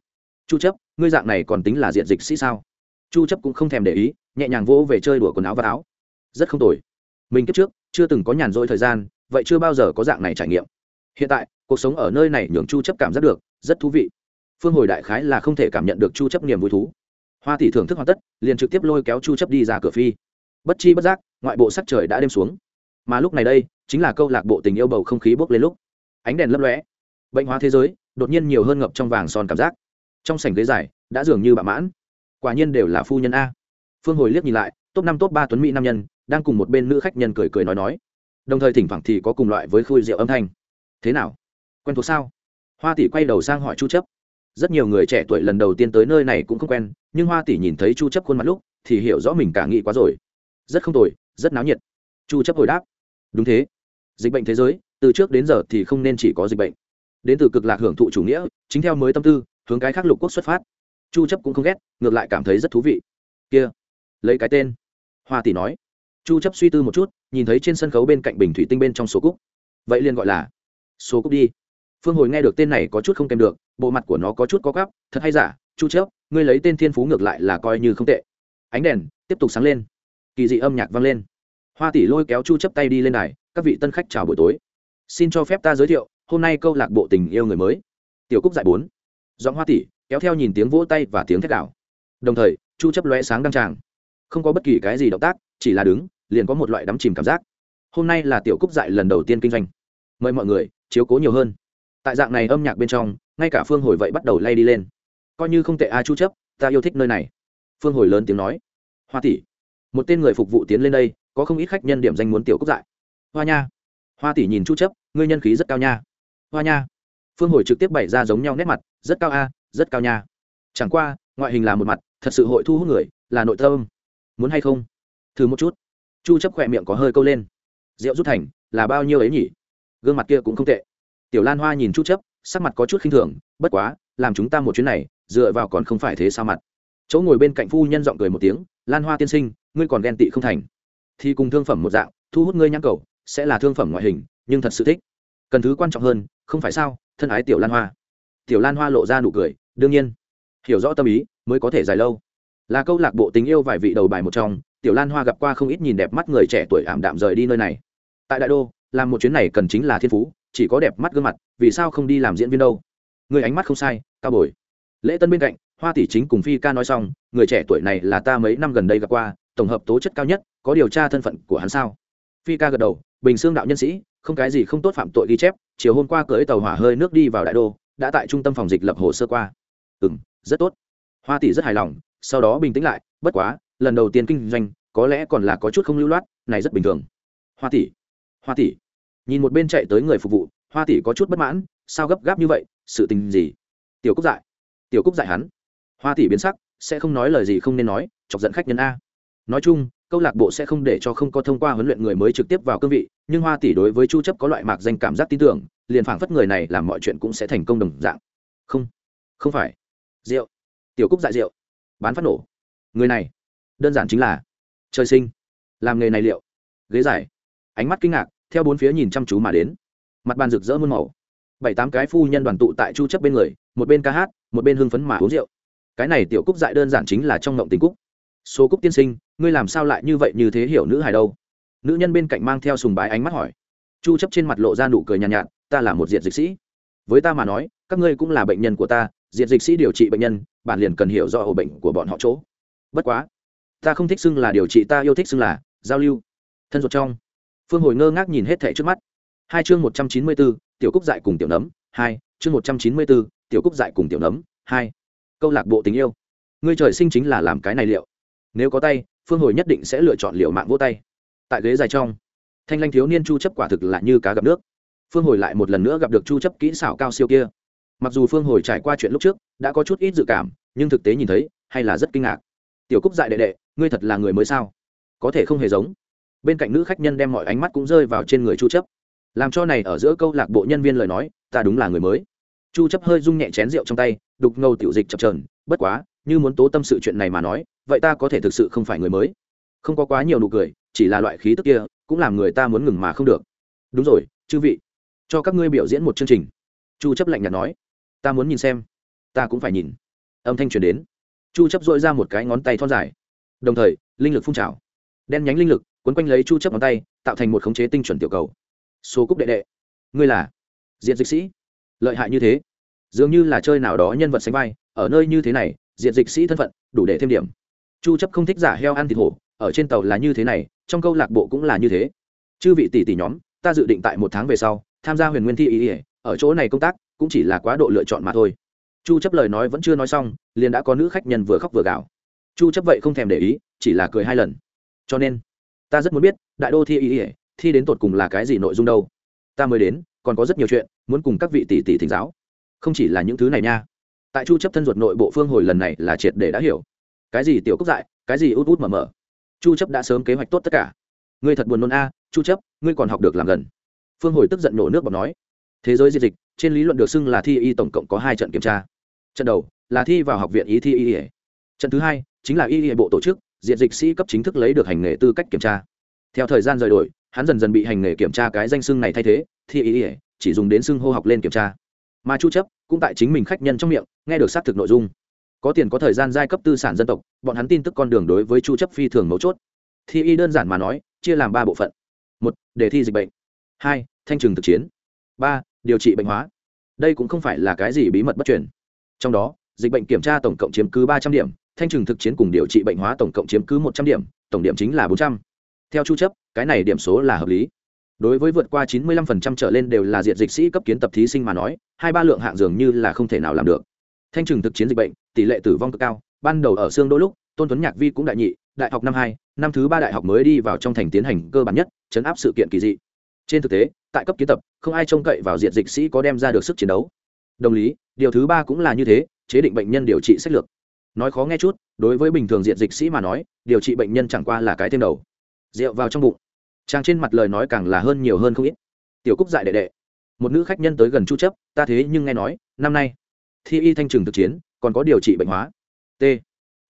chu chấp, ngươi dạng này còn tính là diện dịch sĩ sao? Chu chấp cũng không thèm để ý, nhẹ nhàng vỗ về chơi đùa quần áo và áo. Rất không tồi. Mình kiếp trước, chưa từng có nhàn rỗi thời gian, vậy chưa bao giờ có dạng này trải nghiệm hiện tại, cuộc sống ở nơi này nhường chu chấp cảm giác được rất thú vị. Phương hồi đại khái là không thể cảm nhận được chu chấp niềm vui thú. Hoa tỷ thưởng thức hoàn tất, liền trực tiếp lôi kéo chu chấp đi ra cửa phi. Bất chi bất giác, ngoại bộ sắc trời đã đêm xuống. Mà lúc này đây, chính là câu lạc bộ tình yêu bầu không khí bốc lên lúc. Ánh đèn lấp lóe. Bệnh hóa thế giới, đột nhiên nhiều hơn ngập trong vàng son cảm giác. Trong sảnh ghế dài, đã dường như bạ mãn. Quả nhiên đều là phu nhân a. Phương hồi liếc nhìn lại, top năm top ba tuấn mỹ nam nhân, đang cùng một bên nữ khách nhân cười cười nói nói. Đồng thời thỉnh thoảng thì có cùng loại với khui rượu âm thanh thế nào? Quen thuộc sao? Hoa tỷ quay đầu sang hỏi chu chấp. Rất nhiều người trẻ tuổi lần đầu tiên tới nơi này cũng không quen, nhưng hoa tỷ nhìn thấy chu chấp khuôn mặt lúc thì hiểu rõ mình cả nghĩ quá rồi. Rất không tồi, rất náo nhiệt. Chu chấp hồi đáp. Đúng thế. Dịch bệnh thế giới, từ trước đến giờ thì không nên chỉ có dịch bệnh. Đến từ cực lạc hưởng thụ chủ nghĩa, chính theo mới tâm tư, hướng cái khác lục quốc xuất phát. Chu chấp cũng không ghét, ngược lại cảm thấy rất thú vị. Kia, lấy cái tên. Hoa tỷ nói. Chu chấp suy tư một chút, nhìn thấy trên sân khấu bên cạnh bình thủy tinh bên trong số cúc. Vậy liền gọi là số cúc đi. Phương hồi nghe được tên này có chút không kèm được, bộ mặt của nó có chút có gắp, thật hay giả, chu chớp, ngươi lấy tên thiên phú ngược lại là coi như không tệ. Ánh đèn tiếp tục sáng lên. Kỳ dị âm nhạc vang lên. Hoa tỷ lôi kéo chu chấp tay đi lên đài, các vị tân khách chào buổi tối. Xin cho phép ta giới thiệu, hôm nay câu lạc bộ tình yêu người mới. Tiểu cúc dạy bốn. Giọng hoa tỷ, kéo theo nhìn tiếng vỗ tay và tiếng thét đảo. Đồng thời, chu chấp lóe sáng đăng tràng. Không có bất kỳ cái gì động tác, chỉ là đứng, liền có một loại đắm chìm cảm giác. Hôm nay là tiểu cúc dạy lần đầu tiên kinh doanh. Mời mọi người chiếu cố nhiều hơn. Tại dạng này âm nhạc bên trong, ngay cả phương hồi vậy bắt đầu lay đi lên. Coi như không tệ a, chu chấp, ta yêu thích nơi này. Phương hồi lớn tiếng nói. Hoa tỷ, một tên người phục vụ tiến lên đây, có không ít khách nhân điểm danh muốn tiểu cúc dại. Hoa nha. Hoa tỷ nhìn chu chấp, ngươi nhân khí rất cao nha. Hoa nha. Phương hồi trực tiếp bày ra giống nhau nét mặt, rất cao a, rất cao nha. Chẳng qua, ngoại hình là một mặt, thật sự hội thu hút người, là nội tâm. Muốn hay không? Thử một chút. Chu chấp khỏe miệng có hơi câu lên. Rượu rút thành, là bao nhiêu ấy nhỉ? Gương mặt kia cũng không tệ. Tiểu lan hoa nhìn chút chấp sắc mặt có chút khinh thường, bất quá, làm chúng ta một chuyến này, dựa vào còn không phải thế sao mặt. Chỗ ngồi bên cạnh phu nhân giọng cười một tiếng, lan hoa tiên sinh, ngươi còn ghen tị không thành. Thì cùng thương phẩm một dạng, thu hút ngươi nhãn cầu, sẽ là thương phẩm ngoại hình, nhưng thật sự thích. Cần thứ quan trọng hơn, không phải sao, thân ái tiểu lan hoa. Tiểu lan hoa lộ ra nụ cười, đương nhiên, hiểu rõ tâm ý, mới có thể dài lâu. Là câu lạc bộ tình yêu vài vị đầu bài một trong, tiểu lan hoa gặp qua không ít nhìn đẹp mắt người trẻ tuổi ảm đạm rời đi nơi này. Tại đại đô làm một chuyến này cần chính là thiên phú, chỉ có đẹp mắt gương mặt, vì sao không đi làm diễn viên đâu? Người ánh mắt không sai, cao bồi. Lễ tân bên cạnh, hoa tỷ chính cùng phi ca nói xong, người trẻ tuổi này là ta mấy năm gần đây gặp qua, tổng hợp tố chất cao nhất, có điều tra thân phận của hắn sao? Phi ca gật đầu, bình xương đạo nhân sĩ, không cái gì không tốt phạm tội ghi chép, chiều hôm qua cưới tàu hỏa hơi nước đi vào đại đô, đã tại trung tâm phòng dịch lập hồ sơ qua. Ừ m rất tốt. Hoa tỷ rất hài lòng, sau đó bình tĩnh lại, bất quá, lần đầu tiên kinh doanh, có lẽ còn là có chút không lưu loát, này rất bình thường. Hoa tỷ hoa tỷ nhìn một bên chạy tới người phục vụ, hoa tỷ có chút bất mãn, sao gấp gáp như vậy, sự tình gì? Tiểu cúc dại. Tiểu cúc dại hắn. Hoa tỷ biến sắc, sẽ không nói lời gì không nên nói, chọc giận khách nhân a. Nói chung, câu lạc bộ sẽ không để cho không có thông qua huấn luyện người mới trực tiếp vào cương vị, nhưng hoa tỷ đối với chu chấp có loại mạc danh cảm giác tin tưởng, liền phảng phất người này làm mọi chuyện cũng sẽ thành công đồng dạng. Không không phải. Rượu. Tiểu cúc dại rượu. Bán phát nổ. Người này, đơn giản chính là trời sinh. Làm nghề này liệu. Ghế dài. Ánh mắt kinh ngạc theo bốn phía nhìn chăm chú mà đến. Mặt bàn rực rỡ muôn màu. Bảy tám cái phu nhân đoàn tụ tại chu chấp bên người một bên ca hát một bên hưng phấn mà uống rượu. Cái này tiểu cúc dại đơn giản chính là trong ngộng tình cúc. Số cúc tiên sinh ngươi làm sao lại như vậy như thế hiểu nữ hài đâu? Nữ nhân bên cạnh mang theo sùng bái ánh mắt hỏi. Chu chấp trên mặt lộ ra nụ cười nhàn nhạt, nhạt ta là một diện dịch sĩ. Với ta mà nói các ngươi cũng là bệnh nhân của ta diện dịch sĩ điều trị bệnh nhân bạn liền cần hiểu rõ ổ bệnh của bọn họ chỗ. Bất quá ta không thích xưng là điều trị ta yêu thích xưng là giao lưu. Thân ruột trong phương hồi ngơ ngác nhìn hết thẻ trước mắt. Hai chương một trăm chín mươi bốn, tiểu cúc dại cùng tiểu nấm. Hai, chương một trăm chín mươi bốn, tiểu cúc dại cùng tiểu nấm. Hai, câu lạc bộ tình yêu. Ngươi trời sinh chính là làm cái này liệu. Nếu có tay, phương hồi nhất định sẽ lựa chọn liệu mạng vô tay. Tại ghế dài trong, thanh lanh thiếu niên chu chấp quả thực là như cá gặp nước. Phương hồi lại một lần nữa gặp được chu chấp kỹ xảo cao siêu kia. Mặc dù phương hồi trải qua chuyện lúc trước, đã có chút ít dự cảm, nhưng thực tế nhìn thấy, hay là rất kinh ngạc. Tiểu cúc dại đệ đệ, ngươi thật là người mới sao? Có thể không hề giống bên cạnh nữ khách nhân đem mọi ánh mắt cũng rơi vào trên người chu chấp. Làm cho này ở giữa câu lạc bộ nhân viên lời nói, ta đúng là người mới. Chu chấp hơi rung nhẹ chén rượu trong tay, đục ngầu tiểu dịch chập chờn, bất quá, như muốn tố tâm sự chuyện này mà nói, vậy ta có thể thực sự không phải người mới. Không có quá nhiều nụ cười, chỉ là loại khí tức kia, cũng làm người ta muốn ngừng mà không được. Đúng rồi, chư vị, cho các ngươi biểu diễn một chương trình. Chu chấp lạnh nhạt nói, ta muốn nhìn xem, ta cũng phải nhìn. Âm thanh truyền đến. Chu chấp dội ra một cái ngón tay thon dài. Đồng thời, linh lực phun trào. Đen nhánh linh lực quấn quanh lấy chu chấp ngón tay, tạo thành một khống chế tinh chuẩn tiểu cầu. Số cúc đệ đệ. Ngươi là diện dịch sĩ. Lợi hại như thế. Dường như là chơi nào đó nhân vật sánh vai, ở nơi như thế này diện dịch sĩ thân phận, đủ để thêm điểm. Chu chấp không thích giả heo ăn thịt hổ, ở trên tàu là như thế này, trong câu lạc bộ cũng là như thế. Chư vị tỷ tỷ nhóm, ta dự định tại một tháng về sau, tham gia huyền nguyên thi ý ỉa ở chỗ này công tác, cũng chỉ là quá độ lựa chọn mà thôi. Chu chấp lời nói vẫn chưa nói xong, liền đã có nữ khách nhân vừa khóc vừa gào. Chu chấp vậy không thèm để ý, chỉ là cười hai lần. Cho nên ta rất muốn biết, đại đô thi ý ỉa thi đến tột cùng là cái gì nội dung đâu? Ta mới đến, còn có rất nhiều chuyện, muốn cùng các vị tỷ tỷ thỉnh giáo. Không chỉ là những thứ này nha. Tại chu chấp thân ruột nội bộ phương hồi lần này là triệt để đã hiểu. Cái gì tiểu cúc dại, cái gì út út mở mở. Chu chấp đã sớm kế hoạch tốt tất cả. Ngươi thật buồn nôn a, chu chấp, ngươi còn học được làm gần. Phương hồi tức giận nổ nước bọt nói. Thế giới diệt dịch, trên lý luận được xưng là thi y tổng cộng có hai trận kiểm tra. Trận đầu, là thi vào học viện y thi y trận thứ hai, chính là y bộ tổ chức diện dịch sĩ cấp chính thức lấy được hành nghề tư cách kiểm tra. Theo thời gian rời đổi, hắn dần dần bị hành nghề kiểm tra cái danh xưng này thay thế thi y y chỉ dùng đến xưng hô học lên kiểm tra. Mà chu chấp cũng tại chính mình khách nhân trong miệng, nghe được xác thực nội dung. Có tiền có thời gian giai cấp tư sản dân tộc, bọn hắn tin tức con đường đối với chu chấp phi thường mấu chốt. Thi y đơn giản mà nói, chia làm ba bộ phận. Một, đề thi dịch bệnh. Hai, thanh trừng thực chiến. Ba, điều trị bệnh hóa. Đây cũng không phải là cái gì bí mật bất truyền. Trong đó, dịch bệnh kiểm tra tổng cộng chiếm cứ ba trăm điểm thanh trừng thực chiến cùng điều trị bệnh hóa tổng cộng chiếm cứ một trăm điểm, tổng điểm chính là bốn trăm. Theo chu chấp, cái này điểm số là hợp lý. Đối với vượt qua chín mươi 95% trở lên đều là diện dịch sĩ cấp kiến tập thí sinh mà nói, hai ba lượng hạng dường như là không thể nào làm được. Thanh trừng thực chiến dịch bệnh, tỷ lệ tử vong cực cao. Ban đầu ở xương đôi lúc, tôn tuấn nhạc vi cũng đại nhị, đại học năm hai, năm thứ ba đại học mới đi vào trong thành tiến hành cơ bản nhất, chấn áp sự kiện kỳ dị. Trên thực tế, tại cấp kiến tập, không ai trông cậy vào diện dịch sĩ có đem ra được sức chiến đấu. Đồng lý, điều thứ ba cũng là như thế, chế định bệnh nhân điều trị sách lược nói khó nghe chút, đối với bình thường diện dịch sĩ mà nói, điều trị bệnh nhân chẳng qua là cái thêm đầu. Rượu vào trong bụng. Chàng trên mặt lời nói càng là hơn nhiều hơn không ít. Tiểu cúc dại đệ đệ. Một nữ khách nhân tới gần chu chấp, ta thế nhưng nghe nói, năm nay, thi y thanh trừng thực chiến, còn có điều trị bệnh hóa. T.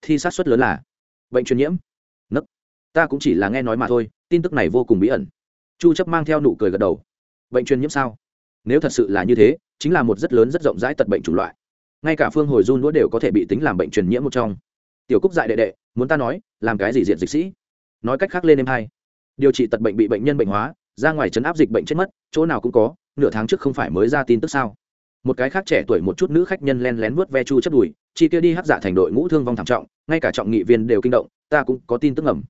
Thi sát xuất lớn là bệnh truyền nhiễm. Nấc. Ta cũng chỉ là nghe nói mà thôi, tin tức này vô cùng bí ẩn. Chu chấp mang theo nụ cười gật đầu. Bệnh truyền nhiễm sao? Nếu thật sự là như thế, chính là một rất lớn, rất rộng rãi tật bệnh chủng loại ngay cả phương hồi run đũa đều có thể bị tính làm bệnh truyền nhiễm một trong. Tiểu cúc dại đệ đệ, muốn ta nói, làm cái gì diện dịch sĩ? Nói cách khác lên em hai. Điều trị tật bệnh bị bệnh nhân bệnh hóa, ra ngoài chấn áp dịch bệnh chết mất, chỗ nào cũng có, nửa tháng trước không phải mới ra tin tức sao? Một cái khác trẻ tuổi một chút nữ khách nhân len lén vuốt ve chu chất đùi, chi kia đi hắc giả thành đội ngũ thương vong thảm trọng, ngay cả trọng nghị viên đều kinh động, ta cũng có tin tức ngầm.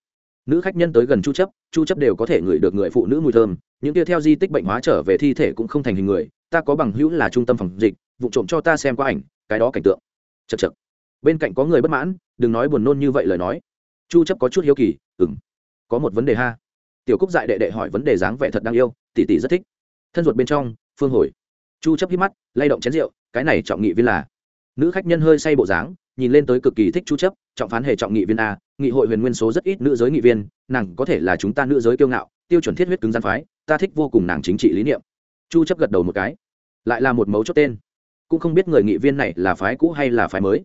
Nữ khách nhân tới gần chu chấp chu chấp đều có thể ngửi được người phụ nữ mùi thơm, những kia theo di tích bệnh hóa trở về thi thể cũng không thành hình người, ta có bằng hữu là trung tâm phòng dịch, vụ trộm cho ta xem qua ảnh cái đó cảnh tượng. Chật chật bên cạnh có người bất mãn, đừng nói buồn nôn như vậy lời nói. Chu chấp có chút hiếu kỳ, ừm, có một vấn đề ha. Tiểu cúc dại đệ đệ hỏi vấn đề dáng vẻ thật đáng yêu, tỷ tỷ rất thích. Thân ruột bên trong, phương hồi. Chu chấp hít mắt, lay động chén rượu, cái này trọng nghị viên là. Nữ khách nhân hơi say bộ dáng, nhìn lên tới cực kỳ thích chu chấp, trọng phán hề trọng nghị viên a, nghị hội huyền nguyên số rất ít nữ giới nghị viên, nàng có thể là chúng ta nữ giới kiêu ngạo, tiêu chuẩn thiết huyết cứng gian phái, ta thích vô cùng nàng chính trị lý niệm. Chu chấp gật đầu một cái, lại là một mấu chốt tên cũng không biết người nghị viên này là phái cũ hay là phái mới.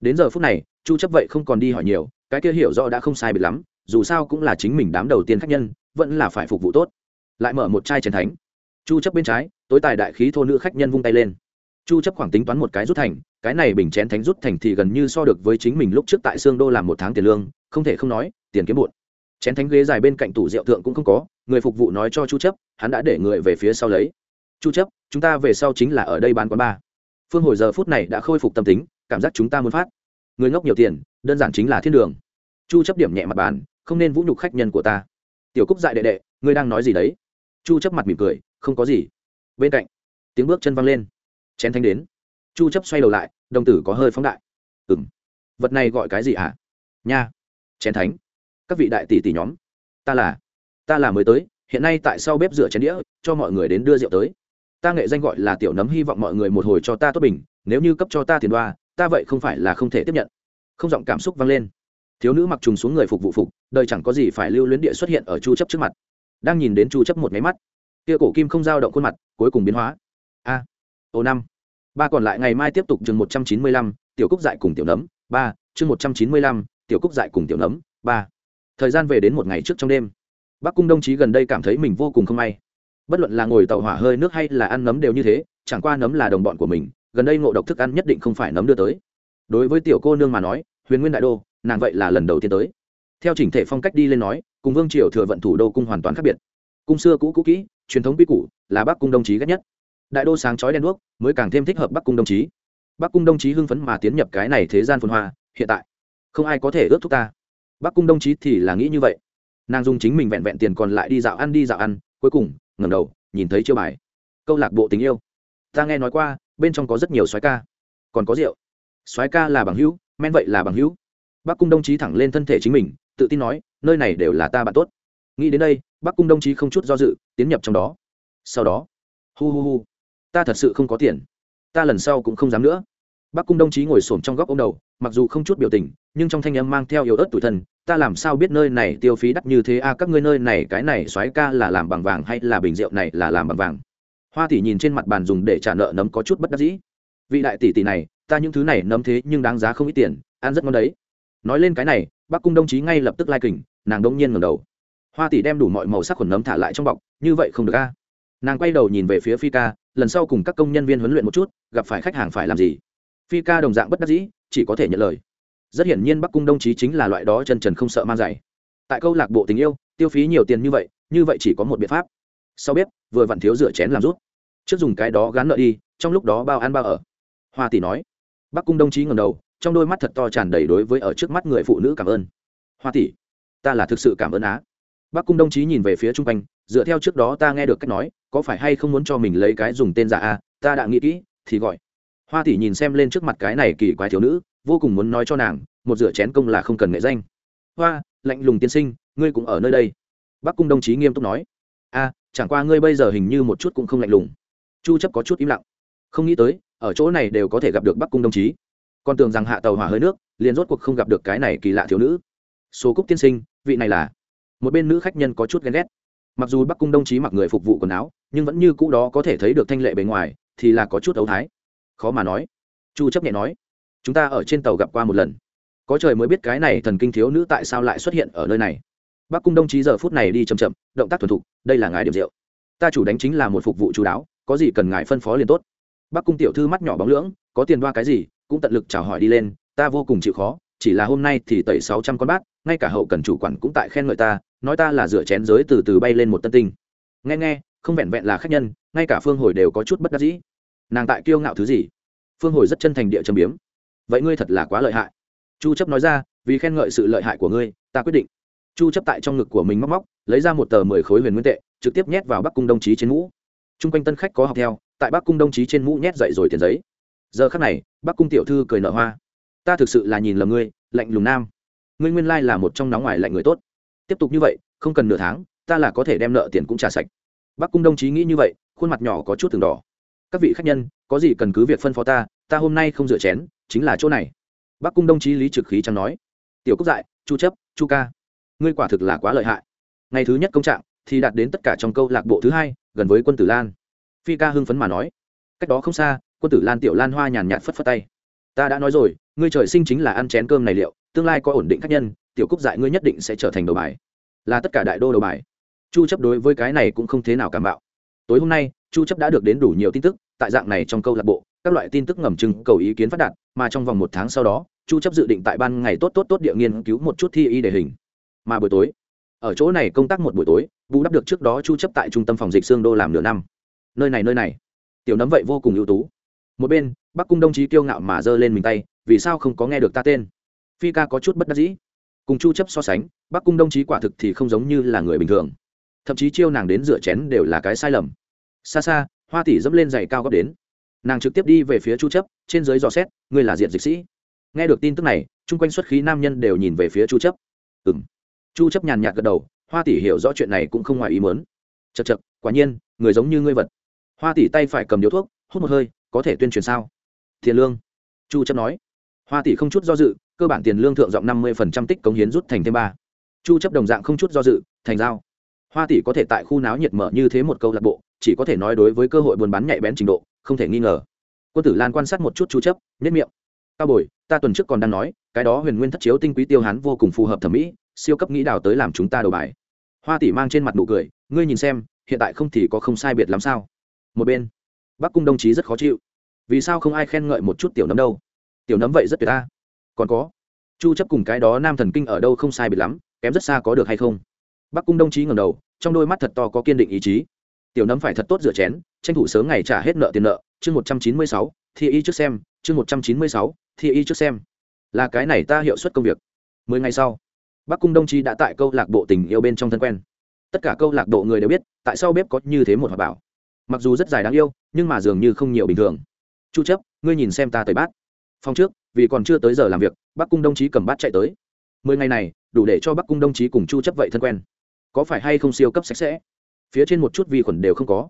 Đến giờ phút này, chu chấp vậy không còn đi hỏi nhiều, cái kia hiểu rõ đã không sai biệt lắm, dù sao cũng là chính mình đám đầu tiên khách nhân, vẫn là phải phục vụ tốt. Lại mở một chai chén thánh. Chu chấp bên trái, tối tài đại khí thô nữ khách nhân vung tay lên. Chu chấp khoảng tính toán một cái rút thành, cái này bình chén thánh rút thành thì gần như so được với chính mình lúc trước tại xương đô làm một tháng tiền lương, không thể không nói, tiền kiếm bụn chén thánh ghế dài bên cạnh tủ rượu thượng cũng không có, người phục vụ nói cho chu chấp, hắn đã để người về phía sau lấy. Chu chấp, chúng ta về sau chính là ở đây bán quán bar phương hồi giờ phút này đã khôi phục tâm tính, cảm giác chúng ta muốn phát. Người ngốc nhiều tiền, đơn giản chính là thiên đường. Chu chấp điểm nhẹ mặt bàn, không nên vũ nhục khách nhân của ta. Tiểu cúc dại đệ đệ, ngươi đang nói gì đấy? Chu chấp mặt mỉm cười, không có gì. Bên cạnh, tiếng bước chân văng lên. Chén thánh đến. Chu chấp xoay đầu lại, đồng tử có hơi phóng đại. Ừm. Vật này gọi cái gì hả nha. Chén thánh. Các vị đại tỷ tỷ nhóm. Ta là ta là mới tới, hiện nay tại sau bếp rửa chén đĩa, cho mọi người đến đưa rượu tới ta nghệ danh gọi là tiểu nấm hy vọng mọi người một hồi cho ta tốt bình nếu như cấp cho ta tiền đoa ta vậy không phải là không thể tiếp nhận. Không giọng cảm xúc vang lên. Thiếu nữ mặc trùng xuống người phục vụ phục đời chẳng có gì phải lưu luyến địa xuất hiện ở chu chấp trước mặt. Đang nhìn đến chu chấp một máy mắt kia cổ kim không dao động khuôn mặt cuối cùng biến hóa. A à, ô năm. Ba còn lại ngày mai tiếp tục chương 195, tiểu cúc dại cùng tiểu nấm. Ba chương 195, tiểu cúc dại cùng tiểu nấm. Ba. Thời gian về đến một ngày trước trong đêm. Bắc cung đồng chí gần đây cảm thấy mình vô cùng không may bất luận là ngồi tàu hỏa hơi nước hay là ăn nấm đều như thế, chẳng qua nấm là đồng bọn của mình, gần đây ngộ độc thức ăn nhất định không phải nấm đưa tới. Đối với tiểu cô nương mà nói, huyền nguyên đại đô, nàng vậy là lần đầu tiên tới. Theo chỉnh thể phong cách đi lên nói, cùng vương triều thừa vận thủ đô cung hoàn toàn khác biệt. Cung xưa cũ cũ kỹ, truyền thống quy củ, là bắc cung đồng chí ghét nhất. Đại đô sáng chói đen đuốc, mới càng thêm thích hợp bắc cung đồng chí. Bắc cung đồng chí hưng phấn mà tiến nhập cái này thế gian phồn hoa, hiện tại, không ai có thể ướt thúc ta. Bắc cung đồng chí thì là nghĩ như vậy. Nàng dùng chính mình vẹn vẹn tiền còn lại đi dạo ăn, đi dạo ăn, cuối cùng ngẩng đầu, nhìn thấy chiêu bài. Câu lạc bộ tình yêu. Ta nghe nói qua, bên trong có rất nhiều soái ca. Còn có rượu. Soái ca là bằng hữu, men vậy là bằng hữu. Bắc cung đồng chí thẳng lên thân thể chính mình, tự tin nói, nơi này đều là ta bạn tốt. Nghĩ đến đây, bắc cung đồng chí không chút do dự, tiến nhập trong đó. Sau đó, hu hu hu, ta thật sự không có tiền. Ta lần sau cũng không dám nữa. Bắc cung đồng chí ngồi s trong góc ô m đầu, mặc dù không chút biểu tình, nhưng trong thanh âm mang theo yếu ớt tủi thân ta làm sao biết nơi này tiêu phí đắt như thế a? À, các ngươi nơi này cái này xoáy ca là làm bằng vàng hay là bình rượu này là làm bằng vàng? Hoa tỷ nhìn trên mặt bàn dùng để trả nợ nấm có chút bất đắc dĩ. Vị đại tỷ tỷ này ta những thứ này nấm thế nhưng đáng giá không ít tiền ăn rất ngon đấy. Nói lên cái này bắc cung đồng chí ngay lập tức lai kình nàng đông nhiên ngẩng đầu. Hoa tỷ đem đủ mọi màu sắc khuẩn nấm thả lại trong bọc như vậy không được a. Nàng quay đầu nhìn về phía phi ca lần sau cùng các công nhân viên huấn luyện một chút gặp phải khách hàng phải làm gì? Phi ca đồng dạng bất đắc dĩ chỉ có thể nhận lời rất hiển nhiên bắc cung đông chí chính là loại đó chân trần không sợ man dày. Tại câu lạc bộ tình yêu, tiêu phí nhiều tiền như vậy như vậy chỉ có một biện pháp. Sau bếp, vừa vặn thiếu rửa chén làm rút. Trước dùng cái đó gắn nợ đi, trong lúc đó bao ăn bao ở. Hoa tỷ nói. Bắc cung đông chí ngầm đầu, trong đôi mắt thật to tràn đầy đối với ở trước mắt người phụ nữ cảm ơn. Hoa tỷ, ta là thực sự cảm ơn á. Bắc cung đông chí nhìn về phía chung quanh, dựa theo trước đó ta nghe được cách nói, có phải hay không muốn cho mình lấy cái dùng tên giả a, ta đã nghĩ kỹ, thì gọi. Hoa tỷ nhìn xem lên trước mặt cái này kỳ quái thiếu nữ vô cùng muốn nói cho nàng, một rửa chén công là không cần nghệ danh. Hoa, lạnh lùng tiên sinh, ngươi cũng ở nơi đây. Bắc cung đồng chí nghiêm túc nói. A, chẳng qua ngươi bây giờ hình như một chút cũng không lạnh lùng. Chu chấp có chút im lặng. Không nghĩ tới, ở chỗ này đều có thể gặp được bắc cung đồng chí. Còn tưởng rằng hạ tàu hỏa hơi nước, liền rốt cuộc không gặp được cái này kỳ lạ thiếu nữ. Số cúc tiên sinh, vị này là? Một bên nữ khách nhân có chút ghen ghét. Mặc dù bắc cung đồng chí mặc người phục vụ quần áo, nhưng vẫn như cũ đó có thể thấy được thanh lệ bề ngoài, thì là có chút ấu thái. Khó mà nói. Chu chấp nhẹ nói chúng ta ở trên tàu gặp qua một lần. Có trời mới biết cái này thần kinh thiếu nữ tại sao lại xuất hiện ở nơi này. Bắc cung đồng chí giờ phút này đi chậm chậm, động tác thuần thục, đây là ngài điểm rượu. Ta chủ đánh chính là một phục vụ chú đáo, có gì cần ngài phân phó liền tốt. Bắc cung tiểu thư mắt nhỏ bóng lưỡng, có tiền đoa cái gì, cũng tận lực chào hỏi đi lên, ta vô cùng chịu khó, chỉ là hôm nay thì tẩy sáu trăm con bát, ngay cả hậu cần chủ quản cũng tại khen ngợi ta, nói ta là rửa chén giới từ từ bay lên một tân tinh. Nghe nghe, không vẹn vẹn là khách nhân, ngay cả phương hồi đều có chút bất đắc dĩ. Nàng tại kiêu ngạo thứ gì? Phương hồi rất chân thành địa trầm biếm vậy ngươi thật là quá lợi hại. Chu chấp nói ra, vì khen ngợi sự lợi hại của ngươi, ta quyết định. Chu chấp tại trong ngực của mình móc móc, lấy ra một tờ mười khối huyền nguyên tệ, trực tiếp nhét vào bắc cung đồng chí trên mũ. Trung quanh tân khách có học theo, tại bắc cung đồng chí trên mũ nhét dậy rồi tiền giấy. Giờ khắc này, bắc cung tiểu thư cười nở hoa. Ta thực sự là nhìn lầm ngươi, lạnh lùng nam. Ngươi nguyên lai là một trong nóng ngoài lạnh người tốt. Tiếp tục như vậy, không cần nửa tháng, ta là có thể đem nợ tiền cũng trả sạch. Bắc cung đồng chí nghĩ như vậy, khuôn mặt nhỏ có chút từng đỏ. Các vị khách nhân, có gì cần cứ việc phân phó ta ta hôm nay không rửa chén, chính là chỗ này. Bắc cung đồng chí lý trực khí chẳng nói. Tiểu cúc dại, chu chấp, chu ca. Ngươi quả thực là quá lợi hại. Ngày thứ nhất công trạng, thì đạt đến tất cả trong câu lạc bộ thứ hai, gần với quân tử lan. Phi ca hưng phấn mà nói. Cách đó không xa, quân tử lan tiểu lan hoa nhàn nhạt phất phất tay. Ta đã nói rồi, ngươi trời sinh chính là ăn chén cơm này liệu, tương lai có ổn định khách nhân, tiểu cúc dại ngươi nhất định sẽ trở thành đầu bài. Là tất cả đại đô đầu bài. Chu chấp đối với cái này cũng không thế nào cảm bạo. Tối hôm nay, chu chấp đã được đến đủ nhiều tin tức, tại dạng này trong câu lạc bộ các loại tin tức ngầm trưng cầu ý kiến phát đạt, mà trong vòng một tháng sau đó, chu chấp dự định tại ban ngày tốt tốt tốt địa nghiên cứu một chút thi y đề hình. Mà buổi tối, ở chỗ này công tác một buổi tối, bù đắp được trước đó chu chấp tại trung tâm phòng dịch xương đô làm nửa năm. Nơi này nơi này. Tiểu nấm vậy vô cùng ưu tú. Một bên, bắc cung đồng chí kiêu ngạo mà giơ lên mình tay, vì sao không có nghe được ta tên? Phi ca có chút bất đắc dĩ. Cùng chu chấp so sánh, bắc cung đồng chí quả thực thì không giống như là người bình thường. Thậm chí chiêu nàng đến rửa chén đều là cái sai lầm. Xa xa, hoa tỷ dẫm lên giày cao gấp đến nàng trực tiếp đi về phía chu chấp, trên dưới dò xét, ngươi là diện dịch sĩ. Nghe được tin tức này, chung quanh xuất khí nam nhân đều nhìn về phía chu chấp. Ừm. Chu chấp nhàn nhạt gật đầu, hoa tỷ hiểu rõ chuyện này cũng không ngoài ý muốn. Chật chật quả nhiên, người giống như ngươi vật. Hoa tỷ tay phải cầm điếu thuốc, hút một hơi, có thể tuyên truyền sao? Tiền lương. Chu chấp nói. Hoa tỷ không chút do dự, cơ bản tiền lương thượng giọng 50% tích cống hiến rút thành thêm ba. Chu chấp đồng dạng không chút do dự, thành giao hoa tỷ có thể tại khu náo nhiệt mở như thế một câu lạc bộ, chỉ có thể nói đối với cơ hội buôn bán nhạy bén trình độ, không thể nghi ngờ. Quân tử lan quan sát một chút chú chấp nhất miệng. Cao bồi, ta tuần trước còn đang nói, cái đó huyền nguyên thất chiếu tinh quý tiêu hán vô cùng phù hợp thẩm mỹ, siêu cấp nghĩ đào tới làm chúng ta đầu bài. Hoa tỷ mang trên mặt nụ cười, ngươi nhìn xem, hiện tại không thì có không sai biệt lắm sao? Một bên, bắc cung đồng chí rất khó chịu. Vì sao không ai khen ngợi một chút tiểu nấm đâu? Tiểu nấm vậy rất tuyệt ta. Còn có, chu chấp cùng cái đó nam thần kinh ở đâu không sai biệt lắm, kém rất xa có được hay không? Bắc cung đồng chí ngẩng đầu trong đôi mắt thật to có kiên định ý chí. Tiểu nấm phải thật tốt rửa chén tranh thủ sớm ngày trả hết nợ tiền nợ. Chương 196, thi y trước xem chương 196, thi y trước xem. Là cái này ta hiệu suất công việc. Mười ngày sau bắc cung đồng chí đã tại câu lạc bộ tình yêu bên trong thân quen. Tất cả câu lạc bộ người đều biết tại sao bếp có như thế một hòa bảo. Mặc dù rất dài đáng yêu nhưng mà dường như không nhiều bình thường. Chu chấp ngươi nhìn xem ta tới bát. Phòng trước vì còn chưa tới giờ làm việc bắc cung đồng chí cầm bát chạy tới. Mười ngày này đủ để cho bắc cung đồng chí cùng chu chấp vậy thân quen có phải hay không siêu cấp sạch sẽ? Phía trên một chút vi khuẩn đều không có.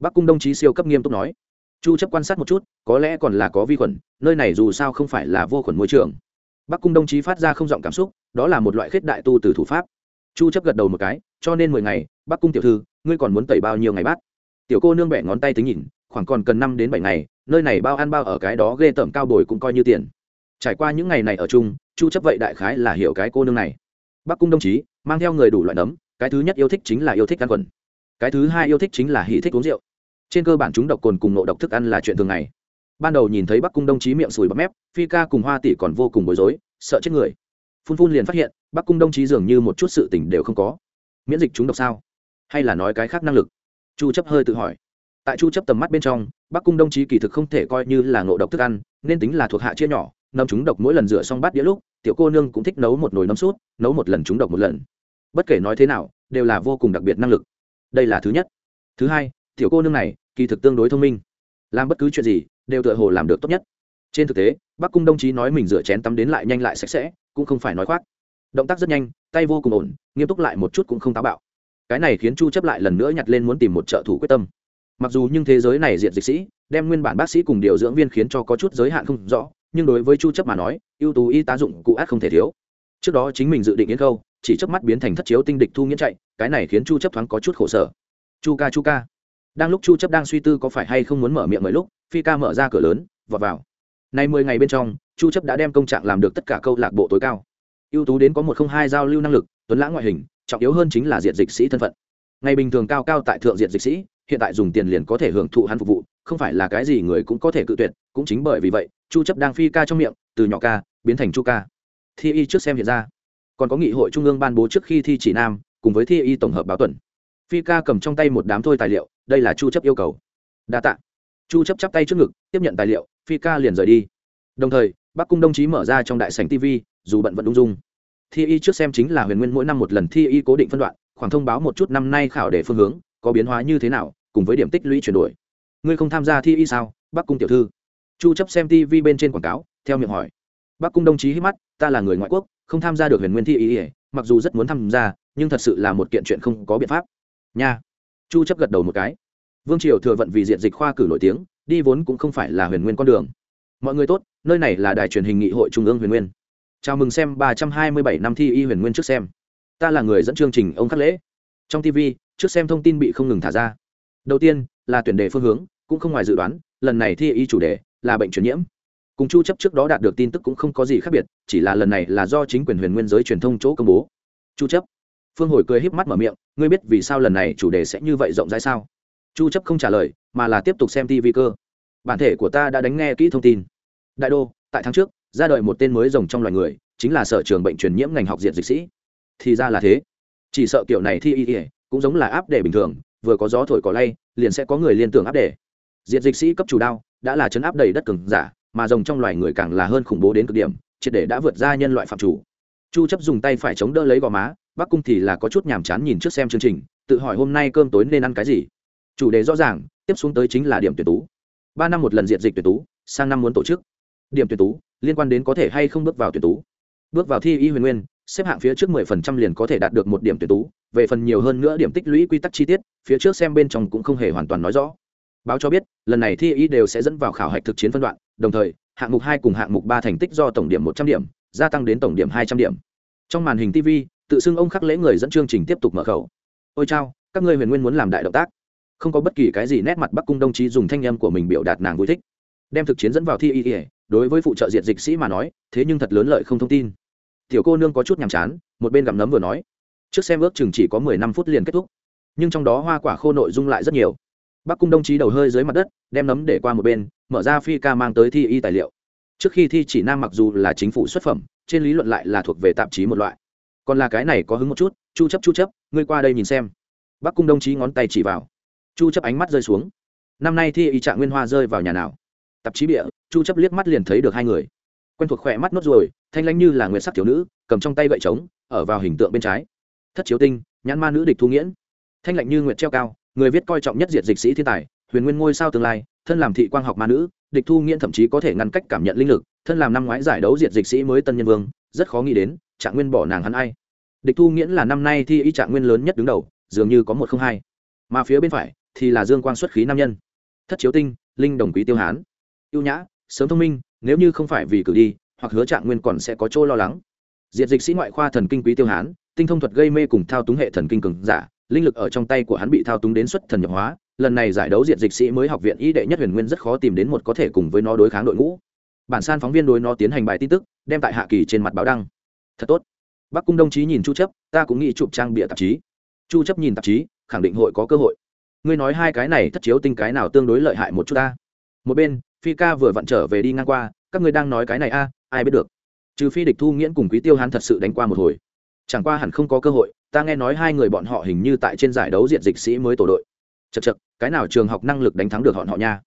Bắc cung đồng chí siêu cấp nghiêm túc nói. Chu chấp quan sát một chút, có lẽ còn là có vi khuẩn, nơi này dù sao không phải là vô khuẩn môi trường. Bắc cung đồng chí phát ra không giọng cảm xúc, đó là một loại khết đại tu từ thủ pháp. Chu chấp gật đầu một cái, cho nên mười ngày, bắc cung tiểu thư, ngươi còn muốn tẩy bao nhiêu ngày bát? Tiểu cô nương bẻ ngón tay tính nhìn, khoảng còn cần năm đến bảy ngày, nơi này bao ăn bao ở cái đó ghê tởm cao bồi cũng coi như tiền. Trải qua những ngày này ở chung, chu chấp vậy đại khái là hiểu cái cô nương này. Bắc cung đồng chí, mang theo người đủ loại nấm cái thứ nhất yêu thích chính là yêu thích ăn quần. Cái thứ hai yêu thích chính là hỉ thích uống rượu. Trên cơ bản chúng độc cồn cùng nộ độc thức ăn là chuyện thường ngày. Ban đầu nhìn thấy bắc cung Đông chí miệng sùi bắp mép, phi ca cùng hoa tỷ còn vô cùng bối rối, sợ chết người. Phun phun liền phát hiện, bắc cung Đông chí dường như một chút sự tỉnh đều không có. Miễn dịch chúng độc sao? Hay là nói cái khác năng lực? Chu chấp hơi tự hỏi. Tại chu chấp tầm mắt bên trong, bắc cung Đông chí kỳ thực không thể coi như là ngộ độc thức ăn, nên tính là thuộc hạ chia nhỏ, nấm chúng độc mỗi lần rửa xong bát đĩa lúc, tiểu cô nương cũng thích nấu một nồi nấm sút nấu một lần chúng độc một lần bất kể nói thế nào, đều là vô cùng đặc biệt năng lực. Đây là thứ nhất. Thứ hai, tiểu cô nương này, kỳ thực tương đối thông minh. Làm bất cứ chuyện gì, đều tựa hồ làm được tốt nhất. Trên thực tế, bắc cung đồng chí nói mình rửa chén tắm đến lại nhanh lại sạch sẽ, cũng không phải nói khoác. Động tác rất nhanh, tay vô cùng ổn, nghiêm túc lại một chút cũng không táo bạo. Cái này khiến chu chấp lại lần nữa nhặt lên muốn tìm một trợ thủ quyết tâm. Mặc dù nhưng thế giới này diện dịch sĩ, đem nguyên bản bác sĩ cùng điều dưỡng viên khiến cho có chút giới hạn không rõ, nhưng đối với chu chấp mà nói, ưu tú y tá dụng cụ ác không thể thiếu. Trước đó chính mình dự định yến câu chỉ chớp mắt biến thành thất chiếu tinh địch thu nghiễn chạy, cái này khiến chu chấp thoáng có chút khổ sở. Chu ca chu ca đang lúc chu chấp đang suy tư có phải hay không muốn mở miệng mấy lúc, phi ca mở ra cửa lớn, vọt vào. Nay 10 ngày bên trong, chu chấp đã đem công trạng làm được tất cả câu lạc bộ tối cao. Ưu tú đến có một không hai giao lưu năng lực, tuấn lãng ngoại hình, trọng yếu hơn chính là diện dịch sĩ thân phận. Ngày bình thường cao cao tại thượng diện dịch sĩ, hiện tại dùng tiền liền có thể hưởng thụ hắn phục vụ, không phải là cái gì người cũng có thể cự tuyệt, cũng chính bởi vì vậy, chu chấp đang phi ca trong miệng, từ nhỏ ca, biến thành chu ca. Thi y trước xem hiện ra còn có nghị hội trung ương ban bố trước khi thi chỉ nam, cùng với thi y tổng hợp báo tuần. Phi ca cầm trong tay một đám thôi tài liệu, đây là chu chấp yêu cầu. Đa tạ. Chu chấp chắp tay trước ngực, tiếp nhận tài liệu, phi ca liền rời đi. Đồng thời, bắc cung đồng chí mở ra trong đại sảnh tv dù bận vẫn ung dung. Thi y trước xem chính là huyền nguyên mỗi năm một lần thi y cố định phân đoạn, khoảng thông báo một chút năm nay khảo để phương hướng, có biến hóa như thế nào, cùng với điểm tích lũy chuyển đổi. Ngươi không tham gia thi y sao? Bắc cung tiểu thư. Chu chấp xem tv bên trên quảng cáo, theo miệng hỏi. Bắc cung đồng chí hít mắt, ta là người ngoại quốc không tham gia được huyền nguyên thi y mặc dù rất muốn tham gia, nhưng thật sự là một kiện chuyện không có biện pháp. Nha. Chu chấp gật đầu một cái. Vương triều thừa vận vì diện dịch khoa cử nổi tiếng, đi vốn cũng không phải là huyền nguyên con đường. Mọi người tốt, nơi này là đài truyền hình nghị hội trung ương huyền nguyên. Chào mừng xem 327 năm thi y huyền nguyên trước xem. Ta là người dẫn chương trình ông khắc lễ. Trong tv trước xem thông tin bị không ngừng thả ra. Đầu tiên, là tuyển đề phương hướng, cũng không ngoài dự đoán, lần này thi y chủ đề là bệnh truyền nhiễm cùng chu chấp trước đó đạt được tin tức cũng không có gì khác biệt, chỉ là lần này là do chính quyền huyền nguyên giới truyền thông chỗ công bố. Chu chấp. Phương hồi cười híp mắt mở miệng, ngươi biết vì sao lần này chủ đề sẽ như vậy rộng rãi sao? Chu chấp không trả lời, mà là tiếp tục xem tv cơ. Bản thể của ta đã đánh nghe kỹ thông tin. Đại đô, tại tháng trước, ra đời một tên mới rồng trong loài người, chính là sở trường bệnh truyền nhiễm ngành học diện dịch sĩ. Thì ra là thế. Chỉ sợ kiểu này thi y y, cũng giống là áp đề bình thường, vừa có gió thổi cỏ lay, liền sẽ có người liên tưởng áp đề. Diện dịch sĩ cấp chủ đao, đã là chấn áp đầy đất cường giả mà rồng trong loài người càng là hơn khủng bố đến cực điểm, triệt để đã vượt ra nhân loại phạm chủ. Chu chấp dùng tay phải chống đỡ lấy gò má, bắc cung thì là có chút nhàm chán nhìn trước xem chương trình, tự hỏi hôm nay cơm tối nên ăn cái gì. Chủ đề rõ ràng, tiếp xuống tới chính là điểm tuyển tú. Ba năm một lần diện dịch tuyển tú, sang năm muốn tổ chức. Điểm tuyển tú, liên quan đến có thể hay không bước vào tuyển tú. Bước vào thi y huyền nguyên, xếp hạng phía trước 10% liền có thể đạt được một điểm tuyển tú, về phần nhiều hơn nữa điểm tích lũy quy tắc chi tiết, phía trước xem bên trong cũng không hề hoàn toàn nói rõ. Báo cho biết, lần này thi y đều sẽ dẫn vào khảo hạch thực chiến phân đoạn đồng thời, hạng mục hai cùng hạng mục ba thành tích do tổng điểm một trăm điểm, gia tăng đến tổng điểm hai trăm điểm. Trong màn hình tv tự xưng ông khắc lễ người dẫn chương trình tiếp tục mở khẩu. Ôi chao, các ngươi huyền nguyên muốn làm đại động tác. Không có bất kỳ cái gì nét mặt bắc cung đồng chí dùng thanh em của mình biểu đạt nàng vui thích. Đem thực chiến dẫn vào thi y, đối với phụ trợ diệt dịch sĩ mà nói, thế nhưng thật lớn lợi không thông tin. Tiểu cô nương có chút nhàm chán, một bên gặm nấm vừa nói. Trước xem ước chừng chỉ có mười năm phút liền kết thúc. Nhưng trong đó hoa quả khô nội dung lại rất nhiều bắc cung đồng chí đầu hơi dưới mặt đất, đem nấm để qua một bên, mở ra phi ca mang tới thi y tài liệu. Trước khi thi chỉ nam mặc dù là chính phủ xuất phẩm, trên lý luận lại là thuộc về tạp chí một loại. Còn là cái này có hứng một chút, chu chấp chu chấp, ngươi qua đây nhìn xem. Bắc cung đồng chí ngón tay chỉ vào. Chu chấp ánh mắt rơi xuống. Năm nay thi y trạng nguyên hoa rơi vào nhà nào? Tạp chí bịa, chu chấp liếc mắt liền thấy được hai người. Quen thuộc khỏe mắt nốt ruồi, thanh lãnh như là nguyệt sắc thiếu nữ, cầm trong tay gậy trống, ở vào hình tượng bên trái. Thất chiếu tinh, nhãn ma nữ địch thu nghiễn. Thanh lạnh như nguyệt treo cao người viết coi trọng nhất diệt dịch sĩ thiên tài, huyền nguyên ngôi sao tương lai, thân làm thị quang học ma nữ, địch thu nghiễn thậm chí có thể ngăn cách cảm nhận linh lực, thân làm năm ngoái giải đấu diệt dịch sĩ mới tân nhân vương, rất khó nghĩ đến, trạng nguyên bỏ nàng hắn ai. Địch thu nghiễn là năm nay thi y trạng nguyên lớn nhất đứng đầu, dường như có một không hai. Mà phía bên phải thì là dương quang xuất khí nam nhân. Thất chiếu tinh, linh đồng quý tiêu hán. Ưu nhã, sớm thông minh, nếu như không phải vì cử đi, hoặc hứa trạng nguyên còn sẽ có chỗ lo lắng. Diệt dịch sĩ ngoại khoa thần kinh quý tiêu hán, tinh thông thuật gây mê cùng thao túng hệ thần kinh cường giả linh lực ở trong tay của hắn bị thao túng đến xuất thần nhập hóa, lần này giải đấu diện dịch sĩ mới học viện y đệ nhất huyền nguyên rất khó tìm đến một có thể cùng với nó đối kháng đội ngũ. Bản san phóng viên đối nó tiến hành bài tin tức, đem tại hạ kỳ trên mặt báo đăng. Thật tốt. Bắc cung đồng chí nhìn chu chấp, ta cũng nghĩ chụp trang bịa tạp chí. Chu chấp nhìn tạp chí, khẳng định hội có cơ hội. Ngươi nói hai cái này thất chiếu tinh cái nào tương đối lợi hại một chút ta? Một bên, phi ca vừa vặn trở về đi ngang qua, các ngươi đang nói cái này a, ai biết được. Trừ phi địch thu nghiễn cùng quý tiêu hắn thật sự đánh qua một hồi. Chẳng qua hẳn không có cơ hội ta nghe nói hai người bọn họ hình như tại trên giải đấu diện dịch sĩ mới tổ đội. Chật chật cái nào trường học năng lực đánh thắng được bọn họ nha?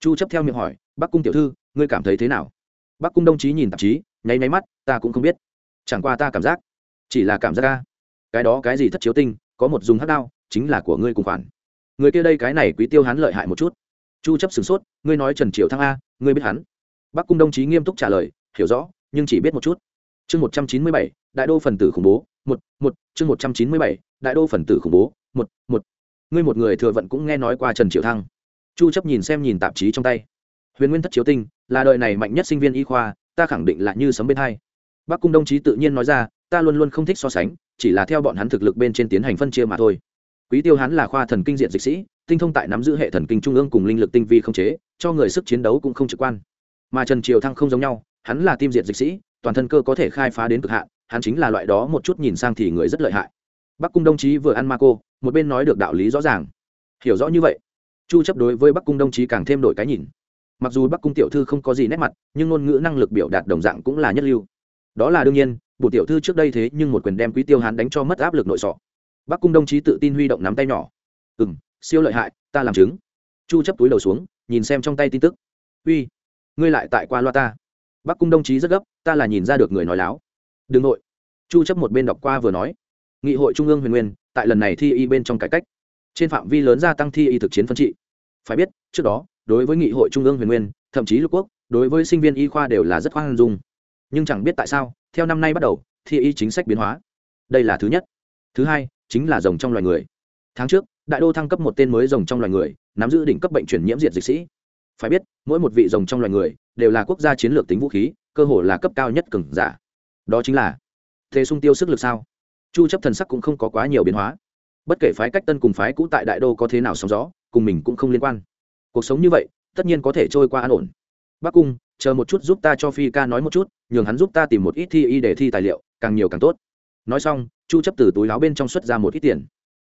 Chu chấp theo miệng hỏi bắc cung tiểu thư ngươi cảm thấy thế nào? Bắc cung đồng chí nhìn tạp chí nháy nháy mắt ta cũng không biết. Chẳng qua ta cảm giác chỉ là cảm giác ca cái đó cái gì thất chiếu tinh có một dùng hắc đao chính là của ngươi cùng khoản. Người kia đây cái này quý tiêu hắn lợi hại một chút. Chu chấp sửng sốt ngươi nói trần triều thăng a ngươi biết hắn? Bắc cung đồng chí nghiêm túc trả lời hiểu rõ nhưng chỉ biết một chút. Chương 197, đại đô phần tử khủng bố một một chương 197, đại đô phần tử khủng bố một một. Ngươi một người thừa vận cũng nghe nói qua trần triệu thăng. Chu chấp nhìn xem nhìn tạp chí trong tay. Huyền nguyên thất chiếu tinh là đời này mạnh nhất sinh viên y khoa ta khẳng định là như sấm bên hai. Bắc cung đồng chí tự nhiên nói ra ta luôn luôn không thích so sánh chỉ là theo bọn hắn thực lực bên trên tiến hành phân chia mà thôi. Quý tiêu hắn là khoa thần kinh diện dịch sĩ tinh thông tại nắm giữ hệ thần kinh trung ương cùng linh lực tinh vi không chế cho người sức chiến đấu cũng không trực quan. Mà trần triều thăng không giống nhau hắn là tim diện dịch sĩ toàn thân cơ có thể khai phá đến cực hạn hắn chính là loại đó một chút nhìn sang thì người rất lợi hại. Bắc cung đồng chí vừa ăn ma cô, một bên nói được đạo lý rõ ràng. Hiểu rõ như vậy, chu chấp đối với bắc cung đồng chí càng thêm đổi cái nhìn. Mặc dù bắc cung tiểu thư không có gì nét mặt, nhưng ngôn ngữ năng lực biểu đạt đồng dạng cũng là nhất lưu. Đó là đương nhiên, bổ tiểu thư trước đây thế nhưng một quyền đem quý tiêu hán đánh cho mất áp lực nội sọ. Bắc cung đồng chí tự tin huy động nắm tay nhỏ. Ừm, siêu lợi hại, ta làm chứng. Chu chấp túi đầu xuống, nhìn xem trong tay tin tức. Uy, ngươi lại tại qua loa ta. Bắc cung đồng chí rất gấp, ta là nhìn ra được người nói láo đừng nội chu chấp một bên đọc qua vừa nói. Nghị hội trung ương huyền nguyên, tại lần này thi y bên trong cải cách. Trên phạm vi lớn gia tăng thi y thực chiến phân trị. Phải biết, trước đó, đối với nghị hội trung ương huyền nguyên, thậm chí lục quốc, đối với sinh viên y khoa đều là rất khoan dung. Nhưng chẳng biết tại sao, theo năm nay bắt đầu, thi y chính sách biến hóa. Đây là thứ nhất. Thứ hai, chính là rồng trong loài người. Tháng trước, đại đô thăng cấp một tên mới rồng trong loài người, nắm giữ đỉnh cấp bệnh truyền nhiễm diệt dịch sĩ. Phải biết, mỗi một vị rồng trong loài người, đều là quốc gia chiến lược tính vũ khí, cơ hồ là cấp cao nhất cường giả đó chính là, thế sung tiêu sức lực sao? Chu chấp thần sắc cũng không có quá nhiều biến hóa. Bất kể phái cách tân cùng phái cũ tại đại đô có thế nào sóng gió, cùng mình cũng không liên quan. Cuộc sống như vậy, tất nhiên có thể trôi qua an ổn. Bác cung, chờ một chút giúp ta cho phi ca nói một chút, nhường hắn giúp ta tìm một ít thi y để thi tài liệu, càng nhiều càng tốt. Nói xong, chu chấp từ túi láo bên trong xuất ra một ít tiền.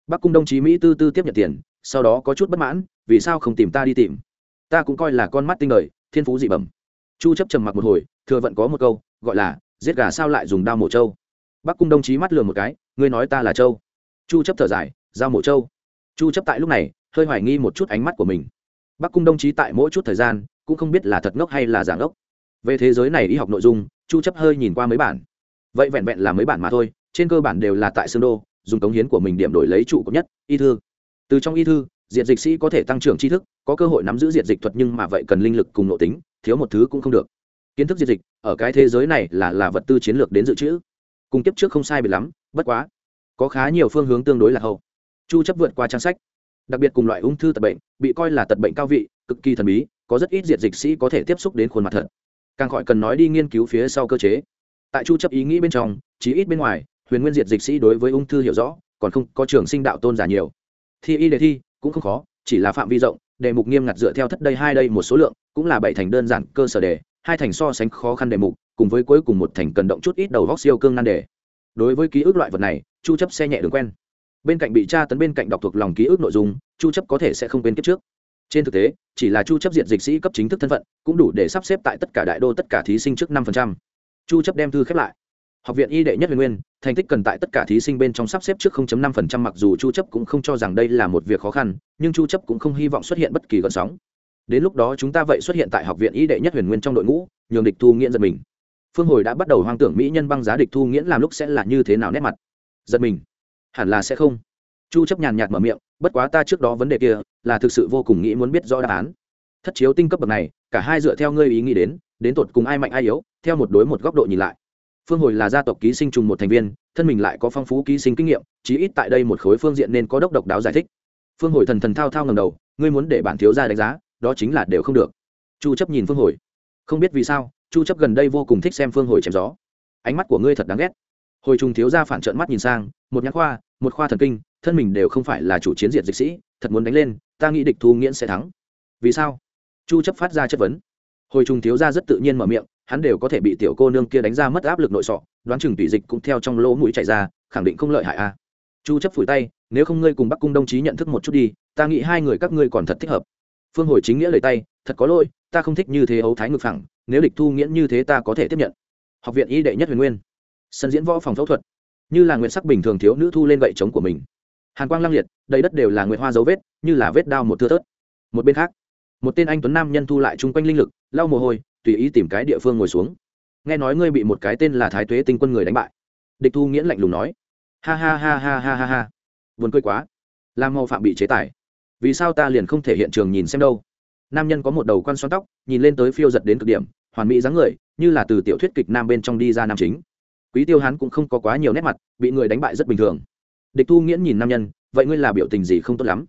Bác cung đồng chí mỹ tư tư tiếp nhận tiền, sau đó có chút bất mãn, vì sao không tìm ta đi tìm? Ta cũng coi là con mắt tinh đời, thiên phú dị bẩm. Chu chấp trầm mặc một hồi, thừa vận có một câu, gọi là giết gà sao lại dùng đao mổ trâu? Bắc cung đồng chí mắt lừa một cái, ngươi nói ta là trâu. Chu chấp thở dài, giao mổ trâu. Chu chấp tại lúc này, hơi hoài nghi một chút ánh mắt của mình. Bắc cung đồng chí tại mỗi chút thời gian, cũng không biết là thật ngốc hay là giả ngốc. Về thế giới này y học nội dung, chu chấp hơi nhìn qua mấy bản. Vậy vẹn vẹn là mấy bản mà thôi, trên cơ bản đều là tại xương đô, dùng cống hiến của mình điểm đổi lấy trụ cấp nhất, y thư. Từ trong y thư, diệt dịch sĩ có thể tăng trưởng tri thức, có cơ hội nắm giữ diệt dịch thuật nhưng mà vậy cần linh lực cùng nội tính, thiếu một thứ cũng không được kiến thức diệt dịch, ở cái thế giới này là là vật tư chiến lược đến dự trữ. Cùng tiếp trước không sai biệt lắm, bất quá, có khá nhiều phương hướng tương đối là hậu. Chu chấp vượt qua trang sách. Đặc biệt cùng loại ung thư tật bệnh, bị coi là tật bệnh cao vị, cực kỳ thần bí, có rất ít diệt dịch sĩ có thể tiếp xúc đến khuôn mặt thật. Càng khỏi cần nói đi nghiên cứu phía sau cơ chế. Tại chu chấp ý nghĩ bên trong, chí ít bên ngoài, huyền nguyên diệt dịch sĩ đối với ung thư hiểu rõ, còn không có trường sinh đạo tôn giả nhiều. Thi y đề thi, cũng không khó, chỉ là phạm vi rộng, đề mục nghiêm ngặt dựa theo thất đây hai đây một số lượng, cũng là bảy thành đơn giản cơ sở đề hai thành so sánh khó khăn đề mục, cùng với cuối cùng một thành cần động chút ít đầu vóc siêu cương nan đề. Đối với ký ức loại vật này, chu chấp xe nhẹ đường quen. Bên cạnh bị tra tấn bên cạnh đọc thuộc lòng ký ức nội dung, chu chấp có thể sẽ không quên kiếp trước. Trên thực tế, chỉ là chu chấp diện dịch sĩ cấp chính thức thân phận, cũng đủ để sắp xếp tại tất cả đại đô tất cả thí sinh trước 5%. chu chấp đem thư khép lại. Học viện y đệ nhất huyền nguyên, thành tích cần tại tất cả thí sinh bên trong sắp xếp trước 0.5% mặc dù chu chấp cũng không cho rằng đây là một việc khó khăn, nhưng chu chấp cũng không hy vọng xuất hiện bất kỳ gợn sóng đến lúc đó chúng ta vậy xuất hiện tại học viện y đệ nhất huyền nguyên trong đội ngũ, nhường địch thu nghiễn giật mình. Phương hồi đã bắt đầu hoang tưởng mỹ nhân băng giá địch thu nghiễn làm lúc sẽ là như thế nào nét mặt. Giật mình. Hẳn là sẽ không. Chu chấp nhàn nhạt mở miệng, bất quá ta trước đó vấn đề kia, là thực sự vô cùng nghĩ muốn biết rõ đáp án. Thất chiếu tinh cấp bậc này, cả hai dựa theo ngươi ý nghĩ đến đến tột cùng ai mạnh ai yếu, theo một đối một góc độ nhìn lại. Phương hồi là gia tộc ký sinh trùng một thành viên, thân mình lại có phong phú ký sinh kinh nghiệm, chí ít tại đây một khối phương diện nên có đốc độc đáo giải thích. Phương hồi thần thần thao thao ngầm đầu, ngươi muốn để bản thiếu gia đánh giá đó chính là đều không được. Chu chấp nhìn phương hồi. Không biết vì sao, chu chấp gần đây vô cùng thích xem phương hồi chém gió. Ánh mắt của ngươi thật đáng ghét. Hồi trùng thiếu gia phản trợn mắt nhìn sang, một nhãn khoa, một khoa thần kinh, thân mình đều không phải là chủ chiến diệt dịch sĩ, thật muốn đánh lên, ta nghĩ địch thu nghiễn sẽ thắng. Vì sao? Chu chấp phát ra chất vấn. Hồi trùng thiếu gia rất tự nhiên mở miệng, hắn đều có thể bị tiểu cô nương kia đánh ra mất áp lực nội sọ, đoán chừng tùy dịch cũng theo trong lỗ mũi chảy ra, khẳng định không lợi hại a. Chu chấp phủi tay, nếu không ngươi cùng bắc cung đồng chí nhận thức một chút đi, ta nghĩ hai người các ngươi còn thật thích hợp phương hồi chính nghĩa lời tay, thật có lỗi, ta không thích như thế ấu thái ngực phẳng, nếu địch thu nghiễn như thế ta có thể tiếp nhận. Học viện y đệ nhất huyền nguyên. Sân diễn võ phòng phẫu thuật. Như là nguyện sắc bình thường thiếu nữ thu lên gậy chống của mình. Hàn quang lăng liệt, đầy đất đều là nguyện hoa dấu vết, như là vết đao một thưa thớt. Một bên khác, một tên anh tuấn nam nhân thu lại chung quanh linh lực, lau mồ hôi, tùy ý tìm cái địa phương ngồi xuống. Nghe nói ngươi bị một cái tên là thái tuế tinh quân người đánh bại. Địch thu nghiễn lạnh lùng nói. Ha ha ha ha ha ha ha. Buồn cười quá. Làm màu phạm bị chế tài vì sao ta liền không thể hiện trường nhìn xem đâu? Nam nhân có một đầu quan xoắn tóc, nhìn lên tới phiêu giật đến cực điểm, hoàn mỹ dáng người, như là từ tiểu thuyết kịch nam bên trong đi ra nam chính. Quý tiêu hắn cũng không có quá nhiều nét mặt, bị người đánh bại rất bình thường. Địch thu nghiễn nhìn nam nhân, vậy ngươi là biểu tình gì không tốt lắm?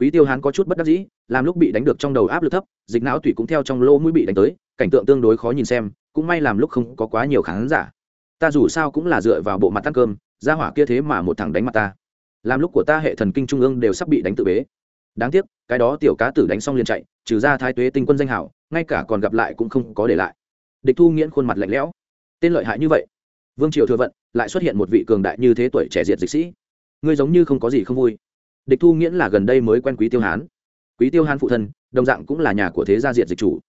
Quý tiêu hắn có chút bất đắc dĩ, làm lúc bị đánh được trong đầu áp lực thấp, dịch não tủy cũng theo trong lỗ mũi bị đánh tới, cảnh tượng tương đối khó nhìn xem, cũng may làm lúc không có quá nhiều khán giả. Ta dù sao cũng là dựa vào bộ mặt ăn cơm ra hỏa kia thế mà một thằng đánh mặt ta. Làm lúc của ta hệ thần kinh trung ương đều sắp bị đánh tự bế đáng tiếc, cái đó tiểu cá tử đánh xong liền chạy, trừ ra thái tuế tinh quân danh hảo ngay cả còn gặp lại cũng không có để lại. Địch thu nghiễn khuôn mặt lạnh lẽo. Tên lợi hại như vậy. Vương triều thừa vận, lại xuất hiện một vị cường đại như thế tuổi trẻ diệt dịch sĩ. Ngươi giống như không có gì không vui. Địch thu nghiễn là gần đây mới quen quý tiêu hán. Quý tiêu hán phụ thân, đồng dạng cũng là nhà của thế gia diệt dịch chủ.